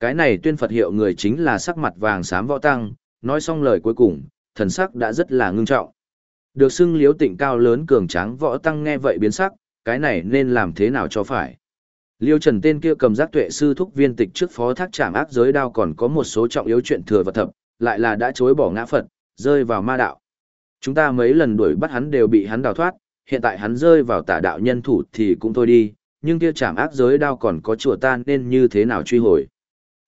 Cái này tuyên Phật hiệu người chính là sắc mặt vàng xám võ tăng, nói xong lời cuối cùng, thần sắc đã rất là ngưng trọng. Được xưng liếu tịnh cao lớn cường tráng võ tăng nghe vậy biến sắc, cái này nên làm thế nào cho phải. Liêu Trần tên kia cầm giác tuệ sư thúc viên tịch trước phó thác trảm ác giới đao còn có một số trọng yếu chuyện thừa vật thập, lại là đã chối bỏ ngã Phật, rơi vào ma đạo. Chúng ta mấy lần đuổi bắt hắn đều bị hắn đào thoát, hiện tại hắn rơi vào tà đạo nhân thủ thì cũng thôi đi, nhưng kia trảm ác giới đao còn có chùa tan nên như thế nào truy hồi.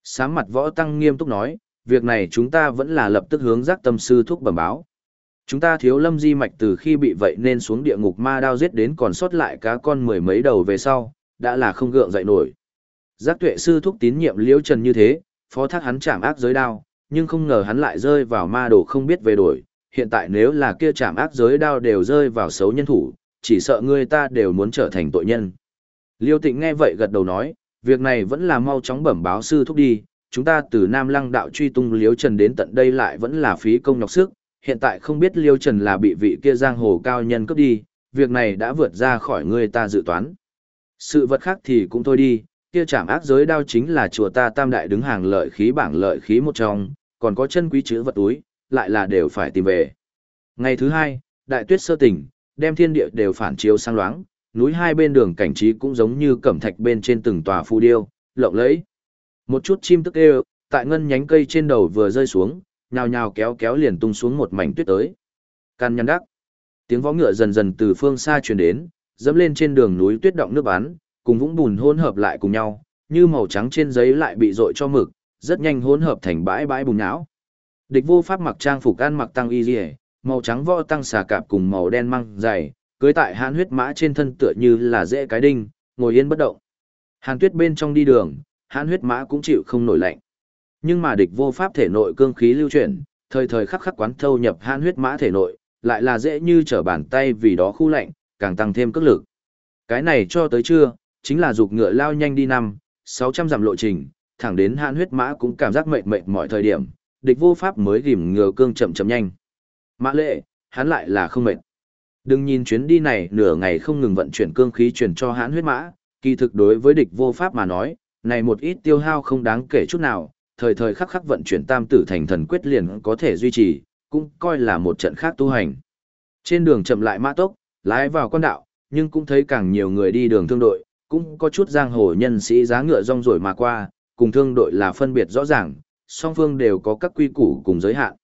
Sáng mặt võ tăng nghiêm túc nói, việc này chúng ta vẫn là lập tức hướng giác tâm sư thúc bẩm báo. Chúng ta thiếu lâm di mạch từ khi bị vậy nên xuống địa ngục ma đao giết đến còn sót lại cá con mười mấy đầu về sau, đã là không gượng dậy nổi. Giác tuệ sư thúc tín nhiệm liễu trần như thế, phó thác hắn chạm ác giới đao, nhưng không ngờ hắn lại rơi vào ma đồ không biết về đổi. Hiện tại nếu là kia chạm ác giới đao đều rơi vào xấu nhân thủ, chỉ sợ người ta đều muốn trở thành tội nhân. Liêu tịnh nghe vậy gật đầu nói, việc này vẫn là mau chóng bẩm báo sư thúc đi, chúng ta từ Nam Lăng đạo truy tung liễu Trần đến tận đây lại vẫn là phí công nhọc sức, hiện tại không biết Liêu Trần là bị vị kia giang hồ cao nhân cướp đi, việc này đã vượt ra khỏi người ta dự toán. Sự vật khác thì cũng thôi đi, kia chạm ác giới đao chính là chùa ta tam đại đứng hàng lợi khí bảng lợi khí một trong, còn có chân quý chữ vật túi, lại là đều phải tìm về. Ngày thứ hai, đại tuyết sơ tỉnh, đem thiên địa đều phản chiếu sang loáng, núi hai bên đường cảnh trí cũng giống như cẩm thạch bên trên từng tòa phù điêu, lộng lẫy. Một chút chim tức kêu, tại ngân nhánh cây trên đầu vừa rơi xuống, nhào nhào kéo kéo liền tung xuống một mảnh tuyết tới. Can nhăn đắc. Tiếng võ ngựa dần dần từ phương xa truyền đến, dẫm lên trên đường núi tuyết động nước bắn, cùng vũng bùn hỗn hợp lại cùng nhau, như màu trắng trên giấy lại bị dội cho mực, rất nhanh hỗn hợp thành bãi bãi bùn nhão. Địch vô pháp mặc trang phục ăn mặc tăng y liễu, màu trắng võ tăng xà cạp cùng màu đen măng dày, cưới tại hãn huyết mã trên thân tựa như là dễ cái đinh, ngồi yên bất động. Hàn tuyết bên trong đi đường, hãn huyết mã cũng chịu không nổi lạnh. Nhưng mà địch vô pháp thể nội cương khí lưu chuyển, thời thời khắc khắc quán thâu nhập hãn huyết mã thể nội, lại là dễ như trở bàn tay vì đó khu lạnh, càng tăng thêm cước lực. Cái này cho tới trưa, chính là dục ngựa lao nhanh đi năm, 600 dặm lộ trình, thẳng đến hãn huyết mã cũng cảm giác mệt mệt mọi thời điểm, địch vô pháp mới gìm ngựa cương chậm chậm nhanh. Mã lệ, hắn lại là không mệt. Đừng nhìn chuyến đi này nửa ngày không ngừng vận chuyển cương khí truyền cho hãn huyết mã, kỳ thực đối với địch vô pháp mà nói, này một ít tiêu hao không đáng kể chút nào, thời thời khắc khắc vận chuyển tam tử thành thần quyết liền có thể duy trì, cũng coi là một trận khác tu hành. Trên đường chậm lại mã tốc, lái vào con đạo, nhưng cũng thấy càng nhiều người đi đường thương đội, cũng có chút giang hồ nhân sĩ giá ngựa rong rổi mà qua, cùng thương đội là phân biệt rõ ràng, song phương đều có các quy củ cùng giới hạn.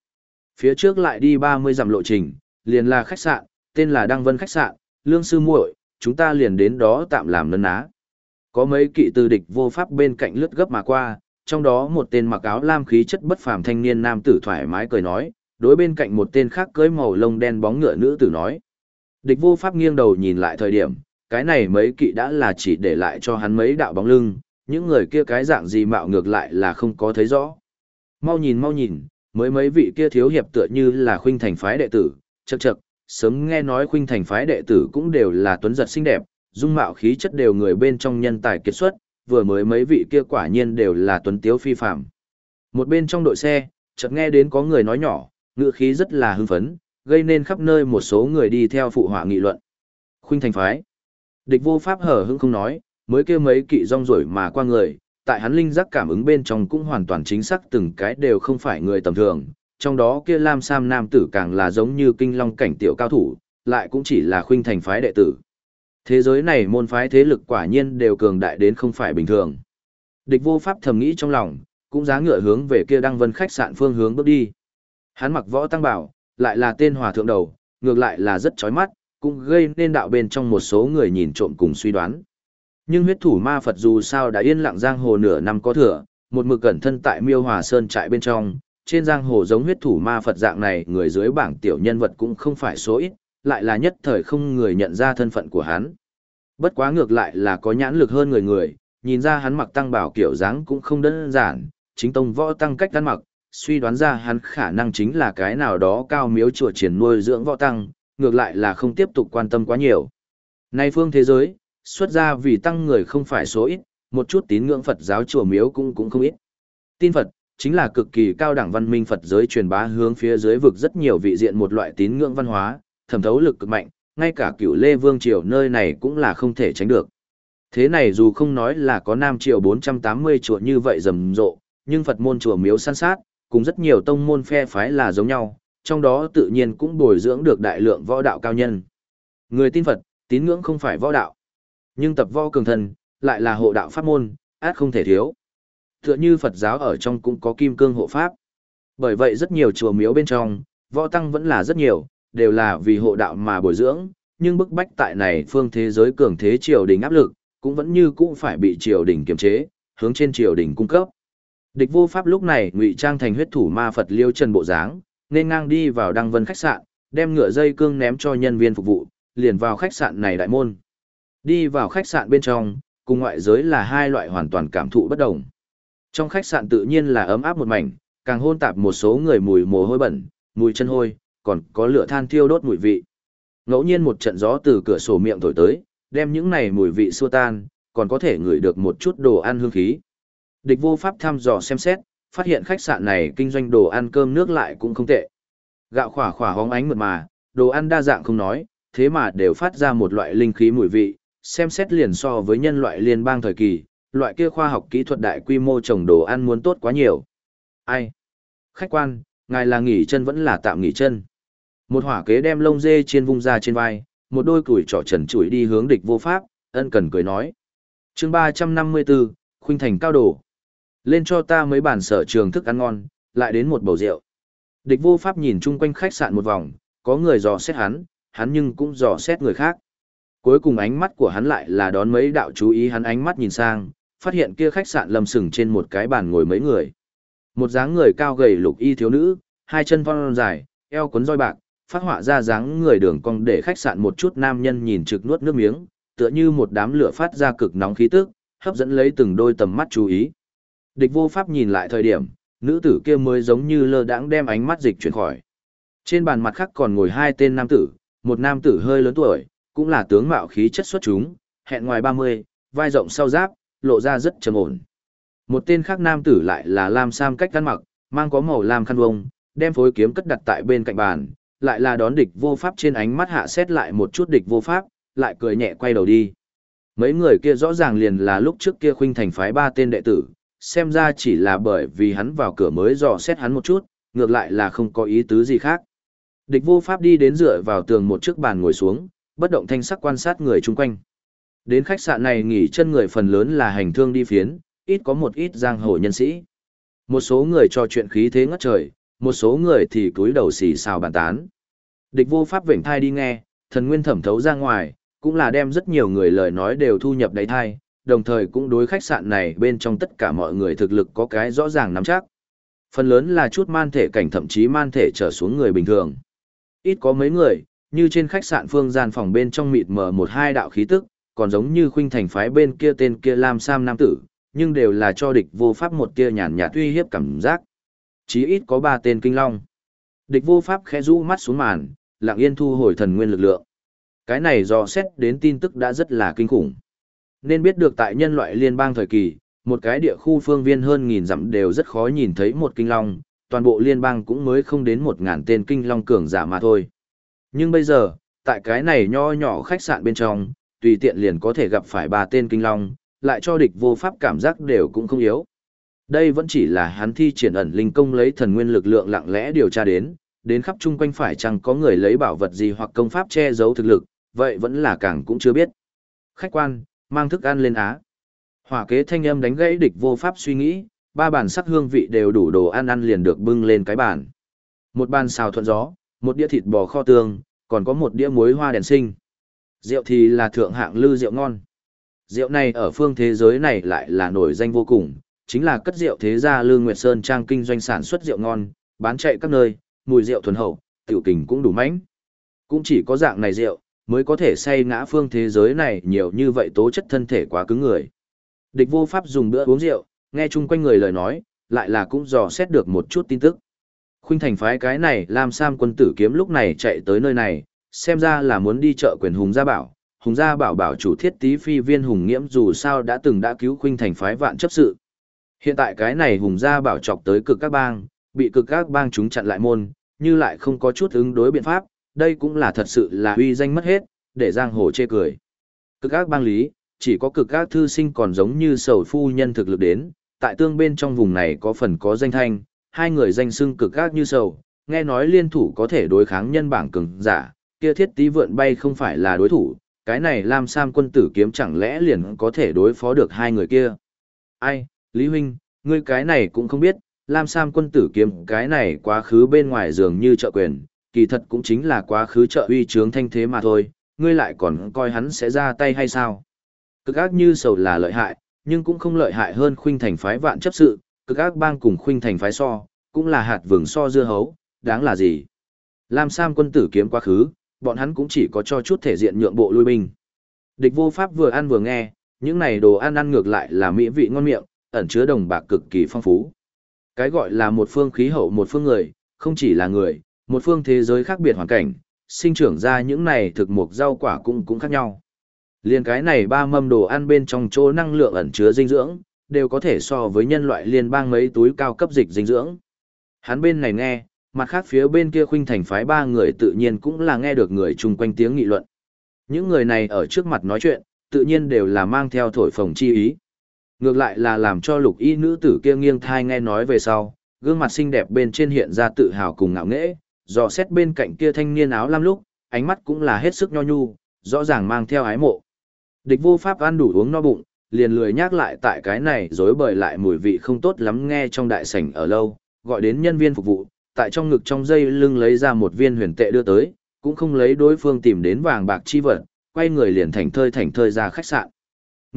Phía trước lại đi 30 dặm lộ trình, liền là khách sạn, tên là Đăng Vân khách sạn, lương sư muội, chúng ta liền đến đó tạm làm nấn ná. Có mấy kỵ từ địch vô pháp bên cạnh lướt gấp mà qua, trong đó một tên mặc áo lam khí chất bất phàm thanh niên nam tử thoải mái cười nói, đối bên cạnh một tên khác cưới màu lông đen bóng ngựa nữ tử nói. Địch vô pháp nghiêng đầu nhìn lại thời điểm, cái này mấy kỵ đã là chỉ để lại cho hắn mấy đạo bóng lưng, những người kia cái dạng gì mạo ngược lại là không có thấy rõ. Mau nhìn mau nhìn, mới mấy vị kia thiếu hiệp tựa như là khuynh thành phái đệ tử, chậc chậc, sớm nghe nói khuynh thành phái đệ tử cũng đều là tuấn giật xinh đẹp, dung mạo khí chất đều người bên trong nhân tài kiệt xuất, vừa mới mấy vị kia quả nhiên đều là tuấn tiếu phi phạm. Một bên trong đội xe, chợt nghe đến có người nói nhỏ, ngựa khí rất là hưng phấn, gây nên khắp nơi một số người đi theo phụ họa nghị luận. Khuynh thành phái. Địch vô pháp hở hững không nói, mới kia mấy kỵ rong rổi mà qua người, tại hắn linh giác cảm ứng bên trong cũng hoàn toàn chính xác từng cái đều không phải người tầm thường, trong đó kia Lam Sam nam tử càng là giống như kinh long cảnh tiểu cao thủ, lại cũng chỉ là khuynh thành phái đệ tử. Thế giới này môn phái thế lực quả nhiên đều cường đại đến không phải bình thường. Địch vô pháp thầm nghĩ trong lòng, cũng giá ngựa hướng về kia đăng vân khách sạn phương hướng bước đi. Hắn mặc võ tăng bảo, lại là tên hòa thượng đầu, ngược lại là rất chói mắt, cũng gây nên đạo bên trong một số người nhìn trộm cùng suy đoán. Nhưng huyết thủ ma Phật dù sao đã yên lặng giang hồ nửa năm có thừa, một mực cẩn thân tại miêu hòa sơn trại bên trong, trên giang hồ giống huyết thủ ma Phật dạng này người dưới bảng tiểu nhân vật cũng không phải số ít, lại là nhất thời không người nhận ra thân phận của hắn. Bất quá ngược lại là có nhãn lực hơn người người, nhìn ra hắn mặc tăng bảo kiểu dáng cũng không đơn giản, chính tông võ tăng cách ăn mặc, suy đoán ra hắn khả năng chính là cái nào đó cao miếu chùa triển nuôi dưỡng võ tăng, ngược lại là không tiếp tục quan tâm quá nhiều. Nay phương thế giới, xuất ra vì tăng người không phải số ít, một chút tín ngưỡng Phật giáo chùa miếu cũng cũng không ít. Tin Phật, chính là cực kỳ cao đẳng văn minh Phật giới truyền bá hướng phía dưới vực rất nhiều vị diện một loại tín ngưỡng văn hóa, thẩm thấu lực cực mạnh, ngay cả cửu Lê Vương Triều nơi này cũng là không thể tránh được. Thế này dù không nói là có Nam Triều 480 chùa như vậy rầm rộ, nhưng Phật môn chùa miếu san sát, cùng rất nhiều tông môn phe phái là giống nhau, trong đó tự nhiên cũng bồi dưỡng được đại lượng võ đạo cao nhân. Người tin Phật, tín ngưỡng không phải võ đạo, nhưng tập võ cường thân, lại là hộ đạo pháp môn, át không thể thiếu. Tựa như Phật giáo ở trong cũng có kim cương hộ pháp. Bởi vậy rất nhiều chùa miếu bên trong, võ tăng vẫn là rất nhiều, đều là vì hộ đạo mà bồi dưỡng, nhưng bức bách tại này phương thế giới cường thế triều đình áp lực, cũng vẫn như cũ phải bị triều đình kiềm chế, hướng trên triều đình cung cấp. Địch vô pháp lúc này ngụy trang thành huyết thủ ma Phật liêu trần bộ dáng, nên ngang đi vào đăng vân khách sạn, đem ngựa dây cương ném cho nhân viên phục vụ, liền vào khách sạn này đại môn. Đi vào khách sạn bên trong, cùng ngoại giới là hai loại hoàn toàn cảm thụ bất đồng. Trong khách sạn tự nhiên là ấm áp một mảnh, càng hôn tạp một số người mùi mồ hôi bẩn, mùi chân hôi, còn có lửa than thiêu đốt mùi vị. Ngẫu nhiên một trận gió từ cửa sổ miệng thổi tới, đem những này mùi vị xua tan, còn có thể ngửi được một chút đồ ăn hương khí. Địch vô pháp thăm dò xem xét, phát hiện khách sạn này kinh doanh đồ ăn cơm nước lại cũng không tệ. Gạo khỏa khỏa hóng ánh mượt mà, đồ ăn đa dạng không nói, thế mà đều phát ra một loại linh khí mùi vị, xem xét liền so với nhân loại liên bang thời kỳ, loại kia khoa học kỹ thuật đại quy mô trồng đồ ăn muốn tốt quá nhiều. Ai? Khách quan, ngài là nghỉ chân vẫn là tạm nghỉ chân. Một hỏa kế đem lông dê trên vung ra trên vai, một đôi củi trỏ trần chuỗi đi hướng địch vô pháp, ân cần cười nói. chương 354, Khuynh Thành cao đồ. Lên cho ta mấy bản sở trường thức ăn ngon, lại đến một bầu rượu. Địch vô pháp nhìn chung quanh khách sạn một vòng, có người dò xét hắn, hắn nhưng cũng dò xét người khác. Cuối cùng ánh mắt của hắn lại là đón mấy đạo chú ý hắn ánh mắt nhìn sang, phát hiện kia khách sạn lầm sừng trên một cái bàn ngồi mấy người. Một dáng người cao gầy lục y thiếu nữ, hai chân phong dài, eo cuốn roi bạc, phát họa ra dáng người đường cong để khách sạn một chút nam nhân nhìn trực nuốt nước miếng, tựa như một đám lửa phát ra cực nóng khí tức, hấp dẫn lấy từng đôi tầm mắt chú ý. Địch vô pháp nhìn lại thời điểm, nữ tử kia mới giống như lơ đãng đem ánh mắt dịch chuyển khỏi. Trên bàn mặt khác còn ngồi hai tên nam tử, một nam tử hơi lớn tuổi, cũng là tướng mạo khí chất xuất chúng, hẹn ngoài 30, vai rộng sau giáp, lộ ra rất trầm ổn. Một tên khác nam tử lại là lam sam cách ăn mặc, mang có màu lam khăn vông, đem phối kiếm cất đặt tại bên cạnh bàn, lại là đón địch vô pháp trên ánh mắt hạ xét lại một chút địch vô pháp, lại cười nhẹ quay đầu đi. Mấy người kia rõ ràng liền là lúc trước kia khuynh thành phái ba tên đệ tử, xem ra chỉ là bởi vì hắn vào cửa mới dò xét hắn một chút, ngược lại là không có ý tứ gì khác. Địch vô pháp đi đến dựa vào tường một chiếc bàn ngồi xuống, bất động thanh sắc quan sát người chung quanh. Đến khách sạn này nghỉ chân người phần lớn là hành thương đi phiến, ít có một ít giang hồ nhân sĩ. Một số người trò chuyện khí thế ngất trời, một số người thì cúi đầu xì xào bàn tán. Địch vô pháp vểnh thai đi nghe, thần nguyên thẩm thấu ra ngoài, cũng là đem rất nhiều người lời nói đều thu nhập đáy thai, đồng thời cũng đối khách sạn này bên trong tất cả mọi người thực lực có cái rõ ràng nắm chắc. Phần lớn là chút man thể cảnh thậm chí man thể trở xuống người bình thường. Ít có mấy người, như trên khách sạn phương gian phòng bên trong mịt mờ một hai đạo khí tức, còn giống như khuynh thành phái bên kia tên kia Lam Sam Nam Tử, nhưng đều là cho địch vô pháp một tia nhàn nhạt uy hiếp cảm giác. Chí ít có ba tên kinh long. Địch vô pháp khẽ rũ mắt xuống màn, lặng yên thu hồi thần nguyên lực lượng. Cái này do xét đến tin tức đã rất là kinh khủng. Nên biết được tại nhân loại liên bang thời kỳ, một cái địa khu phương viên hơn nghìn dặm đều rất khó nhìn thấy một kinh long, toàn bộ liên bang cũng mới không đến một ngàn tên kinh long cường giả mà thôi. Nhưng bây giờ, tại cái này nho nhỏ khách sạn bên trong, tùy tiện liền có thể gặp phải ba tên kinh long, lại cho địch vô pháp cảm giác đều cũng không yếu. Đây vẫn chỉ là hắn thi triển ẩn linh công lấy thần nguyên lực lượng lặng lẽ điều tra đến, đến khắp chung quanh phải chăng có người lấy bảo vật gì hoặc công pháp che giấu thực lực, vậy vẫn là càng cũng chưa biết. Khách quan, mang thức ăn lên á. Hỏa kế thanh âm đánh gãy địch vô pháp suy nghĩ, ba bàn sắc hương vị đều đủ đồ ăn ăn liền được bưng lên cái bàn. Một bàn xào thuận gió, một đĩa thịt bò kho tương, còn có một đĩa muối hoa đèn sinh. Rượu thì là thượng hạng lư rượu ngon. Rượu này ở phương thế giới này lại là nổi danh vô cùng, chính là cất rượu thế gia Lương Nguyệt Sơn trang kinh doanh sản xuất rượu ngon, bán chạy các nơi, mùi rượu thuần hậu, tiểu kình cũng đủ mãnh. Cũng chỉ có dạng này rượu, mới có thể say ngã phương thế giới này nhiều như vậy tố chất thân thể quá cứng người. Địch vô pháp dùng bữa uống rượu, nghe chung quanh người lời nói, lại là cũng dò xét được một chút tin tức. Khuynh thành phái cái này làm Sam quân tử kiếm lúc này chạy tới nơi này, xem ra là muốn đi chợ quyền Hùng Gia Bảo. Hùng Gia Bảo bảo chủ thiết tí phi viên Hùng Nghiễm dù sao đã từng đã cứu Khuynh thành phái vạn chấp sự. Hiện tại cái này Hùng Gia Bảo chọc tới cực các bang, bị cực các bang chúng chặn lại môn, như lại không có chút ứng đối biện pháp, đây cũng là thật sự là uy danh mất hết, để giang hồ chê cười. Cực các bang lý, chỉ có cực các thư sinh còn giống như sầu phu nhân thực lực đến, tại tương bên trong vùng này có phần có danh thanh, hai người danh xưng cực các như sầu, nghe nói liên thủ có thể đối kháng nhân bảng cường giả, kia thiết tí vượn bay không phải là đối thủ, cái này Lam Sam quân tử kiếm chẳng lẽ liền có thể đối phó được hai người kia. Ai, Lý Huynh, ngươi cái này cũng không biết, Lam Sam quân tử kiếm cái này quá khứ bên ngoài dường như trợ quyền, kỳ thật cũng chính là quá khứ trợ uy trướng thanh thế mà thôi, ngươi lại còn coi hắn sẽ ra tay hay sao. Cực ác như sầu là lợi hại, nhưng cũng không lợi hại hơn khuynh thành phái vạn chấp sự, cực ác bang cùng khuynh thành phái so, cũng là hạt vừng so dưa hấu, đáng là gì. Lam Sam quân tử kiếm quá khứ, bọn hắn cũng chỉ có cho chút thể diện nhượng bộ lui binh. Địch vô pháp vừa ăn vừa nghe, những này đồ ăn ăn ngược lại là mỹ vị ngon miệng, ẩn chứa đồng bạc cực kỳ phong phú. Cái gọi là một phương khí hậu một phương người, không chỉ là người, một phương thế giới khác biệt hoàn cảnh, sinh trưởng ra những này thực mục rau quả cũng cũng khác nhau. Liên cái này ba mâm đồ ăn bên trong chỗ năng lượng ẩn chứa dinh dưỡng, đều có thể so với nhân loại liên bang mấy túi cao cấp dịch dinh dưỡng. Hắn bên này nghe, mặt khác phía bên kia khuynh thành phái ba người tự nhiên cũng là nghe được người chung quanh tiếng nghị luận. Những người này ở trước mặt nói chuyện, tự nhiên đều là mang theo thổi phồng chi ý. Ngược lại là làm cho lục y nữ tử kia nghiêng thai nghe nói về sau, gương mặt xinh đẹp bên trên hiện ra tự hào cùng ngạo nghễ, dò xét bên cạnh kia thanh niên áo lam lúc, ánh mắt cũng là hết sức nho nhu, rõ ràng mang theo ái mộ. Địch vô pháp ăn đủ uống no bụng, liền lười nhắc lại tại cái này dối bời lại mùi vị không tốt lắm nghe trong đại sảnh ở lâu, gọi đến nhân viên phục vụ, tại trong ngực trong dây lưng lấy ra một viên huyền tệ đưa tới, cũng không lấy đối phương tìm đến vàng bạc chi vật, quay người liền thành thơi thành thơi ra khách sạn.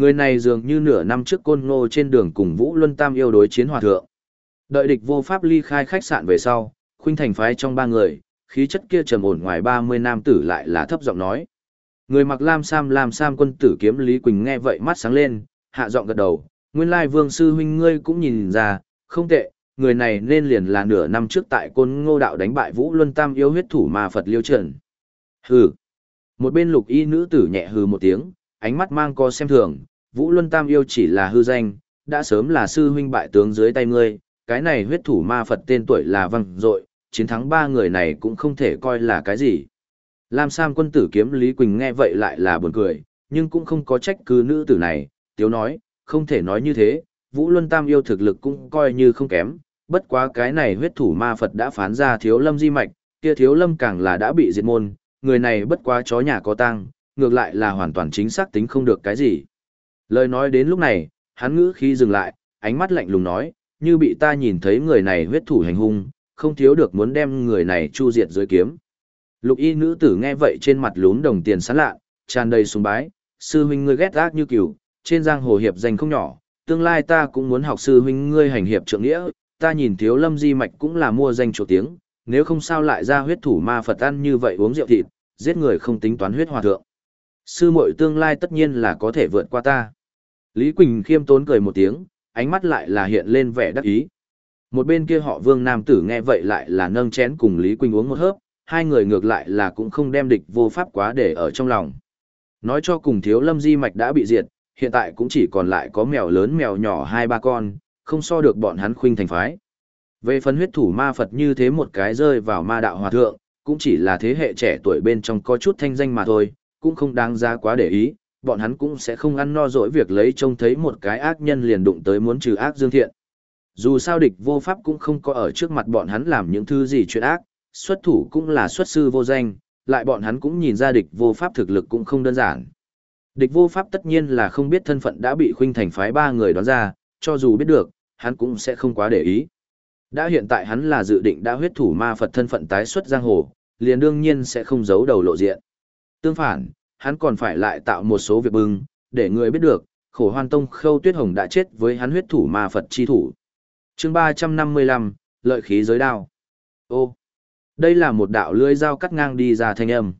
Người này dường như nửa năm trước côn ngô trên đường cùng Vũ Luân Tam yêu đối chiến hòa thượng. Đợi địch vô pháp ly khai khách sạn về sau, khuynh thành phái trong ba người, khí chất kia trầm ổn ngoài 30 nam tử lại là thấp giọng nói. Người mặc lam sam lam sam quân tử kiếm Lý Quỳnh nghe vậy mắt sáng lên, hạ giọng gật đầu, nguyên lai vương sư huynh ngươi cũng nhìn ra, không tệ, người này nên liền là nửa năm trước tại côn ngô đạo đánh bại Vũ Luân Tam yêu huyết thủ mà Phật liêu trần. Hừ. Một bên lục y nữ tử nhẹ hừ một tiếng, ánh mắt mang co xem thường, Vũ Luân Tam yêu chỉ là hư danh, đã sớm là sư huynh bại tướng dưới tay ngươi, cái này huyết thủ ma Phật tên tuổi là văng dội, chiến thắng ba người này cũng không thể coi là cái gì. Lam Sam quân tử kiếm Lý Quỳnh nghe vậy lại là buồn cười, nhưng cũng không có trách cứ nữ tử này, tiếu nói, không thể nói như thế, Vũ Luân Tam yêu thực lực cũng coi như không kém, bất quá cái này huyết thủ ma Phật đã phán ra thiếu lâm di mạch, kia thiếu lâm càng là đã bị diệt môn, người này bất quá chó nhà có tang, ngược lại là hoàn toàn chính xác tính không được cái gì. Lời nói đến lúc này, hắn ngữ khi dừng lại, ánh mắt lạnh lùng nói, như bị ta nhìn thấy người này huyết thủ hành hung, không thiếu được muốn đem người này chu diệt dưới kiếm. Lục y nữ tử nghe vậy trên mặt lún đồng tiền sán lạ, tràn đầy sùng bái, sư huynh ngươi ghét ác như cừu, trên giang hồ hiệp danh không nhỏ, tương lai ta cũng muốn học sư huynh ngươi hành hiệp trượng nghĩa, ta nhìn thiếu lâm di mạch cũng là mua danh chỗ tiếng, nếu không sao lại ra huyết thủ ma Phật ăn như vậy uống rượu thịt, giết người không tính toán huyết hòa thượng. Sư muội tương lai tất nhiên là có thể vượt qua ta. Lý Quỳnh khiêm tốn cười một tiếng, ánh mắt lại là hiện lên vẻ đắc ý. Một bên kia họ vương nam tử nghe vậy lại là nâng chén cùng Lý Quỳnh uống một hớp, hai người ngược lại là cũng không đem địch vô pháp quá để ở trong lòng. Nói cho cùng thiếu lâm di mạch đã bị diệt, hiện tại cũng chỉ còn lại có mèo lớn mèo nhỏ hai ba con, không so được bọn hắn khuynh thành phái. Về phần huyết thủ ma Phật như thế một cái rơi vào ma đạo hòa thượng, cũng chỉ là thế hệ trẻ tuổi bên trong có chút thanh danh mà thôi, cũng không đáng ra quá để ý, bọn hắn cũng sẽ không ăn no dỗi việc lấy trông thấy một cái ác nhân liền đụng tới muốn trừ ác dương thiện. Dù sao địch vô pháp cũng không có ở trước mặt bọn hắn làm những thứ gì chuyện ác, xuất thủ cũng là xuất sư vô danh, lại bọn hắn cũng nhìn ra địch vô pháp thực lực cũng không đơn giản. Địch vô pháp tất nhiên là không biết thân phận đã bị khuynh thành phái ba người đoán ra, cho dù biết được, hắn cũng sẽ không quá để ý. Đã hiện tại hắn là dự định đã huyết thủ ma Phật thân phận tái xuất giang hồ, liền đương nhiên sẽ không giấu đầu lộ diện. Tương phản, hắn còn phải lại tạo một số việc bưng, để người biết được, khổ hoan tông khâu tuyết hồng đã chết với hắn huyết thủ ma Phật chi thủ. chương 355, lợi khí giới đao. Ô, đây là một đạo lưỡi dao cắt ngang đi ra thanh âm.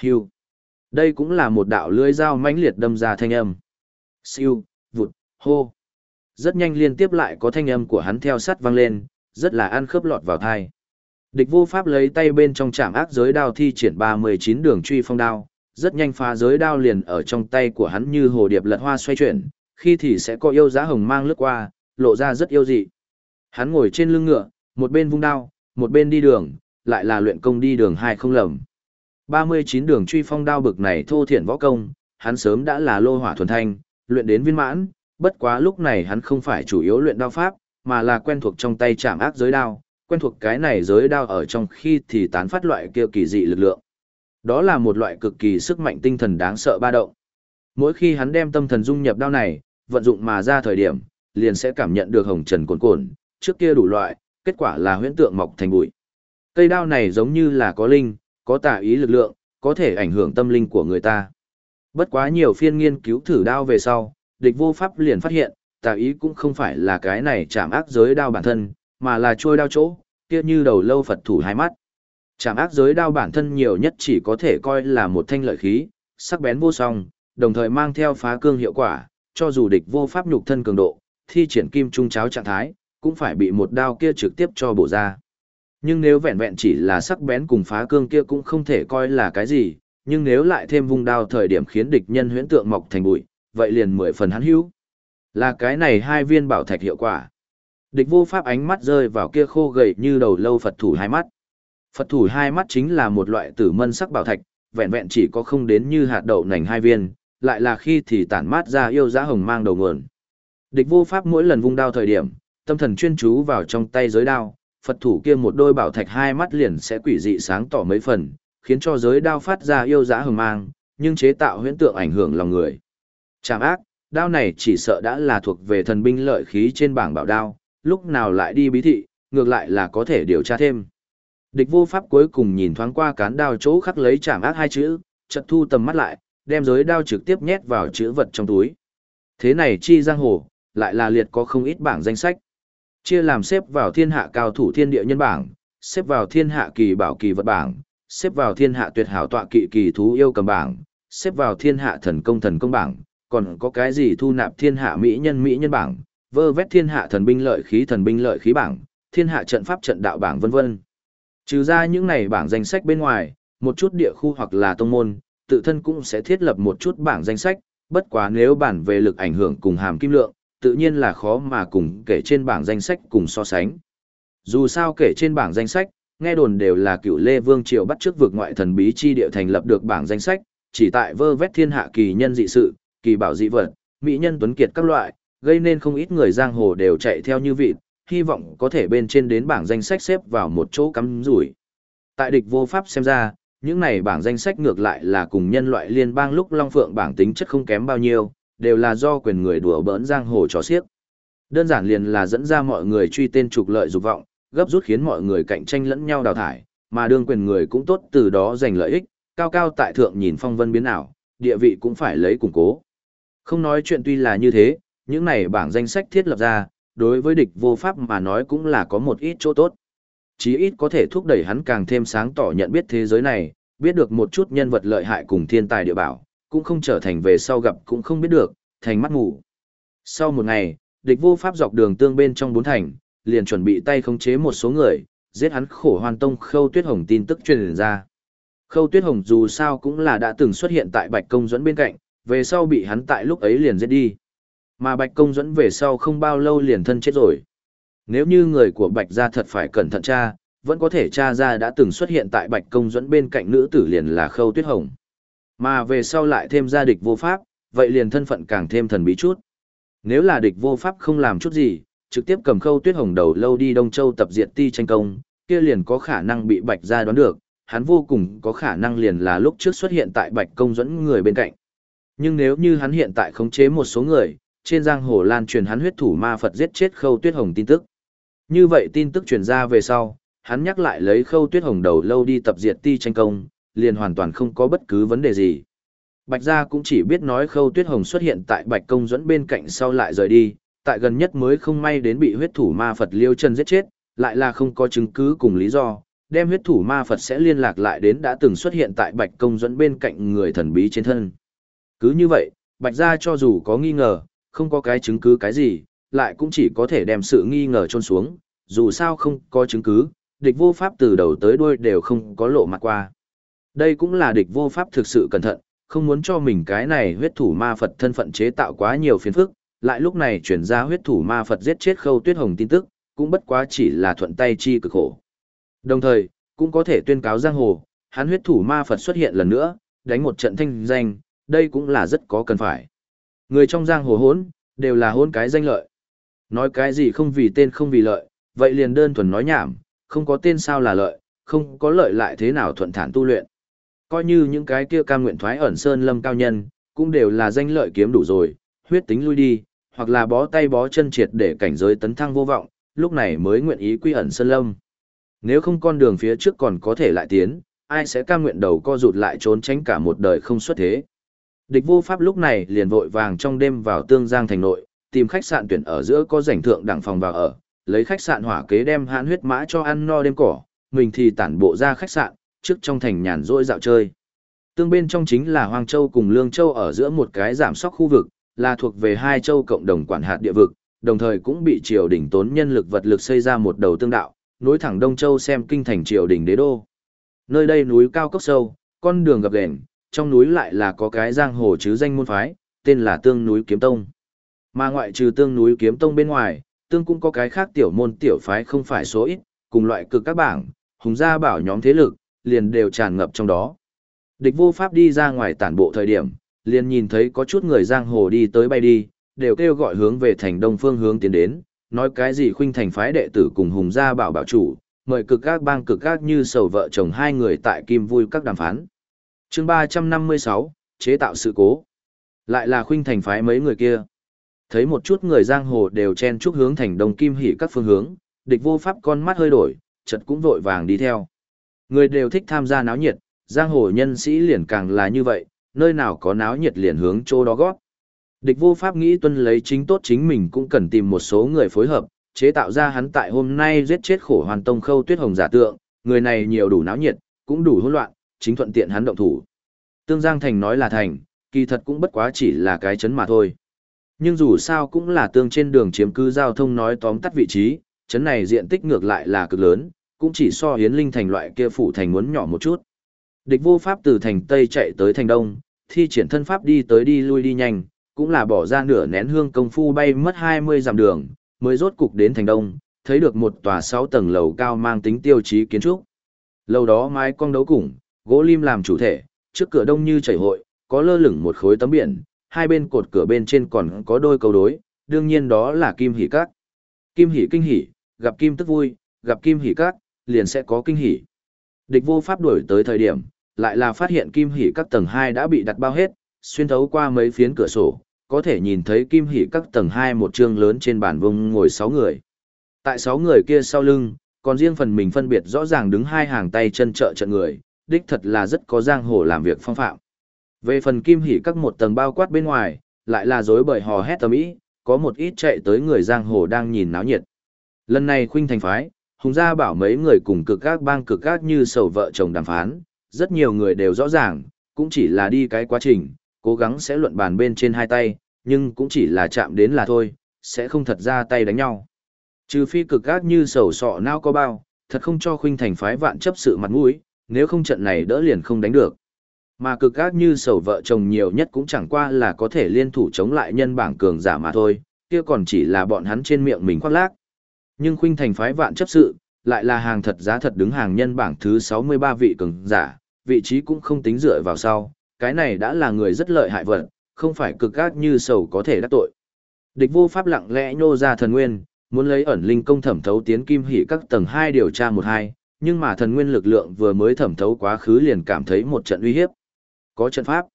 hiu Đây cũng là một đạo lưỡi dao mãnh liệt đâm ra thanh âm. Siêu, vụt, hô. Rất nhanh liên tiếp lại có thanh âm của hắn theo sát vang lên, rất là ăn khớp lọt vào thai. Địch vô pháp lấy tay bên trong chạm ác giới đao thi triển 39 đường truy phong đao, rất nhanh phá giới đao liền ở trong tay của hắn như hồ điệp lật hoa xoay chuyển, khi thì sẽ có yêu giá hồng mang lướt qua, lộ ra rất yêu dị. Hắn ngồi trên lưng ngựa, một bên vung đao, một bên đi đường, lại là luyện công đi đường hai không lầm. 39 đường truy phong đao bực này thô thiển võ công, hắn sớm đã là lô hỏa thuần thanh, luyện đến viên mãn, bất quá lúc này hắn không phải chủ yếu luyện đao pháp, mà là quen thuộc trong tay chạm ác giới đao, quen thuộc cái này giới đao ở trong khi thì tán phát loại kia kỳ dị lực lượng. Đó là một loại cực kỳ sức mạnh tinh thần đáng sợ ba động. Mỗi khi hắn đem tâm thần dung nhập đao này, vận dụng mà ra thời điểm, liền sẽ cảm nhận được hồng trần cuồn cuộn, trước kia đủ loại, kết quả là huyễn tượng mọc thành bụi. Cây đao này giống như là có linh, có tà ý lực lượng, có thể ảnh hưởng tâm linh của người ta. Bất quá nhiều phiên nghiên cứu thử đao về sau, địch vô pháp liền phát hiện, tà ý cũng không phải là cái này chạm ác giới đao bản thân, mà là trôi đao chỗ, kia như đầu lâu Phật thủ hai mắt. Chạm ác giới đao bản thân nhiều nhất chỉ có thể coi là một thanh lợi khí, sắc bén vô song, đồng thời mang theo phá cương hiệu quả, cho dù địch vô pháp nhục thân cường độ, thi triển kim trung cháo trạng thái, cũng phải bị một đao kia trực tiếp cho bổ ra. Nhưng nếu vẹn vẹn chỉ là sắc bén cùng phá cương kia cũng không thể coi là cái gì, nhưng nếu lại thêm vung đao thời điểm khiến địch nhân huyễn tượng mọc thành bụi, vậy liền mười phần hắn hữu. Là cái này hai viên bảo thạch hiệu quả. Địch vô pháp ánh mắt rơi vào kia khô gầy như đầu lâu Phật thủ hai mắt. Phật thủ hai mắt chính là một loại tử mân sắc bảo thạch, vẹn vẹn chỉ có không đến như hạt đậu nành hai viên, lại là khi thì tản mát ra yêu giá hồng mang đầu nguồn. Địch vô pháp mỗi lần vung đao thời điểm, tâm thần chuyên chú vào trong tay giới đao, Phật thủ kia một đôi bảo thạch hai mắt liền sẽ quỷ dị sáng tỏ mấy phần, khiến cho giới đao phát ra yêu giá hồng mang, nhưng chế tạo huyễn tượng ảnh hưởng lòng người. Trảm ác, đao này chỉ sợ đã là thuộc về thần binh lợi khí trên bảng bảo đao, lúc nào lại đi bí thị, ngược lại là có thể điều tra thêm. Địch vô pháp cuối cùng nhìn thoáng qua cán đao chỗ khắc lấy trảm ác hai chữ, chợt thu tầm mắt lại, đem giới đao trực tiếp nhét vào chữ vật trong túi. Thế này chi giang hồ, lại là liệt có không ít bảng danh sách. Chia làm xếp vào thiên hạ cao thủ thiên địa nhân bảng, xếp vào thiên hạ kỳ bảo kỳ vật bảng, xếp vào thiên hạ tuyệt hảo tọa kỵ kỳ thú yêu cầm bảng, xếp vào thiên hạ thần công thần công bảng, còn có cái gì thu nạp thiên hạ mỹ nhân mỹ nhân bảng, vơ vét thiên hạ thần binh lợi khí thần binh lợi khí bảng, thiên hạ trận pháp trận đạo bảng vân vân. Trừ ra những này bảng danh sách bên ngoài, một chút địa khu hoặc là tông môn, tự thân cũng sẽ thiết lập một chút bảng danh sách, bất quá nếu bản về lực ảnh hưởng cùng hàm kim lượng, tự nhiên là khó mà cùng kể trên bảng danh sách cùng so sánh. Dù sao kể trên bảng danh sách, nghe đồn đều là cựu Lê Vương Triều bắt trước vực ngoại thần bí chi địa thành lập được bảng danh sách, chỉ tại vơ vét thiên hạ kỳ nhân dị sự, kỳ bảo dị vật, mỹ nhân tuấn kiệt các loại, gây nên không ít người giang hồ đều chạy theo như vịt, hy vọng có thể bên trên đến bảng danh sách xếp vào một chỗ cắm rủi. Tại địch vô pháp xem ra, những này bảng danh sách ngược lại là cùng nhân loại liên bang lúc Long Phượng bảng tính chất không kém bao nhiêu, đều là do quyền người đùa bỡn giang hồ trò xiếc. Đơn giản liền là dẫn ra mọi người truy tên trục lợi dục vọng, gấp rút khiến mọi người cạnh tranh lẫn nhau đào thải, mà đương quyền người cũng tốt từ đó giành lợi ích, cao cao tại thượng nhìn phong vân biến ảo, địa vị cũng phải lấy củng cố. Không nói chuyện tuy là như thế, những này bảng danh sách thiết lập ra, đối với địch vô pháp mà nói cũng là có một ít chỗ tốt. Chí ít có thể thúc đẩy hắn càng thêm sáng tỏ nhận biết thế giới này, biết được một chút nhân vật lợi hại cùng thiên tài địa bảo, cũng không trở thành về sau gặp cũng không biết được, thành mắt ngủ. Sau một ngày, địch vô pháp dọc đường tương bên trong bốn thành, liền chuẩn bị tay khống chế một số người, giết hắn khổ hoàn tông khâu tuyết hồng tin tức truyền ra. Khâu tuyết hồng dù sao cũng là đã từng xuất hiện tại bạch công dẫn bên cạnh, về sau bị hắn tại lúc ấy liền giết đi. Mà bạch công dẫn về sau không bao lâu liền thân chết rồi. Nếu như người của bạch gia thật phải cẩn thận tra, vẫn có thể tra ra đã từng xuất hiện tại bạch công dẫn bên cạnh nữ tử liền là khâu tuyết hồng. Mà về sau lại thêm gia địch vô pháp, vậy liền thân phận càng thêm thần bí chút. Nếu là địch vô pháp không làm chút gì, trực tiếp cầm khâu tuyết hồng đầu lâu đi Đông Châu tập diệt ti tranh công, kia liền có khả năng bị bạch gia đoán được, hắn vô cùng có khả năng liền là lúc trước xuất hiện tại bạch công dẫn người bên cạnh. Nhưng nếu như hắn hiện tại khống chế một số người, trên giang hồ lan truyền hắn huyết thủ ma Phật giết chết khâu tuyết hồng tin tức. Như vậy tin tức truyền ra về sau, hắn nhắc lại lấy khâu tuyết hồng đầu lâu đi tập diệt ti tranh công, liền hoàn toàn không có bất cứ vấn đề gì. Bạch gia cũng chỉ biết nói khâu tuyết hồng xuất hiện tại bạch công dẫn bên cạnh sau lại rời đi, tại gần nhất mới không may đến bị huyết thủ ma Phật liêu chân giết chết, lại là không có chứng cứ cùng lý do, đem huyết thủ ma Phật sẽ liên lạc lại đến đã từng xuất hiện tại bạch công dẫn bên cạnh người thần bí trên thân. Cứ như vậy, bạch gia cho dù có nghi ngờ, không có cái chứng cứ cái gì, lại cũng chỉ có thể đem sự nghi ngờ trôn xuống, dù sao không có chứng cứ, địch vô pháp từ đầu tới đuôi đều không có lộ mặt qua. Đây cũng là địch vô pháp thực sự cẩn thận, không muốn cho mình cái này huyết thủ ma Phật thân phận chế tạo quá nhiều phiền phức, lại lúc này chuyển ra huyết thủ ma Phật giết chết khâu tuyết hồng tin tức, cũng bất quá chỉ là thuận tay chi cực khổ. Đồng thời, cũng có thể tuyên cáo giang hồ, hắn huyết thủ ma Phật xuất hiện lần nữa, đánh một trận thanh danh, đây cũng là rất có cần phải. Người trong giang hồ hốn, đều là hôn cái danh lợi. Nói cái gì không vì tên không vì lợi, vậy liền đơn thuần nói nhảm, không có tên sao là lợi, không có lợi lại thế nào thuận thản tu luyện. Coi như những cái kia cam nguyện thoái ẩn sơn lâm cao nhân, cũng đều là danh lợi kiếm đủ rồi, huyết tính lui đi, hoặc là bó tay bó chân triệt để cảnh giới tấn thăng vô vọng, lúc này mới nguyện ý quy ẩn sơn lâm. Nếu không con đường phía trước còn có thể lại tiến, ai sẽ cam nguyện đầu co rụt lại trốn tránh cả một đời không xuất thế. Địch vô pháp lúc này liền vội vàng trong đêm vào tương giang thành nội, tìm khách sạn tuyển ở giữa có rảnh thượng đẳng phòng vào ở, lấy khách sạn hỏa kế đem hãn huyết mã cho ăn no đêm cỏ, mình thì tản bộ ra khách sạn, trước trong thành nhàn rỗi dạo chơi. Tương bên trong chính là Hoàng Châu cùng Lương Châu ở giữa một cái giảm sóc khu vực, là thuộc về hai châu cộng đồng quản hạt địa vực, đồng thời cũng bị triều đình tốn nhân lực vật lực xây ra một đầu tương đạo, nối thẳng Đông Châu xem kinh thành triều đình đế đô. Nơi đây núi cao cốc sâu, con đường gập ghềnh, trong núi lại là có cái giang hồ chứ danh môn phái, tên là Tương núi Kiếm Tông. Mà ngoại trừ Tương núi Kiếm Tông bên ngoài, Tương cũng có cái khác tiểu môn tiểu phái không phải số ít, cùng loại cực các bảng, hùng gia bảo nhóm thế lực, liền đều tràn ngập trong đó. Địch vô pháp đi ra ngoài tản bộ thời điểm, liền nhìn thấy có chút người giang hồ đi tới bay đi, đều kêu gọi hướng về thành đông phương hướng tiến đến, nói cái gì khuynh thành phái đệ tử cùng hùng gia bảo bảo chủ, mời cực các bang cực các như sầu vợ chồng hai người tại kim vui các đàm phán chương 356, chế tạo sự cố. Lại là khuynh thành phái mấy người kia. Thấy một chút người giang hồ đều chen chúc hướng thành đồng kim hỉ các phương hướng, địch vô pháp con mắt hơi đổi, chật cũng vội vàng đi theo. Người đều thích tham gia náo nhiệt, giang hồ nhân sĩ liền càng là như vậy, nơi nào có náo nhiệt liền hướng chỗ đó gót. Địch vô pháp nghĩ tuân lấy chính tốt chính mình cũng cần tìm một số người phối hợp, chế tạo ra hắn tại hôm nay giết chết khổ hoàn tông khâu tuyết hồng giả tượng, người này nhiều đủ náo nhiệt, cũng đủ hỗn loạn, chính thuận tiện hắn động thủ. Tương Giang Thành nói là thành, kỳ thật cũng bất quá chỉ là cái chấn mà thôi. Nhưng dù sao cũng là tương trên đường chiếm cư giao thông nói tóm tắt vị trí, chấn này diện tích ngược lại là cực lớn, cũng chỉ so hiến linh thành loại kia phủ thành muốn nhỏ một chút. Địch vô pháp từ thành Tây chạy tới thành Đông, thi triển thân pháp đi tới đi lui đi nhanh, cũng là bỏ ra nửa nén hương công phu bay mất 20 dặm đường, mới rốt cục đến thành Đông, thấy được một tòa 6 tầng lầu cao mang tính tiêu chí kiến trúc. Lầu đó mái cong đấu củng, gỗ lim làm chủ thể, trước cửa đông như chảy hội, có lơ lửng một khối tấm biển, hai bên cột cửa bên trên còn có đôi câu đối, đương nhiên đó là kim hỷ cát, Kim hỷ kinh hỷ, gặp kim tức vui, gặp kim hỷ cát, liền sẽ có kinh hỷ. Địch vô pháp đuổi tới thời điểm, lại là phát hiện kim hỷ các tầng 2 đã bị đặt bao hết, xuyên thấu qua mấy phiến cửa sổ, có thể nhìn thấy kim hỷ các tầng 2 một trường lớn trên bàn vông ngồi 6 người. Tại 6 người kia sau lưng, còn riêng phần mình phân biệt rõ ràng đứng hai hàng tay chân trợ trận người, đích thật là rất có giang hồ làm việc phong phạm. Về phần kim hỉ các một tầng bao quát bên ngoài, lại là dối bởi hò hét tầm ý, có một ít chạy tới người giang hồ đang nhìn náo nhiệt. Lần này khuynh thành phái, hùng gia bảo mấy người cùng cực các bang cực các như sầu vợ chồng đàm phán, rất nhiều người đều rõ ràng, cũng chỉ là đi cái quá trình, cố gắng sẽ luận bàn bên trên hai tay, nhưng cũng chỉ là chạm đến là thôi, sẽ không thật ra tay đánh nhau. Trừ phi cực gác như sầu sọ nao có bao, thật không cho khuynh thành phái vạn chấp sự mặt mũi, nếu không trận này đỡ liền không đánh được. Mà cực gác như sầu vợ chồng nhiều nhất cũng chẳng qua là có thể liên thủ chống lại nhân bảng cường giả mà thôi, kia còn chỉ là bọn hắn trên miệng mình khoác lác. Nhưng khuynh thành phái vạn chấp sự, lại là hàng thật giá thật đứng hàng nhân bảng thứ 63 vị cường giả, vị trí cũng không tính dựa vào sau, cái này đã là người rất lợi hại vật, không phải cực ác như sầu có thể đắc tội. Địch vô pháp lặng lẽ nhô ra thần nguyên, muốn lấy ẩn linh công thẩm thấu tiến kim hỉ các tầng 2 điều tra một hai, nhưng mà thần nguyên lực lượng vừa mới thẩm thấu quá khứ liền cảm thấy một trận uy hiếp. Có trận pháp.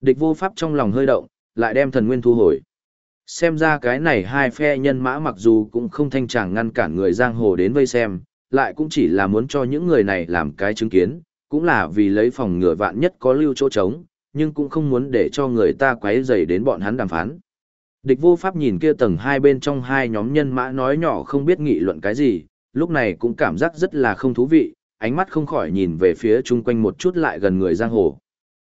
Địch vô pháp trong lòng hơi động, lại đem thần nguyên thu hồi. Xem ra cái này hai phe nhân mã mặc dù cũng không thanh tràng ngăn cản người giang hồ đến vây xem, lại cũng chỉ là muốn cho những người này làm cái chứng kiến, cũng là vì lấy phòng ngừa vạn nhất có lưu chỗ trống, nhưng cũng không muốn để cho người ta quấy rầy đến bọn hắn đàm phán. Địch vô pháp nhìn kia tầng hai bên trong hai nhóm nhân mã nói nhỏ không biết nghị luận cái gì, lúc này cũng cảm giác rất là không thú vị, ánh mắt không khỏi nhìn về phía chung quanh một chút lại gần người giang hồ.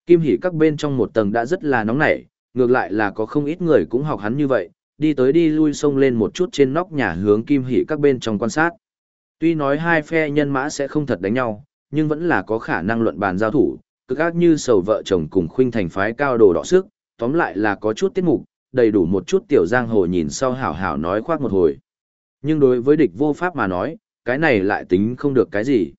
Kim hỉ các bên trong một tầng đã rất là nóng nảy, ngược lại là có không ít người cũng học hắn như vậy, đi tới đi lui xông lên một chút trên nóc nhà hướng kim hỉ các bên trong quan sát. Tuy nói hai phe nhân mã sẽ không thật đánh nhau, nhưng vẫn là có khả năng luận bàn giao thủ, cực ác như sầu vợ chồng cùng khuynh thành phái cao đồ đỏ sức, tóm lại là có chút tiết mục, đầy đủ một chút tiểu giang hồ nhìn sau hảo hảo nói khoác một hồi. Nhưng đối với địch vô pháp mà nói, cái này lại tính không được cái gì.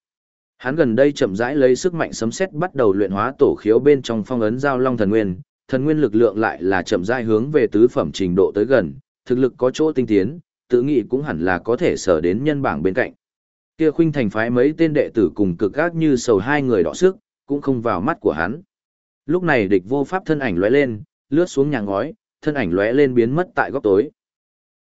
Hắn gần đây chậm rãi lấy sức mạnh sấm sét bắt đầu luyện hóa tổ khiếu bên trong phong ấn giao long thần nguyên, thần nguyên lực lượng lại là chậm rãi hướng về tứ phẩm trình độ tới gần, thực lực có chỗ tinh tiến, tự nghĩ cũng hẳn là có thể sở đến nhân bảng bên cạnh. Kia khuynh thành phái mấy tên đệ tử cùng cực gác như sầu hai người đỏ sức, cũng không vào mắt của hắn. Lúc này địch vô pháp thân ảnh lóe lên, lướt xuống nhà ngói, thân ảnh lóe lên biến mất tại góc tối.